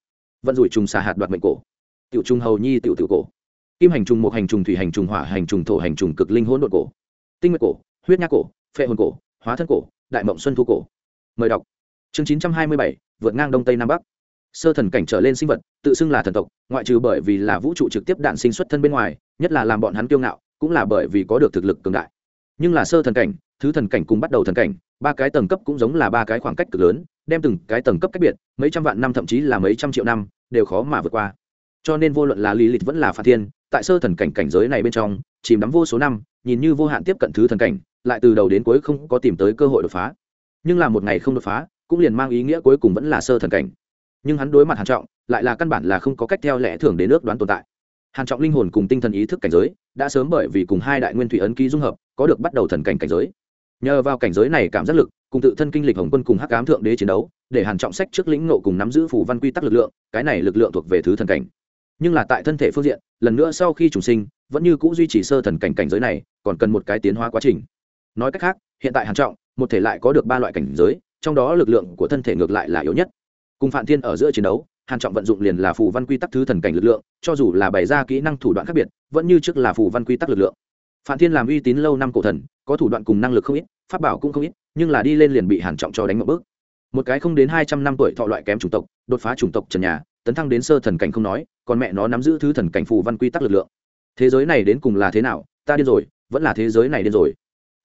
Vận rủi trùng xà hạt đoạt mệnh cổ. Tiểu trùng hầu nhi, tiểu tiểu cổ. Kim hành trùng một hành trùng, thủy hành trùng, hỏa hành trùng, thổ hành trùng, cực linh hỗn độn cổ. Tinh nguyệt cổ, huyết nha cổ, phệ hồn cổ, hóa thân cổ, đại mộng xuân thu cổ. Mời đọc. Chương chín trăm hai mươi bảy, vượt ngang đông tây nam bắc. Sơ thần cảnh trở lên sinh vật, tự xưng là thần tộc, ngoại trừ bởi vì là vũ trụ trực tiếp đạn sinh xuất thân bên ngoài, nhất là làm bọn hắn kiêu ngạo, cũng là bởi vì có được thực lực cường đại. Nhưng là sơ thần cảnh, thứ thần cảnh cùng bắt đầu thần cảnh, ba cái tầng cấp cũng giống là ba cái khoảng cách cực lớn đem từng cái tầng cấp cách biệt, mấy trăm vạn năm thậm chí là mấy trăm triệu năm, đều khó mà vượt qua. Cho nên vô luận là lý lịch vẫn là phạt thiên, tại sơ thần cảnh cảnh giới này bên trong, chìm đắm vô số năm, nhìn như vô hạn tiếp cận thứ thần cảnh, lại từ đầu đến cuối không có tìm tới cơ hội đột phá. Nhưng là một ngày không đột phá, cũng liền mang ý nghĩa cuối cùng vẫn là sơ thần cảnh. Nhưng hắn đối mặt hàn trọng, lại là căn bản là không có cách theo lẽ thường đến nước đoán tồn tại. Hàn trọng linh hồn cùng tinh thần ý thức cảnh giới, đã sớm bởi vì cùng hai đại nguyên thủy ấn ký dung hợp, có được bắt đầu thần cảnh cảnh giới. Nhờ vào cảnh giới này cảm giác lực cùng tự thân kinh lịch hồng quân cùng hắc ám thượng đế chiến đấu, để hàn trọng sách trước lĩnh ngộ cùng nắm giữ phủ văn quy tắc lực lượng, cái này lực lượng thuộc về thứ thần cảnh. Nhưng là tại thân thể phương diện, lần nữa sau khi trùng sinh, vẫn như cũ duy trì sơ thần cảnh cảnh giới này, còn cần một cái tiến hóa quá trình. Nói cách khác, hiện tại hàn trọng, một thể lại có được ba loại cảnh giới, trong đó lực lượng của thân thể ngược lại là yếu nhất. Cùng phạm thiên ở giữa chiến đấu, hàn trọng vận dụng liền là phù văn quy tắc thứ thần cảnh lực lượng, cho dù là bày ra kỹ năng thủ đoạn khác biệt, vẫn như trước là phù văn quy tắc lực lượng. Phạm thiên làm uy tín lâu năm cổ thần, có thủ đoạn cùng năng lực không ít, pháp bảo cũng không ít nhưng là đi lên liền bị hàn trọng cho đánh một bước. Một cái không đến hai trăm năm tuổi thọ loại kém chủng tộc, đột phá chủng tộc trần nhà, tấn thăng đến sơ thần cảnh không nói, còn mẹ nó nắm giữ thứ thần cảnh phù văn quy tắc lực lượng. Thế giới này đến cùng là thế nào, ta điên rồi, vẫn là thế giới này điên rồi.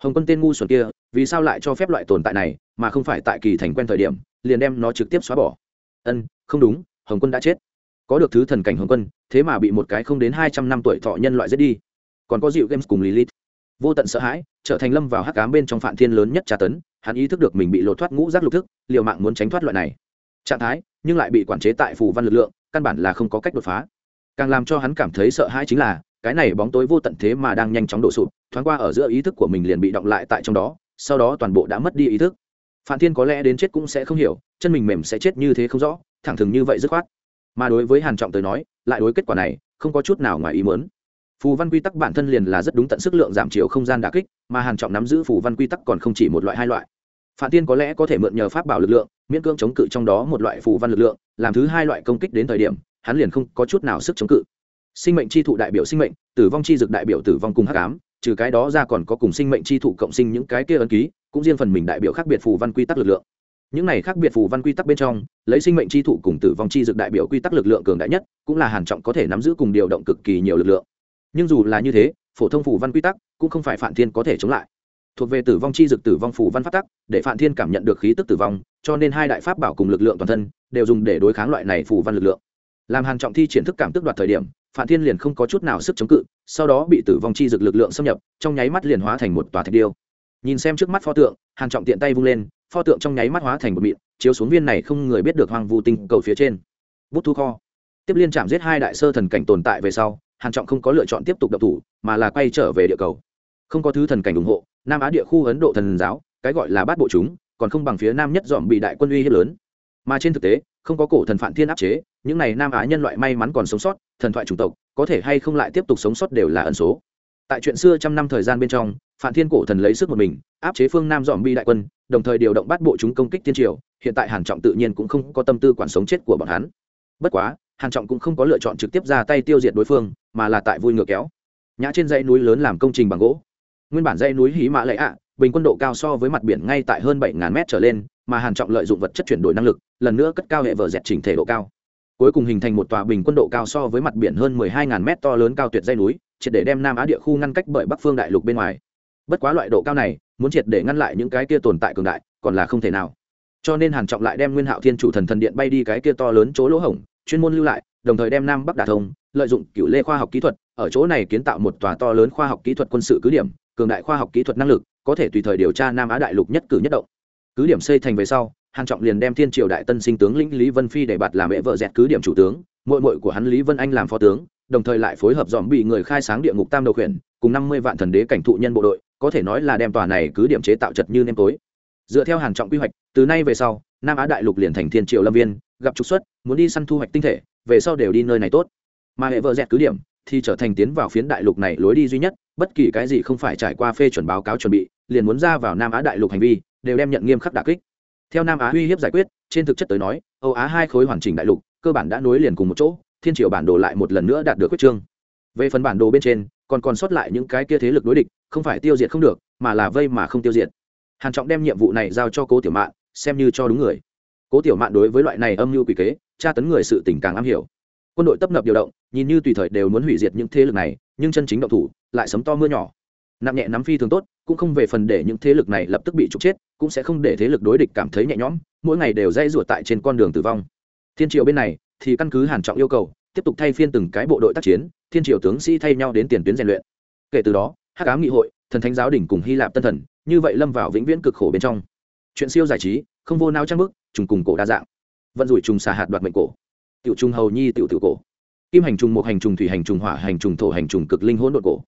Hồng quân tên ngu xuẩn kia, vì sao lại cho phép loại tồn tại này, mà không phải tại kỳ thành quen thời điểm, liền đem nó trực tiếp xóa bỏ? Ân, không đúng, hồng quân đã chết. Có được thứ thần cảnh hồng quân, thế mà bị một cái không đến hai trăm năm tuổi thọ nhân loại giết đi. Còn có dịu games cùng lilith vô tận sợ hãi, trở thành lâm vào hắc cám bên trong phạm thiên lớn nhất tra tấn, hắn ý thức được mình bị lột thoát ngũ giác lục thức, liều mạng muốn tránh thoát loại này trạng thái, nhưng lại bị quản chế tại phù văn lực lượng, căn bản là không có cách đột phá. Càng làm cho hắn cảm thấy sợ hãi chính là, cái này bóng tối vô tận thế mà đang nhanh chóng đổ sụp, thoáng qua ở giữa ý thức của mình liền bị động lại tại trong đó, sau đó toàn bộ đã mất đi ý thức. Phạm thiên có lẽ đến chết cũng sẽ không hiểu, chân mình mềm sẽ chết như thế không rõ, thẳng thừng như vậy dứt khoát. Mà đối với hàn trọng tới nói, lại đối kết quả này, không có chút nào ngoài ý muốn phù văn quy tắc bản thân liền là rất đúng tận sức lượng giảm chiều không gian đả kích, mà hàn trọng nắm giữ phù văn quy tắc còn không chỉ một loại hai loại. Phạm tiên có lẽ có thể mượn nhờ pháp bảo lực lượng, miễn cưỡng chống cự trong đó một loại phù văn lực lượng, làm thứ hai loại công kích đến thời điểm, hắn liền không có chút nào sức chống cự. Sinh mệnh chi thụ đại biểu sinh mệnh, tử vong chi dực đại biểu tử vong cùng hắc ám, trừ cái đó ra còn có cùng sinh mệnh chi thụ cộng sinh những cái kia ấn ký, cũng riêng phần mình đại biểu khác biệt phù văn quy tắc lực lượng. Những này khác biệt phù văn quy tắc bên trong, lấy sinh mệnh chi thụ cùng tử vong chi dực đại biểu quy tắc lực lượng cường đại nhất, cũng là hàn trọng có thể nắm giữ cùng điều động cực kỳ nhiều lực lượng nhưng dù là như thế, phổ thông phủ văn quy tắc cũng không phải phản thiên có thể chống lại. Thuộc về tử vong chi dực tử vong phủ văn phát tắc, để phản thiên cảm nhận được khí tức tử vong, cho nên hai đại pháp bảo cùng lực lượng toàn thân đều dùng để đối kháng loại này phủ văn lực lượng. Làm hàn trọng thi triển thức cảm tức đoạt thời điểm phản thiên liền không có chút nào sức chống cự, sau đó bị tử vong chi dực lực lượng xâm nhập, trong nháy mắt liền hóa thành một tòa thạch điêu. Nhìn xem trước mắt pho tượng, hàn trọng tiện tay vung lên, pho tượng trong nháy mắt hóa thành một mịn, chiếu xuống viên này không người biết được hoang vu tinh cầu phía trên. Bút thu kho. Tiếp liên chạm giết hai đại sơ thần cảnh tồn tại về sau hàn trọng không có lựa chọn tiếp tục đập thủ, mà là quay trở về địa cầu. Không có thứ thần cảnh ủng hộ, nam á địa khu ấn độ thần giáo, cái gọi là bát bộ chúng, còn không bằng phía nam nhất dọn bị đại quân uy hiếp lớn. Mà trên thực tế, không có cổ thần phản thiên áp chế, những này nam á nhân loại may mắn còn sống sót, thần thoại chủng tộc, có thể hay không lại tiếp tục sống sót đều là ẩn số. Tại chuyện xưa trăm năm thời gian bên trong, phản thiên cổ thần lấy sức một mình, áp chế phương nam dọn bi đại quân, đồng thời điều động bắt bộ chúng công kích tiên triều, hiện tại hàn trọng tự nhiên cũng không có tâm tư quản sống chết của bọn hắn. Bất quá, hàn trọng cũng không có lựa chọn trực tiếp ra tay tiêu diệt đối phương mà là tại vui ngựa kéo. Nhã trên dãy núi lớn làm công trình bằng gỗ. Nguyên bản dãy núi hí mã lệ ạ, bình quân độ cao so với mặt biển ngay tại hơn bảy ngàn mét trở lên, mà hàn trọng lợi dụng vật chất chuyển đổi năng lực, lần nữa cất cao hệ vở dẹt chỉnh thể độ cao. Cuối cùng hình thành một tòa bình quân độ cao so với mặt biển hơn mười hai ngàn mét to lớn cao tuyệt dây núi, triệt để đem nam á địa khu ngăn cách bởi bắc phương đại lục bên ngoài. Bất quá loại độ cao này, muốn triệt để ngăn lại những cái kia tồn tại cường đại, còn là không thể nào. Cho nên hàn trọng lại đem nguyên hạo thiên chủ thần thần điện bay đi cái kia to lớn chỗ lỗ hổng chuyên môn lưu lại, đồng thời đem nam bắc đả thông, lợi dụng cựu lê khoa học kỹ thuật, ở chỗ này kiến tạo một tòa to lớn khoa học kỹ thuật quân sự cứ điểm, cường đại khoa học kỹ thuật năng lực, có thể tùy thời điều tra nam á đại lục nhất cử nhất động. Cứ điểm xây thành về sau, hàn trọng liền đem thiên triều đại tân sinh tướng lĩnh lý vân phi để bạt làm mẹ vợ dẹt cứ điểm chủ tướng, muội muội của hắn lý vân anh làm phó tướng, đồng thời lại phối hợp dòm bị người khai sáng địa ngục tam đầu khuyển, cùng năm mươi vạn thần đế cảnh thụ nhân bộ đội, có thể nói là đem tòa này cứ điểm chế tạo chật như nêm tối. Dựa theo hàn trọng quy hoạch, từ nay về sau, nam á đại lục liền thành thiên triều lâm viên gặp trục xuất, muốn đi săn thu hoạch tinh thể, về sau đều đi nơi này tốt. Mà hệ vợ dẹt cứ điểm thì trở thành tiến vào phiến đại lục này lối đi duy nhất, bất kỳ cái gì không phải trải qua phê chuẩn báo cáo chuẩn bị, liền muốn ra vào nam á đại lục hành vi, đều đem nhận nghiêm khắc đả kích. Theo nam á uy hiếp giải quyết, trên thực chất tới nói, âu á hai khối hoàn chỉnh đại lục, cơ bản đã nối liền cùng một chỗ, thiên triều bản đồ lại một lần nữa đạt được quyết trương. Về phần bản đồ bên trên, còn còn sót lại những cái kia thế lực đối địch, không phải tiêu diệt không được, mà là vây mà không tiêu diệt. Hàn trọng đem nhiệm vụ này giao cho cố tiểu mạn, xem như cho đúng người cố tiểu mạn đối với loại này âm mưu quỷ kế, tra tấn người sự tình càng am hiểu. Quân đội tấp nập điều động, nhìn như tùy thời đều muốn hủy diệt những thế lực này, nhưng chân chính động thủ, lại sấm to mưa nhỏ. Nặng nhẹ nắm phi thường tốt, cũng không về phần để những thế lực này lập tức bị trục chết, cũng sẽ không để thế lực đối địch cảm thấy nhẹ nhõm, mỗi ngày đều dây ruột tại trên con đường tử vong. Thiên triều bên này, thì căn cứ hàn trọng yêu cầu, tiếp tục thay phiên từng cái bộ đội tác chiến, thiên triều tướng sĩ thay nhau đến tiền tuyến rèn luyện. Kể từ đó, hắc ám nghị hội, thần thánh giáo đỉnh cùng hy lạp tân thần, như vậy lâm vào vĩnh viễn cực khổ bên trong. Chuyện siêu giải trí, không vô nao trang bức trùng cùng cổ đa dạng. Vận rủi trùng xà hạt đoạt mệnh cổ. Tiểu trùng hầu nhi, tiểu tiểu cổ. Kim hành trùng một hành trùng, thủy hành trùng, hỏa hành trùng, thổ hành trùng, cực linh hỗn độn cổ.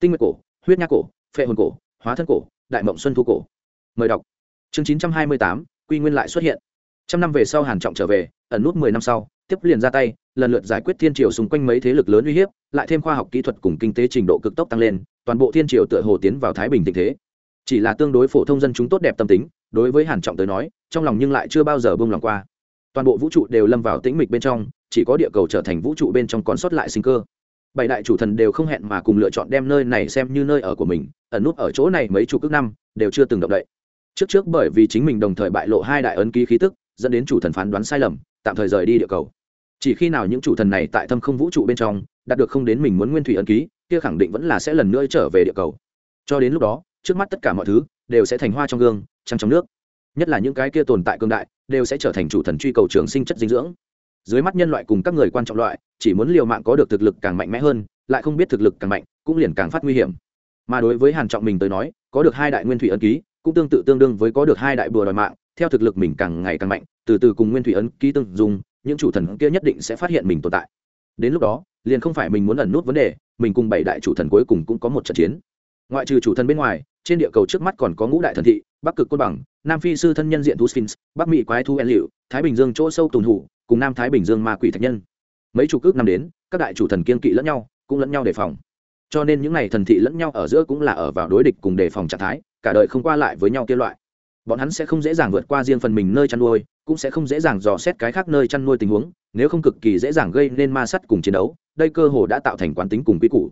Tinh nguyệt cổ, huyết nhác cổ, phệ hồn cổ, hóa thân cổ, đại mộng xuân thu cổ. Mời đọc. Chương chín trăm hai mươi tám, quy nguyên lại xuất hiện. Trăm năm về sau hàn trọng trở về, ẩn nút mười năm sau, tiếp liền ra tay, lần lượt giải quyết thiên triều xung quanh mấy thế lực lớn uy hiếp, lại thêm khoa học kỹ thuật cùng kinh tế trình độ cực tốc tăng lên, toàn bộ thiên triều tựa hồ tiến vào thái bình tình thế chỉ là tương đối phổ thông dân chúng tốt đẹp tâm tính, đối với hàn trọng tới nói, trong lòng nhưng lại chưa bao giờ buông lòng qua. Toàn bộ vũ trụ đều lâm vào tĩnh mịch bên trong, chỉ có địa cầu trở thành vũ trụ bên trong còn sót lại sinh cơ. Bảy đại chủ thần đều không hẹn mà cùng lựa chọn đem nơi này xem như nơi ở của mình, ẩn nút ở chỗ này mấy chục ước năm, đều chưa từng động đậy. Trước trước bởi vì chính mình đồng thời bại lộ hai đại ấn ký khí tức, dẫn đến chủ thần phán đoán sai lầm, tạm thời rời đi địa cầu. Chỉ khi nào những chủ thần này tại thâm không vũ trụ bên trong, đạt được không đến mình muốn nguyên thủy ấn ký, kia khẳng định vẫn là sẽ lần nữa trở về địa cầu. Cho đến lúc đó trước mắt tất cả mọi thứ đều sẽ thành hoa trong gương, trăng trong nước. Nhất là những cái kia tồn tại cương đại đều sẽ trở thành chủ thần truy cầu trường sinh chất dinh dưỡng. Dưới mắt nhân loại cùng các người quan trọng loại, chỉ muốn liều mạng có được thực lực càng mạnh mẽ hơn, lại không biết thực lực càng mạnh, cũng liền càng phát nguy hiểm. Mà đối với hàn trọng mình tới nói, có được hai đại nguyên thủy ấn ký cũng tương tự tương đương với có được hai đại bùa đòi mạng, theo thực lực mình càng ngày càng mạnh, từ từ cùng nguyên thủy ấn ký tương dùng những chủ thần kia nhất định sẽ phát hiện mình tồn tại. Đến lúc đó, liền không phải mình muốn ẩn nút vấn đề, mình cùng bảy đại chủ thần cuối cùng cũng có một trận chiến. Ngoại trừ chủ thần bên ngoài trên địa cầu trước mắt còn có ngũ đại thần thị, bắc cực côn bằng, nam phi sư thân nhân diện thú sphinx, bắc mỹ quái thu en liệu thái bình dương chỗ sâu tùn hủ, cùng nam thái bình dương ma quỷ thạch nhân. Mấy chục ước năm đến, các đại chủ thần kiên kỵ lẫn nhau, cũng lẫn nhau đề phòng. Cho nên những n à y thần thị lẫn nhau ở giữa cũng là ở vào đối địch cùng đề phòng trạng thái, cả đời không qua lại với nhau kia loại. Bọn hắn sẽ không dễ dàng vượt qua riêng phần mình nơi chăn nuôi, cũng sẽ không dễ dàng dò xét cái khác nơi chăn nuôi tình huống, nếu không cực kỳ dễ dàng gây nên ma sắt cùng chiến đấu, đây cơ hồ đã tạo thành quán tính cùng quy củ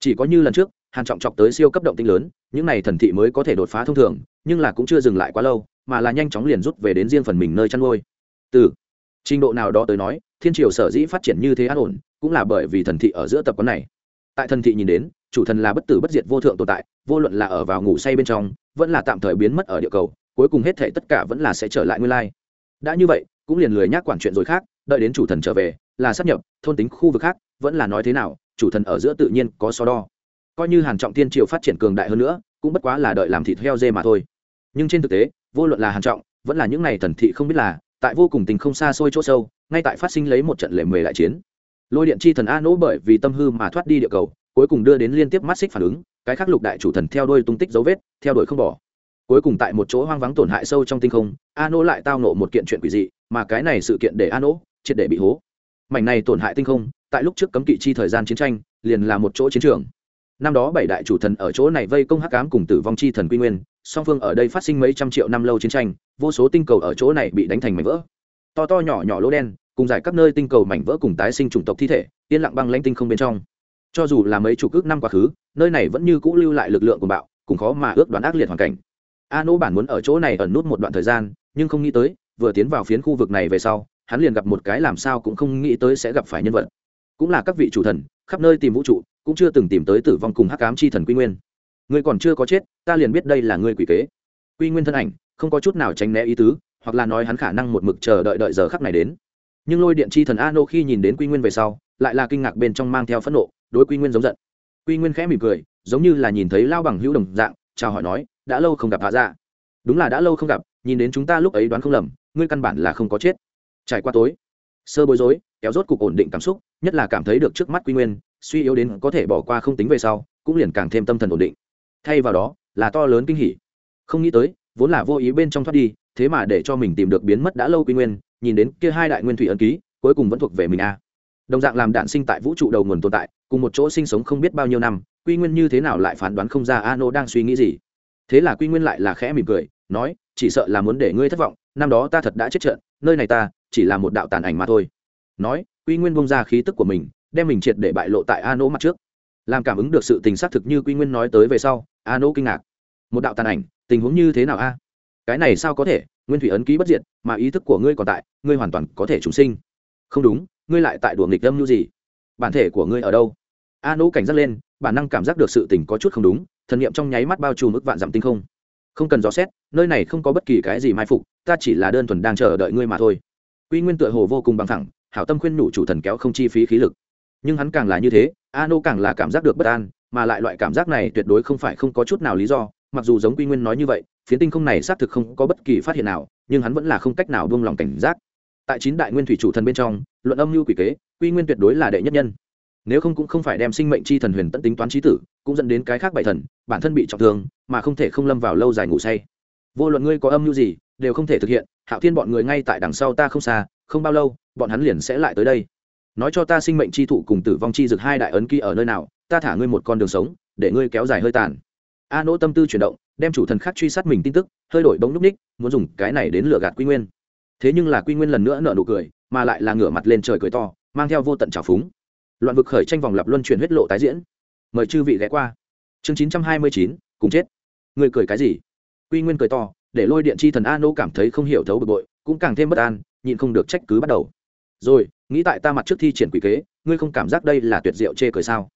chỉ có như lần trước, hàn trọng chọc tới siêu cấp động tinh lớn, những này thần thị mới có thể đột phá thông thường, nhưng là cũng chưa dừng lại quá lâu, mà là nhanh chóng liền rút về đến riêng phần mình nơi chăn nuôi. Từ trình độ nào đó tới nói, thiên triều sở dĩ phát triển như thế an ổn, cũng là bởi vì thần thị ở giữa tập quán này. Tại thần thị nhìn đến, chủ thần là bất tử bất diệt vô thượng tồn tại, vô luận là ở vào ngủ say bên trong, vẫn là tạm thời biến mất ở địa cầu, cuối cùng hết thể tất cả vẫn là sẽ trở lại nguyên lai. Đã như vậy, cũng liền lười nhác quản chuyện rồi khác, đợi đến chủ thần trở về, là sắp nhập, thôn tính khu vực khác, vẫn là nói thế nào chủ thần ở giữa tự nhiên có so đo. Coi như hàn trọng tiên triều phát triển cường đại hơn nữa, cũng bất quá là đợi làm thịt heo dê mà thôi. Nhưng trên thực tế, vô luận là hàn trọng, vẫn là những này thần thị không biết là, tại vô cùng tình không xa xôi chỗ sâu, ngay tại phát sinh lấy một trận lề mề đại chiến. Lôi điện chi thần a nỗ bởi vì tâm hư mà thoát đi địa cầu, cuối cùng đưa đến liên tiếp mắt xích phản ứng, cái khác lục đại chủ thần theo đuôi tung tích dấu vết, theo đuổi không bỏ. Cuối cùng tại một chỗ hoang vắng tổn hại sâu trong tinh không, a nỗ lại tao nộ một kiện chuyện quỷ dị, mà cái này sự kiện để a nỗ triệt để bị hố. Mảnh này tổn hại tinh không tại lúc trước cấm kỵ chi thời gian chiến tranh, liền là một chỗ chiến trường. Năm đó bảy đại chủ thần ở chỗ này vây công hắc ám cùng tử vong chi thần quy nguyên, song phương ở đây phát sinh mấy trăm triệu năm lâu chiến tranh, vô số tinh cầu ở chỗ này bị đánh thành mảnh vỡ. To to nhỏ nhỏ lỗ đen, cùng giải các nơi tinh cầu mảnh vỡ cùng tái sinh chủng tộc thi thể, yên lặng băng lãnh tinh không bên trong. Cho dù là mấy chục ước năm quá khứ, nơi này vẫn như cũ lưu lại lực lượng của bạo, cùng khó mà ước đoán ác liệt hoàn cảnh. A nỗ bản muốn ở chỗ này ẩn nút một đoạn thời gian, nhưng không nghĩ tới, vừa tiến vào phiến khu vực này về sau, hắn liền gặp một cái làm sao cũng không nghĩ tới sẽ gặp phải nhân vật cũng là các vị chủ thần, khắp nơi tìm vũ trụ, cũng chưa từng tìm tới tử vong cùng hắc ám chi thần quy nguyên. Ngươi còn chưa có chết, ta liền biết đây là ngươi quỷ kế. Quy nguyên thân ảnh, không có chút nào tránh né ý tứ, hoặc là nói hắn khả năng một mực chờ đợi đợi giờ khắc này đến. Nhưng lôi điện chi thần a nô khi nhìn đến quy nguyên về sau, lại là kinh ngạc bên trong mang theo phẫn nộ, đối quy nguyên giống giận. Quy nguyên khẽ mỉm cười, giống như là nhìn thấy lao bằng hữu đồng dạng, chào hỏi nói, đã lâu không gặp hạ dạ. Đúng là đã lâu không gặp, nhìn đến chúng ta lúc ấy đoán không lầm, ngươi căn bản là không có chết. Trải qua tối, sơ bối rối kéo rốt cục ổn định cảm xúc, nhất là cảm thấy được trước mắt quy nguyên, suy yếu đến có thể bỏ qua không tính về sau, cũng liền càng thêm tâm thần ổn định. Thay vào đó, là to lớn kinh hỉ. Không nghĩ tới, vốn là vô ý bên trong thoát đi, thế mà để cho mình tìm được biến mất đã lâu quy nguyên, nhìn đến kia hai đại nguyên thủy ấn ký, cuối cùng vẫn thuộc về mình a. Đồng dạng làm đạn sinh tại vũ trụ đầu nguồn tồn tại, cùng một chỗ sinh sống không biết bao nhiêu năm, quy nguyên như thế nào lại phán đoán không ra a nô đang suy nghĩ gì. Thế là quy nguyên lại là khẽ mỉm cười, nói, chỉ sợ là muốn để ngươi thất vọng, năm đó ta thật đã chết trận, nơi này ta chỉ là một đạo tàn ảnh mà thôi nói, quy nguyên bông ra khí tức của mình, đem mình triệt để bại lộ tại a nỗ mặt trước. Làm cảm ứng được sự tình xác thực như quy nguyên nói tới về sau, a nỗ kinh ngạc. Một đạo tàn ảnh, tình huống như thế nào a? Cái này sao có thể? Nguyên thủy ấn ký bất diệt, mà ý thức của ngươi còn tại, ngươi hoàn toàn có thể chúng sinh. Không đúng, ngươi lại tại đùa nghịch âm như gì? Bản thể của ngươi ở đâu? A nỗ cảnh giác lên, bản năng cảm giác được sự tình có chút không đúng, thần niệm trong nháy mắt bao trùm ức vạn dặm tinh không. Không cần dò xét, nơi này không có bất kỳ cái gì mai phục, ta chỉ là đơn thuần đang chờ đợi ngươi mà thôi. Quy nguyên tựa hồ vô cùng bằng thẳng hảo tâm khuyên nhủ chủ thần kéo không chi phí khí lực. Nhưng hắn càng là như thế a nô càng là cảm giác được bất an, mà lại loại cảm giác này tuyệt đối không phải không có chút nào lý do, mặc dù giống quy nguyên nói như vậy, phiến tinh không này xác thực không có bất kỳ phát hiện nào, nhưng hắn vẫn là không cách nào buông lòng cảnh giác. Tại chín đại nguyên thủy chủ thần bên trong, luận âm mưu quỷ kế, quy nguyên tuyệt đối là đệ nhất nhân. Nếu không cũng không phải đem sinh mệnh chi thần huyền tận tính toán trí tử, cũng dẫn đến cái khác bảy thần, bản thân bị trọng thương, mà không thể không lâm vào lâu dài ngủ say. Vô luận ngươi có âm mưu gì đều không thể thực hiện, hạo thiên bọn người ngay tại đằng sau ta không xa, không bao lâu, bọn hắn liền sẽ lại tới đây. Nói cho ta sinh mệnh chi thụ cùng tử vong chi dực hai đại ấn ký ở nơi nào, ta thả ngươi một con đường sống, để ngươi kéo dài hơi tàn. A nỗ tâm tư chuyển động, đem chủ thần khác truy sát mình tin tức, hơi đổi bóng núp ních, muốn dùng cái này đến lừa gạt quy nguyên. Thế nhưng là quy nguyên lần nữa nợ nụ cười, mà lại là ngửa mặt lên trời cười to, mang theo vô tận trào phúng. Loạn vực khởi tranh vòng lập luân chuyển huyết lộ tái diễn. Mời chư vị ghé qua. Chương chín trăm hai mươi chín, cùng chết. Người cười cái gì? Quy nguyên cười to để lôi điện chi thần a nô cảm thấy không hiểu thấu bực bội, cũng càng thêm bất an, nhịn không được trách cứ bắt đầu. Rồi, nghĩ tại ta mặt trước thi triển quỷ kế, ngươi không cảm giác đây là tuyệt diệu chê cười sao?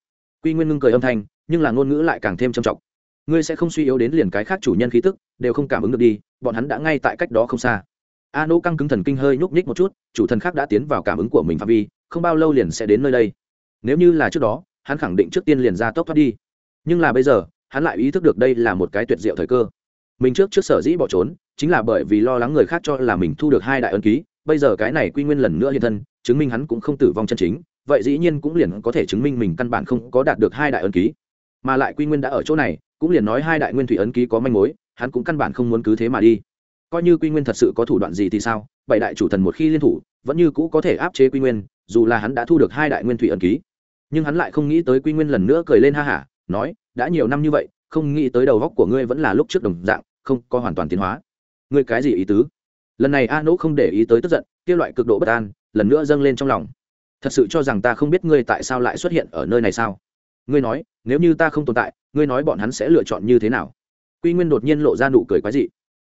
Quy nguyên ngưng cười âm thanh, nhưng là ngôn ngữ lại càng thêm trầm trọng. Ngươi sẽ không suy yếu đến liền cái khác chủ nhân khí tức, đều không cảm ứng được đi, bọn hắn đã ngay tại cách đó không xa. A nô căng cứng thần kinh hơi nhúc nhích một chút, chủ thần khác đã tiến vào cảm ứng của mình phạm vi, không bao lâu liền sẽ đến nơi đây. Nếu như là trước đó, hắn khẳng định trước tiên liền ra tốc thoát đi. Nhưng là bây giờ, hắn lại ý thức được đây là một cái tuyệt diệu thời cơ mình trước trước sở dĩ bỏ trốn, chính là bởi vì lo lắng người khác cho là mình thu được hai đại ân ký, bây giờ cái này quy nguyên lần nữa hiện thân, chứng minh hắn cũng không tử vong chân chính, vậy dĩ nhiên cũng liền có thể chứng minh mình căn bản không có đạt được hai đại ân ký. Mà lại quy nguyên đã ở chỗ này, cũng liền nói hai đại nguyên thủy ấn ký có manh mối, hắn cũng căn bản không muốn cứ thế mà đi. Coi như quy nguyên thật sự có thủ đoạn gì thì sao, bảy đại chủ thần một khi liên thủ, vẫn như cũ có thể áp chế quy nguyên, dù là hắn đã thu được hai đại nguyên thủy ấn ký. Nhưng hắn lại không nghĩ tới quy nguyên lần nữa cười lên ha hả, nói, đã nhiều năm như vậy, không nghĩ tới đầu góc của ngươi vẫn là lúc trước đồng dạng không có hoàn toàn tiến hóa. Ngươi cái gì ý tứ? Lần này a nỗ không để ý tới tức giận, kia loại cực độ bất an, lần nữa dâng lên trong lòng. Thật sự cho rằng ta không biết ngươi tại sao lại xuất hiện ở nơi này sao? Ngươi nói, nếu như ta không tồn tại, ngươi nói bọn hắn sẽ lựa chọn như thế nào? Quy nguyên đột nhiên lộ ra nụ cười quái dị.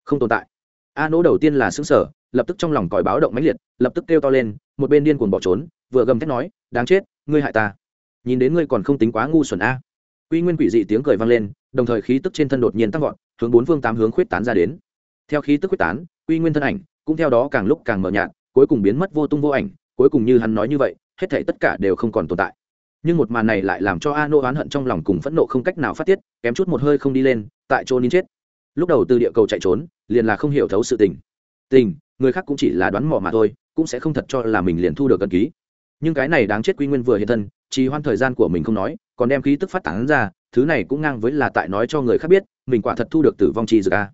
Không tồn tại. A nỗ đầu tiên là xứng sở lập tức trong lòng còi báo động mãnh liệt, lập tức kêu to lên, một bên điên cuồng bỏ trốn, vừa gầm thét nói, đáng chết, ngươi hại ta. Nhìn đến ngươi còn không tính quá ngu xuẩn a. Quy nguyên quỷ dị tiếng cười vang lên đồng thời khí tức trên thân đột nhiên tăng vọt, hướng bốn phương tám hướng khuyết tán ra đến. Theo khí tức khuyết tán, uy nguyên thân ảnh cũng theo đó càng lúc càng mờ nhạt, cuối cùng biến mất vô tung vô ảnh, cuối cùng như hắn nói như vậy, hết thảy tất cả đều không còn tồn tại. Nhưng một màn này lại làm cho a nô oán hận trong lòng cùng phẫn nộ không cách nào phát tiết, kém chút một hơi không đi lên, tại chỗ nín chết. Lúc đầu từ địa cầu chạy trốn, liền là không hiểu thấu sự tình. Tình, người khác cũng chỉ là đoán mò mà thôi, cũng sẽ không thật cho là mình liền thu được cân ký. Nhưng cái này đáng chết quy nguyên vừa hiện thân, trì hoãn thời gian của mình không nói còn đem khí tức phát tán ra, thứ này cũng ngang với là tại nói cho người khác biết, mình quả thật thu được tử vong chi dược a.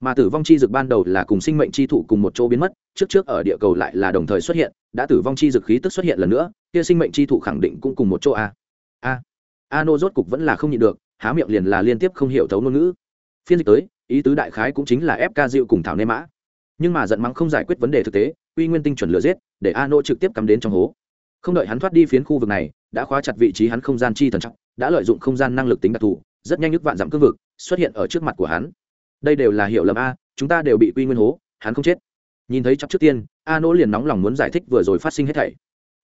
Mà tử vong chi dược ban đầu là cùng sinh mệnh chi thụ cùng một chỗ biến mất, trước trước ở địa cầu lại là đồng thời xuất hiện, đã tử vong chi dược khí tức xuất hiện lần nữa, kia sinh mệnh chi thụ khẳng định cũng cùng một chỗ a. A. A nô rốt cục vẫn là không nhịn được, há miệng liền là liên tiếp không hiểu thấu ngôn ngữ. Phiên dịch tới, ý tứ đại khái cũng chính là ép ca diệu cùng thảo nê mã. Nhưng mà giận mắng không giải quyết vấn đề thực tế uy nguyên tinh chuẩn lừa giết, để a nô trực tiếp cắm đến trong hố không đợi hắn thoát đi phiến khu vực này, đã khóa chặt vị trí hắn không gian chi thần trọng, đã lợi dụng không gian năng lực tính đặc thù, rất nhanh nhức vạn dặm cương vực xuất hiện ở trước mặt của hắn. Đây đều là hiểu lầm a, chúng ta đều bị quy nguyên hố, hắn không chết. Nhìn thấy chắc trước tiên, a nỗ liền nóng lòng muốn giải thích vừa rồi phát sinh hết thảy.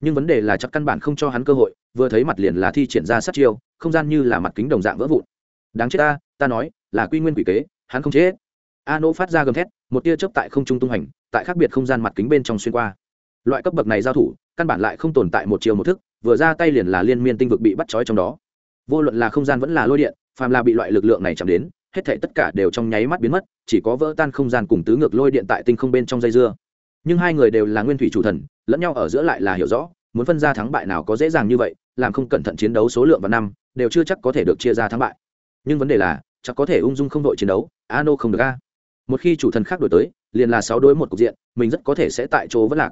Nhưng vấn đề là chắc căn bản không cho hắn cơ hội, vừa thấy mặt liền là thi triển ra sát chiêu, không gian như là mặt kính đồng dạng vỡ vụn. Đáng chết ta ta nói, là quy nguyên quỷ kế, hắn không chết. A nỗ phát ra gầm thét, một tia chớp tại không trung tung hành tại khác biệt không gian mặt kính bên trong xuyên qua loại cấp bậc này giao thủ, căn bản lại không tồn tại một chiều một thức, vừa ra tay liền là liên miên tinh vực bị bắt trói trong đó. Vô luận là không gian vẫn là lôi điện, phàm là bị loại lực lượng này chạm đến, hết thảy tất cả đều trong nháy mắt biến mất, chỉ có vỡ tan không gian cùng tứ ngược lôi điện tại tinh không bên trong dây dưa. Nhưng hai người đều là nguyên thủy chủ thần, lẫn nhau ở giữa lại là hiểu rõ, muốn phân ra thắng bại nào có dễ dàng như vậy, làm không cẩn thận chiến đấu số lượng và năm, đều chưa chắc có thể được chia ra thắng bại. Nhưng vấn đề là, chắc có thể ung dung không đội chiến đấu, ano không được a. Một khi chủ thần khác đổi tới, liền là sáu đối một cục diện, mình rất có thể sẽ tại chỗ vất lạc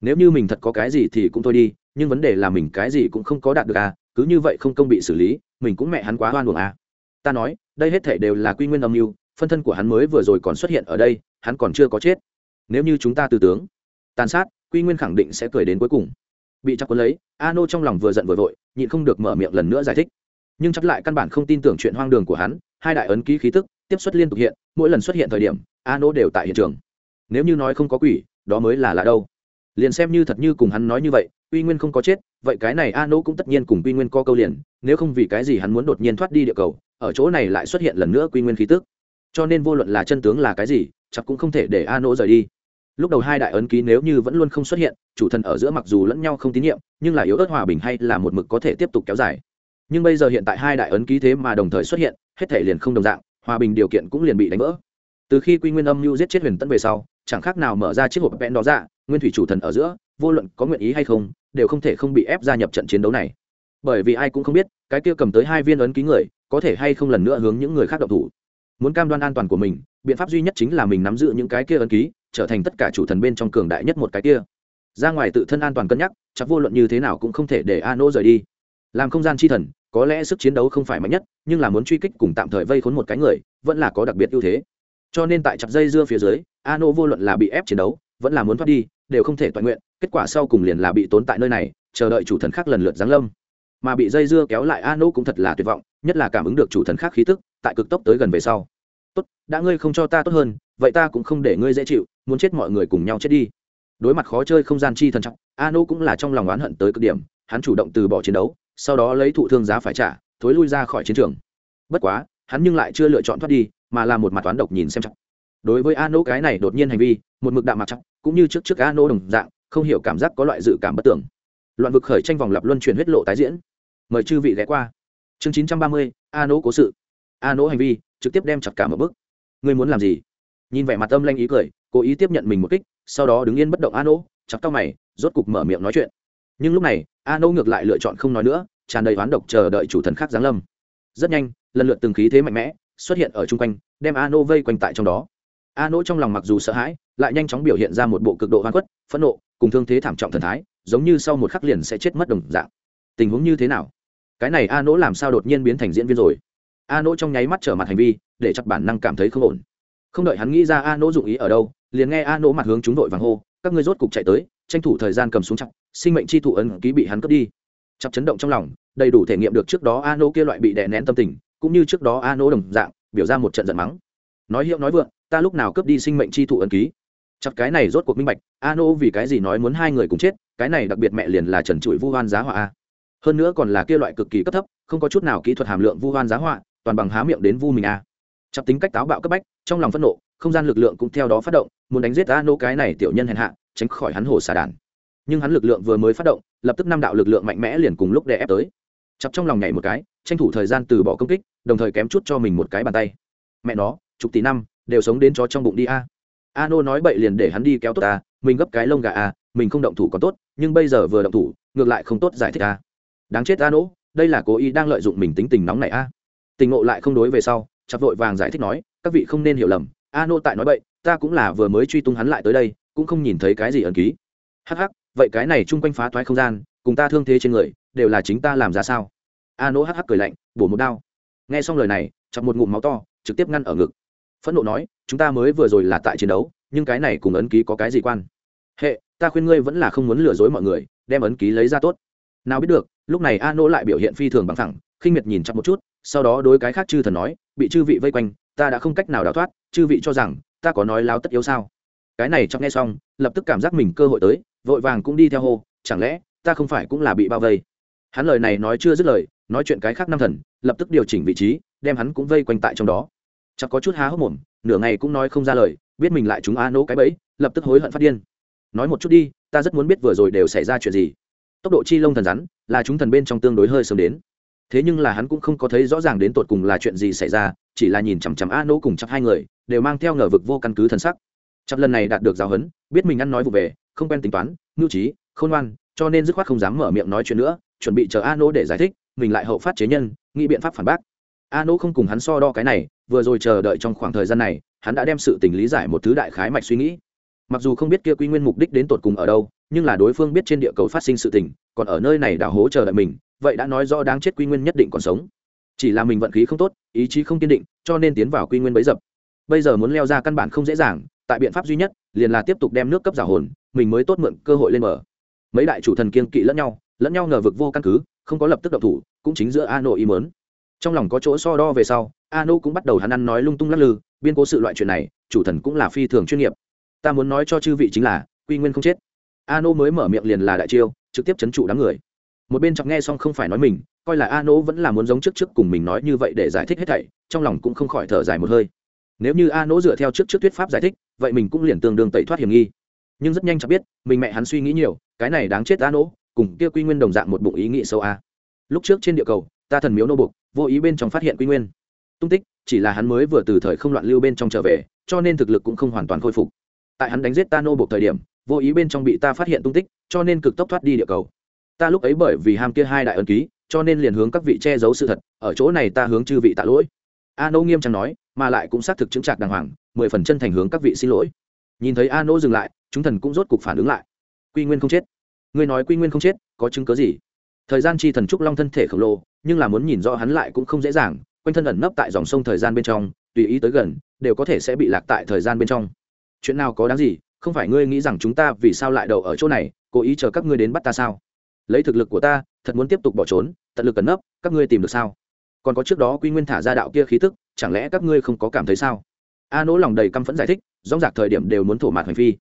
nếu như mình thật có cái gì thì cũng thôi đi, nhưng vấn đề là mình cái gì cũng không có đạt được à cứ như vậy không công bị xử lý, mình cũng mẹ hắn quá hoan hưởng à. Ta nói, đây hết thể đều là quy nguyên âm mưu, phân thân của hắn mới vừa rồi còn xuất hiện ở đây, hắn còn chưa có chết. Nếu như chúng ta tư tướng tàn sát, quy nguyên khẳng định sẽ cười đến cuối cùng. Bị chắc cuốn lấy a nô trong lòng vừa giận vừa vội, nhịn không được mở miệng lần nữa giải thích. Nhưng chắc lại căn bản không tin tưởng chuyện hoang đường của hắn, hai đại ấn ký khí tức tiếp xuất liên tục hiện, mỗi lần xuất hiện thời điểm a nô đều tại hiện trường. Nếu như nói không có quỷ, đó mới là lạ đâu liền xem như thật như cùng hắn nói như vậy uy nguyên không có chết, vậy cái này a nỗ cũng tất nhiên cùng uy nguyên co câu liền, nếu không vì cái gì hắn muốn đột nhiên thoát đi địa cầu, ở chỗ này lại xuất hiện lần nữa quy nguyên khí tức. Cho nên vô luận là chân tướng là cái gì, chắc cũng không thể để a nỗ rời đi. Lúc đầu hai đại ấn ký nếu như vẫn luôn không xuất hiện, chủ thần ở giữa mặc dù lẫn nhau không tín nhiệm, nhưng là yếu ớt hòa bình hay là một mực có thể tiếp tục kéo dài. Nhưng bây giờ hiện tại hai đại ấn ký thế mà đồng thời xuất hiện, hết thể liền không đồng dạng, hòa bình điều kiện cũng liền bị đánh vỡ. Từ khi quy nguyên âm mưu giết chết huyền tân về sau, chẳng khác nào mở ra chiếc hộp vẽn đó ra nguyên thủy chủ thần ở giữa, vô luận có nguyện ý hay không, đều không thể không bị ép gia nhập trận chiến đấu này. Bởi vì ai cũng không biết, cái kia cầm tới hai viên ấn ký người, có thể hay không lần nữa hướng những người khác động thủ. Muốn cam đoan an toàn của mình, biện pháp duy nhất chính là mình nắm giữ những cái kia ấn ký, trở thành tất cả chủ thần bên trong cường đại nhất một cái kia. Ra ngoài tự thân an toàn cân nhắc, chắc vô luận như thế nào cũng không thể để a nô rời đi. Làm không gian chi thần, có lẽ sức chiến đấu không phải mạnh nhất, nhưng là muốn truy kích cùng tạm thời vây khốn một cái người, vẫn là có đặc biệt ưu thế. Cho nên tại chặt dây dưa phía dưới a nô vô luận là bị ép chiến đấu, vẫn là muốn thoát đi đều không thể toàn nguyện, kết quả sau cùng liền là bị tốn tại nơi này, chờ đợi chủ thần khác lần lượt giáng lâm. Mà bị dây dưa kéo lại a Nỗ cũng thật là tuyệt vọng, nhất là cảm ứng được chủ thần khác khí tức, tại cực tốc tới gần về sau. Tốt, đã ngươi không cho ta tốt hơn, vậy ta cũng không để ngươi dễ chịu, muốn chết mọi người cùng nhau chết đi. Đối mặt khó chơi không gian chi thần trọng a Nỗ cũng là trong lòng oán hận tới cực điểm, hắn chủ động từ bỏ chiến đấu, sau đó lấy thụ thương giá phải trả, thối lui ra khỏi chiến trường. Bất quá, hắn nhưng lại chưa lựa chọn thoát đi, mà là một mặt toán độc nhìn xem trọng đối với a nô cái này đột nhiên hành vi, một mực đạm mặc chắc cũng như trước trước a nô đồng dạng, không hiểu cảm giác có loại dự cảm bất tưởng loạn vực khởi tranh vòng lập luân chuyển huyết lộ tái diễn. Mời chư vị ghé qua. Chương chín trăm ba mươi a nỗ cố sự. A nỗ hành vi, trực tiếp đem chặt cả một bức ngươi muốn làm gì? Nhìn vẻ mặt âm lanh ý cười, cố ý tiếp nhận mình một kích, sau đó đứng yên bất động a nỗ chặt tao mày, rốt cục mở miệng nói chuyện. Nhưng lúc này a nỗ ngược lại lựa chọn không nói nữa, tràn đầy oán độc chờ đợi chủ thần khác giáng lâm. Rất nhanh, lần lượt từng khí thế mạnh mẽ xuất hiện ở chung quanh, đem a nỗ vây quanh tại trong đó a nỗ trong lòng mặc dù sợ hãi, lại nhanh chóng biểu hiện ra một bộ cực độ hoan quất phẫn nộ, cùng thương thế thảm trọng thần thái, giống như sau một khắc liền sẽ chết mất đồng dạng. Tình huống như thế nào? Cái này a nỗ làm sao đột nhiên biến thành diễn viên rồi? A nỗ trong nháy mắt trở mặt hành vi, để chặt bản năng cảm thấy không ổn. Không đợi hắn nghĩ ra a nỗ dụng ý ở đâu, liền nghe a nỗ mặt hướng chúng đội vàng hô, các ngươi rốt cục chạy tới, tranh thủ thời gian cầm xuống chặt sinh mệnh chi thủ ấn ký bị hắn cướp đi. Chặt chấn động trong lòng, đầy đủ thể nghiệm được trước đó a nỗ kia loại bị đè nén tâm tình, cũng như trước đó a nỗ đồng dạng, biểu ra một trận giận mắng nói hiệu nói vượng, ta lúc nào cướp đi sinh mệnh chi thụ ấn ký? Chặt cái này rốt cuộc minh bạch, a nô vì cái gì nói muốn hai người cùng chết, cái này đặc biệt mẹ liền là trần trụi vu hoan giá họa a. Hơn nữa còn là kia loại cực kỳ cấp thấp, không có chút nào kỹ thuật hàm lượng vu hoan giá họa, toàn bằng há miệng đến vu mình a. Chặt tính cách táo bạo cấp bách, trong lòng phẫn nộ, không gian lực lượng cũng theo đó phát động, muốn đánh giết a nô cái này tiểu nhân hèn hạ, tránh khỏi hắn hồ xả đàn. Nhưng hắn lực lượng vừa mới phát động, lập tức năm đạo lực lượng mạnh mẽ liền cùng lúc đè ép tới. Chặt trong lòng nhảy một cái, tranh thủ thời gian từ bỏ công kích, đồng thời kém chút cho mình một cái bàn tay. Mẹ nó chục tỷ năm đều sống đến chó trong bụng đi a. A nô nói bậy liền để hắn đi kéo tốt ta, mình gấp cái lông gà a mình không động thủ còn tốt nhưng bây giờ vừa động thủ ngược lại không tốt giải thích a. Đáng chết a nô đây là cố ý đang lợi dụng mình tính tình nóng này a. Tình ngộ lại không đối về sau chặt vội vàng giải thích nói các vị không nên hiểu lầm a nô tại nói bậy ta cũng là vừa mới truy tung hắn lại tới đây cũng không nhìn thấy cái gì ẩn ký. Hắc hắc vậy cái này chung quanh phá thoái không gian cùng ta thương thế trên người đều là chính ta làm ra sao? A nô hắc hắc cười lạnh bổ một đao. Nghe xong lời này chặt một ngụm máu to trực tiếp ngăn ở ngực phẫn nộ nói, chúng ta mới vừa rồi là tại chiến đấu, nhưng cái này cùng ấn ký có cái gì quan? Hệ, ta khuyên ngươi vẫn là không muốn lừa dối mọi người, đem ấn ký lấy ra tốt. Nào biết được, lúc này a nỗ lại biểu hiện phi thường bằng thẳng, khinh miệt nhìn chặt một chút, sau đó đối cái khác chư thần nói, bị chư vị vây quanh, ta đã không cách nào đào thoát, chư vị cho rằng, ta có nói láo tất yếu sao? Cái này trong nghe xong, lập tức cảm giác mình cơ hội tới, vội vàng cũng đi theo hô, chẳng lẽ, ta không phải cũng là bị bao vây? Hắn lời này nói chưa dứt lời, nói chuyện cái khác năm thần, lập tức điều chỉnh vị trí, đem hắn cũng vây quanh tại trong đó chắc có chút há hốc mồm, nửa ngày cũng nói không ra lời, biết mình lại chúng a nỗ cái bẫy, lập tức hối hận phát điên. Nói một chút đi, ta rất muốn biết vừa rồi đều xảy ra chuyện gì. Tốc độ chi lông thần rắn, là chúng thần bên trong tương đối hơi sớm đến. Thế nhưng là hắn cũng không có thấy rõ ràng đến tột cùng là chuyện gì xảy ra, chỉ là nhìn chằm chằm a nỗ cùng chắc hai người, đều mang theo ngờ vực vô căn cứ thần sắc. Chắc lần này đạt được giáo huấn, biết mình ăn nói vụ về, không quen tính toán ngưu trí, khôn ngoan, cho nên dứt khoát không dám mở miệng nói chuyện nữa, chuẩn bị chờ a nỗ để giải thích, mình lại hậu phát chế nhân, nghĩ biện pháp phản bác. A nỗ không cùng hắn so đo cái này vừa rồi chờ đợi trong khoảng thời gian này, hắn đã đem sự tình lý giải một thứ đại khái mạch suy nghĩ. Mặc dù không biết kia quy nguyên mục đích đến tột cùng ở đâu, nhưng là đối phương biết trên địa cầu phát sinh sự tình, còn ở nơi này đảo hố chờ đợi mình, vậy đã nói rõ đáng chết quy nguyên nhất định còn sống. Chỉ là mình vận khí không tốt, ý chí không kiên định, cho nên tiến vào quy nguyên bấy dập. Bây giờ muốn leo ra căn bản không dễ dàng, tại biện pháp duy nhất, liền là tiếp tục đem nước cấp giả hồn, mình mới tốt mượn cơ hội lên mở. Mấy đại chủ thần kiên kỵ lẫn nhau lẫn nhau ngờ vực vô căn cứ, không có lập tức động thủ, cũng chính giữa a nội ý mớn trong lòng có chỗ so đo về sau a nô cũng bắt đầu hắn ăn nói lung tung lắc lư, biên cố sự loại chuyện này, chủ thần cũng là phi thường chuyên nghiệp. Ta muốn nói cho chư vị chính là, quy nguyên không chết. A nô mới mở miệng liền là đại chiêu, trực tiếp chấn trụ đám người. Một bên chọc nghe xong không phải nói mình, coi là a nô vẫn là muốn giống trước trước cùng mình nói như vậy để giải thích hết thảy, trong lòng cũng không khỏi thở dài một hơi. Nếu như a nô dựa theo trước trước thuyết pháp giải thích, vậy mình cũng liền tương đương tẩy thoát hiểm nghi. Nhưng rất nhanh cho biết, mình mẹ hắn suy nghĩ nhiều, cái này đáng chết a nô cùng kia quy nguyên đồng dạng một bụng ý nghĩ sâu a. Lúc trước trên địa cầu ta thần miếu nô bục, vô ý bên trong phát hiện quy nguyên. Tung tích, chỉ là hắn mới vừa từ thời không loạn lưu bên trong trở về, cho nên thực lực cũng không hoàn toàn khôi phục. Tại hắn đánh giết ta nô bục thời điểm, vô ý bên trong bị ta phát hiện tung tích, cho nên cực tốc thoát đi địa cầu. Ta lúc ấy bởi vì ham kia hai đại ân ký, cho nên liền hướng các vị che giấu sự thật, ở chỗ này ta hướng chư vị tạ lỗi. A nô nghiêm trang nói, mà lại cũng xác thực chứng trạc đàng hoàng, mười phần chân thành hướng các vị xin lỗi. Nhìn thấy a nô dừng lại, chúng thần cũng rốt cục phản ứng lại. Quy nguyên không chết. Ngươi nói quy nguyên không chết, có chứng cớ gì? Thời gian chi thần trúc long thân thể khổng lồ, nhưng là muốn nhìn rõ hắn lại cũng không dễ dàng, quanh thân ẩn nấp tại dòng sông thời gian bên trong, tùy ý tới gần, đều có thể sẽ bị lạc tại thời gian bên trong. Chuyện nào có đáng gì, không phải ngươi nghĩ rằng chúng ta vì sao lại đậu ở chỗ này, cố ý chờ các ngươi đến bắt ta sao? Lấy thực lực của ta, thật muốn tiếp tục bỏ trốn, tận lực cẩn nấp, các ngươi tìm được sao? Còn có trước đó quy nguyên thả ra đạo kia khí tức chẳng lẽ các ngươi không có cảm thấy sao? A nỗ lòng đầy căm phẫn giải thích dóng dạc thời điểm đều muốn thổ mạt hành phi.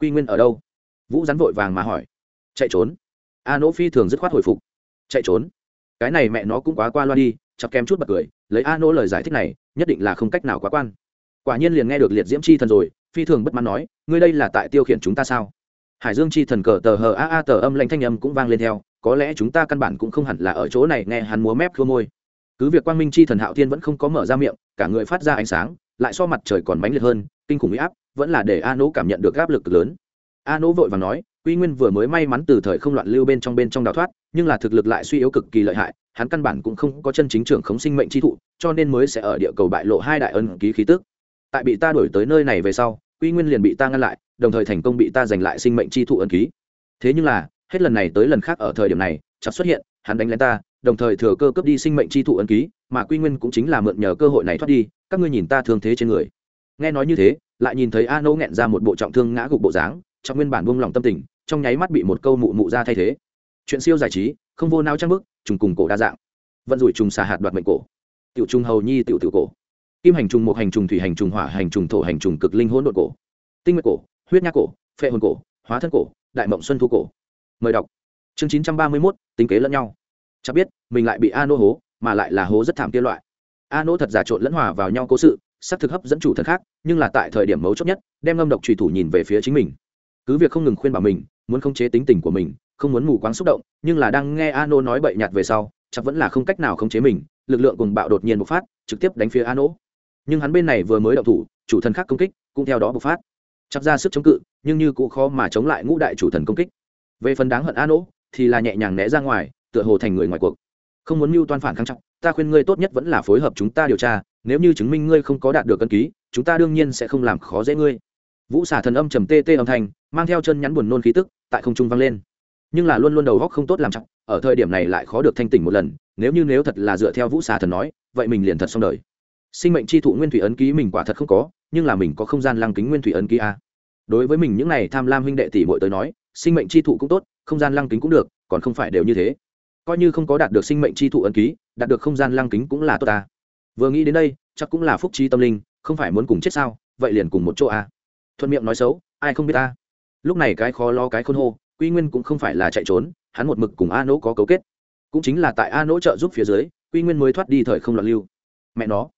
Quy nguyên ở đâu? Vũ rắn vội vàng mà hỏi. Chạy trốn. A nỗ phi thường dứt khoát hồi phục chạy trốn. Cái này mẹ nó cũng quá qua loa đi, chọc kém chút bật cười, lấy a Nô lời giải thích này, nhất định là không cách nào quá quan. Quả nhiên liền nghe được liệt diễm chi thần rồi, phi thường bất mãn nói, ngươi đây là tại tiêu khiển chúng ta sao? Hải dương chi thần cờ tờ hờ a a tờ âm lanh thanh âm cũng vang lên theo, có lẽ chúng ta căn bản cũng không hẳn là ở chỗ này nghe hắn múa mép khua môi. Cứ việc quang minh chi thần hạo thiên vẫn không có mở ra miệng, cả người phát ra ánh sáng, lại so mặt trời còn mãnh liệt hơn, kinh khủng huy áp, vẫn là để a Nô cảm nhận được áp lực lớn. A Nô vội và nói quy nguyên vừa mới may mắn từ thời không loạn lưu bên trong bên trong đào thoát, nhưng là thực lực lại suy yếu cực kỳ lợi hại, hắn căn bản cũng không có chân chính trưởng khống sinh mệnh chi thụ, cho nên mới sẽ ở địa cầu bại lộ hai đại ân ký khí tức. Tại bị ta đuổi tới nơi này về sau, quy nguyên liền bị ta ngăn lại, đồng thời thành công bị ta giành lại sinh mệnh chi thụ ân ký. Thế nhưng là, hết lần này tới lần khác ở thời điểm này, chợt xuất hiện, hắn đánh lên ta, đồng thời thừa cơ cướp đi sinh mệnh chi thụ ân ký, mà quy nguyên cũng chính là mượn nhờ cơ hội này thoát đi, các ngươi nhìn ta thương thế trên người. Nghe nói như thế, lại nhìn thấy a nô nghẹn ra một bộ trọng thương ngã gục bộ dáng trong nguyên bản buông lòng tâm tình, trong nháy mắt bị một câu mụ mụ ra thay thế. Chuyện siêu giải trí, không vô nao trang bức trùng cùng cổ đa dạng. Vận rủi trùng xà hạt đoạt mệnh cổ. Tiểu trùng hầu nhi tiểu tiểu cổ. Kim hành trùng một hành trùng, thủy hành trùng, hỏa hành trùng, thổ hành trùng, cực linh hỗn độn cổ. Tinh nguyệt cổ, huyết nhác cổ, phệ hồn cổ, hóa thân cổ, đại mộng xuân thu cổ. Mời đọc. Chương chín trăm ba mươi mốt, tính kế lẫn nhau. Chắc biết, mình lại bị a nô hố, mà lại là hố rất thảm kia loại. A nô thật giả trộn lẫn hòa vào nhau cố sự sắc thực hấp dẫn chủ thần khác, nhưng là tại thời điểm mấu chốt nhất, đem ngâm độc trùy thủ nhìn về phía chính mình cứ việc không ngừng khuyên bảo mình, muốn khống chế tính tình của mình, không muốn mù quáng xúc động, nhưng là đang nghe a nô nói bậy nhạt về sau, chắc vẫn là không cách nào khống chế mình, lực lượng cùng bạo đột nhiên bộc phát, trực tiếp đánh phía a nô nhưng hắn bên này vừa mới động thủ, chủ thần khác công kích cũng theo đó bộc phát. Chắc ra sức chống cự, nhưng như cụ khó mà chống lại ngũ đại chủ thần công kích. Về phần đáng hận a nô thì là nhẹ nhàng né ra ngoài, tựa hồ thành người ngoài cuộc. Không muốn mưu toan phản kháng trọng, ta khuyên ngươi tốt nhất vẫn là phối hợp chúng ta điều tra, nếu như chứng minh ngươi không có đạt được cân ký, chúng ta đương nhiên sẽ không làm khó dễ ngươi. Vũ xả thần âm trầm tê tê âm thanh mang theo chân nhắn buồn nôn khí tức, tại không trung vang lên. Nhưng là luôn luôn đầu góc không tốt làm chặt ở thời điểm này lại khó được thanh tỉnh một lần, nếu như nếu thật là dựa theo vũ xà thần nói, vậy mình liền thật xong đời. Sinh mệnh chi thụ nguyên thủy ấn ký mình quả thật không có, nhưng là mình có không gian lăng kính nguyên thủy ấn ký a. Đối với mình những này tham lam huynh đệ tỷ bội tới nói, sinh mệnh chi thụ cũng tốt, không gian lăng kính cũng được, còn không phải đều như thế. Coi như không có đạt được sinh mệnh chi thụ ấn ký, đạt được không gian lăng kính cũng là tốt ta. Vừa nghĩ đến đây, chắc cũng là phúc trí tâm linh, không phải muốn cùng chết sao, vậy liền cùng một chỗ a. Thuận miệng nói xấu, ai không biết ta? Lúc này cái khó lo cái khôn hô, quy nguyên cũng không phải là chạy trốn, hắn một mực cùng a nỗ có cấu kết. Cũng chính là tại a nỗ trợ giúp phía dưới, quy nguyên mới thoát đi thời không loạn lưu. Mẹ nó,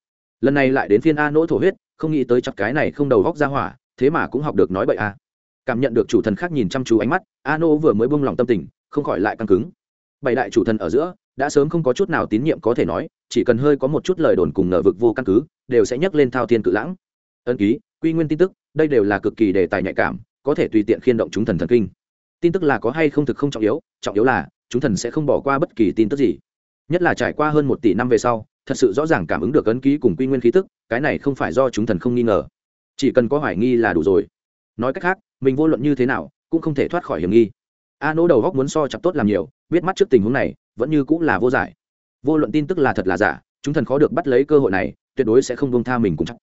lần này lại đến phiên a nỗ thổ huyết, không nghĩ tới chặt cái này không đầu góc ra hỏa, thế mà cũng học được nói bậy a. Cảm nhận được chủ thần khác nhìn chăm chú ánh mắt, a nỗ vừa mới buông lòng tâm tình, không khỏi lại căng cứng. Bảy đại chủ thần ở giữa, đã sớm không có chút nào tín nhiệm có thể nói, chỉ cần hơi có một chút lời đồn cùng nở vực vô căn cứ, đều sẽ nhắc lên thao thiên cự lãng. Ân ký, quy nguyên tin tức, đây đều là cực kỳ đề tài nhạy cảm có thể tùy tiện khiên động chúng thần thần kinh. Tin tức là có hay không thực không trọng yếu trọng yếu là, chúng thần sẽ không bỏ qua bất kỳ tin tức gì. Nhất là trải qua hơn một tỷ năm về sau, thật sự rõ ràng cảm ứng được ấn ký cùng quy nguyên khí tức, cái này không phải do chúng thần không nghi ngờ. Chỉ cần có hoài nghi là đủ rồi. Nói cách khác, mình vô luận như thế nào, cũng không thể thoát khỏi hiểm nghi. A nỗ đầu góc muốn so chặt tốt làm nhiều, biết mắt trước tình huống này, vẫn như cũng là vô giải. Vô luận tin tức là thật là giả, chúng thần khó được bắt lấy cơ hội này, tuyệt đối sẽ không buông tha mình cùng chặt.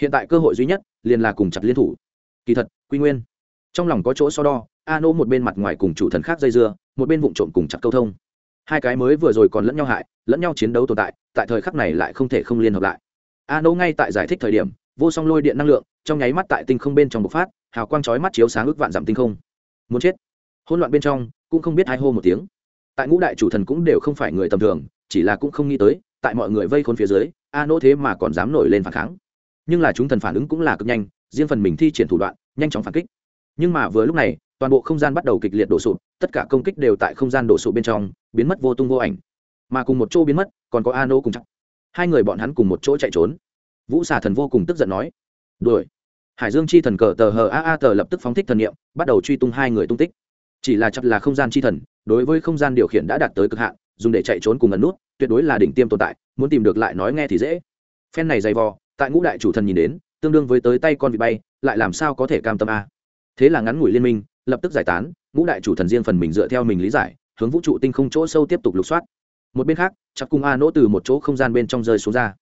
Hiện tại cơ hội duy nhất, liền là cùng chặt liên thủ. Kỳ thật, quy nguyên trong lòng có chỗ so đo a nô một bên mặt ngoài cùng chủ thần khác dây dưa, một bên vụ trộm cùng chặt câu thông. Hai cái mới vừa rồi còn lẫn nhau hại, lẫn nhau chiến đấu tồn tại tại thời khắc này lại không thể không liên hợp lại. A nô ngay tại giải thích thời điểm, vô song lôi điện năng lượng, trong nháy mắt tại tinh không bên trong bộc phát, hào quang chói mắt chiếu sáng ước vạn giảm tinh không. Muốn chết. Hỗn loạn bên trong, cũng không biết hai hô một tiếng. Tại ngũ đại chủ thần cũng đều không phải người tầm thường, chỉ là cũng không nghĩ tới, tại mọi người vây khôn phía dưới a nô thế mà còn dám nổi lên phản kháng. Nhưng là chúng thần phản ứng cũng là cực nhanh, riêng phần mình thi triển thủ đoạn, nhanh chóng phản kích nhưng mà vừa lúc này, toàn bộ không gian bắt đầu kịch liệt đổ sụp, tất cả công kích đều tại không gian đổ sụp bên trong, biến mất vô tung vô ảnh. Mà cùng một chỗ biến mất, còn có a nô cùng chắc hai người bọn hắn cùng một chỗ chạy trốn. Vũ xà thần vô cùng tức giận nói, đuổi. Hải dương chi thần cờ tờ hờ a a tờ lập tức phóng thích thần nghiệm bắt đầu truy tung hai người tung tích. Chỉ là chắc là không gian chi thần, đối với không gian điều khiển đã đạt tới cực hạn, dùng để chạy trốn cùng ẩn nút, tuyệt đối là đỉnh tiêm tồn tại, muốn tìm được lại nói nghe thì dễ. Phen này dày vò, tại ngũ đại chủ thần nhìn đến, tương đương với tới tay con vị bay, lại làm sao có thể cam tâm a? Thế là ngắn ngủi liên minh, lập tức giải tán, ngũ đại chủ thần riêng phần mình dựa theo mình lý giải, hướng vũ trụ tinh không chỗ sâu tiếp tục lục soát. Một bên khác, chặt cung a nỗ từ một chỗ không gian bên trong rơi xuống ra.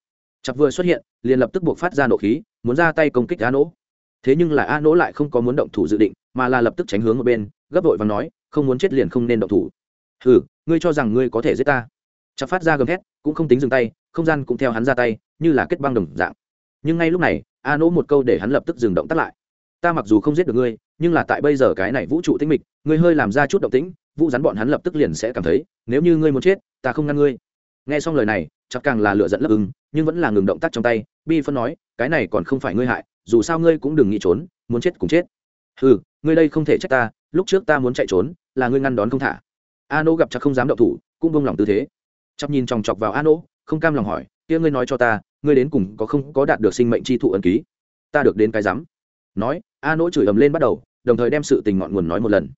Chặt vừa xuất hiện, liền lập tức buộc phát ra nộ khí, muốn ra tay công kích a nỗ. Thế nhưng là a nỗ lại không có muốn động thủ dự định, mà là lập tức tránh hướng một bên, gấp vội và nói, không muốn chết liền không nên động thủ. Hừ, ngươi cho rằng ngươi có thể giết ta? Chặt phát ra gầm thét, cũng không tính dừng tay, không gian cũng theo hắn ra tay, như là kết băng đồng dạng. Nhưng ngay lúc này, a nỗ một câu để hắn lập tức dừng động tắt lại ta mặc dù không giết được ngươi, nhưng là tại bây giờ cái này vũ trụ tinh mịch, ngươi hơi làm ra chút động tĩnh, vũ rắn bọn hắn lập tức liền sẽ cảm thấy, nếu như ngươi muốn chết, ta không ngăn ngươi. Nghe xong lời này, chắc càng là lựa dẫn lấp ứng nhưng vẫn là ngừng động tác trong tay, bi phân nói, cái này còn không phải ngươi hại, dù sao ngươi cũng đừng nghĩ trốn, muốn chết cũng chết. Ừ ngươi đây không thể trách ta, lúc trước ta muốn chạy trốn, là ngươi ngăn đón không thả. A nô gặp chắc không dám động thủ, cũng vung lòng tư thế. Chắc nhìn chòng chọc vào a nô không cam lòng hỏi, kia ngươi nói cho ta, ngươi đến cùng có không có đạt được sinh mệnh chi thụ ân ký? Ta được đến cái rắm nói, a nỗ chửi ầm lên bắt đầu, đồng thời đem sự tình ngọn nguồn nói một lần.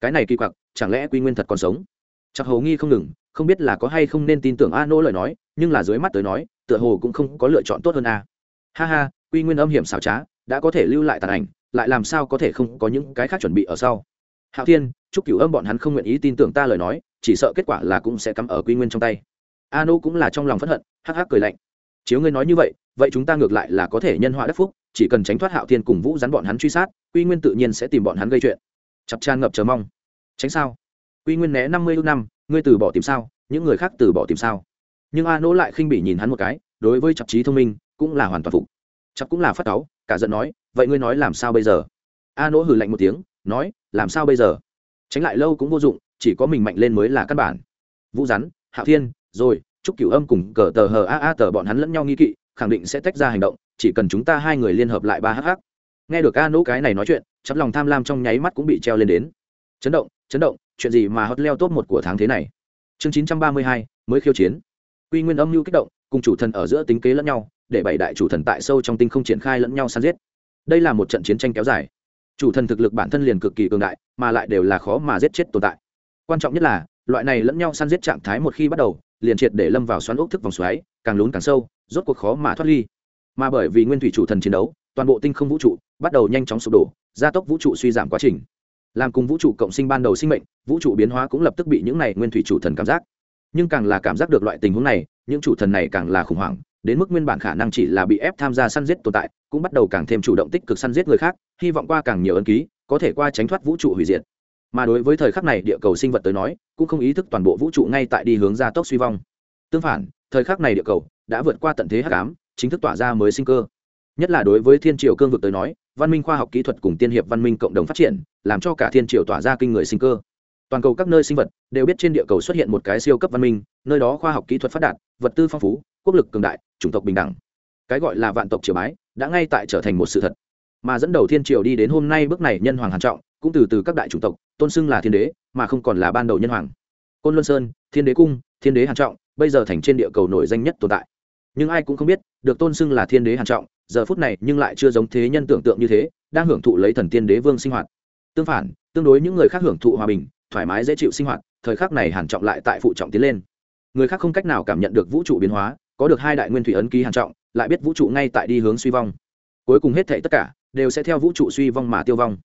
Cái này kỳ quặc, chẳng lẽ quy nguyên thật còn sống? Chắc hầu nghi không ngừng, không biết là có hay không nên tin tưởng a nỗ lời nói, nhưng là dưới mắt tới nói, tựa hồ cũng không có lựa chọn tốt hơn a. Ha ha, quy nguyên âm hiểm xảo trá, đã có thể lưu lại tàn ảnh, lại làm sao có thể không có những cái khác chuẩn bị ở sau? Hạo thiên, chúc cửu âm bọn hắn không nguyện ý tin tưởng ta lời nói, chỉ sợ kết quả là cũng sẽ cắm ở quy nguyên trong tay. A nô cũng là trong lòng phẫn hận, hắc hắc cười lạnh. Chiếu ngươi nói như vậy vậy chúng ta ngược lại là có thể nhân họa đất phúc chỉ cần tránh thoát hạo thiên cùng vũ rắn bọn hắn truy sát, quy nguyên tự nhiên sẽ tìm bọn hắn gây chuyện. Chập tràn ngập chờ mong. Tránh sao? Quy nguyên né năm mươi lúc năm, ngươi từ bỏ tìm sao? Những người khác từ bỏ tìm sao? Nhưng a nỗ lại khinh bỉ nhìn hắn một cái, đối với chập trí thông minh, cũng là hoàn toàn phục. Chập cũng là phát táo cả giận nói, vậy ngươi nói làm sao bây giờ? A nỗ hừ lạnh một tiếng, nói, làm sao bây giờ? Tránh lại lâu cũng vô dụng, chỉ có mình mạnh lên mới là căn bản. Vũ rắn hạo thiên, rồi, chúc cửu âm cùng cờ tờ hờ a a tờ bọn hắn lẫn nhau nghi kỵ, khẳng định sẽ tách ra hành động chỉ cần chúng ta hai người liên hợp lại ba hh nghe được a nỗ cái này nói chuyện, chắp lòng tham lam trong nháy mắt cũng bị treo lên đến. Chấn động chấn động, chuyện gì mà hot leo top một của tháng thế này? Chương chín trăm ba mươi hai, mới khiêu chiến. Quy nguyên âm mưu kích động, cùng chủ thần ở giữa tính kế lẫn nhau, để bảy đại chủ thần tại sâu trong tinh không triển khai lẫn nhau săn giết. Đây là một trận chiến tranh kéo dài. Chủ thần thực lực bản thân liền cực kỳ cường đại, mà lại đều là khó mà giết chết tồn tại. Quan trọng nhất là, loại này lẫn nhau săn giết trạng thái một khi bắt đầu, liền triệt để lâm vào xoắn ốc thức vòng xoáy, càng lún càng sâu, rốt cuộc khó mà thoát ly mà bởi vì nguyên thủy chủ thần chiến đấu, toàn bộ tinh không vũ trụ bắt đầu nhanh chóng sụp đổ, gia tốc vũ trụ suy giảm quá trình. Làm cùng vũ trụ cộng sinh ban đầu sinh mệnh, vũ trụ biến hóa cũng lập tức bị những này nguyên thủy chủ thần cảm giác. Nhưng càng là cảm giác được loại tình huống này, những chủ thần này càng là khủng hoảng, đến mức nguyên bản khả năng chỉ là bị ép tham gia săn giết tồn tại, cũng bắt đầu càng thêm chủ động tích cực săn giết người khác, hy vọng qua càng nhiều ấn ký, có thể qua tránh thoát vũ trụ hủy diệt. Mà đối với thời khắc này địa cầu sinh vật tới nói, cũng không ý thức toàn bộ vũ trụ ngay tại đi hướng gia tốc suy vong. Tương phản, thời khắc này địa cầu đã vượt qua tận thế hắc ám chính thức tỏa ra mới sinh cơ. Nhất là đối với thiên triều cương vực tới nói, văn minh khoa học kỹ thuật cùng tiên hiệp văn minh cộng đồng phát triển, làm cho cả thiên triều tỏa ra kinh người sinh cơ. Toàn cầu các nơi sinh vật đều biết trên địa cầu xuất hiện một cái siêu cấp văn minh, nơi đó khoa học kỹ thuật phát đạt, vật tư phong phú, quốc lực cường đại, chủng tộc bình đẳng. Cái gọi là vạn tộc triều bái đã ngay tại trở thành một sự thật. Mà dẫn đầu thiên triều đi đến hôm nay bước này nhân hoàng hàn trọng, cũng từ từ các đại chủng tộc, tôn xưng là thiên đế, mà không còn là ban đầu nhân hoàng. Côn luân sơn, thiên đế cung, thiên đế hàn trọng, bây giờ thành trên địa cầu nổi danh nhất tồn tại nhưng ai cũng không biết, được tôn xưng là thiên đế hàn trọng, giờ phút này nhưng lại chưa giống thế nhân tưởng tượng như thế, đang hưởng thụ lấy thần tiên đế vương sinh hoạt. Tương phản, tương đối những người khác hưởng thụ hòa bình, thoải mái dễ chịu sinh hoạt, thời khắc này hàn trọng lại tại phụ trọng tiến lên. Người khác không cách nào cảm nhận được vũ trụ biến hóa, có được hai đại nguyên thủy ấn ký hàn trọng, lại biết vũ trụ ngay tại đi hướng suy vong. Cuối cùng hết thảy tất cả đều sẽ theo vũ trụ suy vong mà tiêu vong.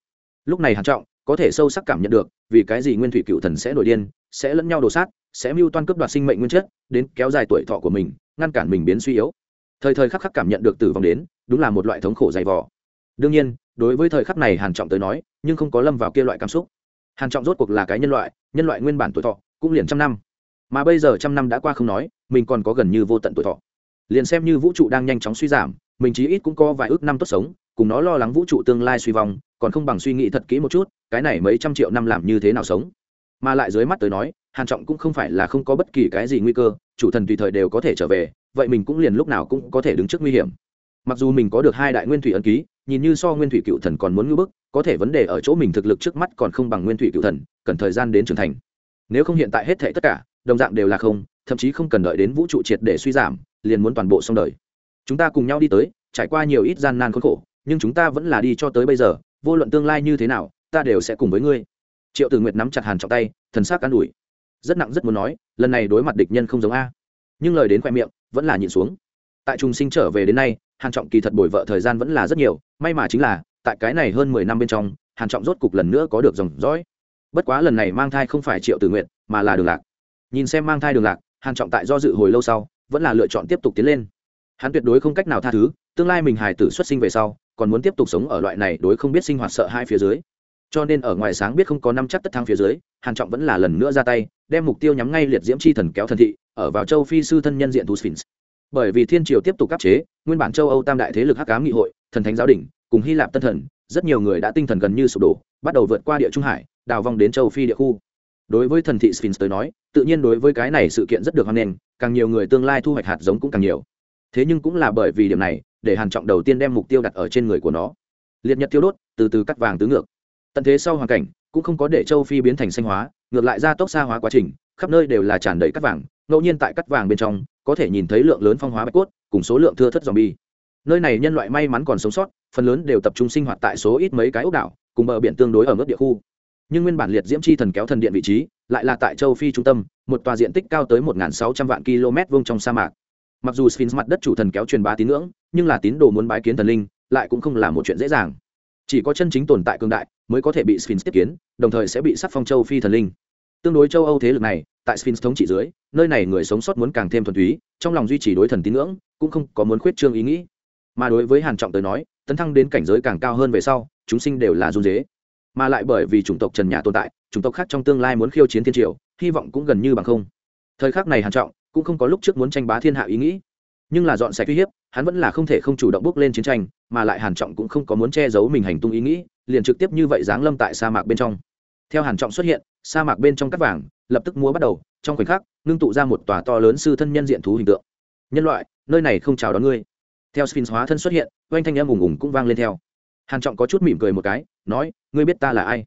Lúc này hàn trọng có thể sâu sắc cảm nhận được, vì cái gì nguyên thủy cựu thần sẽ nổi điên, sẽ lẫn nhau đổ sát, sẽ mưu toan cướp đoạt sinh mệnh nguyên chất, đến kéo dài tuổi thọ của mình ngăn cản mình biến suy yếu. Thời thời khắc khắc cảm nhận được tử vong đến, đúng là một loại thống khổ dày vò. Đương nhiên, đối với thời khắc này hàn trọng tới nói, nhưng không có lâm vào kia loại cảm xúc. Hàn trọng rốt cuộc là cái nhân loại nhân loại nguyên bản tuổi thọ, cũng liền trăm năm. Mà bây giờ trăm năm đã qua không nói, mình còn có gần như vô tận tuổi thọ. Liền xem như vũ trụ đang nhanh chóng suy giảm, mình chí ít cũng có vài ước năm tốt sống, cùng nó lo lắng vũ trụ tương lai suy vong, còn không bằng suy nghĩ thật kỹ một chút, cái này mấy trăm triệu năm làm như thế nào sống? Mà lại dưới mắt tới nói hàn trọng cũng không phải là không có bất kỳ cái gì nguy cơ, chủ thần tùy thời đều có thể trở về, vậy mình cũng liền lúc nào cũng có thể đứng trước nguy hiểm. Mặc dù mình có được hai đại nguyên thủy ấn ký, nhìn như so nguyên thủy cựu thần còn muốn ngưỡng bức, có thể vấn đề ở chỗ mình thực lực trước mắt còn không bằng nguyên thủy cựu thần, cần thời gian đến trưởng thành. Nếu không hiện tại hết thảy tất cả, đồng dạng đều là không, thậm chí không cần đợi đến vũ trụ triệt để suy giảm, liền muốn toàn bộ xong đời. Chúng ta cùng nhau đi tới, trải qua nhiều ít gian nan khốn khổ, nhưng chúng ta vẫn là đi cho tới bây giờ, vô luận tương lai như thế nào, ta đều sẽ cùng với ngươi. Triệu tử nguyệt nắm chặt hàn trọng tay, thần sắc an ủi rất nặng rất muốn nói, lần này đối mặt địch nhân không giống a. Nhưng lời đến khoe miệng, vẫn là nhịn xuống. Tại trung sinh trở về đến nay, hàn trọng kỳ thật bồi vợ thời gian vẫn là rất nhiều, may mà chính là, tại cái này hơn mười năm bên trong, hàn trọng rốt cục lần nữa có được dòng dõi. Bất quá lần này mang thai không phải triệu tử nguyện mà là đường lạc. Nhìn xem mang thai đường lạc, hàn trọng tại do dự hồi lâu sau, vẫn là lựa chọn tiếp tục tiến lên. Hắn tuyệt đối không cách nào tha thứ, tương lai mình hài tử xuất sinh về sau, còn muốn tiếp tục sống ở loại này đối không biết sinh hoạt sợ hai phía dưới cho nên ở ngoài sáng biết không có năm chắc tất thang phía dưới, hàn trọng vẫn là lần nữa ra tay, đem mục tiêu nhắm ngay liệt diễm chi thần kéo thần thị, ở vào châu phi sư thân nhân diện thú sphinx. Bởi vì thiên triều tiếp tục áp chế, nguyên bản châu âu tam đại thế lực hắc ám nghị hội, thần thánh giáo đình cùng hy lạp tân thần, rất nhiều người đã tinh thần gần như sụp đổ, bắt đầu vượt qua địa trung hải, đào vong đến châu phi địa khu. Đối với thần thị sphinx tới nói, tự nhiên đối với cái này sự kiện rất được hoan nghênh, càng nhiều người tương lai thu hoạch hạt giống cũng càng nhiều. Thế nhưng cũng là bởi vì điểm này, để hàn trọng đầu tiên đem mục tiêu đặt ở trên người của nó. Liệt nhật tiêu đốt, từ từ cắt vàng tứ ngược tận thế sau hoàn cảnh, cũng không có để châu phi biến thành xanh hóa, ngược lại ra tốc xa hóa quá trình, khắp nơi đều là tràn đầy cắt vàng, ngẫu nhiên tại cắt vàng bên trong, có thể nhìn thấy lượng lớn phong hóa bạch cốt, cùng số lượng thưa thất dòm bi nơi này nhân loại may mắn còn sống sót, phần lớn đều tập trung sinh hoạt tại số ít mấy cái ốc đảo, cùng bờ biển tương đối ở mức địa khu. Nhưng nguyên bản liệt diễm chi thần kéo thần điện vị trí, lại là tại châu phi trung tâm, một tòa diện tích cao tới một sáu trăm vạn km vuông trong sa mạc. Mặc dù sphinx mặt đất chủ thần kéo truyền bá tín ngưỡng, nhưng là tín đồ muốn bái kiến thần linh, lại cũng không là một chuyện dễ dàng. Chỉ có chân chính tồn tại cường đại mới có thể bị sphinx tiếp kiến, đồng thời sẽ bị sắc phong châu phi thần linh. Tương đối châu âu thế lực này, tại sphinx thống trị dưới, nơi này người sống sót muốn càng thêm thuần túy, trong lòng duy trì đối thần tín ngưỡng, cũng không có muốn khuyết trương ý nghĩ. Mà đối với hàn trọng tới nói, tấn thăng đến cảnh giới càng cao hơn về sau, chúng sinh đều là run dế mà lại bởi vì chủng tộc trần nhà tồn tại, chủng tộc khác trong tương lai muốn khiêu chiến thiên triều, hy vọng cũng gần như bằng không. Thời khắc này hàn trọng cũng không có lúc trước muốn tranh bá thiên hạ ý nghĩ. Nhưng là dọn sạch uy hiếp, hắn vẫn là không thể không chủ động bước lên chiến tranh, mà lại hàn trọng cũng không có muốn che giấu mình hành tung ý nghĩ liền trực tiếp như vậy giáng lâm tại sa mạc bên trong. Theo hàn trọng xuất hiện, sa mạc bên trong cắt vàng lập tức múa bắt đầu, trong khoảnh khắc Nương tụ ra một tòa to lớn sư thân nhân diện thú hình tượng. Nhân loại, nơi này không chào đón ngươi. Theo sphinx hóa thân xuất hiện, oanh thanh âm ùng ùng cũng vang lên theo. Hàn trọng có chút mỉm cười một cái, nói, ngươi biết ta là ai?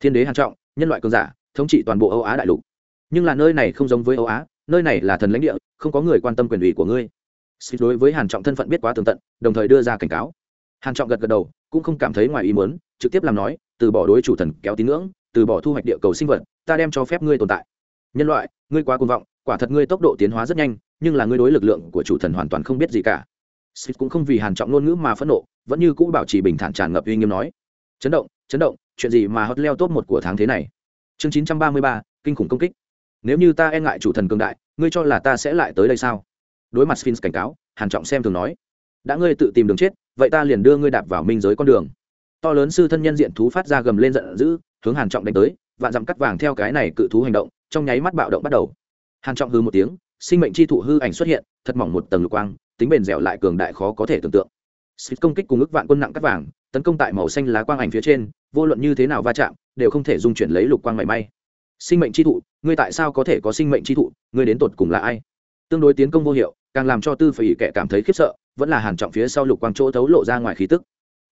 Thiên đế hàn trọng, nhân loại cường giả, thống trị toàn bộ âu á đại lục. Nhưng là nơi này không giống với âu á, nơi này là thần lãnh địa, không có người quan tâm quyền ủy của ngươi. Sphinx đối với hàn trọng thân phận biết quá tường tận, đồng thời đưa ra cảnh cáo. Hàn trọng gật gật đầu cũng không cảm thấy ngoài ý muốn trực tiếp làm nói từ bỏ đối chủ thần kéo tín ngưỡng từ bỏ thu hoạch địa cầu sinh vật ta đem cho phép ngươi tồn tại. Nhân loại ngươi quá cuồng vọng quả thật ngươi tốc độ tiến hóa rất nhanh nhưng là ngươi đối lực lượng của chủ thần hoàn toàn không biết gì cả. Sith cũng không vì hàn trọng ngôn ngữ mà phẫn nộ vẫn như cũ bảo trì bình thản tràn ngập uy nghiêm nói. Chấn động chấn động chuyện gì mà hot leo top một của tháng thế này? Chương 933, kinh khủng công kích. Nếu như ta e ngại chủ thần cường đại ngươi cho là ta sẽ lại tới đây sao? Đối mặt sphinx cảnh cáo hàn trọng xem thường nói. Đã ngươi tự tìm đường chết vậy ta liền đưa ngươi đạp vào minh giới con đường. To lớn sư thân nhân diện thú phát ra gầm lên giận dữ, hướng hàn trọng đánh tới, vạn dặm cắt vàng theo cái này cự thú hành động, trong nháy mắt bạo động bắt đầu. Hàn trọng hư một tiếng, sinh mệnh chi thụ hư ảnh xuất hiện, thật mỏng một tầng lục quang, tính bền dẻo lại cường đại khó có thể tưởng tượng. Xịt công kích cùng ước vạn quân nặng cắt vàng, tấn công tại màu xanh lá quang ảnh phía trên, vô luận như thế nào va chạm, đều không thể dung chuyển lấy lục quang mảy may. Sinh mệnh chi thụ, ngươi tại sao có thể có sinh mệnh chi thụ, ngươi đến tột cùng là ai? Tương đối tiến công vô hiệu càng làm cho tư phải kẻ cảm thấy khiếp sợ vẫn là hàn trọng phía sau lục quang chỗ thấu lộ ra ngoài khí tức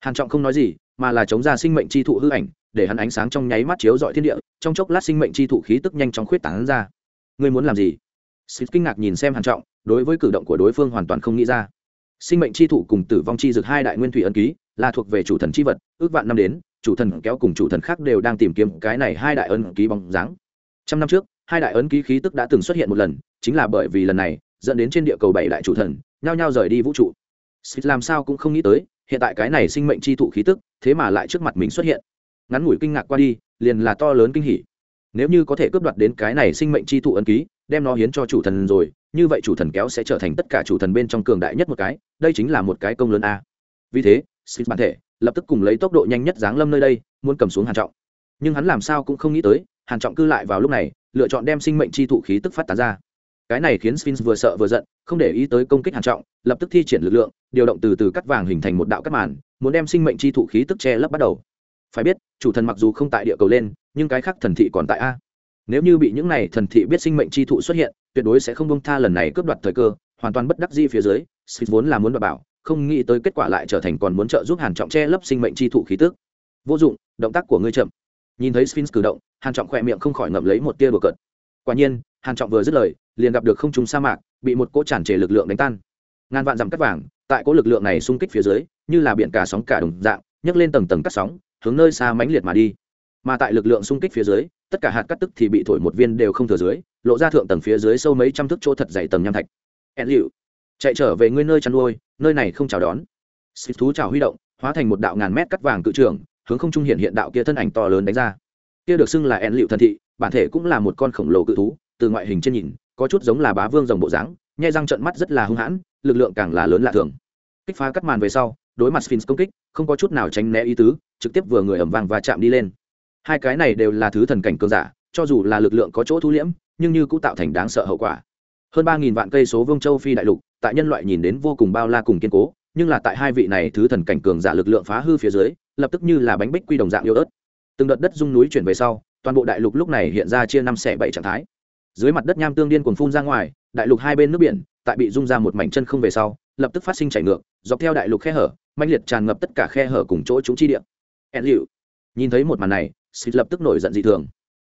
hàn trọng không nói gì mà là chống ra sinh mệnh chi thụ hư ảnh để hắn ánh sáng trong nháy mắt chiếu dọi thiên địa trong chốc lát sinh mệnh chi thụ khí tức nhanh chóng khuyết tán ra ngươi muốn làm gì Sít kinh ngạc nhìn xem Hàn Trọng, đối với cử động của đối phương hoàn toàn không nghĩ ra. Sinh mệnh chi thụ cùng tử vong chi dược hai đại nguyên thủy ấn ký, là thuộc về chủ thần chi vật, ước vạn năm đến, chủ thần kéo cùng chủ thần khác đều đang tìm kiếm cái này hai đại ấn ký bóng dáng. Trăm năm trước, hai đại ấn ký khí tức đã từng xuất hiện một lần, chính là bởi vì lần này, dẫn đến trên địa cầu bảy đại chủ thần, nhao nhao rời đi vũ trụ. Sít làm sao cũng không nghĩ tới, hiện tại cái này sinh mệnh chi thụ khí tức, thế mà lại trước mặt mình xuất hiện. Ngắn ngủi kinh ngạc qua đi, liền là to lớn kinh hỉ. Nếu như có thể cướp đoạt đến cái này sinh mệnh chi thụ ấn ký, đem nó hiến cho chủ thần rồi như vậy chủ thần kéo sẽ trở thành tất cả chủ thần bên trong cường đại nhất một cái đây chính là một cái công lớn a vì thế Sith bản thể lập tức cùng lấy tốc độ nhanh nhất giáng lâm nơi đây muốn cầm xuống hàn trọng nhưng hắn làm sao cũng không nghĩ tới hàn trọng cư lại vào lúc này lựa chọn đem sinh mệnh chi thụ khí tức phát tán ra. Cái này khiến sphinx vừa sợ vừa giận, không để ý tới công kích hàn trọng, lập tức thi triển lực lượng, điều động từ từ cắt vàng hình thành một đạo cắt màn, muốn đem sinh mệnh chi thụ khí tức che lấp bắt đầu. Phải biết, chủ thần mặc dù không tại địa cầu lên, nhưng cái khác thần thị còn tại a. Nếu như bị những này thần thị biết sinh mệnh chi thụ xuất hiện, tuyệt đối sẽ không bông tha lần này cướp đoạt thời cơ, hoàn toàn bất đắc di phía dưới, Sphinx vốn là muốn đoạt bảo, không nghĩ tới kết quả lại trở thành còn muốn trợ giúp hàn trọng che lấp sinh mệnh chi thụ khí tức. Vô dụng, động tác của ngươi chậm nhìn thấy sphinx cử động, hàn trọng khỏe miệng không khỏi ngậm lấy một tia đùa cợt. Quả nhiên, hàn trọng vừa dứt lời, liền gặp được không trung sa mạc, bị một cỗ tràn trề lực lượng đánh tan. Ngàn vạn dặm cắt vàng, tại cỗ lực lượng này xung kích phía dưới, như là biển cả sóng cả đồng dạng, nhấc lên tầng tầng cắt sóng, hướng nơi xa mãnh liệt mà đi. Mà tại lực lượng xung kích phía dưới, tất cả hạt cắt tức thì bị thổi một viên đều không thừa dưới, lộ ra thượng tầng phía dưới sâu mấy trăm thước chỗ thật dày tầng nham thạch. Ẹn chạy trở về ngươi nơi chăn nuôi, nơi này không chào đón. Xịt thú chào huy động, hóa thành một đạo ngàn mét cắt vàng cự trường hướng không trung hiện hiện đạo kia thân ảnh to lớn đánh ra. Kia được xưng là ẹn liệu thần thị, bản thể cũng là một con khổng lồ cự thú, từ ngoại hình trên nhìn, có chút giống là bá vương rồng bộ dáng, nhai răng trận mắt rất là hung hãn, lực lượng càng là lớn lạ thường. Kích phá cắt màn về sau, đối mặt sphinx công kích, không có chút nào tránh né ý tứ, trực tiếp vừa người ẩm vàng và chạm đi lên. Hai cái này đều là thứ thần cảnh cường giả, cho dù là lực lượng có chỗ thu liễm, nhưng như cũng tạo thành đáng sợ hậu quả. Hơn ba nghìn vạn cây số vương châu phi đại lục, tại nhân loại nhìn đến vô cùng bao la cùng kiên cố, nhưng là tại hai vị này thứ thần cảnh cường giả lực lượng phá hư phía dưới lập tức như là bánh bích quy đồng dạng yếu ớt. Từng đợt đất dung núi chuyển về sau, toàn bộ đại lục lúc này hiện ra chia năm xẻ bảy trạng thái. Dưới mặt đất nham tương điên cuồng phun ra ngoài, đại lục hai bên nước biển, tại bị rung ra một mảnh chân không về sau, lập tức phát sinh chảy ngược, dọc theo đại lục khe hở mạnh liệt tràn ngập tất cả khe hở cùng chỗ chúng chi địa. Ẹn hiệu nhìn thấy một màn này xịt lập tức nổi giận dị thường.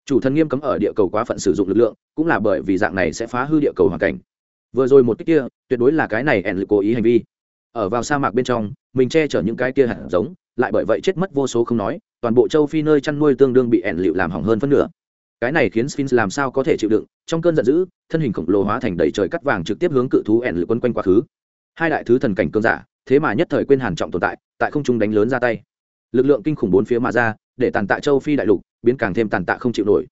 Chủ thần nghiêm cấm ở địa cầu quá phận sử dụng lực lượng, cũng là bởi vì dạng này sẽ phá hư địa cầu hoàn cảnh. Vừa rồi một cái kia, tuyệt đối là cái này ẹn lực cố ý hành vi. Ở vào sa mạc bên trong mình che chở những cái kia hạt giống, lại bởi vậy chết mất vô số không nói, toàn bộ châu phi nơi chăn nuôi tương đương bị ẻn lựu làm hỏng hơn phân nửa. Cái này khiến sphinx làm sao có thể chịu đựng, trong cơn giận dữ, thân hình khổng lồ hóa thành đầy trời cắt vàng trực tiếp hướng cự thú ẻn lựu quân quanh quá khứ. Hai đại thứ thần cảnh cơn giả, thế mà nhất thời quên hàn trọng tồn tại tại không trung đánh lớn ra tay. Lực lượng kinh khủng bốn phía mà ra, để tàn tạ châu phi đại lục, biến càng thêm tàn tạ không chịu nổi.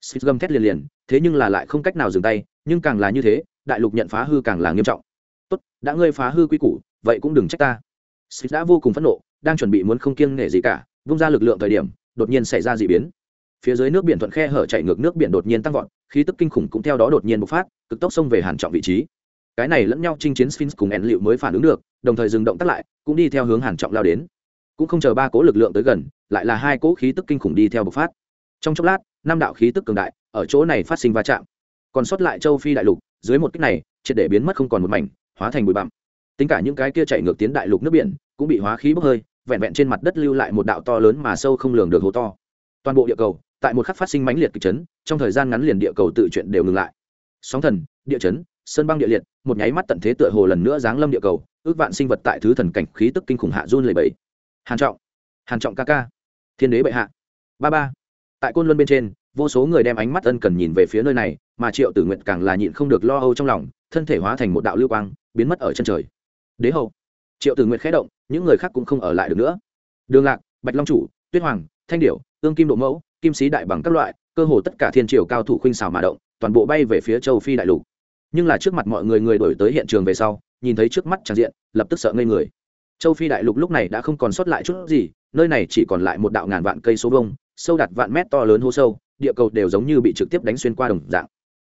Sphinx gầm thét liền liền, thế nhưng là lại không cách nào dừng tay, nhưng càng là như thế, đại lục nhận phá hư càng là nghiêm trọng. Tốt, đã ngươi phá hư quy củ, vậy cũng đừng trách ta sphinx đã vô cùng phẫn nộ, đang chuẩn bị muốn không kiêng nể gì cả, vung ra lực lượng thời điểm, đột nhiên xảy ra dị biến. Phía dưới nước biển thuận khe hở chảy ngược nước biển đột nhiên tăng vọt, khí tức kinh khủng cũng theo đó đột nhiên bộc phát, cực tốc xông về hàn trọng vị trí. Cái này lẫn nhau chinh chiến sphinx cùng En liệu mới phản ứng được, đồng thời dừng động tác lại, cũng đi theo hướng hàn trọng lao đến. Cũng không chờ ba cỗ lực lượng tới gần, lại là hai cỗ khí tức kinh khủng đi theo bộc phát. Trong chốc lát, năm đạo khí tức cường đại ở chỗ này phát sinh va chạm. Còn sót lại châu phi đại lục, dưới một kích này, triệt để biến mất không còn một mảnh, hóa thành bụi bặm tính cả những cái kia chạy ngược tiến đại lục nước biển, cũng bị hóa khí bốc hơi, vẹn vẹn trên mặt đất lưu lại một đạo to lớn mà sâu không lường được hố to. Toàn bộ địa cầu, tại một khắc phát sinh mãnh liệt kịch chấn, trong thời gian ngắn liền địa cầu tự chuyển đều ngừng lại. Sóng thần, địa chấn, sơn băng địa liệt, một nháy mắt tận thế tựa hồ lần nữa giáng lâm địa cầu, ước vạn sinh vật tại thứ thần cảnh khí tức kinh khủng hạ run lầy bẫy hàn trọng hàn trọng ca ca, thiên đế bệ hạ, ba ba. Tại côn luân bên trên, vô số người đem ánh mắt ân cần nhìn về phía nơi này, mà triệu tử nguyện càng là nhịn không được lo âu trong lòng, thân thể hóa thành một đạo lưu quang, biến mất ở chân trời đế hậu triệu tử nguyện khẽ động, những người khác cũng không ở lại được nữa. Đường lạc, bạch long chủ, tuyết hoàng, thanh điểu ương kim độ mẫu, kim sĩ đại bằng các loại, cơ hồ tất cả thiên triều cao thủ khuynh xào mà động, toàn bộ bay về phía châu phi đại lục. Nhưng là trước mặt mọi người người đổi tới hiện trường về sau, nhìn thấy trước mắt tràn diện, lập tức sợ ngây người. Châu phi đại lục lúc này đã không còn sót lại chút gì, nơi này chỉ còn lại một đạo ngàn vạn cây số vông sâu đạt vạn mét to lớn hô sâu, địa cầu đều giống như bị trực tiếp đánh xuyên qua đồng dạng.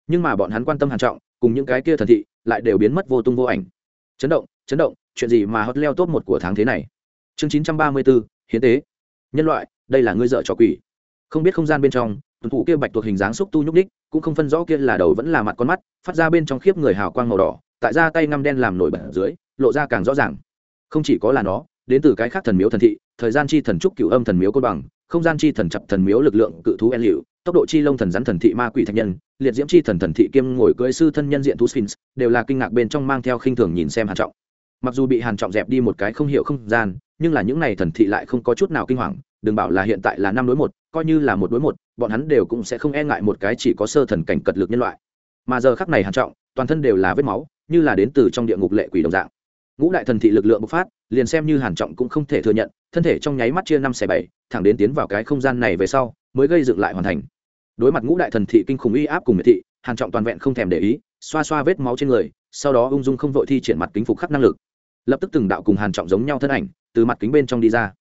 Nhưng mà bọn hắn quan tâm hàn trọng, cùng những cái kia thần thị, lại đều biến mất vô tung vô ảnh. Chấn động chấn động chuyện gì mà hot leo top một của tháng thế này? Chương 934, hiến tế. Nhân loại đây là ngươi dợ trò quỷ. Không biết không gian bên trong tuần thủ kia bạch thuộc hình dáng xúc tu nhúc đích cũng không phân rõ kia là đầu vẫn là mặt con mắt phát ra bên trong khiếp người hào quang màu đỏ tại ra tay ngăm đen làm nổi bật dưới lộ ra càng rõ ràng. Không chỉ có là nó đến từ cái khác thần miếu thần thị thời gian chi thần trúc cửu âm thần miếu côn bằng không gian chi thần chập thần miếu lực lượng cự thú en liệu tốc độ chi lông thần rắn thần thị ma quỷ thạch nhân liệt diễm chi thần thần thị kiêm ngồi cưỡi sư thân nhân diện thú sphinx đều là kinh ngạc bên trong mang theo khinh thường nhìn xem hàn trọng mặc dù bị hàn trọng dẹp đi một cái không hiểu không gian, nhưng là những này thần thị lại không có chút nào kinh hoàng, đừng bảo là hiện tại là năm đối một, coi như là một đối một, bọn hắn đều cũng sẽ không e ngại một cái chỉ có sơ thần cảnh cật lực nhân loại. Mà giờ khắc này hàn trọng, toàn thân đều là vết máu, như là đến từ trong địa ngục lệ quỷ đồng dạng. Ngũ đại thần thị lực lượng bộc phát, liền xem như hàn trọng cũng không thể thừa nhận, thân thể trong nháy mắt chia năm xẻ bảy, thẳng đến tiến vào cái không gian này về sau, mới gây dựng lại hoàn thành. Đối mặt ngũ đại thần thị kinh khủng uy áp cùng miệt thị, hàn trọng toàn vẹn không thèm để ý, xoa xoa vết máu trên người, sau đó ung dung không vội thi triển mặt kính phục khắc năng lực lập tức từng đạo cùng hàn trọng giống nhau thân ảnh từ mặt kính bên trong đi ra.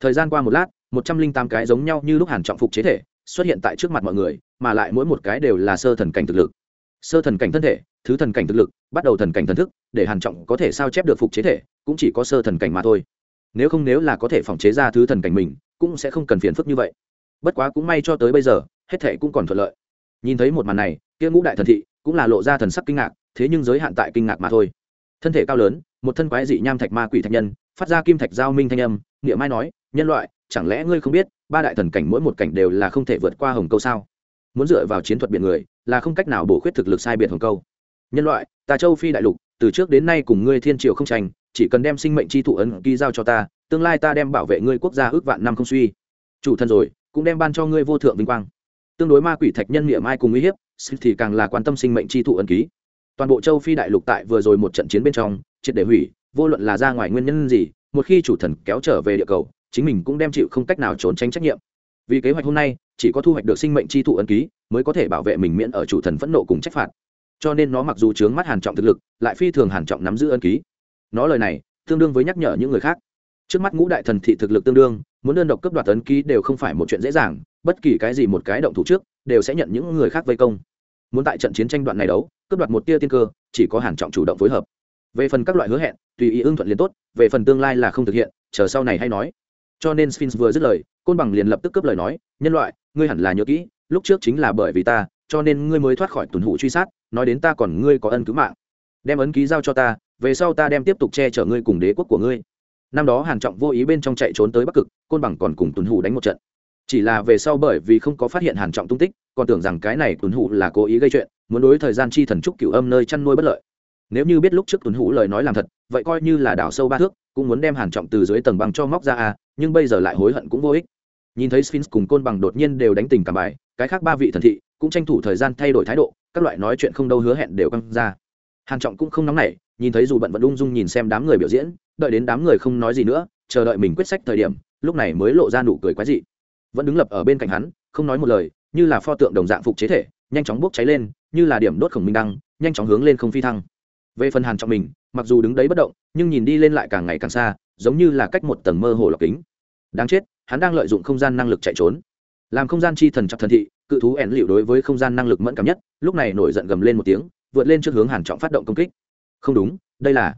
Thời gian qua một lát, một trăm linh tám cái giống nhau như lúc hàn trọng phục chế thể xuất hiện tại trước mặt mọi người, mà lại mỗi một cái đều là sơ thần cảnh thực lực. Sơ thần cảnh thân thể, thứ thần cảnh thực lực, bắt đầu thần cảnh thần thức, để hàn trọng có thể sao chép được phục chế thể, cũng chỉ có sơ thần cảnh mà thôi. Nếu không nếu là có thể phòng chế ra thứ thần cảnh mình, cũng sẽ không cần phiền phức như vậy. Bất quá cũng may cho tới bây giờ, hết thể cũng còn thuận lợi. Nhìn thấy một màn này, kia ngũ đại thần thị cũng là lộ ra thần sắc kinh ngạc, thế nhưng giới hạn tại kinh ngạc mà thôi thân thể cao lớn, một thân quái dị nham thạch ma quỷ thạch nhân, phát ra kim thạch giao minh thanh âm nghĩa mai nói, nhân loại, chẳng lẽ ngươi không biết, ba đại thần cảnh mỗi một cảnh đều là không thể vượt qua hồng câu sao? Muốn dựa vào chiến thuật biển người, là không cách nào bổ khuyết thực lực sai biệt hồng câu. Nhân loại, ta châu phi đại lục, từ trước đến nay cùng ngươi thiên triều không tranh, chỉ cần đem sinh mệnh chi thụ ấn ký giao cho ta, tương lai ta đem bảo vệ ngươi quốc gia ước vạn năm không suy. Chủ thân rồi, cũng đem ban cho ngươi vô thượng vinh quang. Tương đối ma quỷ thạch nhân nghĩa mai cùng uy hiếp thì càng là quan tâm sinh mệnh chi thụ ấn ký toàn bộ châu phi đại lục tại vừa rồi một trận chiến bên trong, triệt để hủy, vô luận là ra ngoài nguyên nhân gì, một khi chủ thần kéo trở về địa cầu, chính mình cũng đem chịu không cách nào trốn tránh trách nhiệm. Vì kế hoạch hôm nay, chỉ có thu hoạch được sinh mệnh chi thụ ấn ký, mới có thể bảo vệ mình miễn ở chủ thần phẫn nộ cùng trách phạt. Cho nên nó mặc dù chướng mắt hàn trọng thực lực, lại phi thường hàn trọng nắm giữ ấn ký. Nó lời này, tương đương với nhắc nhở những người khác. Trước mắt ngũ đại thần thị thực lực tương đương, muốn đơn độc cấp đoạt ấn ký đều không phải một chuyện dễ dàng, bất kỳ cái gì một cái động thủ trước, đều sẽ nhận những người khác vây công muốn tại trận chiến tranh đoạn này đấu, cướp đoạt một tia tiên cơ, chỉ có hàn trọng chủ động phối hợp. Về phần các loại hứa hẹn, tùy ý ưng thuận liền tốt, về phần tương lai là không thực hiện, chờ sau này hay nói. Cho nên sphinx vừa dứt lời, côn bằng liền lập tức cướp lời nói, nhân loại, ngươi hẳn là nhớ kỹ, lúc trước chính là bởi vì ta, cho nên ngươi mới thoát khỏi tuần hụ truy sát, nói đến ta còn ngươi có ân cứu mạng. Đem ấn ký giao cho ta, về sau ta đem tiếp tục che chở ngươi cùng đế quốc của ngươi. Năm đó hàn trọng vô ý bên trong chạy trốn tới bắc cực, côn bằng còn cùng tuần hụ đánh một trận chỉ là về sau bởi vì không có phát hiện hàn trọng tung tích, còn tưởng rằng cái này tuấn hữu là cố ý gây chuyện, muốn đối thời gian chi thần trúc cửu âm nơi chăn nuôi bất lợi. Nếu như biết lúc trước tuấn hủ lời nói làm thật, vậy coi như là đảo sâu ba thước, cũng muốn đem hàn trọng từ dưới tầng băng cho móc ra à nhưng bây giờ lại hối hận cũng vô ích. Nhìn thấy sphinx cùng côn bằng đột nhiên đều đánh tình cảm bài, cái khác ba vị thần thị cũng tranh thủ thời gian thay đổi thái độ, các loại nói chuyện không đâu hứa hẹn đều căng ra. Hàn trọng cũng không nóng nảy, nhìn thấy dù bận vẫn ung dung nhìn xem đám người biểu diễn, đợi đến đám người không nói gì nữa, chờ đợi mình quyết sách thời điểm, lúc này mới lộ ra nụ cười quái dị vẫn đứng lập ở bên cạnh hắn, không nói một lời, như là pho tượng đồng dạng phục chế thể, nhanh chóng bốc cháy lên, như là điểm đốt khổng minh đăng, nhanh chóng hướng lên không phi thăng. Về phần hàn trọng mình mặc dù đứng đấy bất động, nhưng nhìn đi lên lại càng ngày càng xa, giống như là cách một tầng mơ hồ lọc kính. Đáng chết, hắn đang lợi dụng không gian năng lực chạy trốn. Làm không gian chi thần chặt thần thị, cự thú ẻn liệu đối với không gian năng lực mẫn cảm nhất, lúc này nổi giận gầm lên một tiếng, vượt lên trước hướng hàn trọng phát động công kích. Không đúng, đây là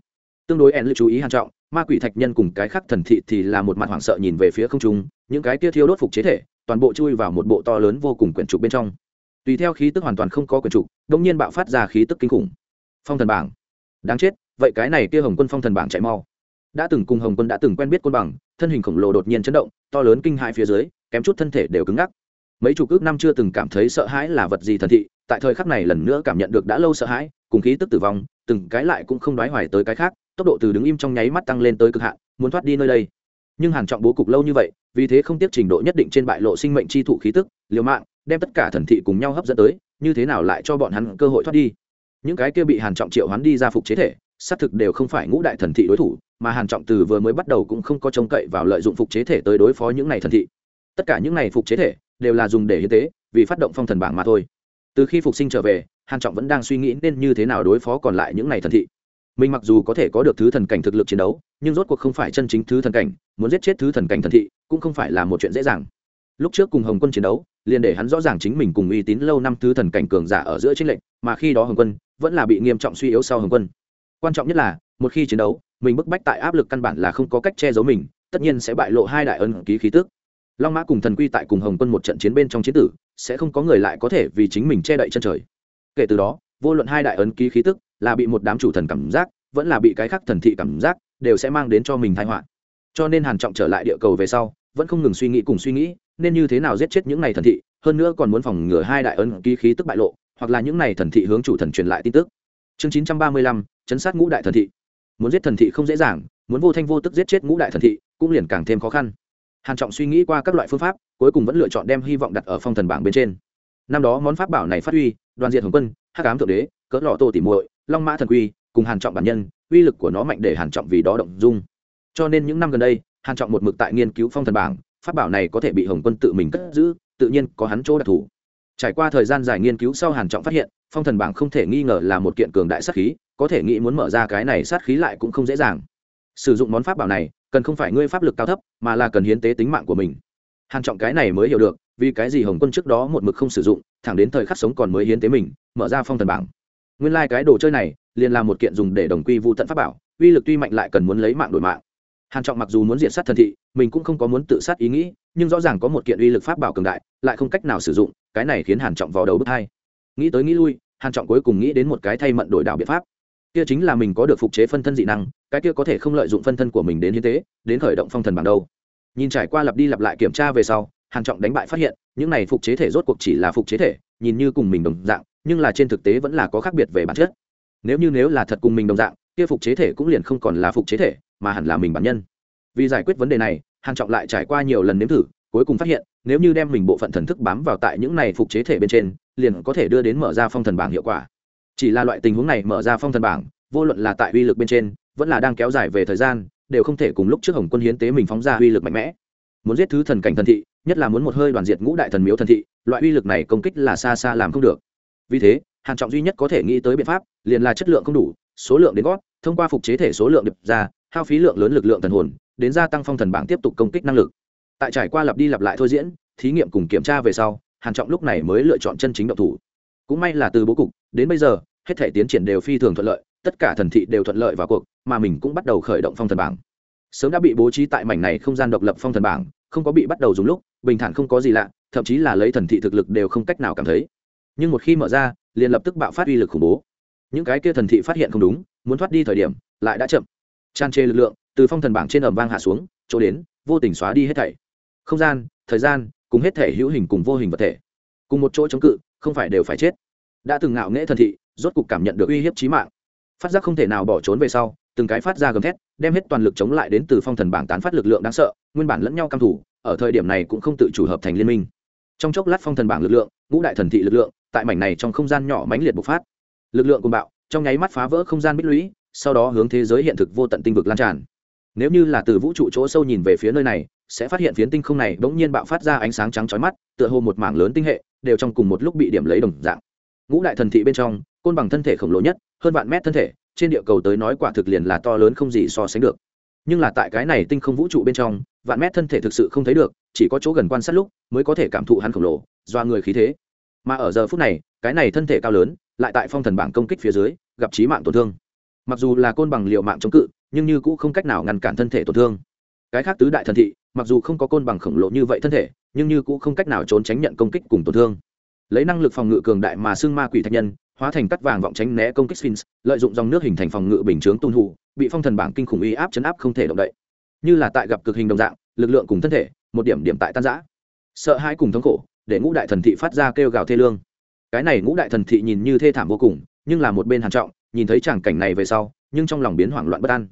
tương đối ẻn chú ý hàn trọng, ma quỷ thạch nhân cùng cái khác thần thị thì là một mặt hoảng sợ nhìn về phía không trung, những cái kia thiêu đốt phục chế thể, toàn bộ chui vào một bộ to lớn vô cùng quyển trục bên trong. Tùy theo khí tức hoàn toàn không có quyển trục đông nhiên bạo phát ra khí tức kinh khủng. Phong thần bảng. Đáng chết, vậy cái này kia hồng quân phong thần bảng chạy mau. Đã từng cùng hồng quân đã từng quen biết côn bằng, thân hình khổng lồ đột nhiên chấn động, to lớn kinh hãi phía dưới, kém chút thân thể đều cứng ngắc. Mấy chục ước năm chưa từng cảm thấy sợ hãi là vật gì thần thị, tại thời khắc này lần nữa cảm nhận được đã lâu sợ hãi, cùng khí tức tử vong, từng cái lại cũng không đoái hoài tới cái khác tốc độ từ đứng im trong nháy mắt tăng lên tới cực hạn, muốn thoát đi nơi đây. Nhưng hàn trọng bố cục lâu như vậy, vì thế không tiếp trình độ nhất định trên bại lộ sinh mệnh chi thụ khí tức, liều mạng, đem tất cả thần thị cùng nhau hấp dẫn tới, như thế nào lại cho bọn hắn cơ hội thoát đi? Những cái kia bị hàn trọng triệu hoán đi ra phục chế thể, xác thực đều không phải ngũ đại thần thị đối thủ, mà hàn trọng từ vừa mới bắt đầu cũng không có trông cậy vào lợi dụng phục chế thể tới đối phó những này thần thị. Tất cả những này phục chế thể đều là dùng để hiến tế, vì phát động phong thần bảng mà thôi. Từ khi phục sinh trở về, hàn trọng vẫn đang suy nghĩ nên như thế nào đối phó còn lại những này thần thị mình mặc dù có thể có được thứ thần cảnh thực lực chiến đấu, nhưng rốt cuộc không phải chân chính thứ thần cảnh, muốn giết chết thứ thần cảnh thần thị cũng không phải là một chuyện dễ dàng. Lúc trước cùng hồng quân chiến đấu, liền để hắn rõ ràng chính mình cùng uy tín lâu năm thứ thần cảnh cường giả ở giữa chính lệnh mà khi đó hồng quân vẫn là bị nghiêm trọng suy yếu sau hồng quân. Quan trọng nhất là, một khi chiến đấu, mình bức bách tại áp lực căn bản là không có cách che giấu mình, tất nhiên sẽ bại lộ hai đại ân ký khí tức. Long mã cùng thần quy tại cùng hồng quân một trận chiến bên trong chiến tử, sẽ không có người lại có thể vì chính mình che đậy chân trời. Kể từ đó, vô luận hai đại ấn ký khí tức là bị một đám chủ thần cảm giác, vẫn là bị cái khác thần thị cảm giác, đều sẽ mang đến cho mình thái họa. Cho nên hàn trọng trở lại địa cầu về sau, vẫn không ngừng suy nghĩ cùng suy nghĩ, nên như thế nào giết chết những này thần thị, hơn nữa còn muốn phòng ngừa hai đại ấn ký khí tức bại lộ, hoặc là những này thần thị hướng chủ thần truyền lại tin tức. Chương chín trăm ba mươi lăm, chấn sát ngũ đại thần thị. Muốn giết thần thị không dễ dàng, muốn vô thanh vô tức giết chết ngũ đại thần thị, cũng liền càng thêm khó khăn. Hàn trọng suy nghĩ qua các loại phương pháp, cuối cùng vẫn lựa chọn đem hy vọng đặt ở phong thần bảng bên trên. Năm đó món pháp bảo này phát huy, đoàn diện hồng quân, hắc ám thượng đế, cỡ lọ tô tỉ muội long mã thần quy, cùng hàn trọng bản nhân, uy lực của nó mạnh để hàn trọng vì đó động dung. Cho nên những năm gần đây, hàn trọng một mực tại nghiên cứu phong thần bảng, pháp bảo này có thể bị hồng quân tự mình cất giữ, tự nhiên có hắn chỗ đặc thù. Trải qua thời gian dài nghiên cứu sau hàn trọng phát hiện, phong thần bảng không thể nghi ngờ là một kiện cường đại sát khí, có thể nghĩ muốn mở ra cái này sát khí lại cũng không dễ dàng. Sử dụng món pháp bảo này, cần không phải ngươi pháp lực cao thấp, mà là cần hiến tế tính mạng của mình. Hàn trọng cái này mới hiểu được, vì cái gì hồng quân trước đó một mực không sử dụng, thẳng đến thời khắc sống còn mới hiến tế mình, mở ra phong thần bảng nguyên lai cái đồ chơi này liền là một kiện dùng để đồng quy vu tận pháp bảo, uy lực tuy mạnh lại cần muốn lấy mạng đổi mạng. Hàn trọng mặc dù muốn diện sát thần thị, mình cũng không có muốn tự sát ý nghĩ, nhưng rõ ràng có một kiện uy lực pháp bảo cường đại, lại không cách nào sử dụng, cái này khiến hàn trọng vào đầu bước hai. Nghĩ tới nghĩ lui, hàn trọng cuối cùng nghĩ đến một cái thay mận đổi đạo biện pháp. Kia chính là mình có được phục chế phân thân dị năng, cái kia có thể không lợi dụng phân thân của mình đến hiến tế, đến khởi động phong thần bằng đâu. Nhìn trải qua lặp đi lặp lại kiểm tra về sau, hàn trọng đánh bại phát hiện, những này phục chế thể rốt cuộc chỉ là phục chế thể, nhìn như cùng mình đồng dạng nhưng là trên thực tế vẫn là có khác biệt về bản chất. Nếu như nếu là thật cùng mình đồng dạng, kia phục chế thể cũng liền không còn là phục chế thể, mà hẳn là mình bản nhân. Vì giải quyết vấn đề này, hàn trọng lại trải qua nhiều lần nếm thử, cuối cùng phát hiện, nếu như đem mình bộ phận thần thức bám vào tại những này phục chế thể bên trên, liền có thể đưa đến mở ra phong thần bảng hiệu quả. Chỉ là loại tình huống này mở ra phong thần bảng, vô luận là tại uy lực bên trên, vẫn là đang kéo dài về thời gian, đều không thể cùng lúc trước hồng quân hiến tế mình phóng ra uy lực mạnh mẽ. Muốn giết thứ thần cảnh thần thị, nhất là muốn một hơi đoàn diệt ngũ đại thần miếu thần thị, loại uy lực này công kích là xa xa làm không được vì thế, hàn trọng duy nhất có thể nghĩ tới biện pháp liền là chất lượng không đủ, số lượng đến gót thông qua phục chế thể số lượng đập ra, hao phí lượng lớn lực lượng thần hồn, đến gia tăng phong thần bảng tiếp tục công kích năng lực. Tại trải qua lặp đi lặp lại thôi diễn, thí nghiệm cùng kiểm tra về sau, hàn trọng lúc này mới lựa chọn chân chính động thủ. Cũng may là từ bố cục, đến bây giờ, hết thể tiến triển đều phi thường thuận lợi, tất cả thần thị đều thuận lợi vào cuộc, mà mình cũng bắt đầu khởi động phong thần bảng. Sớm đã bị bố trí tại mảnh này không gian độc lập phong thần bảng, không có bị bắt đầu dùng lúc, bình thản không có gì lạ, thậm chí là lấy thần thị thực lực đều không cách nào cảm thấy nhưng một khi mở ra, liền lập tức bạo phát uy lực khủng bố. Những cái kia thần thị phát hiện không đúng, muốn thoát đi thời điểm, lại đã chậm. Tràn trề lực lượng, từ phong thần bảng trên ẩm vang hạ xuống, chỗ đến, vô tình xóa đi hết thảy. Không gian, thời gian, cùng hết thể hữu hình cùng vô hình vật thể. Cùng một chỗ chống cự, không phải đều phải chết. Đã từng ngạo nghễ thần thị, rốt cục cảm nhận được uy hiếp trí mạng. Phát giác không thể nào bỏ trốn về sau, từng cái phát ra gầm thét, đem hết toàn lực chống lại đến từ phong thần bảng tán phát lực lượng đáng sợ, nguyên bản lẫn nhau căm thủ ở thời điểm này cũng không tự chủ hợp thành liên minh. Trong chốc lát phong thần bảng lực lượng, ngũ đại thần thị lực lượng tại mảnh này trong không gian nhỏ mãnh liệt bộc phát. Lực lượng cùng bạo, trong nháy mắt phá vỡ không gian bích lũy, sau đó hướng thế giới hiện thực vô tận tinh vực lan tràn. Nếu như là từ vũ trụ chỗ sâu nhìn về phía nơi này, sẽ phát hiện phiến tinh không này bỗng nhiên bạo phát ra ánh sáng trắng chói mắt, tựa hồ một mảng lớn tinh hệ, đều trong cùng một lúc bị điểm lấy đồng dạng. Ngũ đại thần thị bên trong, côn bằng thân thể khổng lồ nhất, hơn vạn mét thân thể, trên địa cầu tới nói quả thực liền là to lớn không gì so sánh được. Nhưng là tại cái này tinh không vũ trụ bên trong, vạn mét thân thể thực sự không thấy được, chỉ có chỗ gần quan sát lúc mới có thể cảm thụ hắn khổng lồ do người khí thế mà ở giờ phút này, cái này thân thể cao lớn, lại tại phong thần bảng công kích phía dưới, gặp trí mạng tổn thương. Mặc dù là côn bằng liệu mạng chống cự, nhưng như cũng không cách nào ngăn cản thân thể tổn thương. Cái khác tứ đại thần thị, mặc dù không có côn bằng khổng lồ như vậy thân thể, nhưng như cũng không cách nào trốn tránh nhận công kích cùng tổn thương. Lấy năng lực phòng ngự cường đại mà xương ma quỷ thạch nhân, hóa thành cắt vàng vọng tránh né công kích sphinx, lợi dụng dòng nước hình thành phòng ngự bình chướng tôn hụ bị phong thần bảng kinh khủng uy áp chấn áp không thể động đậy. Như là tại gặp cực hình đồng dạng, lực lượng cùng thân thể, một điểm điểm tại tan giã sợ hãi cùng thống khổ để ngũ đại thần thị phát ra kêu gào thê lương. Cái này ngũ đại thần thị nhìn như thê thảm vô cùng, nhưng là một bên hàn trọng, nhìn thấy tràng cảnh này về sau, nhưng trong lòng biến hoảng loạn bất an.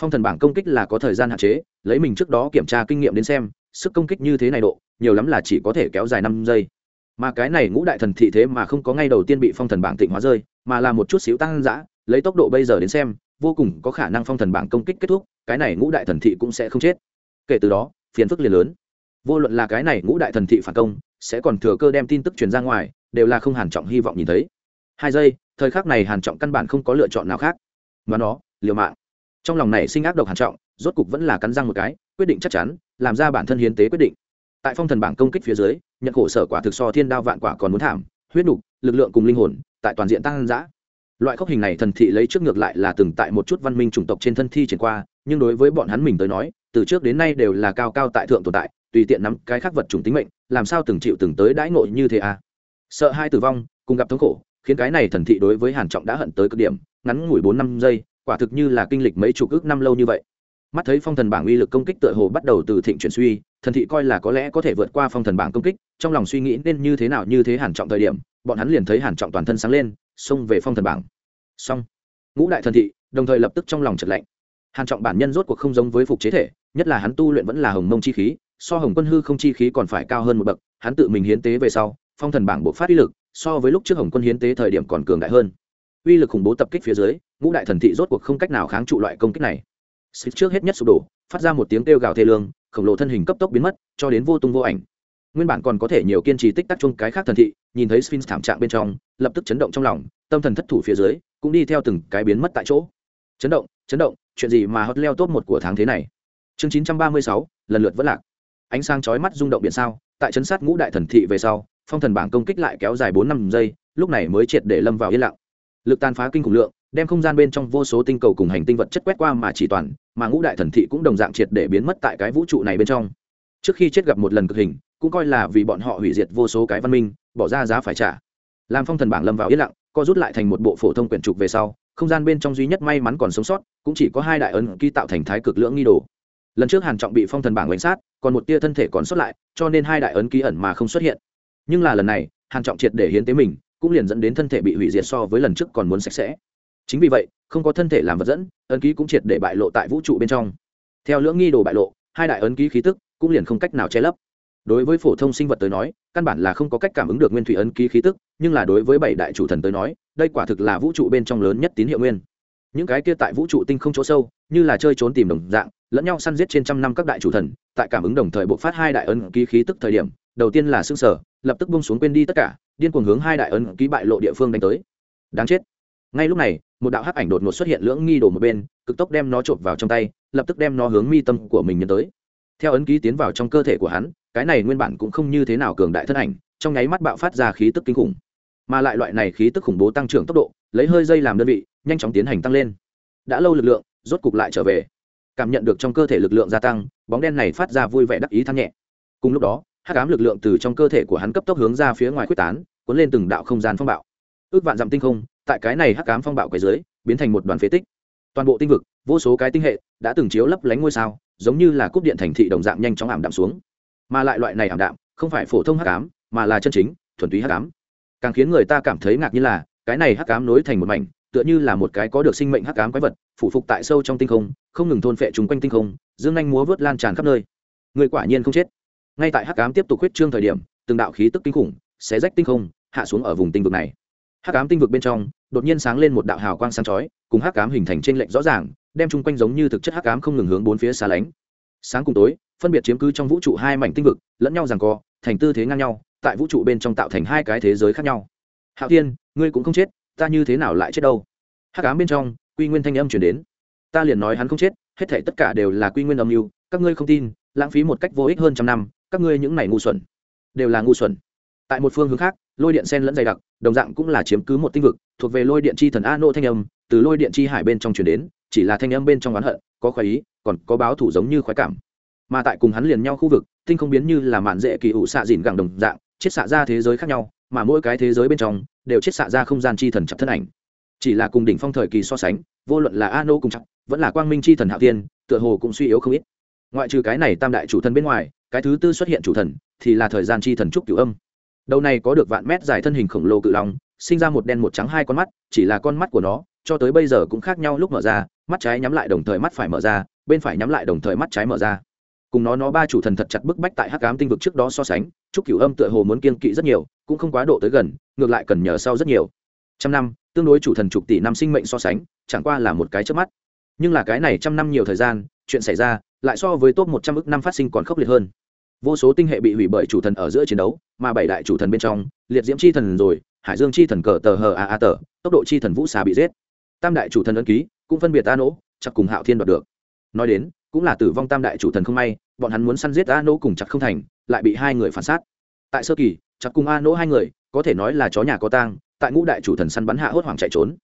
Phong thần bảng công kích là có thời gian hạn chế, lấy mình trước đó kiểm tra kinh nghiệm đến xem, sức công kích như thế này độ, nhiều lắm là chỉ có thể kéo dài năm giây. Mà cái này ngũ đại thần thị thế mà không có ngay đầu tiên bị phong thần bảng tịnh hóa rơi, mà là một chút xíu tăng dã, lấy tốc độ bây giờ đến xem, vô cùng có khả năng phong thần bảng công kích kết thúc, cái này ngũ đại thần thị cũng sẽ không chết. Kể từ đó, phiền phức liền lớn. Vô luận là cái này ngũ đại thần thị phản công sẽ còn thừa cơ đem tin tức truyền ra ngoài, đều là không hàn trọng hy vọng nhìn thấy. Hai giây, thời khắc này hàn trọng căn bản không có lựa chọn nào khác. Mà nó, liều mạng. Trong lòng này sinh ác độc hàn trọng, rốt cục vẫn là cắn răng một cái, quyết định chắc chắn, làm ra bản thân hiến tế quyết định. Tại phong thần bảng công kích phía dưới, nhận khổ sở quả thực so thiên đao vạn quả còn muốn thảm, huyết nục, lực lượng cùng linh hồn, tại toàn diện tăng dã. Loại khốc hình này thần thị lấy trước ngược lại là từng tại một chút văn minh chủng tộc trên thân thi triển qua, nhưng đối với bọn hắn mình tới nói, từ trước đến nay đều là cao cao tại thượng tồn tại tùy tiện nắm cái khác vật chủng tính mệnh, làm sao từng chịu từng tới đãi ngộ như thế à? Sợ hai tử vong, cùng gặp thống khổ, khiến cái này thần thị đối với hàn trọng đã hận tới cực điểm, ngắn ngủi bốn năm giây, quả thực như là kinh lịch mấy chục ước năm lâu như vậy. Mắt thấy phong thần bảng uy lực công kích tựa hồ bắt đầu từ thịnh chuyển suy, thần thị coi là có lẽ có thể vượt qua phong thần bảng công kích, trong lòng suy nghĩ nên như thế nào như thế hàn trọng thời điểm, bọn hắn liền thấy hàn trọng toàn thân sáng lên, xông về phong thần bảng. Xong. Ngũ đại thần thị, đồng thời lập tức trong lòng chợt lạnh. Hàn trọng bản nhân rốt cuộc không giống với phục chế thể, nhất là hắn tu luyện vẫn là hồng mông chi khí so hồng quân hư không chi khí còn phải cao hơn một bậc, hắn tự mình hiến tế về sau, phong thần bảng bộ phát uy lực, so với lúc trước hồng quân hiến tế thời điểm còn cường đại hơn. Uy lực khủng bố tập kích phía dưới, ngũ đại thần thị rốt cuộc không cách nào kháng trụ loại công kích này. Xích trước hết nhất sụp đổ, phát ra một tiếng kêu gào thê lương, khổng lồ thân hình cấp tốc biến mất, cho đến vô tung vô ảnh. Nguyên bản còn có thể nhiều kiên trì tích tắc chung cái khác thần thị, nhìn thấy sphinx thảm trạng bên trong, lập tức chấn động trong lòng, tâm thần thất thủ phía dưới, cũng đi theo từng cái biến mất tại chỗ. Chấn động chấn động, chuyện gì mà hot leo top một của tháng thế này? Chương chín trăm ba mươi sáu, lần lượt vẫn lạc ánh sáng chói mắt rung động biển sao, tại chấn sát ngũ đại thần thị về sau, phong thần bảng công kích lại kéo dài bốn năm giây, lúc này mới triệt để lâm vào yên lặng. Lực tàn phá kinh khủng lượng, đem không gian bên trong vô số tinh cầu cùng hành tinh vật chất quét qua mà chỉ toàn, mà ngũ đại thần thị cũng đồng dạng triệt để biến mất tại cái vũ trụ này bên trong. Trước khi chết gặp một lần cực hình, cũng coi là vì bọn họ hủy diệt vô số cái văn minh, bỏ ra giá phải trả. Làm phong thần bảng lâm vào yên lặng, co rút lại thành một bộ phổ thông quyển trục về sau, không gian bên trong duy nhất may mắn còn sống sót, cũng chỉ có hai đại ấn ký tạo thành thái cực lưỡng nghi đồ lần trước hàn trọng bị phong thần bảng bánh sát, còn một tia thân thể còn xuất lại, cho nên hai đại ấn ký ẩn mà không xuất hiện. Nhưng là lần này, hàn trọng triệt để hiến tế mình, cũng liền dẫn đến thân thể bị hủy diệt so với lần trước còn muốn sạch sẽ. Chính vì vậy, không có thân thể làm vật dẫn, ấn ký cũng triệt để bại lộ tại vũ trụ bên trong. Theo lưỡng nghi đồ bại lộ, hai đại ấn ký khí tức cũng liền không cách nào che lấp. Đối với phổ thông sinh vật tới nói, căn bản là không có cách cảm ứng được nguyên thủy ấn ký khí tức, nhưng là đối với bảy đại chủ thần tới nói, đây quả thực là vũ trụ bên trong lớn nhất tín hiệu nguyên những cái kia tại vũ trụ tinh không chỗ sâu, như là chơi trốn tìm đồng dạng, lẫn nhau săn giết trên trăm năm các đại chủ thần, tại cảm ứng đồng thời bộc phát hai đại ấn ký khí tức thời điểm, đầu tiên là xương sở, lập tức bung xuống quên đi tất cả, điên cuồng hướng hai đại ấn ký bại lộ địa phương đánh tới. Đáng chết. Ngay lúc này, một đạo hắc ảnh đột ngột xuất hiện lưỡng nghi đổ một bên, cực tốc đem nó trộm vào trong tay, lập tức đem nó hướng mi tâm của mình nhân tới. Theo ấn ký tiến vào trong cơ thể của hắn, cái này nguyên bản cũng không như thế nào cường đại thân ảnh, trong nháy mắt bạo phát ra khí tức kinh khủng. Mà lại loại này khí tức khủng bố tăng trưởng tốc độ, lấy hơi dây làm đơn vị nhanh chóng tiến hành tăng lên. Đã lâu lực lượng, rốt cục lại trở về. Cảm nhận được trong cơ thể lực lượng gia tăng, bóng đen này phát ra vui vẻ đắc ý thăng nhẹ. Cùng lúc đó, hắc ám lực lượng từ trong cơ thể của hắn cấp tốc hướng ra phía ngoài quyết tán, cuốn lên từng đạo không gian phong bạo. Ước vạn dặm tinh không, tại cái này hắc ám phong bạo cái dưới biến thành một đoàn phế tích. Toàn bộ tinh vực, vô số cái tinh hệ, đã từng chiếu lấp lánh ngôi sao, giống như là cúp điện thành thị đồng dạng nhanh chóng ảm đạm xuống. Mà lại loại này ảm đạm, không phải phổ thông hắc ám, mà là chân chính, thuần túy hắc ám. Càng khiến người ta cảm thấy ngạc như là, cái này hắc ám nối thành một mảnh tựa như là một cái có được sinh mệnh hắc ám quái vật, phủ phục tại sâu trong tinh không không ngừng thôn phệ chúng quanh tinh không, dương anh múa vớt lan tràn khắp nơi. Người quả nhiên không chết. Ngay tại hắc ám tiếp tục huyết trương thời điểm, từng đạo khí tức kinh khủng xé rách tinh không, hạ xuống ở vùng tinh vực này. Hắc ám tinh vực bên trong, đột nhiên sáng lên một đạo hào quang sáng chói, cùng hắc ám hình thành trên lệnh rõ ràng, đem chung quanh giống như thực chất hắc ám không ngừng hướng bốn phía xa lánh. Sáng cùng tối, phân biệt chiếm cứ trong vũ trụ hai mảnh tinh vực, lẫn nhau rằng co, thành tư thế ngang nhau, tại vũ trụ bên trong tạo thành hai cái thế giới khác nhau. Hạo thiên, ngươi cũng không chết ta như thế nào lại chết đâu? Hắc ám bên trong, quy nguyên thanh âm chuyển đến. Ta liền nói hắn không chết, hết thể tất cả đều là quy nguyên âm mưu, các ngươi không tin, lãng phí một cách vô ích hơn trăm năm, các ngươi những này ngu xuẩn, đều là ngu xuẩn. Tại một phương hướng khác, lôi điện sen lẫn dày đặc, đồng dạng cũng là chiếm cứ một tinh vực, thuộc về lôi điện chi thần a nô thanh âm, từ lôi điện chi hải bên trong chuyển đến, chỉ là thanh âm bên trong oán hận, có khoái ý, còn có báo thủ giống như khoái cảm. Mà tại cùng hắn liền nhau khu vực, tinh không biến như là mạn dễ kỳ ủ xạ dìn gẳng đồng dạng chiết xạ ra thế giới khác nhau mà mỗi cái thế giới bên trong đều chiết xạ ra không gian chi thần chặt thân ảnh. Chỉ là cùng đỉnh phong thời kỳ so sánh, vô luận là a nô cùng chặt vẫn là quang minh chi thần hạ tiên tựa hồ cũng suy yếu không ít. Ngoại trừ cái này tam đại chủ thần bên ngoài, cái thứ tư xuất hiện chủ thần thì là thời gian chi thần trúc cửu âm. Đầu này có được vạn mét dài thân hình khổng lồ cự long, sinh ra một đen một trắng hai con mắt, chỉ là con mắt của nó, cho tới bây giờ cũng khác nhau lúc mở ra, mắt trái nhắm lại đồng thời mắt phải mở ra, bên phải nhắm lại đồng thời mắt trái mở ra. Cùng nó nó ba chủ thần thật chặt bức bách tại hắc ám tinh vực trước đó so sánh, trúc cửu âm tựa hồ muốn kiên kỵ rất nhiều cũng không quá độ tới gần, ngược lại cần nhờ sau rất nhiều. Trăm năm, tương đối chủ thần chục tỷ năm sinh mệnh so sánh, chẳng qua là một cái trước mắt. Nhưng là cái này trăm năm nhiều thời gian, chuyện xảy ra, lại so với top một trăm ước năm phát sinh còn khốc liệt hơn. Vô số tinh hệ bị hủy bởi chủ thần ở giữa chiến đấu, mà bảy đại chủ thần bên trong, liệt diễm chi thần rồi, hải dương chi thần cờ tờ hờ a a tờ, tốc độ chi thần vũ xà bị giết. Tam đại chủ thần ấn ký, cũng phân biệt ta nỗ, chặt cùng hạo thiên đoạt được. Nói đến, cũng là tử vong tam đại chủ thần không may, bọn hắn muốn săn giết a nỗ cùng chặt không thành, lại bị hai người phản sát. Tại sơ kỳ chặt cùng a nỗ hai người, có thể nói là chó nhà có tang, tại ngũ đại chủ thần săn bắn hạ hốt hoảng chạy trốn.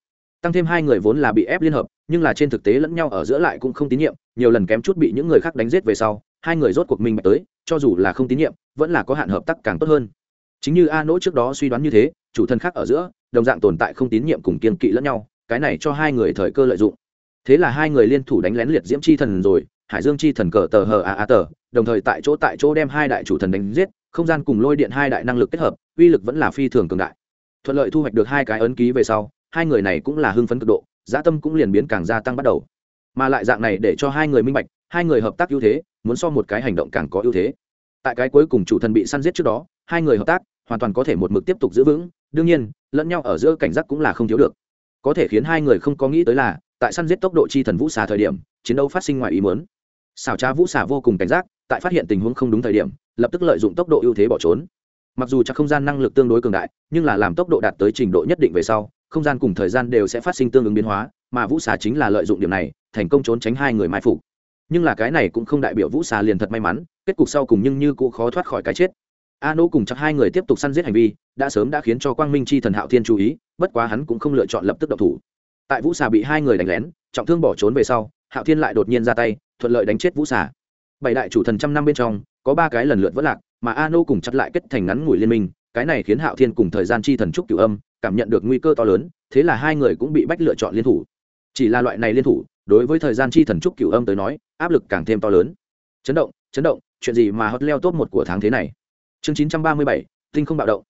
Tăng thêm hai người vốn là bị ép liên hợp, nhưng là trên thực tế lẫn nhau ở giữa lại cũng không tín nhiệm, nhiều lần kém chút bị những người khác đánh giết về sau, hai người rốt cuộc minh bạch tới, cho dù là không tín nhiệm, vẫn là có hạn hợp tác càng tốt hơn. Chính như a nỗ trước đó suy đoán như thế, chủ thân khác ở giữa, đồng dạng tồn tại không tín nhiệm cùng kiên kỵ lẫn nhau, cái này cho hai người thời cơ lợi dụng. Thế là hai người liên thủ đánh lén liệt diễm chi thần rồi, hải dương chi thần cờ tờ hờ a a tờ, đồng thời tại chỗ tại chỗ đem hai đại chủ thần đánh giết không gian cùng lôi điện hai đại năng lực kết hợp, uy lực vẫn là phi thường cường đại. Thuận lợi thu hoạch được hai cái ấn ký về sau, hai người này cũng là hưng phấn cực độ dã tâm cũng liền biến càng gia tăng bắt đầu. Mà lại dạng này để cho hai người minh bạch, hai người hợp tác ưu thế, muốn so một cái hành động càng có ưu thế. Tại cái cuối cùng chủ thần bị săn giết trước đó, hai người hợp tác, hoàn toàn có thể một mực tiếp tục giữ vững, đương nhiên, lẫn nhau ở giữa cảnh giác cũng là không thiếu được. Có thể khiến hai người không có nghĩ tới là, tại săn giết tốc độ chi thần vũ xà thời điểm, chiến đấu phát sinh ngoài ý muốn. Xảo trá vũ xà vô cùng cảnh giác, tại phát hiện tình huống không đúng thời điểm lập tức lợi dụng tốc độ ưu thế bỏ trốn. Mặc dù chắc không gian năng lực tương đối cường đại, nhưng là làm tốc độ đạt tới trình độ nhất định về sau, không gian cùng thời gian đều sẽ phát sinh tương ứng biến hóa, mà vũ xà chính là lợi dụng điểm này, thành công trốn tránh hai người mai phục. Nhưng là cái này cũng không đại biểu vũ xà liền thật may mắn, kết cục sau cùng nhưng như cũng khó thoát khỏi cái chết. A nỗ cùng chắc hai người tiếp tục săn giết hành vi, đã sớm đã khiến cho quang minh chi thần hạo thiên chú ý, bất quá hắn cũng không lựa chọn lập tức độc thủ. Tại vũ xà bị hai người đánh lén, trọng thương bỏ trốn về sau, hạo thiên lại đột nhiên ra tay, thuận lợi đánh chết vũ xà bảy đại chủ thần trăm năm bên trong, có ba cái lần lượt vất lạc, mà a nô cùng chặt lại kết thành ngắn ngủi liên minh, cái này khiến hạo thiên cùng thời gian chi thần trúc cửu âm, cảm nhận được nguy cơ to lớn, thế là hai người cũng bị bách lựa chọn liên thủ. Chỉ là loại này liên thủ, đối với thời gian chi thần trúc cửu âm tới nói, áp lực càng thêm to lớn. Chấn động chấn động, chuyện gì mà hot leo top một của tháng thế này? Chương chín trăm ba mươi bảy, tinh không bạo động.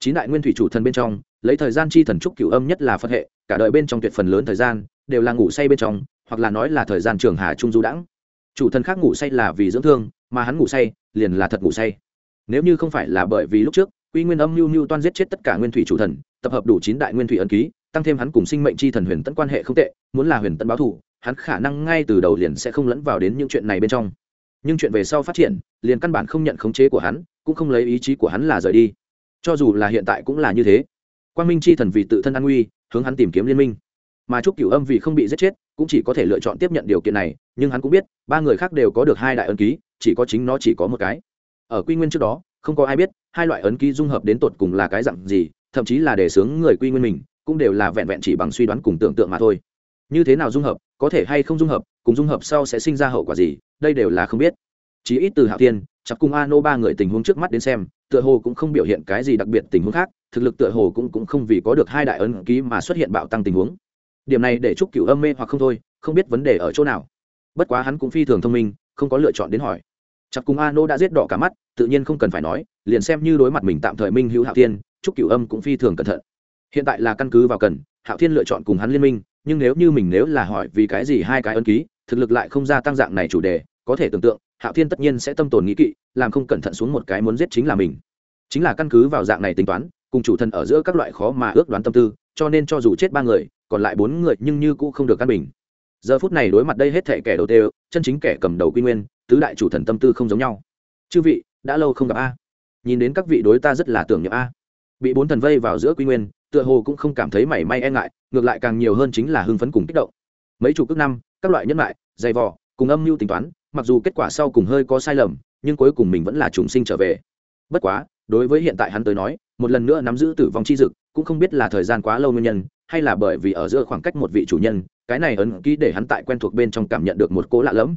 Chín đại nguyên thủy chủ thần bên trong, lấy thời gian chi thần trúc cửu âm nhất là phật hệ, cả đời bên trong tuyệt phần lớn thời gian, đều là ngủ say bên trong, hoặc là nói là thời gian trường hà trung du đãng chủ thần khác ngủ say là vì dưỡng thương, mà hắn ngủ say liền là thật ngủ say. Nếu như không phải là bởi vì lúc trước, quy nguyên âm mưu mưu toan giết chết tất cả nguyên thủy chủ thần, tập hợp đủ chín đại nguyên thủy ấn ký, tăng thêm hắn cùng sinh mệnh chi thần huyền tẫn quan hệ không tệ, muốn là huyền tẫn báo thù, hắn khả năng ngay từ đầu liền sẽ không lẫn vào đến những chuyện này bên trong. Nhưng chuyện về sau phát triển, liền căn bản không nhận khống chế của hắn, cũng không lấy ý chí của hắn là rời đi. Cho dù là hiện tại cũng là như thế. Quan minh chi thần vì tự thân an nguy, hướng hắn tìm kiếm liên minh. Mà chúc cửu âm vì không bị giết chết cũng chỉ có thể lựa chọn tiếp nhận điều kiện này, nhưng hắn cũng biết, ba người khác đều có được hai đại ấn ký, chỉ có chính nó chỉ có một cái. Ở quy nguyên trước đó, không có ai biết, hai loại ấn ký dung hợp đến tột cùng là cái dặn gì, thậm chí là để sướng người quy nguyên mình, cũng đều là vẹn vẹn chỉ bằng suy đoán cùng tưởng tượng mà thôi. Như thế nào dung hợp, có thể hay không dung hợp, cùng dung hợp sau sẽ sinh ra hậu quả gì, đây đều là không biết. Chỉ ít từ hạo tiên chắc cùng a nô ba người tình huống trước mắt đến xem, tựa hồ cũng không biểu hiện cái gì đặc biệt tình huống khác, thực lực tựa hồ cũng cũng không vì có được hai đại ấn ký mà xuất hiện bạo tăng tình huống điểm này để chúc cựu âm mê hoặc không thôi, không biết vấn đề ở chỗ nào. Bất quá hắn cũng phi thường thông minh, không có lựa chọn đến hỏi. Chặt cùng a nô đã giết đỏ cả mắt, tự nhiên không cần phải nói, liền xem như đối mặt mình tạm thời minh hữu hạo tiên chúc cựu âm cũng phi thường cẩn thận. Hiện tại là căn cứ vào cần, hạo thiên lựa chọn cùng hắn liên minh, nhưng nếu như mình nếu là hỏi vì cái gì hai cái ân ký, thực lực lại không gia tăng dạng này chủ đề, có thể tưởng tượng, hạo thiên tất nhiên sẽ tâm tồn nghĩ kỵ, làm không cẩn thận xuống một cái muốn giết chính là mình. Chính là căn cứ vào dạng này tính toán, cùng chủ thần ở giữa các loại khó mà ước đoán tâm tư, cho nên cho dù chết ba người còn lại bốn người nhưng như cũng không được căn bình. Giờ phút này đối mặt đây hết thể kẻ đầu tê chân chính kẻ cầm đầu quy nguyên, tứ đại chủ thần tâm tư không giống nhau. Chư vị, đã lâu không gặp a. Nhìn đến các vị đối ta rất là tưởng nhớ a. Bị bốn thần vây vào giữa quy nguyên, tựa hồ cũng không cảm thấy mảy may e ngại, ngược lại càng nhiều hơn chính là hưng phấn cùng kích động. Mấy chủ cước năm, các loại nhân lại dày vò, cùng âm mưu tính toán, mặc dù kết quả sau cùng hơi có sai lầm, nhưng cuối cùng mình vẫn là trùng sinh trở về. Bất quá, đối với hiện tại hắn tới nói, một lần nữa nắm giữ tử vong chi dực, cũng không biết là thời gian quá lâu nguyên nhân hay là bởi vì ở giữa khoảng cách một vị chủ nhân, cái này ấn ký để hắn tại quen thuộc bên trong cảm nhận được một cỗ lạ lẫm.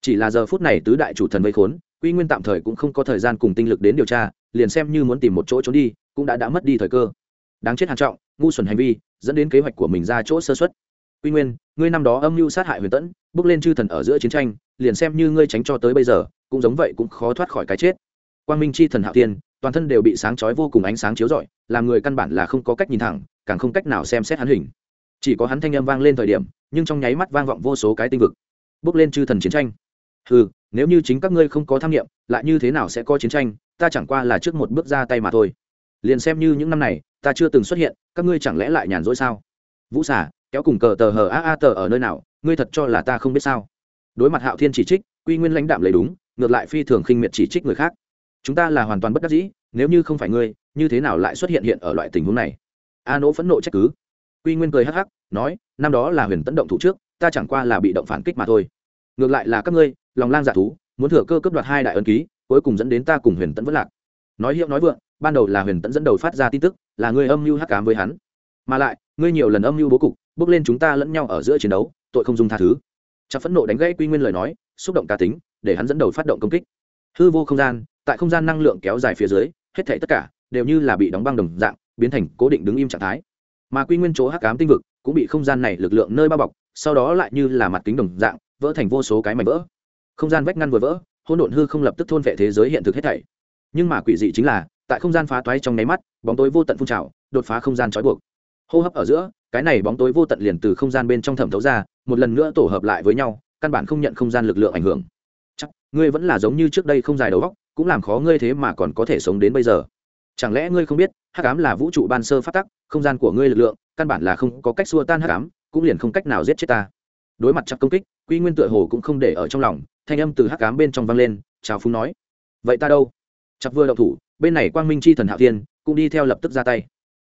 Chỉ là giờ phút này tứ đại chủ thần vây khốn, quy nguyên tạm thời cũng không có thời gian cùng tinh lực đến điều tra, liền xem như muốn tìm một chỗ trốn đi, cũng đã đã mất đi thời cơ. Đáng chết hàn trọng, ngu xuẩn hành vi, dẫn đến kế hoạch của mình ra chỗ sơ xuất quy nguyên, ngươi năm đó âm mưu sát hại huyền tẫn, bước lên chư thần ở giữa chiến tranh, liền xem như ngươi tránh cho tới bây giờ, cũng giống vậy cũng khó thoát khỏi cái chết. Quang minh chi thần hạo tiên toàn thân đều bị sáng chói vô cùng ánh sáng chiếu rọi, làm người căn bản là không có cách nhìn thẳng càng không cách nào xem xét hắn hình. Chỉ có hắn thanh âm vang lên thời điểm, nhưng trong nháy mắt vang vọng vô số cái tinh vực. Bước lên chư thần chiến tranh. Ừ nếu như chính các ngươi không có tham nghiệm, lại như thế nào sẽ có chiến tranh? Ta chẳng qua là trước một bước ra tay mà thôi. Liền xem như những năm này, ta chưa từng xuất hiện, các ngươi chẳng lẽ lại nhàn rỗi sao? Vũ xả kéo cùng cờ tờ hờ a a tờ ở nơi nào, ngươi thật cho là ta không biết sao? Đối mặt hạo thiên chỉ trích, quy nguyên lãnh đạm lấy đúng, ngược lại phi thường khinh miệt chỉ trích người khác. Chúng ta là hoàn toàn bất đắc dĩ, nếu như không phải ngươi, như thế nào lại xuất hiện hiện ở loại tình huống này? A nỗ phẫn nộ trách cứ. Quy nguyên cười hắc hắc, nói, năm đó là huyền tấn động thủ trước, ta chẳng qua là bị động phản kích mà thôi. Ngược lại là các ngươi, lòng lang dạ thú, muốn thừa cơ cấp đoạt hai đại ân ký, cuối cùng dẫn đến ta cùng huyền tấn vất lạc. Nói hiệu nói vượng, ban đầu là huyền tấn dẫn đầu phát ra tin tức, là ngươi âm mưu hắc cám với hắn. Mà lại, ngươi nhiều lần âm mưu bố cục, bước lên chúng ta lẫn nhau ở giữa chiến đấu, tội không dung tha thứ. Chắc phẫn nộ đánh gãy quy nguyên lời nói, xúc động cá tính, để hắn dẫn đầu phát động công kích. Hư vô không gian, tại không gian năng lượng kéo dài phía dưới, hết thảy tất cả đều như là bị đóng băng đồng dạng biến thành cố định đứng im trạng thái. Mà quy nguyên chỗ hắc ám tinh vực cũng bị không gian này lực lượng nơi bao bọc, sau đó lại như là mặt kính đồng dạng, vỡ thành vô số cái mảnh vỡ. Không gian vách ngăn vừa vỡ, hỗn độn hư không lập tức thôn vệ thế giới hiện thực hết thảy. Nhưng mà quỷ dị chính là, tại không gian phá toái trong nháy mắt, bóng tối vô tận phun trào, đột phá không gian trói buộc. Hô hấp ở giữa, cái này bóng tối vô tận liền từ không gian bên trong thẩm thấu ra, một lần nữa tổ hợp lại với nhau, căn bản không nhận không gian lực lượng ảnh hưởng. Chắc, ngươi vẫn là giống như trước đây không dài đầu góc cũng làm khó ngươi thế mà còn có thể sống đến bây giờ. Chẳng lẽ ngươi không biết hắc ám là vũ trụ ban sơ phát tắc, không gian của ngươi lực lượng, căn bản là không có cách xua tan hắc ám, cũng liền không cách nào giết chết ta. Đối mặt chặt công kích, quy nguyên tựa hồ cũng không để ở trong lòng, thanh âm từ hắc ám bên trong vang lên, chào phúng nói, vậy ta đâu? Chặt vừa đậu thủ, bên này quang minh chi thần hạo thiên cũng đi theo lập tức ra tay.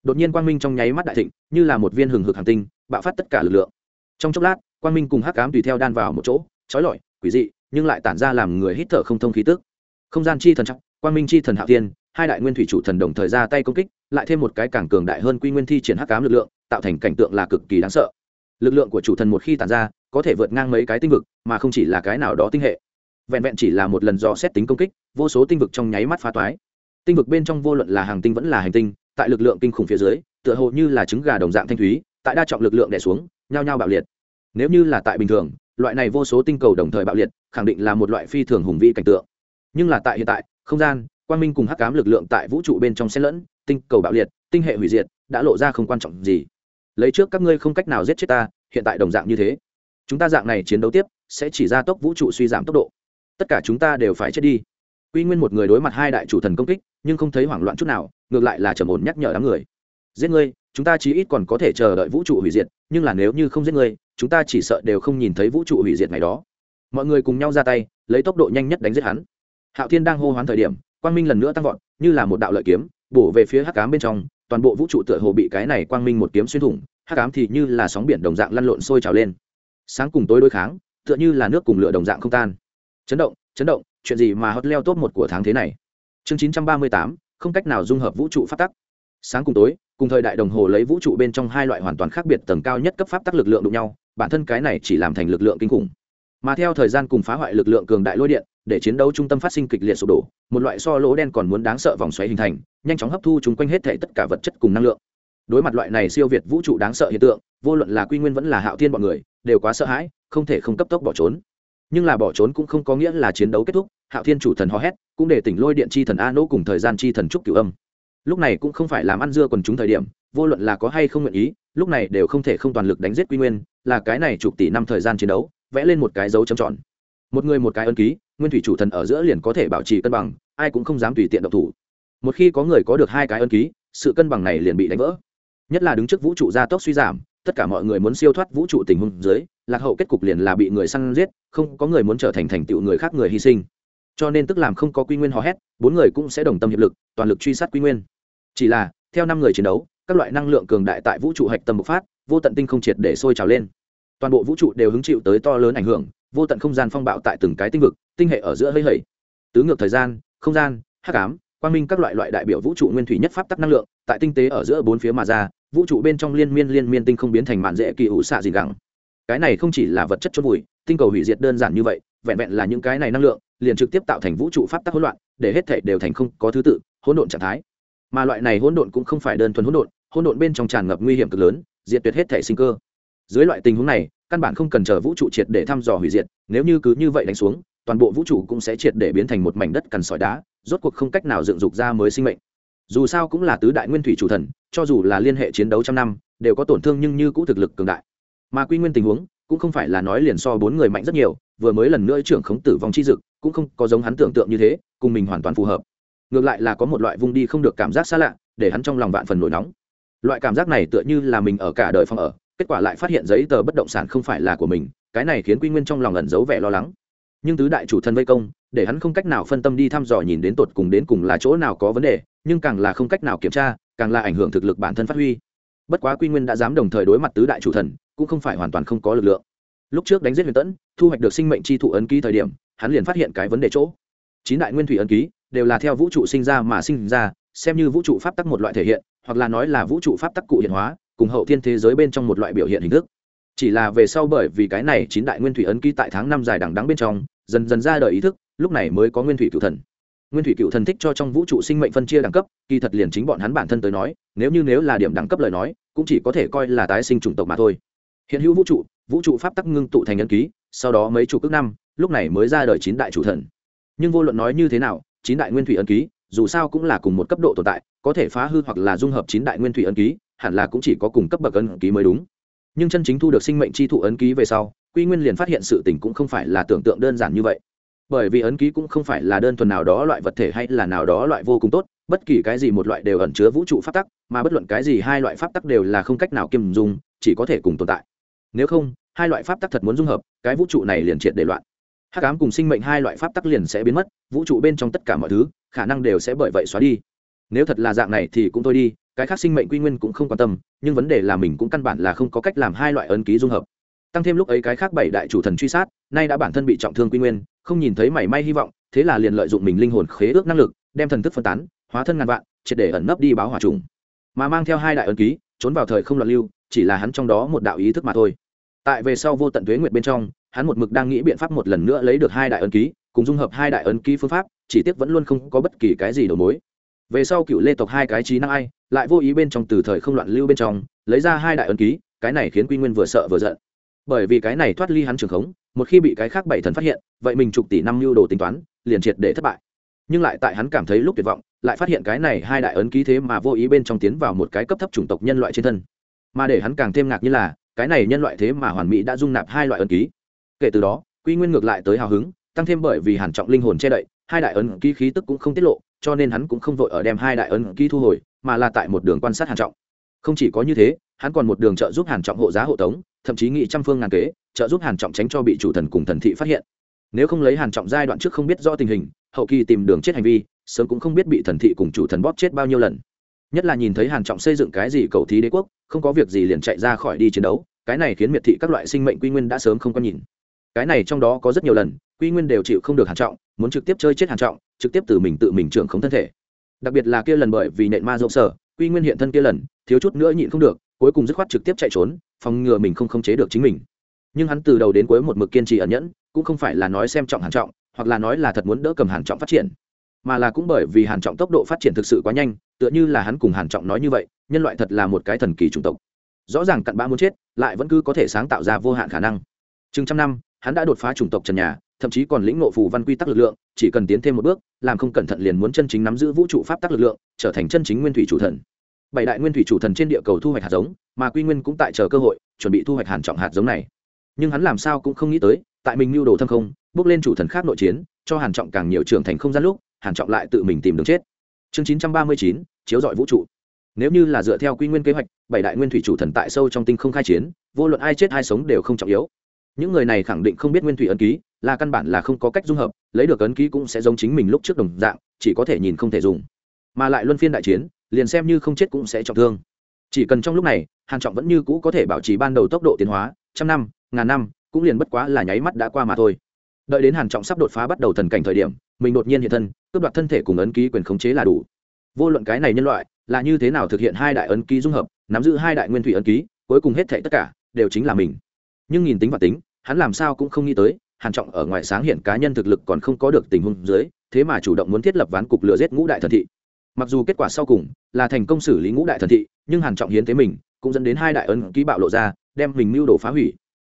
Đột nhiên quang minh trong nháy mắt đại thịnh, như là một viên hừng hực hàng tinh, bạo phát tất cả lực lượng. Trong chốc lát, quang minh cùng hắc ám tùy theo đan vào một chỗ trói lọi, quỷ dị, nhưng lại tản ra làm người hít thở không thông khí tức. Không gian chi thần chắc quang minh chi thần hạo thiên hai đại nguyên thủy chủ thần đồng thời ra tay công kích, lại thêm một cái càng cường đại hơn quy nguyên thi triển hắc ám lực lượng, tạo thành cảnh tượng là cực kỳ đáng sợ. Lực lượng của chủ thần một khi tàn ra, có thể vượt ngang mấy cái tinh vực, mà không chỉ là cái nào đó tinh hệ. Vẹn vẹn chỉ là một lần dò xét tính công kích, vô số tinh vực trong nháy mắt phá toái. Tinh vực bên trong vô luận là hàng tinh vẫn là hành tinh, tại lực lượng kinh khủng phía dưới, tựa hồ như là trứng gà đồng dạng thanh thúy, tại đa trọng lực lượng đè xuống, nhao nhao bạo liệt. Nếu như là tại bình thường, loại này vô số tinh cầu đồng thời bạo liệt, khẳng định là một loại phi thường hùng vĩ cảnh tượng. Nhưng là tại hiện tại, không gian quang minh cùng hắc cám lực lượng tại vũ trụ bên trong xen lẫn, tinh cầu bạo liệt, tinh hệ hủy diệt, đã lộ ra không quan trọng gì. Lấy trước các ngươi không cách nào giết chết ta, hiện tại đồng dạng như thế. Chúng ta dạng này chiến đấu tiếp, sẽ chỉ ra tốc vũ trụ suy giảm tốc độ. Tất cả chúng ta đều phải chết đi. Quy nguyên một người đối mặt hai đại chủ thần công kích, nhưng không thấy hoảng loạn chút nào, ngược lại là trầm ổn nhắc nhở đám người. Giết ngươi, chúng ta chí ít còn có thể chờ đợi vũ trụ hủy diệt, nhưng là nếu như không giết ngươi, chúng ta chỉ sợ đều không nhìn thấy vũ trụ hủy diệt ngày đó. Mọi người cùng nhau ra tay, lấy tốc độ nhanh nhất đánh giết hắn. Hạo thiên đang hô hoán thời điểm quang minh lần nữa tăng vọt, như là một đạo lợi kiếm, bổ về phía hắc cám bên trong, toàn bộ vũ trụ tựa hồ bị cái này quang minh một kiếm xuyên thủng, hắc cám thì như là sóng biển đồng dạng lăn lộn sôi trào lên. Sáng cùng tối đối kháng, tựa như là nước cùng lửa đồng dạng không tan. Chấn động chấn động, chuyện gì mà hot leo top một của tháng thế này? Chương chín trăm ba mươi tám, không cách nào dung hợp vũ trụ phát tắc. Sáng cùng tối, cùng thời đại đồng hồ lấy vũ trụ bên trong hai loại hoàn toàn khác biệt tầng cao nhất cấp pháp tắc lực lượng đụng nhau, bản thân cái này chỉ làm thành lực lượng kinh khủng. Mà theo thời gian cùng phá hoại lực lượng cường đại lôi điện để chiến đấu trung tâm phát sinh kịch liệt sụp đổ, một loại so lỗ đen còn muốn đáng sợ vòng xoáy hình thành, nhanh chóng hấp thu chúng quanh hết thể tất cả vật chất cùng năng lượng. Đối mặt loại này siêu việt vũ trụ đáng sợ hiện tượng, vô luận là quy nguyên vẫn là hạo thiên bọn người, đều quá sợ hãi, không thể không cấp tốc bỏ trốn. Nhưng là bỏ trốn cũng không có nghĩa là chiến đấu kết thúc, hạo thiên chủ thần hò hét, cũng để tỉnh lôi điện chi thần a nỗ cùng thời gian chi thần trúc cửu âm. Lúc này cũng không phải làm ăn dưa quần chúng thời điểm, vô luận là có hay không nguyện ý, lúc này đều không thể không toàn lực đánh giết quy nguyên, là cái này chục tỷ năm thời gian chiến đấu, vẽ lên một cái dấu chấm tròn. Một người một cái ân ký nguyên thủy chủ thần ở giữa liền có thể bảo trì cân bằng, ai cũng không dám tùy tiện động thủ. Một khi có người có được hai cái ân ký, sự cân bằng này liền bị đánh vỡ. Nhất là đứng trước vũ trụ gia tốc suy giảm, tất cả mọi người muốn siêu thoát vũ trụ tình huống dưới, lạc hậu kết cục liền là bị người săn giết, không có người muốn trở thành thành tựu người khác người hy sinh. Cho nên tức làm không có quy nguyên hò hét, bốn người cũng sẽ đồng tâm hiệp lực, toàn lực truy sát quy nguyên. Chỉ là, theo năm người chiến đấu, các loại năng lượng cường đại tại vũ trụ hạch tâm bộc phát, vô tận tinh không triệt để sôi trào lên. Toàn bộ vũ trụ đều hứng chịu tới to lớn ảnh hưởng vô tận không gian phong bạo tại từng cái tinh vực, tinh hệ ở giữa hơi hẩy tứ ngược thời gian, không gian, hắc ám, quang minh các loại loại đại biểu vũ trụ nguyên thủy nhất pháp tắc năng lượng, tại tinh tế ở giữa bốn phía mà ra, vũ trụ bên trong liên miên liên miên tinh không biến thành mạn dễ kỳ ủ xạ gì gẳng. Cái này không chỉ là vật chất chốt bụi tinh cầu hủy diệt đơn giản như vậy, vẹn vẹn là những cái này năng lượng, liền trực tiếp tạo thành vũ trụ pháp tắc hỗn loạn, để hết thể đều thành không có thứ tự, hỗn độn trạng thái. Mà loại này hỗn độn cũng không phải đơn thuần hỗn độn hỗn độn bên trong tràn ngập nguy hiểm cực lớn, diệt tuyệt hết thể sinh cơ. Dưới loại tình huống này căn bản không cần chờ vũ trụ triệt để thăm dò hủy diệt, nếu như cứ như vậy đánh xuống, toàn bộ vũ trụ cũng sẽ triệt để biến thành một mảnh đất cằn sỏi đá, rốt cuộc không cách nào dựng dục ra mới sinh mệnh. Dù sao cũng là tứ đại nguyên thủy chủ thần, cho dù là liên hệ chiến đấu trăm năm, đều có tổn thương nhưng như cũ thực lực cường đại. Mà quy nguyên tình huống, cũng không phải là nói liền so bốn người mạnh rất nhiều, vừa mới lần nữa trưởng khống tử vong chi dực, cũng không có giống hắn tưởng tượng như thế, cùng mình hoàn toàn phù hợp. Ngược lại là có một loại vung đi không được cảm giác xa lạ, để hắn trong lòng vạn phần nổi nóng. Loại cảm giác này tựa như là mình ở cả đời phòng ở kết quả lại phát hiện giấy tờ bất động sản không phải là của mình, cái này khiến quy nguyên trong lòng ẩn giấu vẻ lo lắng. Nhưng tứ đại chủ thân vây công, để hắn không cách nào phân tâm đi thăm dò nhìn đến tột cùng đến cùng là chỗ nào có vấn đề, nhưng càng là không cách nào kiểm tra, càng là ảnh hưởng thực lực bản thân phát huy. Bất quá quy nguyên đã dám đồng thời đối mặt tứ đại chủ thần, cũng không phải hoàn toàn không có lực lượng. Lúc trước đánh giết huyền tẫn, thu hoạch được sinh mệnh chi thụ ấn ký thời điểm, hắn liền phát hiện cái vấn đề chỗ. Chín đại nguyên thủy ấn ký, đều là theo vũ trụ sinh ra mà sinh ra, xem như vũ trụ pháp tắc một loại thể hiện, hoặc là nói là vũ trụ pháp tắc cụ hiện hóa cùng hậu thiên thế giới bên trong một loại biểu hiện hình thức. Chỉ là về sau bởi vì cái này chín đại nguyên thủy ấn ký tại tháng năm dài đằng đắng bên trong, dần dần ra đời ý thức, lúc này mới có nguyên thủy cựu thần. Nguyên thủy cựu thần thích cho trong vũ trụ sinh mệnh phân chia đẳng cấp, kỳ thật liền chính bọn hắn bản thân tới nói, nếu như nếu là điểm đẳng cấp lời nói, cũng chỉ có thể coi là tái sinh chủng tộc mà thôi. Hiện hữu vũ trụ vũ trụ pháp tắc ngưng tụ thành ấn ký, sau đó mấy chục ước năm, lúc này mới ra đời chín đại chủ thần. Nhưng vô luận nói như thế nào, chín đại nguyên thủy ấn ký, dù sao cũng là cùng một cấp độ tồn tại có thể phá hư hoặc là dung hợp chín đại nguyên thủy ấn ký, hẳn là cũng chỉ có cùng cấp bậc ấn ký mới đúng. Nhưng chân chính thu được sinh mệnh chi thụ ấn ký về sau, quy nguyên liền phát hiện sự tình cũng không phải là tưởng tượng đơn giản như vậy. Bởi vì ấn ký cũng không phải là đơn thuần nào đó loại vật thể hay là nào đó loại vô cùng tốt, bất kỳ cái gì một loại đều ẩn chứa vũ trụ pháp tắc, mà bất luận cái gì hai loại pháp tắc đều là không cách nào kiêm dung, chỉ có thể cùng tồn tại. Nếu không, hai loại pháp tắc thật muốn dung hợp, cái vũ trụ này liền triệt để loạn. Hắc ám cùng sinh mệnh hai loại pháp tắc liền sẽ biến mất, vũ trụ bên trong tất cả mọi thứ, khả năng đều sẽ bởi vậy xóa đi nếu thật là dạng này thì cũng thôi đi, cái khác sinh mệnh quy nguyên cũng không quan tâm, nhưng vấn đề là mình cũng căn bản là không có cách làm hai loại ấn ký dung hợp. Tăng thêm lúc ấy cái khác bảy đại chủ thần truy sát, nay đã bản thân bị trọng thương quy nguyên, không nhìn thấy mảy may hy vọng, thế là liền lợi dụng mình linh hồn khế ước năng lực, đem thần thức phân tán, hóa thân ngàn vạn, triệt để ẩn nấp đi báo hỏa trùng. Mà mang theo hai đại ấn ký, trốn vào thời không loạn lưu, chỉ là hắn trong đó một đạo ý thức mà thôi. Tại về sau vô tận tuế nguyệt bên trong, hắn một mực đang nghĩ biện pháp một lần nữa lấy được hai đại ấn ký, cùng dung hợp hai đại ấn ký phương pháp, chỉ tiếc vẫn luôn không có bất kỳ cái gì đầu mối về sau cựu lê tộc hai cái trí năng ai, lại vô ý bên trong từ thời không loạn lưu bên trong, lấy ra hai đại ấn ký, cái này khiến quy nguyên vừa sợ vừa giận. Bởi vì cái này thoát ly hắn trường khống, một khi bị cái khác bảy thần phát hiện, vậy mình chục tỷ năm lưu đồ tính toán, liền triệt để thất bại. Nhưng lại tại hắn cảm thấy lúc tuyệt vọng, lại phát hiện cái này hai đại ấn ký thế mà vô ý bên trong tiến vào một cái cấp thấp chủng tộc nhân loại trên thân. Mà để hắn càng thêm ngạc như là, cái này nhân loại thế mà hoàn mỹ đã dung nạp hai loại ấn ký. Kể từ đó, quy nguyên ngược lại tới hào hứng, tăng thêm bởi vì hàn trọng linh hồn che đậy, hai đại ấn ký khí tức cũng không tiết lộ cho nên hắn cũng không vội ở đem hai đại ấn ký thu hồi, mà là tại một đường quan sát hàn trọng. Không chỉ có như thế, hắn còn một đường trợ giúp hàn trọng hộ giá hộ tống, thậm chí nghị trăm phương ngàn kế, trợ giúp hàn trọng tránh cho bị chủ thần cùng thần thị phát hiện. Nếu không lấy hàn trọng giai đoạn trước không biết rõ tình hình, hậu kỳ tìm đường chết hành vi, sớm cũng không biết bị thần thị cùng chủ thần bóp chết bao nhiêu lần. Nhất là nhìn thấy hàn trọng xây dựng cái gì cầu thí đế quốc, không có việc gì liền chạy ra khỏi đi chiến đấu, cái này khiến miệt thị các loại sinh mệnh quy nguyên đã sớm không có nhìn cái này trong đó có rất nhiều lần, quy nguyên đều chịu không được hàn trọng, muốn trực tiếp chơi chết hàn trọng, trực tiếp từ mình tự mình trưởng không thân thể. Đặc biệt là kia lần bởi vì nện ma rộng sở, quy nguyên hiện thân kia lần, thiếu chút nữa nhịn không được, cuối cùng dứt khoát trực tiếp chạy trốn, phòng ngừa mình không khống chế được chính mình. Nhưng hắn từ đầu đến cuối một mực kiên trì ẩn nhẫn, cũng không phải là nói xem trọng hàn trọng, hoặc là nói là thật muốn đỡ cầm hàn trọng phát triển, mà là cũng bởi vì hàn trọng tốc độ phát triển thực sự quá nhanh, tựa như là hắn cùng hàn trọng nói như vậy, nhân loại thật là một cái thần kỳ chủng tộc. Rõ ràng cặn bã muốn chết, lại vẫn cứ có thể sáng tạo ra vô hạn khả năng. Chừng trăm năm hắn đã đột phá chủng tộc trần nhà thậm chí còn lĩnh ngộ phù văn quy tắc lực lượng chỉ cần tiến thêm một bước làm không cẩn thận liền muốn chân chính nắm giữ vũ trụ pháp tắc lực lượng trở thành chân chính nguyên thủy chủ thần. Bảy đại nguyên thủy chủ thần trên địa cầu thu hoạch hạt giống mà quy nguyên cũng tại chờ cơ hội chuẩn bị thu hoạch hàn trọng hạt giống này. Nhưng hắn làm sao cũng không nghĩ tới tại mình lưu đồ thâm không bước lên chủ thần khác nội chiến cho hàn trọng càng nhiều trưởng thành không gian lúc hàn trọng lại tự mình tìm đường chết. Chương 939, chiếu dọi vũ trụ. Nếu như là dựa theo quy nguyên kế hoạch bảy đại nguyên thủy chủ thần tại sâu trong tinh không khai chiến vô luận ai chết ai sống đều không trọng yếu những người này khẳng định không biết nguyên thủy ấn ký, là căn bản là không có cách dung hợp, lấy được ấn ký cũng sẽ giống chính mình lúc trước đồng dạng, chỉ có thể nhìn không thể dùng. Mà lại luân phiên đại chiến, liền xem như không chết cũng sẽ trọng thương. Chỉ cần trong lúc này, hàn trọng vẫn như cũ có thể bảo trì ban đầu tốc độ tiến hóa, trăm năm, ngàn năm, cũng liền bất quá là nháy mắt đã qua mà thôi. Đợi đến hàn trọng sắp đột phá bắt đầu thần cảnh thời điểm, mình đột nhiên hiện thân, cướp đoạt thân thể cùng ấn ký quyền khống chế là đủ. Vô luận cái này nhân loại, là như thế nào thực hiện hai đại ấn ký dung hợp, nắm giữ hai đại nguyên thủy ấn ký, cuối cùng hết thảy tất cả, đều chính là mình nhưng nhìn tính và tính, hắn làm sao cũng không nghĩ tới, hàn trọng ở ngoài sáng hiện cá nhân thực lực còn không có được tình huống dưới, thế mà chủ động muốn thiết lập ván cục lừa giết ngũ đại thần thị. Mặc dù kết quả sau cùng là thành công xử lý ngũ đại thần thị, nhưng hàn trọng hiến thế mình, cũng dẫn đến hai đại ấn ký bạo lộ ra, đem mình mưu đồ phá hủy.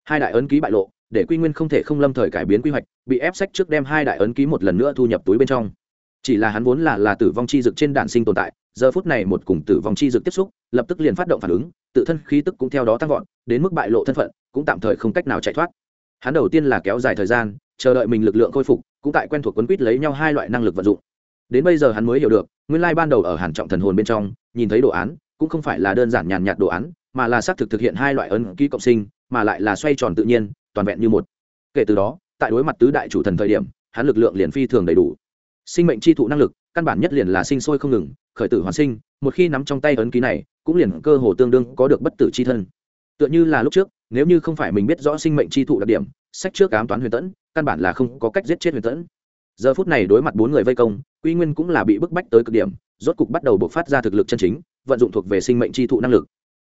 Hai đại ấn ký bại lộ, để quy nguyên không thể không lâm thời cải biến quy hoạch, bị ép sách trước đem hai đại ấn ký một lần nữa thu nhập túi bên trong. Chỉ là hắn vốn là là tử vong chi dực trên đạn sinh tồn tại, giờ phút này một cùng tử vong chi dực tiếp xúc, lập tức liền phát động phản ứng tự thân khí tức cũng theo đó tăng vọt, đến mức bại lộ thân phận, cũng tạm thời không cách nào chạy thoát. Hắn đầu tiên là kéo dài thời gian, chờ đợi mình lực lượng khôi phục, cũng tại quen thuộc quấn quýt lấy nhau hai loại năng lực vận dụng. Đến bây giờ hắn mới hiểu được, nguyên lai ban đầu ở hàn trọng thần hồn bên trong, nhìn thấy đồ án, cũng không phải là đơn giản nhàn nhạt đồ án, mà là xác thực thực hiện hai loại ấn ký cộng sinh, mà lại là xoay tròn tự nhiên, toàn vẹn như một. Kể từ đó, tại đối mặt tứ đại chủ thần thời điểm, hắn lực lượng liền phi thường đầy đủ. Sinh mệnh chi thụ năng lực, căn bản nhất liền là sinh sôi không ngừng, khởi tử hoàn sinh một khi nắm trong tay ấn ký này, cũng liền cơ hồ tương đương có được bất tử chi thân. Tựa như là lúc trước, nếu như không phải mình biết rõ sinh mệnh chi thụ đặc điểm, sách trước ám toán huyền tẫn, căn bản là không có cách giết chết huyền tẫn. Giờ phút này đối mặt bốn người vây công, quy nguyên cũng là bị bức bách tới cực điểm, rốt cục bắt đầu bộc phát ra thực lực chân chính, vận dụng thuộc về sinh mệnh chi thụ năng lực.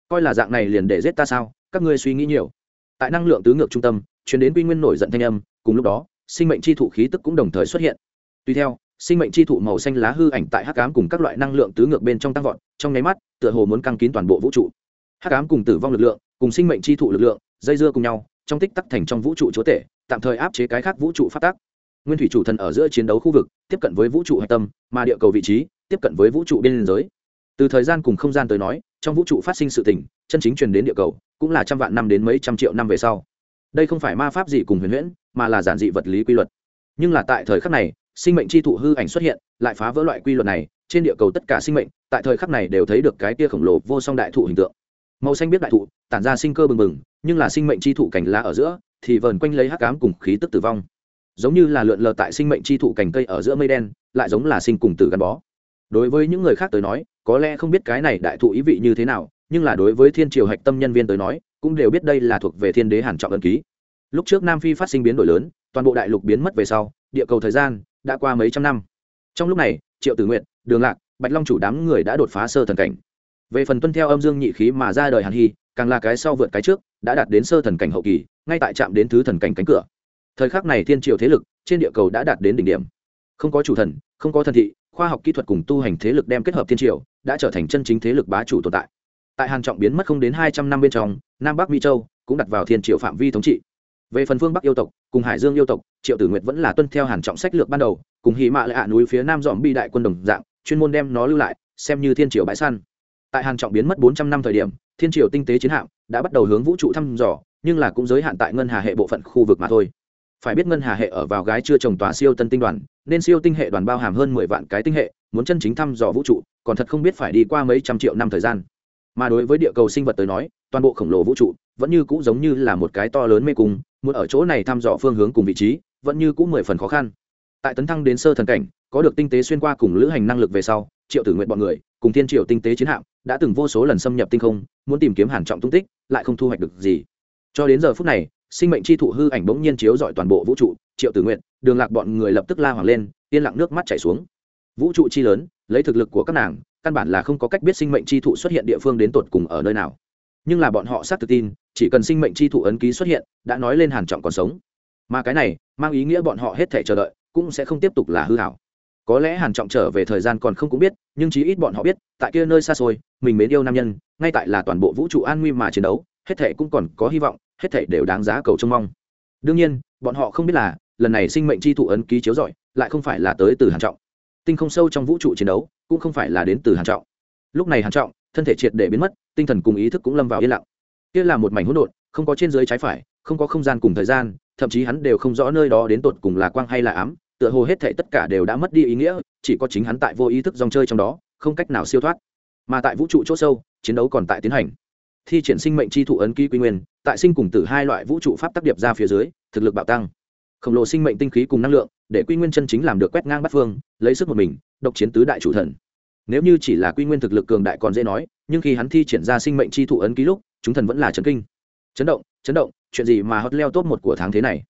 Coi là dạng này liền để giết ta sao? Các ngươi suy nghĩ nhiều. Tại năng lượng tứ ngược trung tâm chuyển đến quy nguyên nổi giận thanh âm, cùng lúc đó, sinh mệnh chi thụ khí tức cũng đồng thời xuất hiện. Tuy theo sinh mệnh chi thụ màu xanh lá hư ảnh tại hắc ám cùng các loại năng lượng tứ ngược bên trong tăng vọt, trong nháy mắt, tựa hồ muốn căng kín toàn bộ vũ trụ. Hắc ám cùng tử vong lực lượng, cùng sinh mệnh chi thụ lực lượng, dây dưa cùng nhau, trong tích tắc thành trong vũ trụ chúa tể, tạm thời áp chế cái khác vũ trụ phát tác. Nguyên thủy chủ thần ở giữa chiến đấu khu vực, tiếp cận với vũ trụ hạch tâm, mà địa cầu vị trí, tiếp cận với vũ trụ biên giới. Từ thời gian cùng không gian tới nói, trong vũ trụ phát sinh sự tình, chân chính truyền đến địa cầu, cũng là trăm vạn năm đến mấy trăm triệu năm về sau. Đây không phải ma pháp gì cùng huyền huyễn, mà là giản dị vật lý quy luật. Nhưng là tại thời khắc này sinh mệnh chi thụ hư ảnh xuất hiện, lại phá vỡ loại quy luật này, trên địa cầu tất cả sinh mệnh, tại thời khắc này đều thấy được cái tia khổng lồ vô song đại thụ hình tượng. Màu xanh biết đại thụ, tản ra sinh cơ bừng bừng, nhưng là sinh mệnh chi thụ cành lá ở giữa, thì vờn quanh lấy hắc ám cùng khí tức tử vong. Giống như là lượn lờ tại sinh mệnh chi thụ cành cây ở giữa mây đen, lại giống là sinh cùng tử gắn bó. Đối với những người khác tới nói, có lẽ không biết cái này đại thụ ý vị như thế nào, nhưng là đối với thiên triều hạch tâm nhân viên tới nói, cũng đều biết đây là thuộc về thiên đế hàn trọng ân ký. Lúc trước nam phi phát sinh biến đổi lớn, toàn bộ đại lục biến mất về sau, địa cầu thời gian đã qua mấy trăm năm. Trong lúc này, triệu tử nguyện đường lạc, bạch long chủ đám người đã đột phá sơ thần cảnh. Về phần tuân theo âm dương nhị khí mà ra đời hàn hy, càng là cái sau vượt cái trước, đã đạt đến sơ thần cảnh hậu kỳ, ngay tại trạm đến thứ thần cảnh cánh cửa. Thời khắc này thiên triều thế lực trên địa cầu đã đạt đến đỉnh điểm. Không có chủ thần, không có thần thị, khoa học kỹ thuật cùng tu hành thế lực đem kết hợp thiên triều, đã trở thành chân chính thế lực bá chủ tồn tại. Tại hàn trọng biến mất không đến hai trăm năm bên trong, nam bắc mỹ châu cũng đặt vào thiên triều phạm vi thống trị về phần phương bắc yêu tộc, cùng hải dương yêu tộc, triệu tử nguyệt vẫn là tuân theo hàn trọng sách lược ban đầu, cùng hì mạ lại hạ núi phía nam dòm bi đại quân đồng dạng, chuyên môn đem nó lưu lại, xem như thiên triều bãi săn. Tại hàn trọng biến mất bốn trăm năm thời điểm, thiên triều tinh tế chiến hạm đã bắt đầu hướng vũ trụ thăm dò, nhưng là cũng giới hạn tại ngân hà hệ bộ phận khu vực mà thôi. Phải biết ngân hà hệ ở vào gái chưa trồng tòa siêu tân tinh đoàn, nên siêu tinh hệ đoàn bao hàm hơn mười vạn cái tinh hệ, muốn chân chính thăm dò vũ trụ, còn thật không biết phải đi qua mấy trăm triệu năm thời gian. Mà đối với địa cầu sinh vật tới nói, toàn bộ khổng lồ vũ trụ vẫn như cũ giống như là một cái to lớn mê cung muốn ở chỗ này thăm dò phương hướng cùng vị trí, vẫn như cũ mười phần khó khăn. Tại tấn thăng đến sơ thần cảnh, có được tinh tế xuyên qua cùng lữ hành năng lực về sau, triệu tử nguyện bọn người, cùng thiên triệu tinh tế chiến hạm, đã từng vô số lần xâm nhập tinh không, muốn tìm kiếm hàn trọng tung tích, lại không thu hoạch được gì. Cho đến giờ phút này, sinh mệnh chi thụ hư ảnh bỗng nhiên chiếu dọi toàn bộ vũ trụ, triệu tử nguyện đường lạc bọn người lập tức la hoàng lên, yên lặng nước mắt chảy xuống. Vũ trụ chi lớn, lấy thực lực của các nàng, căn bản là không có cách biết sinh mệnh chi thụ xuất hiện địa phương đến tột cùng ở nơi nào nhưng là bọn họ xác thực tin, chỉ cần sinh mệnh chi thụ ấn ký xuất hiện, đã nói lên hàn trọng còn sống. Mà cái này, mang ý nghĩa bọn họ hết thể chờ đợi, cũng sẽ không tiếp tục là hư hảo. Có lẽ hàn trọng trở về thời gian còn không cũng biết, nhưng chí ít bọn họ biết, tại kia nơi xa xôi, mình mến yêu nam nhân, ngay tại là toàn bộ vũ trụ an nguy mà chiến đấu, hết thể cũng còn có hy vọng, hết thể đều đáng giá cầu trông mong. Đương nhiên, bọn họ không biết là, lần này sinh mệnh chi thụ ấn ký chiếu rọi, lại không phải là tới từ hàn trọng. Tinh không sâu trong vũ trụ chiến đấu, cũng không phải là đến từ hàn trọng. Lúc này hàn trọng thân thể triệt để biến mất, tinh thần cùng ý thức cũng lâm vào yên lặng. Kia là một mảnh hỗn độn, không có trên dưới trái phải, không có không gian cùng thời gian, thậm chí hắn đều không rõ nơi đó đến tột cùng là quang hay là ám, tựa hồ hết thể tất cả đều đã mất đi ý nghĩa, chỉ có chính hắn tại vô ý thức dòng chơi trong đó, không cách nào siêu thoát. Mà tại vũ trụ chỗ sâu, chiến đấu còn tại tiến hành. Thi triển sinh mệnh chi thụ ấn ký quy nguyên, tại sinh cùng tử hai loại vũ trụ pháp tác điệp ra phía dưới, thực lực bạo tăng. Khổng lồ sinh mệnh tinh khí cùng năng lượng, để quy nguyên chân chính làm được quét ngang bắt phương, lấy sức một mình, độc chiến tứ đại chủ thần nếu như chỉ là quy nguyên thực lực cường đại còn dễ nói, nhưng khi hắn thi triển ra sinh mệnh chi thụ ấn ký lúc, chúng thần vẫn là chấn kinh. Chấn động chấn động, chuyện gì mà hot leo top một của tháng thế này?